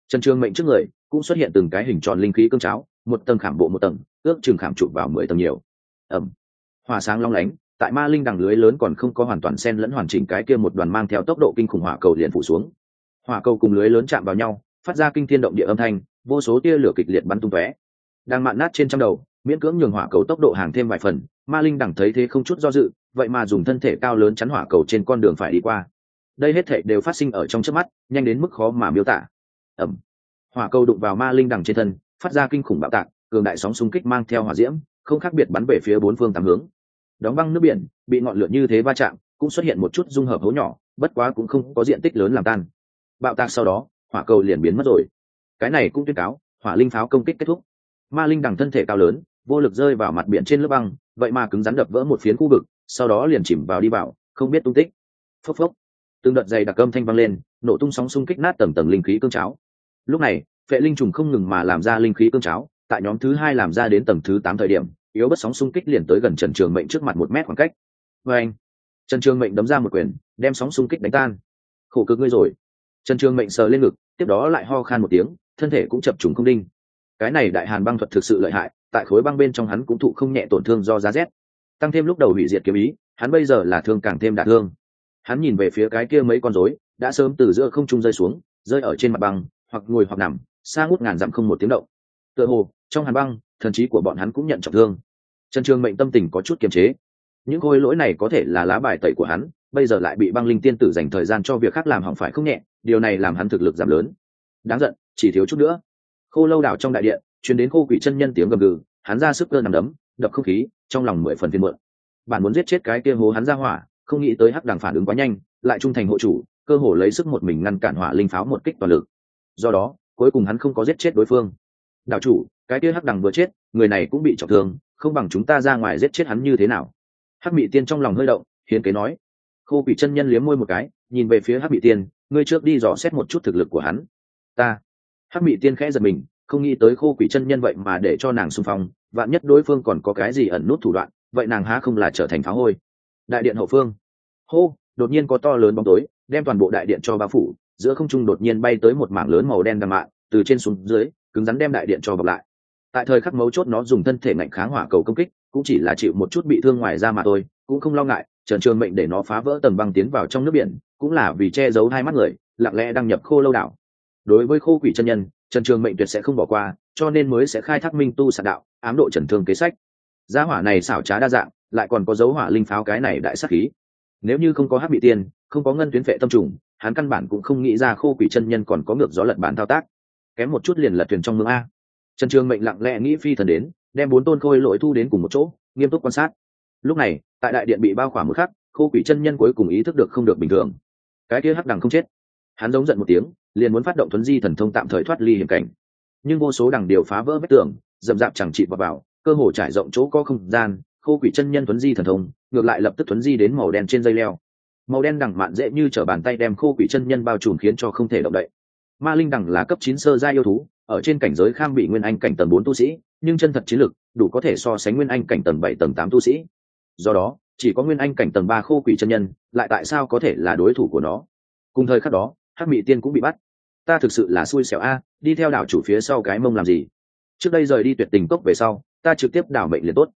trần trường mệnh trước người cũng xuất hiện từng cái hình tròn linh khí cương cháo, một tầng khảm bộ một tầng, ước chừng khảm chụp vào mười tầng nhiều. Ẩm hỏa sáng long lánh, tại ma linh đằng lưới lớn còn không có hoàn toàn sen lẫn hoàn chỉnh cái kia một đoàn mang theo tốc độ kinh khủng hỏa cầu liền phủ xuống. Hỏa cầu cùng lưới lớn chạm vào nhau, phát ra kinh thiên động địa âm thanh, vô số tia lửa kịch liệt bắn tung tóe. Đang mạn nát trên trăm đầu, miễn cưỡng nhường hỏa cầu tốc độ hàng thêm vài phần, ma linh đẳng thấy thế không chút do dự vậy mà dùng thân thể cao lớn chắn hỏa cầu trên con đường phải đi qua. Đây hết thệ đều phát sinh ở trong trước mắt, nhanh đến mức khó mà miêu tả. Ẩm. Hỏa cầu đụng vào ma linh đằng trên thân, phát ra kinh khủng bạo tạc, cường đại sóng xung kích mang theo hỏa diễm, không khác biệt bắn về phía bốn phương tám hướng. Đóng băng nước biển, bị ngọn lửa như thế va chạm, cũng xuất hiện một chút dung hợp hố nhỏ, bất quá cũng không có diện tích lớn làm tan. Bạo tạc sau đó, hỏa cầu liền biến mất rồi. Cái này cũng tuyên cáo, hỏa linh pháo công kích kết thúc. Ma linh đằng thân thể cao lớn, vô lực rơi vào mặt biển trên lớp băng, vậy mà cứng rắn đập vỡ một phiến khu vực sau đó liền chìm vào đi vào, không biết tung tích. Phốc phốc. Từng đợt dày đặc âm thanh vang lên, nổ tung sóng xung kích nát tầng tầng linh khí cương cháo. Lúc này phệ linh trùng không ngừng mà làm ra linh khí cương cháo, tại nhóm thứ hai làm ra đến tầng thứ tám thời điểm, yếu bất sóng xung kích liền tới gần trần trường mệnh trước mặt một mét khoảng cách. Vê anh, trần trường mệnh đấm ra một quyền, đem sóng xung kích đánh tan. Khổ cực ngươi rồi. Trần trường mệnh sờ lên ngực, tiếp đó lại ho khan một tiếng, thân thể cũng chập trùng không đinh. Cái này đại hàn băng thuật thực sự lợi hại, tại khối băng bên trong hắn cũng thụ không nhẹ tổn thương do giá rét tăng thêm lúc đầu hủy diệt kiếm ý, hắn bây giờ là thương càng thêm đả thương. Hắn nhìn về phía cái kia mấy con rối, đã sớm từ giữa không trung rơi xuống, rơi ở trên mặt băng, hoặc ngồi hoặc nằm, xa ngút ngàn dặm không một tiếng động. Tựa hồ, trong hàn băng, thần trí của bọn hắn cũng nhận trọng thương. Trần trường mệnh tâm tình có chút kiềm chế. Những khôi lỗi này có thể là lá bài tẩy của hắn, bây giờ lại bị băng linh tiên tử dành thời gian cho việc khác làm hỏng phải không nhẹ, điều này làm hắn thực lực giảm lớn. Đáng giận, chỉ thiếu chút nữa. Khô lâu đảo trong đại điện chuyến đến khô quỷ chân nhân tiếng gầm gừ, hắn ra sức cơ nằm đấm đập không khí, trong lòng mười phần phiên mượn bạn muốn giết chết cái kia hố hắn ra hỏa, không nghĩ tới hắc đằng phản ứng quá nhanh, lại trung thành hộ chủ, cơ hồ lấy sức một mình ngăn cản hỏa linh pháo một kích toàn lực. Do đó, cuối cùng hắn không có giết chết đối phương. Đạo chủ, cái kia hắc đằng vừa chết, người này cũng bị trọng thương, không bằng chúng ta ra ngoài giết chết hắn như thế nào? Hắc bị tiên trong lòng hơi động hiến kế nói. Khô quỷ chân nhân liếm môi một cái, nhìn về phía hắc bị tiên, ngươi trước đi dò xét một chút thực lực của hắn. Ta. Hắc bị tiên khẽ giật mình, không nghĩ tới khô quỷ chân nhân vậy mà để cho nàng xung phong vạn nhất đối phương còn có cái gì ẩn nút thủ đoạn, vậy nàng há không là trở thành pháo hôi. Đại điện hậu phương. Hô, đột nhiên có to lớn bóng tối, đem toàn bộ đại điện cho bao phủ, giữa không trung đột nhiên bay tới một mảng lớn màu đen đằng mạ từ trên xuống dưới, cứng rắn đem đại điện cho bọc lại. Tại thời khắc mấu chốt nó dùng thân thể ngạnh kháng hỏa cầu công kích, cũng chỉ là chịu một chút bị thương ngoài ra mà thôi, cũng không lo ngại, trần trường mệnh để nó phá vỡ tầng băng tiến vào trong nước biển, cũng là vì che giấu hai mắt người, lặng lẽ đăng nhập khô lâu đảo. Đối với khô quỷ chân nhân, trần trường mệnh tuyệt sẽ không bỏ qua cho nên mới sẽ khai thác minh tu sạn đạo, ám độ trần thương kế sách. Gia hỏa này xảo trá đa dạng, lại còn có dấu hỏa linh pháo cái này đại sắc khí. Nếu như không có hát bị tiên, không có ngân tuyến vệ tâm trùng, hắn căn bản cũng không nghĩ ra khô quỷ chân nhân còn có ngược gió lật bản thao tác. Kém một chút liền lật thuyền trong mương a. Trần trường mệnh lặng lẽ nghĩ phi thần đến, đem bốn tôn khôi lỗi thu đến cùng một chỗ, nghiêm túc quan sát. Lúc này, tại đại điện bị bao khỏa một khắc, khô quỷ chân nhân cuối cùng ý thức được không được bình thường. Cái kia hắc đằng không chết. Hắn giống giận một tiếng, liền muốn phát động thuấn di thần thông tạm thời thoát ly hiểm cảnh nhưng vô số đằng điều phá vỡ vết tường rậm rạp chẳng trị vào vào, cơ hồ trải rộng chỗ có không gian, khô quỷ chân nhân thuấn di thần thông, ngược lại lập tức thuấn di đến màu đen trên dây leo. Màu đen đằng mạn dễ như t bàn tay đem khô quỷ chân nhân bao trùm khiến cho không thể động đậy. Ma linh đằng là cấp chín sơ gia yêu thú, ở trên cảnh giới kham bị nguyên anh cảnh tầng bốn tu sĩ, nhưng chân thật chiến lực đủ có thể so sánh nguyên anh cảnh tầng bảy, tầng tám tu sĩ. Do đó, chỉ có nguyên anh cảnh tầng ba khô quỷ chân nhân, lại tại sao có thể là đối thủ của nó? Cùng thời khắc đó, hắc mỹ tiên cũng bị bắt ta thực sự là xui xẻo a, đi theo đảo chủ phía sau cái mông làm gì? Trước đây rời đi tuyệt tình cốc về sau, ta trực tiếp đảo mệnh liền tốt.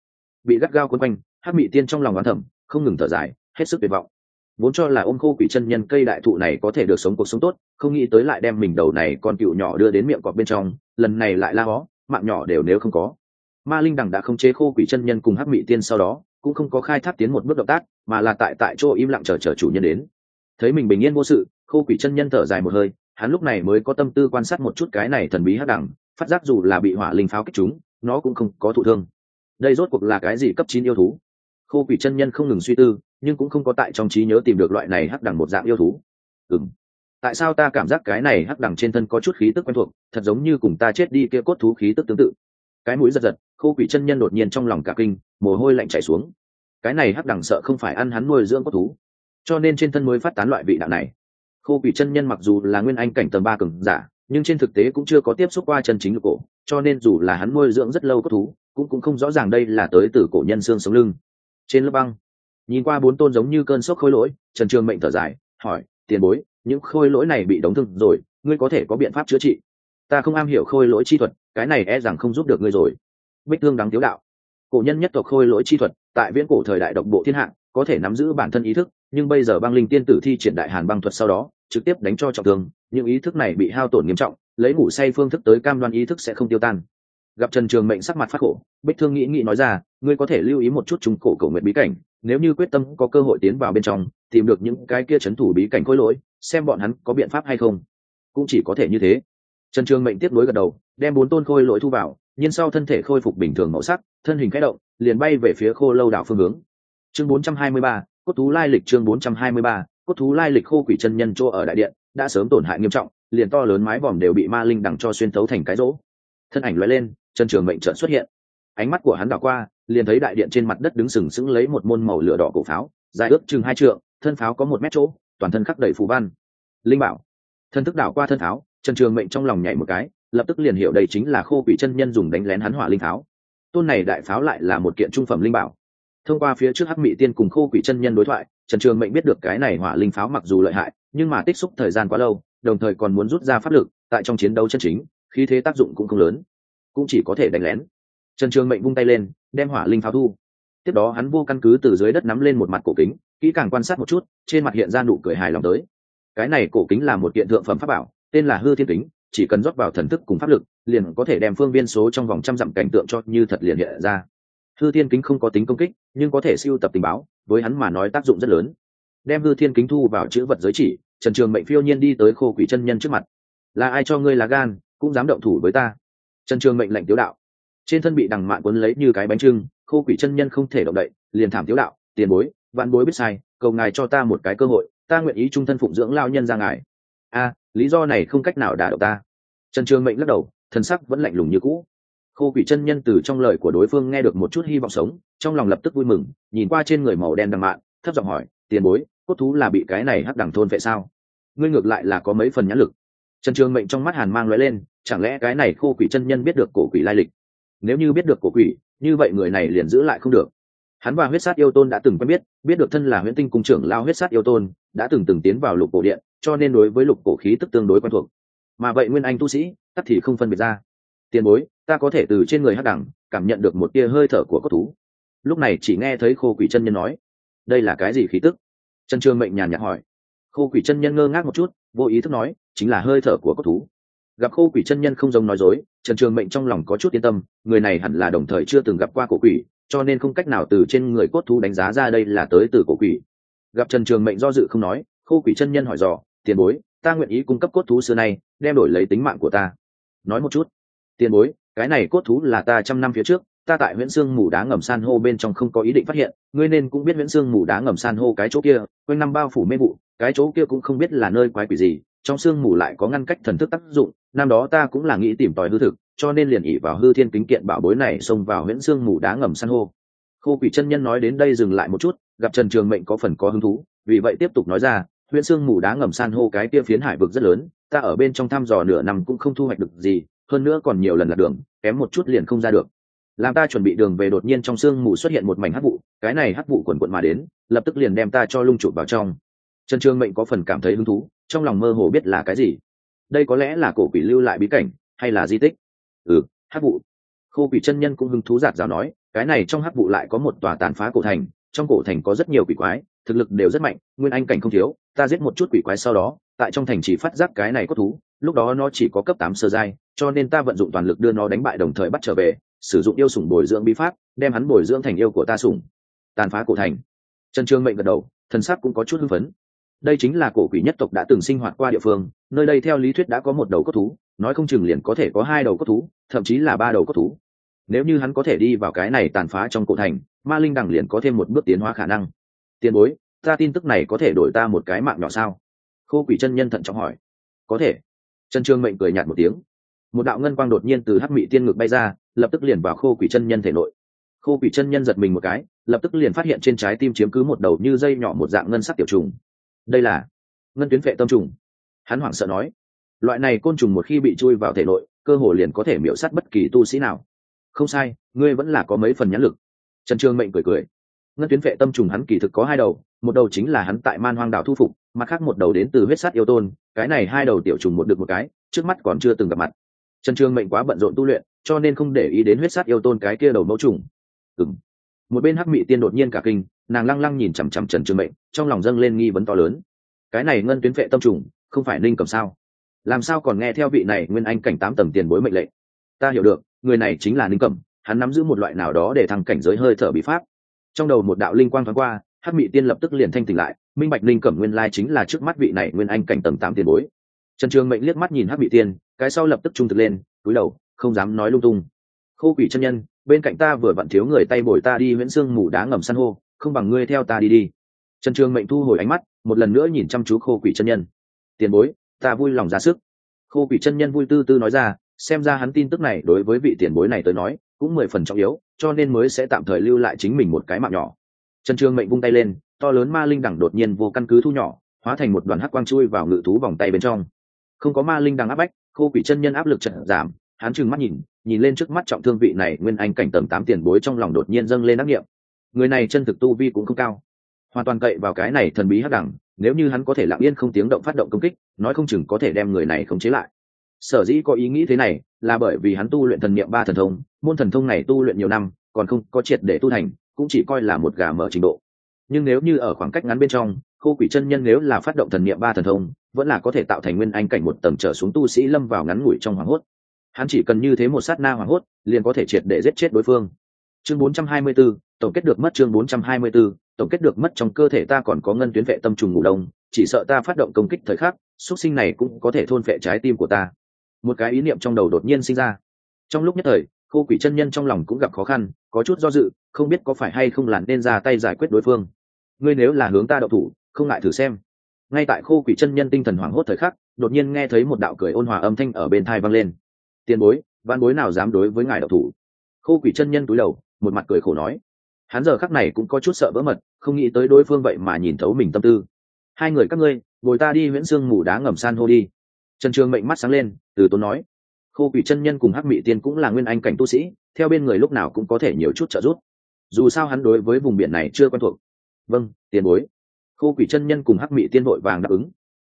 Bị gắt gao quấn quanh, hắc mỹ tiên trong lòng oán thẩm không ngừng thở dài, hết sức tuyệt vọng. Vốn cho là ôm khô quỷ chân nhân cây đại thụ này có thể được sống cuộc sống tốt, không nghĩ tới lại đem mình đầu này con cựu nhỏ đưa đến miệng cọp bên trong, lần này lại la hó, mạng nhỏ đều nếu không có. Ma linh đằng đã không chế khô quỷ chân nhân cùng hắc mỹ tiên sau đó, cũng không có khai thác tiến một bước động tác, mà là tại tại chỗ im lặng chờ chờ chủ nhân đến. Thấy mình bình yên vô sự, khô quỷ chân nhân thở dài một hơi hắn lúc này mới có tâm tư quan sát một chút cái này thần bí hắc đẳng, phát giác dù là bị hỏa linh pháo kích chúng, nó cũng không có thụ thương. Đây rốt cuộc là cái gì cấp chín yêu thú? Khô quỷ chân nhân không ngừng suy tư, nhưng cũng không có tại trong trí nhớ tìm được loại này hắc đẳng một dạng yêu thú. Ừng tại sao ta cảm giác cái này hắc đẳng trên thân có chút khí tức quen thuộc, thật giống như cùng ta chết đi kia cốt thú khí tức tương tự? Cái mũi giật giật, khô quỷ chân nhân đột nhiên trong lòng cả kinh, mồ hôi lạnh chảy xuống. Cái này hắc đẳng sợ không phải ăn hắn nuôi dưỡng cốt thú. Cho nên trên thân mới phát tán loại vị đạo này khô quỷ chân nhân mặc dù là nguyên anh cảnh tầm ba cường giả, nhưng trên thực tế cũng chưa có tiếp xúc qua chân chính lục cổ, cho nên dù là hắn nuôi dưỡng rất lâu có thú, cũng cũng không rõ ràng đây là tới từ cổ nhân xương sống lưng. Trên lớp băng, nhìn qua bốn tôn giống như cơn sốc khôi lỗi, trần trường mệnh thở dài, hỏi, tiền bối, những khôi lỗi này bị đóng thương rồi, ngươi có thể có biện pháp chữa trị? Ta không am hiểu khôi lỗi chi thuật, cái này e rằng không giúp được ngươi rồi. Bích thương đáng tiếu đạo, cổ nhân nhất tộc khôi lỗi chi thuật, tại viễn cổ thời đại độc bộ thiên hạ, có thể nắm giữ bản thân ý thức, nhưng bây giờ băng linh tiên tử thi triển đại hàn băng thuật sau đó trực tiếp đánh cho trọng thương những ý thức này bị hao tổn nghiêm trọng lấy ngủ say phương thức tới cam đoan ý thức sẽ không tiêu tan. Gặp trần trường mệnh sắc mặt phát khổ bích thương nghĩ nghĩ nói ra ngươi có thể lưu ý một chút trung cổ cầu nguyện bí cảnh nếu như quyết tâm có cơ hội tiến vào bên trong tìm được những cái kia c thủ bí cảnh khối lỗi xem bọn hắn có biện pháp hay không. Cũng chỉ có thể như thế. Trần trường mệnh tiếp nối gật đầu đem bốn tôn khôi lỗi thu vào nhưng sau thân thể khôi phục bình thường màu sắc thân hình khẽ động liền bay về phía khô lâu đảo phương hướng. Chương 423, cốt thú lai lịch chương 423, cốt thú lai lịch khô quỷ chân nhân chỗ ở đại điện, đã sớm tổn hại nghiêm trọng, liền to lớn mái vòm đều bị ma linh đằng cho xuyên thấu thành cái rỗ. Thân ảnh loay lên, chân trường mệnh trợn xuất hiện. Ánh mắt của hắn đảo qua, liền thấy đại điện trên mặt đất đứng sừng sững lấy một môn màu lửa đỏ cổ pháo, dài ước chừng hai trượng, thân pháo có một mét chỗ, toàn thân khắc đầy phù văn. Linh bảo. Thân thức đảo qua thân pháo trần trường mệnh trong lòng nhảy một cái, lập tức liền hiểu đây chính là khô quỷ chân nhân dùng đánh lén hắn hỏa linh pháo. Tôn này đại pháo lại là một kiện trung phẩm linh bảo. Thông qua phía trước hắc mỹ tiên cùng khô quỷ chân nhân đối thoại trần trường mệnh biết được cái này hỏa linh pháo mặc dù lợi hại, nhưng mà tích xúc thời gian quá lâu, đồng thời còn muốn rút ra pháp lực, tại trong chiến đấu chân chính khi thế tác dụng cũng không lớn, cũng chỉ có thể đánh lén. Trần trường mệnh vung tay lên, đem hỏa linh pháo thu. Tiếp đó hắn vô căn cứ từ dưới đất nắm lên một mặt cổ kính, kỹ càng quan sát một chút, trên mặt hiện ra nụ cười hài lòng tới. Cái này cổ kính là một kiện thượng phẩm pháp bảo, tên là hư thiên kính, chỉ cần rót vào thần thức cùng pháp lực, liền có thể đem phương viên số trong vòng trăm dặm cảnh tượng cho như thật liền hiện ra hư thiên kính không có tính công kích, nhưng có thể siêu tập tình báo, với hắn mà nói tác dụng rất lớn. Đem hư thiên kính thu vào chữ vật giới chỉ, trần trường mệnh phiêu nhiên đi tới khô quỷ chân nhân trước mặt. Là ai cho ngươi lá gan, cũng dám động thủ với ta? Trần trường mệnh lệnh tiếu đạo. Trên thân bị đằng mạn quấn lấy như cái bánh trưng, khô quỷ chân nhân không thể động đậy, liền thảm tiếu đạo, tiền bối, vạn bối biết sai, cầu ngài cho ta một cái cơ hội, ta nguyện ý trung thân phụng dưỡng lao nhân ra ngài. A, lý do này không cách nào đả động ta. Trần trường mệnh lắc đầu, thần sắc vẫn lạnh lùng như cũ khô quỷ chân nhân từ trong lời của đối phương nghe được một chút hy vọng sống, trong lòng lập tức vui mừng, nhìn qua trên người màu đen đằng mạn, thấp giọng hỏi, tiền bối, cốt thú là bị cái này hắc đẳng thôn vệ sao? Ngươi ngược lại là có mấy phần nhãn lực? Trần trường mệnh trong mắt hàn mang lóe lên, chẳng lẽ cái này khô quỷ chân nhân biết được cổ quỷ lai lịch? Nếu như biết được cổ quỷ, như vậy người này liền giữ lại không được. Hắn và huyết sát yêu tôn đã từng quen biết biết được thân là huyễn tinh cung trưởng lao huyết sát yêu tôn, đã từng từng tiến vào lục cổ điện, cho nên đối với lục cổ khí tức tương đối quen thuộc. Mà vậy nguyên anh tu sĩ, tắc thì không phân biệt ra tiền bối, ta có thể từ trên người hắc đẳng cảm nhận được một tia hơi thở của cốt thú. Lúc này chỉ nghe thấy khô quỷ chân nhân nói, đây là cái gì khí tức? Trần trường mệnh nhàn nhạt hỏi. Khô quỷ chân nhân ngơ ngác một chút, vô ý thức nói, chính là hơi thở của cốt thú. Gặp khô quỷ chân nhân không giống nói dối, trần trường mệnh trong lòng có chút yên tâm, người này hẳn là đồng thời chưa từng gặp qua cổ quỷ, cho nên không cách nào từ trên người cốt thú đánh giá ra đây là tới từ cổ quỷ. Gặp trần trường mệnh do dự không nói, khô quỷ chân nhân hỏi dò, tiền bối, ta nguyện ý cung cấp cốt thú xưa nay, đem đổi lấy tính mạng của ta. Nói một chút tiền bối, cái này cốt thú là ta trăm năm phía trước, ta tại nguyễn sương mù đá ngầm san hô bên trong không có ý định phát hiện, ngươi nên cũng biết nguyễn sương mù đá ngầm san hô cái chỗ kia, quanh năm bao phủ mê vụ, cái chỗ kia cũng không biết là nơi quái quỷ gì, trong sương mù lại có ngăn cách thần thức tác dụng, năm đó ta cũng là nghĩ tìm tòi hư thực, cho nên liền ỉ vào hư thiên kính kiện bảo bối này xông vào nguyễn sương mù đá ngầm san hô. Khô quỷ chân nhân nói đến đây dừng lại một chút, gặp trần trường mệnh có phần có hứng thú, vì vậy tiếp tục nói ra huyện sương mù đá ngầm san hô cái kia phiến hải vực rất lớn, ta ở bên trong thăm dò nửa năm cũng không thu hoạch được gì hơn nữa còn nhiều lần lạc đường, kém một chút liền không ra được. Làm ta chuẩn bị đường về đột nhiên trong sương mù xuất hiện một mảnh hắc vụ, cái này hắc vụ quần quận mà đến, lập tức liền đem ta cho lung chụp vào trong. Trần trương mệnh có phần cảm thấy hứng thú, trong lòng mơ hồ biết là cái gì. Đây có lẽ là cổ quỷ lưu lại bí cảnh, hay là di tích? Ừ hắc vụ. Khô quỷ chân nhân cũng hứng thú giạt rào nói, cái này trong hắc vụ lại có một tòa tàn phá cổ thành, trong cổ thành có rất nhiều quỷ quái, thực lực đều rất mạnh, nguyên anh cảnh không thiếu, ta giết một chút quỷ quái sau đó, tại trong thành chỉ phát giác cái này có thú, lúc đó nó chỉ có cấp tám sơ giai cho nên ta vận dụng toàn lực đưa nó đánh bại đồng thời bắt trở về, sử dụng yêu sủng bồi dưỡng bí pháp, đem hắn bồi dưỡng thành yêu của ta sủng. Tàn phá cổ thành. Trần trương mệnh gật đầu, thần sắc cũng có chút hưng phấn. Đây chính là cổ quỷ nhất tộc đã từng sinh hoạt qua địa phương, nơi đây theo lý thuyết đã có một đầu cốt thú, nói không chừng liền có thể có hai đầu cốt thú, thậm chí là ba đầu cốt thú. Nếu như hắn có thể đi vào cái này tàn phá trong cổ thành, ma linh đằng liền có thêm một bước tiến hóa khả năng. Tiền bối, ta tin tức này có thể đổi ta một cái mạng nhỏ sao? Khô quỷ chân nhân thận trọng hỏi. Có thể. Trần trương mệnh cười nhạt một tiếng một đạo ngân quang đột nhiên từ hắc mị tiên ngực bay ra, lập tức liền vào khô quỷ chân nhân thể nội. Khô quỷ chân nhân giật mình một cái, lập tức liền phát hiện trên trái tim chiếm cứ một đầu như dây nhỏ một dạng ngân sắc tiểu trùng. Đây là ngân tuyến vệ tâm trùng. Hắn hoảng sợ nói, loại này côn trùng một khi bị chui vào thể nội, cơ hồ liền có thể miễu sát bất kỳ tu sĩ nào. Không sai, ngươi vẫn là có mấy phần nhãn lực. Trần trương mệnh cười cười. Ngân tuyến vệ tâm trùng hắn kỳ thực có hai đầu, một đầu chính là hắn tại man hoang đảo thu phục, mặt khác một đầu đến từ huyết sát yêu tôn, cái này hai đầu tiểu trùng một được một cái, trước mắt còn chưa từng gặp mặt trần Trường mệnh quá bận rộn tu luyện, cho nên không để ý đến huyết sát yêu tôn cái kia đầu mẫu trùng. Ừng một bên hắc mị tiên đột nhiên cả kinh, nàng lăng lăng nhìn chằm chằm trần Trường mệnh, trong lòng dâng lên nghi vấn to lớn. Cái này ngân tuyến phệ tâm trùng, không phải ninh cầm sao? Làm sao còn nghe theo vị này nguyên anh cảnh tám tầng tiền bối mệnh lệnh? Ta hiểu được, người này chính là ninh cẩm hắn nắm giữ một loại nào đó để thăng cảnh giới hơi thở bị pháp. Trong đầu một đạo linh quang thoáng qua, hắc mị tiên lập tức liền thanh tỉnh lại, minh bạch Ninh cẩm nguyên lai chính là trước mắt vị này nguyên anh cảnh tầng tám tiền bối. Trần trường mệnh liếc mắt nhìn hắc mị tiên cái sau lập tức trung thực lên cúi đầu, không dám nói lung tung. Khô quỷ chân nhân, bên cạnh ta vừa vặn thiếu người tay bồi ta đi nguyễn sương mù đá ngầm san hô, không bằng ngươi theo ta đi đi. Trần trường mệnh thu hồi ánh mắt, một lần nữa nhìn chăm chú khô quỷ chân nhân. Tiền bối, ta vui lòng ra sức. Khô quỷ chân nhân vui tư tư nói ra, xem ra hắn tin tức này đối với vị tiền bối này tới nói, cũng mười phần trọng yếu, cho nên mới sẽ tạm thời lưu lại chính mình một cái mạng nhỏ. Trần trường mệnh vung tay lên, to lớn ma linh đẳng đột nhiên vô căn cứ thu nhỏ, hóa thành một đoàn hắc quang chui vào ngự thú vòng tay bên trong. Không có ma linh đằng áp bách khô quỷ chân nhân áp lực trận giảm, hắn trừng mắt nhìn nhìn lên trước mắt trọng thương vị này nguyên anh cảnh tầm tám tiền bối trong lòng đột nhiên dâng lên đắc nghiệm. Người này chân thực tu vi cũng không cao. Hoàn toàn cậy vào cái này thần bí hắc đẳng, nếu như hắn có thể lặng yên không tiếng động phát động công kích, nói không chừng có thể đem người này khống chế lại. Sở dĩ có ý nghĩ thế này, là bởi vì hắn tu luyện thần niệm ba thần thông, môn thần thông này tu luyện nhiều năm, còn không có triệt để tu thành, cũng chỉ coi là một gà mở trình độ. Nhưng nếu như ở khoảng cách ngắn bên trong, khô quỷ chân nhân nếu là phát động thần niệm ba thần thông vẫn là có thể tạo thành nguyên anh cảnh một tầng trở xuống tu sĩ lâm vào ngắn ngủi trong hoảng hốt. Hắn chỉ cần như thế một sát na hoảng hốt liền có thể triệt để giết chết đối phương. Chương 424, tổng kết được mất chương 424, tổng kết được mất trong cơ thể ta còn có ngân tuyến vệ tâm trùng ngủ đông chỉ sợ ta phát động công kích thời khắc xuất sinh này cũng có thể thôn phệ trái tim của ta. Một cái ý niệm trong đầu đột nhiên sinh ra. Trong lúc nhất thời khô quỷ chân nhân trong lòng cũng gặp khó khăn có chút do dự không biết có phải hay không làn nên ra tay giải quyết đối phương. Ngươi nếu là hướng ta đậu thủ không ngại thử xem ngay tại khô quỷ chân nhân tinh thần hoảng hốt thời khắc, đột nhiên nghe thấy một đạo cười ôn hòa âm thanh ở bên thai vang lên. Tiền bối văn bối nào dám đối với ngài đạo thủ? Khô quỷ chân nhân túi đầu, một mặt cười khổ nói. Hắn giờ khắc này cũng có chút sợ vỡ mật, không nghĩ tới đối phương vậy mà nhìn thấu mình tâm tư. Hai người các ngươi, ngồi ta đi huyễn xương mù đá ngầm san hô đi. Trần trường mệnh mắt sáng lên, từ tốn nói. Khô quỷ chân nhân cùng hắc mị tiên cũng là nguyên anh cảnh tu sĩ, theo bên người lúc nào cũng có thể nhiều chút trợ giúp. Dù sao hắn đối với vùng biển này chưa quen thuộc. Vâng tiền bối khô quỷ chân nhân cùng hắc mị tiên vội vàng đáp ứng.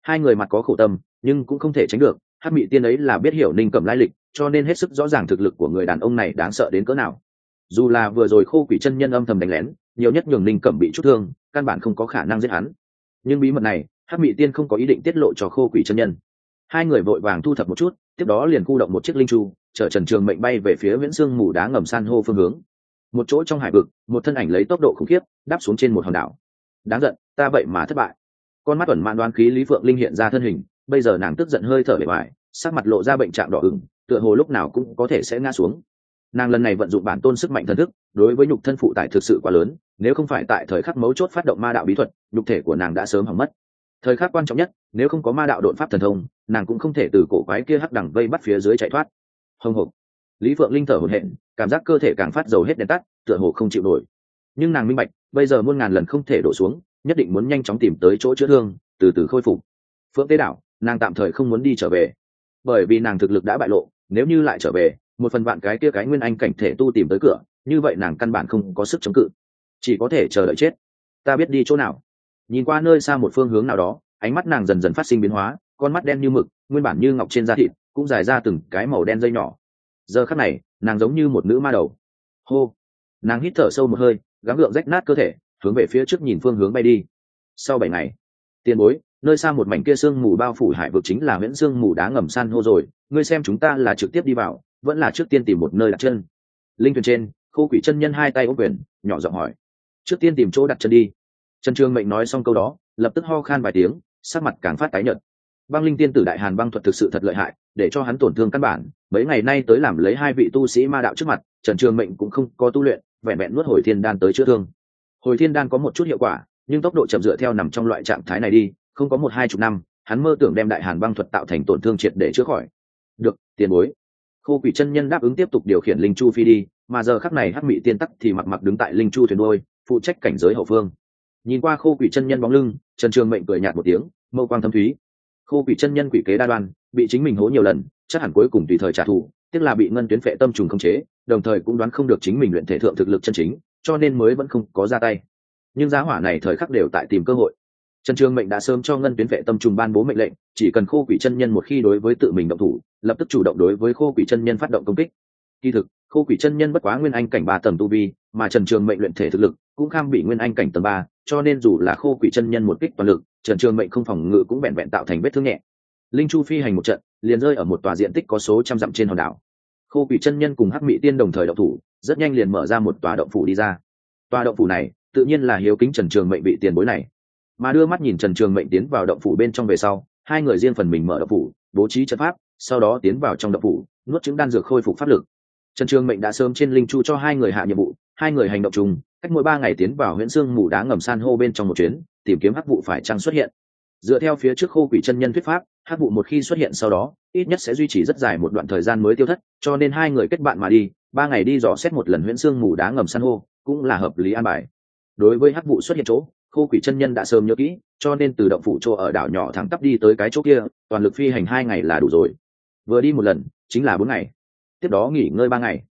Hai người mặt có khổ tâm, nhưng cũng không thể tránh được, hắc mị tiên ấy là biết hiểu ninh cầm lai lịch, cho nên hết sức rõ ràng thực lực của người đàn ông này đáng sợ đến cỡ nào. Dù là vừa rồi khô quỷ chân nhân âm thầm đánh lén, nhiều nhất nhường ninh cẩm bị chút thương, căn bản không có khả năng giết hắn. Nhưng bí mật này, hắc mị tiên không có ý định tiết lộ cho khô quỷ chân nhân. Hai người vội vàng thu thập một chút, tiếp đó liền khu động một chiếc linh chu, chở trần trường mệnh bay về phía viễn sương mù đá ngầm san hô phương hướng. Một chỗ trong hải vực, một thân ảnh lấy tốc độ khủng khiếp, đáp xuống trên một hòn đảo. Đáng giận ta vậy mà thất bại. Con mắt tuần mạn đoán khí lý phượng linh hiện ra thân hình, bây giờ nàng tức giận hơi thở bề ngoài, sắc mặt lộ ra bệnh trạng đỏ ửng, tựa hồ lúc nào cũng có thể sẽ ngã xuống. Nàng lần này vận dụng bản tôn sức mạnh thần thức, đối với nhục thân phụ tải thực sự quá lớn, nếu không phải tại thời khắc mấu chốt phát động ma đạo bí thuật, nhục thể của nàng đã sớm hỏng mất. Thời khắc quan trọng nhất, nếu không có ma đạo đột pháp thần thông, nàng cũng không thể từ cổ quái kia hắc đằng vây bắt phía dưới chạy thoát. Hồng hộc. Lý phượng linh thở hổn hển, cảm giác cơ thể càng phát dầu hết đèn tắt, tựa hồ không chịu nổi. Nhưng nàng minh bạch, bây giờ muôn ngàn lần không thể đổ xuống nhất định muốn nhanh chóng tìm tới chỗ chữa thương, từ từ khôi phục. Phượng tế đảo, nàng tạm thời không muốn đi trở về. Bởi vì nàng thực lực đã bại lộ, nếu như lại trở về, một phần vạn cái kia cái nguyên anh cảnh thể tu tìm tới cửa, như vậy nàng căn bản không có sức chống cự. Chỉ có thể chờ đợi chết. Ta biết đi chỗ nào. Nhìn qua nơi xa một phương hướng nào đó, ánh mắt nàng dần dần phát sinh biến hóa, con mắt đen như mực, nguyên bản như ngọc trên da thịt, cũng dài ra từng cái màu đen dây nhỏ. Giờ khắc này, nàng giống như một nữ ma đầu. Hô. Nàng hít thở sâu một hơi, gắng gượng rách nát cơ thể hướng về phía trước nhìn phương hướng bay đi. Sau bảy ngày, tiền bối, nơi xa một mảnh kia sương mù bao phủ hải vực chính là nguyễn sương mù đá ngầm san hô rồi. Ngươi xem chúng ta là trực tiếp đi vào, vẫn là trước tiên tìm một nơi đặt chân. Linh thuyền trên, khô quỷ chân nhân hai tay ôm quyền, nhỏ giọng hỏi. Trước tiên tìm chỗ đặt chân đi. Trần trương mệnh nói xong câu đó, lập tức ho khan vài tiếng, sắc mặt càng phát tái nhợt. Băng linh tiên tử đại hàn băng thuật thực sự thật lợi hại, để cho hắn tổn thương căn bản. Mấy ngày nay tới làm lấy hai vị tu sĩ ma đạo trước mặt, trần trường mệnh cũng không có tu luyện, vẹn vẹn nuốt hồi thiên đan tới chữa thương hồi thiên đan có một chút hiệu quả, nhưng tốc độ chậm dựa theo nằm trong loại trạng thái này đi, không có một hai chục năm, hắn mơ tưởng đem đại hàn băng thuật tạo thành tổn thương triệt để chữa khỏi. Được, tiền bối. Khô quỷ chân nhân đáp ứng tiếp tục điều khiển linh chu phi đi, mà giờ khắc này hắc mị tiên tắc thì mặc mặc đứng tại linh chu thuyền đôi phụ trách cảnh giới hậu phương. Nhìn qua khô quỷ chân nhân bóng lưng, trần trường mệnh cười nhạt một tiếng, mâu quang thâm thúy. Khô quỷ chân nhân quỷ kế đa đoan, bị chính mình hố nhiều lần, chắc hẳn cuối cùng tùy thời trả thù tức là bị ngân tuyến phệ tâm trùng khống chế, đồng thời cũng đoán không được chính mình luyện thể thượng thực lực chân chính cho nên mới vẫn không có ra tay. Nhưng giá hỏa này thời khắc đều tại tìm cơ hội. Trần trường mệnh đã sớm cho ngân tuyến vệ tâm trùng ban bố mệnh lệnh, chỉ cần khô quỷ chân nhân một khi đối với tự mình động thủ, lập tức chủ động đối với khô quỷ chân nhân phát động công kích. Kỳ thực, khô quỷ chân nhân bất quá nguyên anh cảnh ba tầng tu vi, mà trần trường mệnh luyện thể thực lực cũng kham bị nguyên anh cảnh tầng ba, cho nên dù là khô quỷ chân nhân một kích toàn lực, trần trường mệnh không phòng ngự cũng vẹn vẹn tạo thành vết thương nhẹ. Linh chu phi hành một trận, liền rơi ở một tòa diện tích có số trăm dặm trên hòn đảo khô quỷ chân nhân cùng hắc mỹ tiên đồng thời động thủ, rất nhanh liền mở ra một tòa động phủ đi ra. Tòa động phủ này, tự nhiên là hiếu kính trần trường mệnh bị tiền bối này. Mà đưa mắt nhìn trần trường mệnh tiến vào động phủ bên trong về sau, hai người riêng phần mình mở động phủ, bố trí trận pháp, sau đó tiến vào trong động phủ, nuốt chứng đan dược khôi phục pháp lực. Trần trường mệnh đã sớm trên linh chu cho hai người hạ nhiệm vụ, hai người hành động chung, cách mỗi ba ngày tiến vào huyện sương mù đá ngầm san hô bên trong một chuyến, tìm kiếm hắc vụ phải chăng xuất hiện dựa theo phía trước khô quỷ chân nhân thuyết pháp, hắc vụ một khi xuất hiện sau đó, ít nhất sẽ duy trì rất dài một đoạn thời gian mới tiêu thất, cho nên hai người kết bạn mà đi, ba ngày đi dò xét một lần huyễn xương mù đá ngầm san hô, cũng là hợp lý an bài. Đối với hắc vụ xuất hiện chỗ, khô quỷ chân nhân đã sớm nhớ kỹ, cho nên từ động phủ chỗ ở đảo nhỏ thẳng tắp đi tới cái chỗ kia, toàn lực phi hành hai ngày là đủ rồi. Vừa đi một lần, chính là bốn ngày. Tiếp đó nghỉ ngơi ba ngày.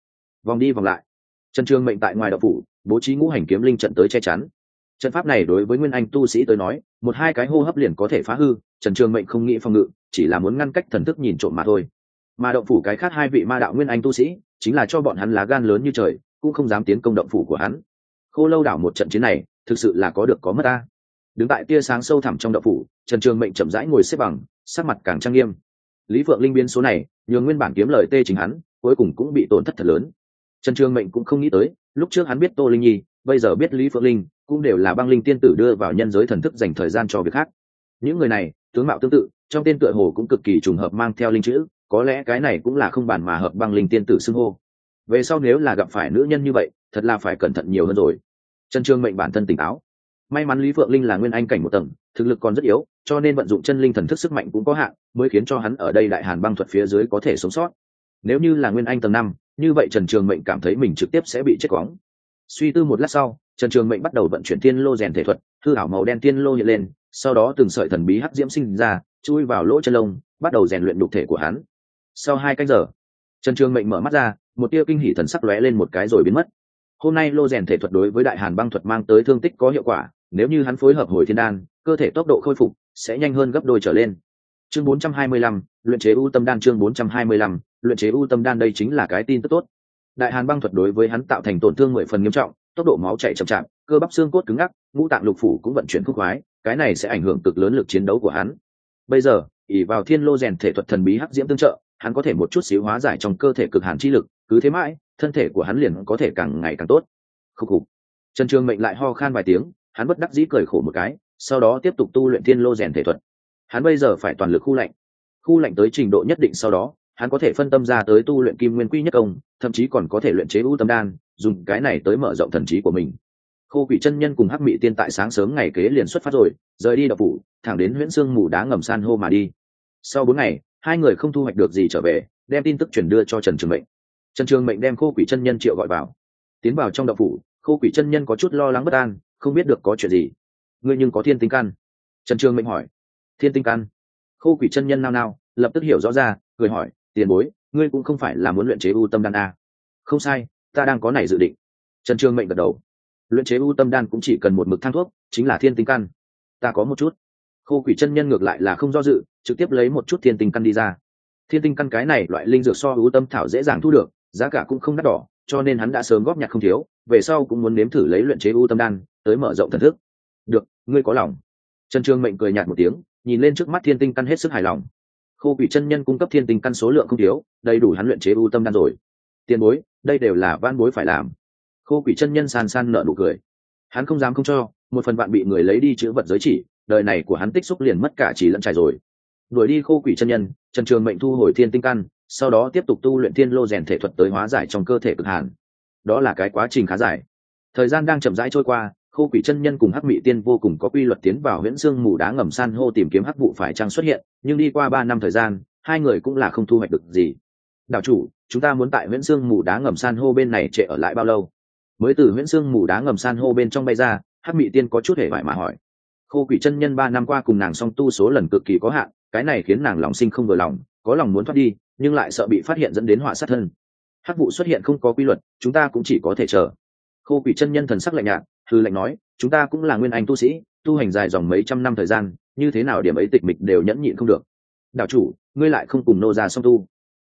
Vòng đi vòng lại. Trần trương mệnh tại ngoài động phủ, bố trí ngũ hành kiếm linh trận tới che chắn trận pháp này đối với nguyên anh tu sĩ tới nói, một hai cái hô hấp liền có thể phá hư, trần trường mệnh không nghĩ phòng ngự, chỉ là muốn ngăn cách thần thức nhìn trộm mà thôi. Mà động phủ cái khác hai vị ma đạo nguyên anh tu sĩ, chính là cho bọn hắn lá gan lớn như trời, cũng không dám tiến công động phủ của hắn. Khô lâu đảo một trận chiến này, thực sự là có được có mất ta. Đứng tại tia sáng sâu thẳm trong động phủ, trần trường mệnh chậm rãi ngồi xếp bằng, sắc mặt càng trang nghiêm. Lý phượng linh biến số này, nhường nguyên bản kiếm lời tê chính hắn, cuối cùng cũng bị tổn thất thật lớn. Trần trường mệnh cũng không nghĩ tới, lúc trước hắn biết tô linh nhi, bây giờ biết lý phượng linh cũng đều là băng linh tiên tử đưa vào nhân giới thần thức dành thời gian cho việc khác. Những người này, tướng mạo tương tự, trong tên tựa hồ cũng cực kỳ trùng hợp mang theo linh chữ, có lẽ cái này cũng là không bản mà hợp băng linh tiên tử xưng hô. Về sau nếu là gặp phải nữ nhân như vậy, thật là phải cẩn thận nhiều hơn rồi. Trần trương mệnh bản thân tỉnh táo. May mắn lý phượng linh là nguyên anh cảnh một tầng, thực lực còn rất yếu, cho nên vận dụng chân linh thần thức sức mạnh cũng có hạn, mới khiến cho hắn ở đây đại hàn băng thuật phía dưới có thể sống sót. Nếu như là nguyên anh tầng năm, như vậy trần trường mệnh cảm thấy mình trực tiếp sẽ bị chết quóng suy tư một lát sau trần trường mệnh bắt đầu vận chuyển tiên lô rèn thể thuật hư ảo màu đen tiên lô hiện lên sau đó từng sợi thần bí hắc diễm sinh ra chui vào lỗ chân lông bắt đầu rèn luyện đục thể của hắn. Sau hai canh giờ trần trường mệnh mở mắt ra một tia kinh hỉ thần sắc lóe lên một cái rồi biến mất. Hôm nay lô rèn thể thuật đối với đại hàn băng thuật mang tới thương tích có hiệu quả nếu như hắn phối hợp hồi thiên đan cơ thể tốc độ khôi phục sẽ nhanh hơn gấp đôi trở lên. Chương 425, luyện chế u tâm đan chương 425, luyện chế u tâm đan đây chính là cái tin tức tốt. Đại hàn băng thuật đối với hắn tạo thành tổn thương mười phần nghiêm trọng tốc độ máu chảy chậm chạp, cơ bắp xương cốt cứng ngắc, ngũ tạng lục phủ cũng vận chuyển khúc khoái, cái này sẽ ảnh hưởng cực lớn lực chiến đấu của hắn. Bây giờ ỉ vào thiên lô rèn thể thuật thần bí hắc diễm tương trợ, hắn có thể một chút xíu hóa giải trong cơ thể cực hàn chi lực, cứ thế mãi, thân thể của hắn liền có thể càng ngày càng tốt. Khúc khục. Trần trường mệnh lại ho khan vài tiếng, hắn bất đắc dĩ cười khổ một cái, sau đó tiếp tục tu luyện thiên lô rèn thể thuật. Hắn bây giờ phải toàn lực khu lạnh. Khu lạnh tới trình độ nhất định sau đó hắn có thể phân tâm ra tới tu luyện kim nguyên quy nhất công, thậm chí còn có thể luyện chế ưu tâm đan, dùng cái này tới mở rộng thần trí của mình. Khô quỷ chân nhân cùng hắc mị tiên tại sáng sớm ngày kế liền xuất phát rồi, rời đi đập phủ, thẳng đến huyễn sương mù đá ngầm san hô mà đi. Sau bốn ngày, hai người không thu hoạch được gì trở về, đem tin tức chuyển đưa cho trần trường mệnh. Trần trường mệnh đem khô quỷ chân nhân triệu gọi vào. Tiến vào trong đập phủ, khô quỷ chân nhân có chút lo lắng bất an, không biết được có chuyện gì. Ngươi nhưng có thiên tinh căn? Trần trường mệnh hỏi. Thiên tinh căn? Khô quỷ chân nhân nao nao, lập tức hiểu rõ ra, cười hỏi tiền bối, ngươi cũng không phải là muốn luyện chế u tâm đan a. Không sai, ta đang có này dự định. Trần trương mệnh gật đầu. Luyện chế u tâm đan cũng chỉ cần một mực thang thuốc, chính là thiên tinh căn. Ta có một chút. Khô quỷ chân nhân ngược lại là không do dự, trực tiếp lấy một chút thiên tinh căn đi ra. Thiên tinh căn cái này loại linh dược so u tâm thảo dễ dàng thu được, giá cả cũng không đắt đỏ, cho nên hắn đã sớm góp nhặt không thiếu, về sau cũng muốn nếm thử lấy luyện chế u tâm đan, tới mở rộng thần thức. Được, ngươi có lòng. Trần trương mệnh cười nhạt một tiếng, nhìn lên trước mắt thiên tinh căn hết sức hài lòng khô quỷ chân nhân cung cấp thiên tinh căn số lượng không thiếu, đầy đủ hắn luyện chế ưu tâm đan rồi. Tiền bối, đây đều là van bối phải làm. Khô quỷ chân nhân san san nợ nụ cười. Hắn không dám không cho, một phần bạn bị người lấy đi chữ vật giới chỉ, đời này của hắn tích xúc liền mất cả chỉ lẫn trải rồi. Đuổi đi khô quỷ chân nhân, trần trường mệnh thu hồi thiên tinh căn, sau đó tiếp tục tu luyện thiên lô rèn thể thuật tới hóa giải trong cơ thể cực hàn đó là cái quá trình khá dài. Thời gian đang chậm rãi trôi qua khô quỷ chân nhân cùng hắc mị tiên vô cùng có quy luật tiến vào huyễn xương mù đá ngầm san hô tìm kiếm hắc vụ phải trang xuất hiện, nhưng đi qua ba năm thời gian, hai người cũng là không thu hoạch được gì. Đạo chủ, chúng ta muốn tại huyễn xương mù đá ngầm san hô bên này trệ ở lại bao lâu? Mới từ huyễn xương mù đá ngầm san hô bên trong bay ra, hắc mị tiên có chút hề vải mà hỏi. Khô quỷ chân nhân ba năm qua cùng nàng song tu số lần cực kỳ có hạn, cái này khiến nàng lòng sinh không vừa lòng, có lòng muốn thoát đi, nhưng lại sợ bị phát hiện dẫn đến họa sát thân. Hắc vụ xuất hiện không có quy luật, chúng ta cũng chỉ có thể chờ. Khô quỷ chân nhân thần sắc lạnh nhạt Hư lệnh nói, chúng ta cũng là nguyên anh tu sĩ, tu hành dài dòng mấy trăm năm thời gian, như thế nào điểm ấy tịch mịch đều nhẫn nhịn không được. Đạo chủ, ngươi lại không cùng nô ra song tu.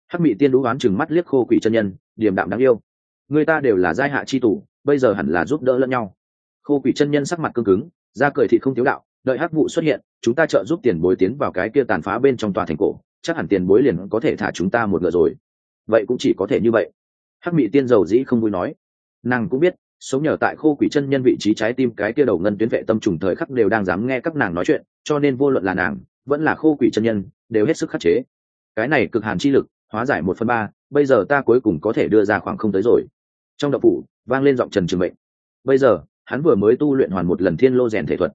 Hắc mị tiên đũ oán chừng mắt liếc khô quỷ chân nhân điểm đạm đáng yêu. Người ta đều là giai hạ chi tủ bây giờ hẳn là giúp đỡ lẫn nhau. Khô quỷ chân nhân sắc mặt cương cứng ra cười thị không thiếu đạo, đợi hắc vụ xuất hiện, chúng ta trợ giúp tiền bối tiến vào cái kia tàn phá bên trong tòa thành cổ, chắc hẳn tiền bối liền có thể thả chúng ta một ngựa rồi. Vậy cũng chỉ có thể như vậy. Hắc mị tiên dầu dĩ không vui nói. Nàng cũng biết sống nhờ tại khô quỷ chân nhân vị trí trái tim cái kia đầu ngân tuyến vệ tâm trùng thời khắc đều đang dám nghe các nàng nói chuyện, cho nên vô luận là nàng, vẫn là khô quỷ chân nhân, đều hết sức khắc chế. Cái này cực hàn chi lực, hóa giải một phần ba, bây giờ ta cuối cùng có thể đưa ra khoảng không tới rồi. Trong đậu phủ, vang lên giọng trần trường mệnh. Bây giờ, hắn vừa mới tu luyện hoàn một lần thiên lô rèn thể thuật.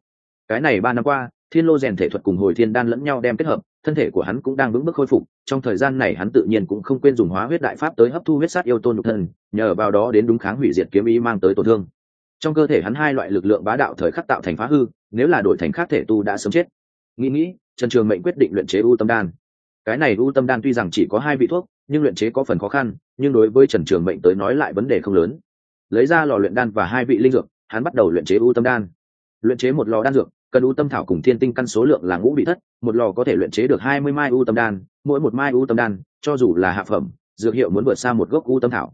Cái này ba năm qua, thiên lô rèn thể thuật cùng hồi thiên đan lẫn nhau đem kết hợp thân thể của hắn cũng đang vững bước khôi phục, trong thời gian này hắn tự nhiên cũng không quên dùng hóa huyết đại pháp tới hấp thu huyết sát yêu tôn nhục thân, nhờ vào đó đến đúng kháng hủy diệt kiếm ý mang tới tổn thương. Trong cơ thể hắn hai loại lực lượng bá đạo thời khắc tạo thành phá hư, nếu là đổi thành khác thể tu đã sớm chết. Nghĩ nghĩ, trần trường mệnh quyết định luyện chế u tâm đan. Cái này u tâm đan tuy rằng chỉ có hai vị thuốc, nhưng luyện chế có phần khó khăn, nhưng đối với trần trường mệnh tới nói lại vấn đề không lớn. Lấy ra lò luyện đan và hai vị linh dược, hắn bắt đầu luyện chế u tâm đan. Luyện chế một lò đan dược cần u tâm thảo cùng thiên tinh căn số lượng là ngũ bị thất, một lò có thể luyện chế được hai mươi mai u tâm đan, mỗi một mai u tâm đan, cho dù là hạ phẩm, dược hiệu muốn vượt xa một gốc u tâm thảo.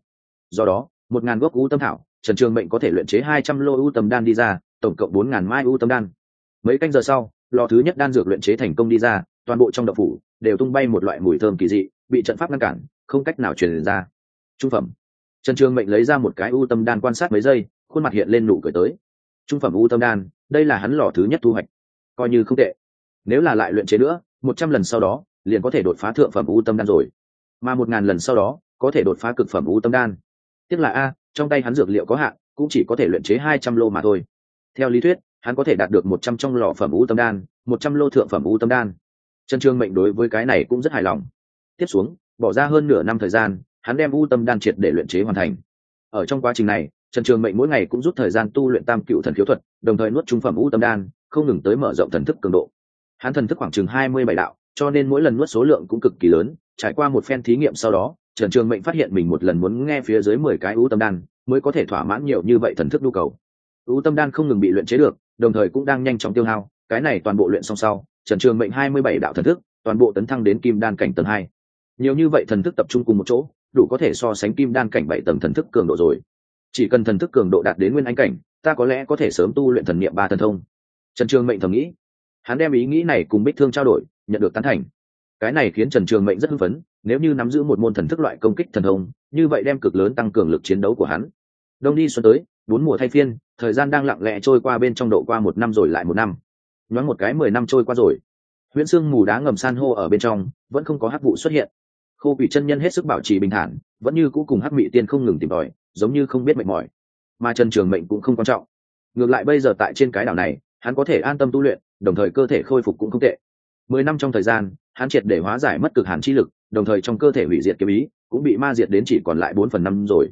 Do đó, một ngàn gốc u tâm thảo, trần trường mệnh có thể luyện chế hai trăm lô u tâm đan đi ra, tổng cộng bốn ngàn mai u tâm đan. Mấy canh giờ sau, lò thứ nhất đan dược luyện chế thành công đi ra, toàn bộ trong đậu phủ đều tung bay một loại mùi thơm kỳ dị, bị trận pháp ngăn cản, không cách nào truyền ra. Trung phẩm. Trần trường mệnh lấy ra một cái u tâm đan quan sát mấy giây, khuôn mặt hiện lên nụ cười tới. Trung phẩm u tâm đan đây là hắn lò thứ nhất thu hoạch. Coi như không tệ. Nếu là lại luyện chế nữa, một trăm lần sau đó, liền có thể đột phá thượng phẩm u tâm đan rồi. Mà một ngàn lần sau đó, có thể đột phá cực phẩm u tâm đan. Tức là a, trong tay hắn dược liệu có hạn, cũng chỉ có thể luyện chế hai trăm lô mà thôi. Theo lý thuyết, hắn có thể đạt được một trăm trong lò phẩm u tâm đan, một trăm lô thượng phẩm u tâm đan. Trần trương mệnh đối với cái này cũng rất hài lòng. Tiếp xuống, bỏ ra hơn nửa năm thời gian, hắn đem u tâm đan triệt để luyện chế hoàn thành. Ở trong quá trình này trần trường mệnh mỗi ngày cũng rút thời gian tu luyện tam cựu thần khiếu thuật, đồng thời nuốt trung phẩm u tâm đan, không ngừng tới mở rộng thần thức cường độ. Hắn thần thức khoảng chừng hai mươi bảy đạo, cho nên mỗi lần nuốt số lượng cũng cực kỳ lớn. Trải qua một phen thí nghiệm sau đó, trần trường mệnh phát hiện mình một lần muốn nghe phía dưới mười cái u tâm đan mới có thể thỏa mãn nhiều như vậy thần thức nhu cầu. U tâm đan không ngừng bị luyện chế được, đồng thời cũng đang nhanh chóng tiêu hao. Cái này toàn bộ luyện xong sau, trần trường mệnh hai mươi bảy đạo thần thức, toàn bộ tấn thăng đến kim đan cảnh tầng hai. Nhiều như vậy thần thức tập trung cùng một chỗ, đủ có thể so sánh kim đan cảnh bảy tầng thần thức cường độ rồi chỉ cần thần thức cường độ đạt đến nguyên anh cảnh, ta có lẽ có thể sớm tu luyện thần niệm ba thần thông. Trần trường mệnh thầm nghĩ. Hắn đem ý nghĩ này cùng bích thương trao đổi, nhận được tán thành. Cái này khiến trần trường mệnh rất hưng phấn, nếu như nắm giữ một môn thần thức loại công kích thần thông, như vậy đem cực lớn tăng cường lực chiến đấu của hắn. Đông đi xuân tới, bốn mùa thay phiên, thời gian đang lặng lẽ trôi qua bên trong độ qua một năm rồi lại một năm. Nhoáng một cái mười năm trôi qua rồi. Huyễn sương mù đá ngầm san hô ở bên trong, vẫn không có hắc vụ xuất hiện. Khô quỷ chân nhân hết sức bảo trì bình thản vẫn như cũ cùng hắc mị tiên không ngừng tìm tòi, giống như không biết mệt mỏi. Mà trần trường mệnh cũng không quan trọng. Ngược lại bây giờ tại trên cái đảo này, hắn có thể an tâm tu luyện, đồng thời cơ thể khôi phục cũng không tệ. Mười năm trong thời gian, hắn triệt để hóa giải mất cực hàn chi lực, đồng thời trong cơ thể hủy diệt kiếm ý, cũng bị ma diệt đến chỉ còn lại bốn phần năm rồi.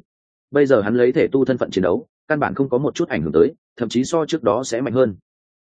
Bây giờ hắn lấy thể tu thân phận chiến đấu, căn bản không có một chút ảnh hưởng tới, thậm chí so trước đó sẽ mạnh hơn.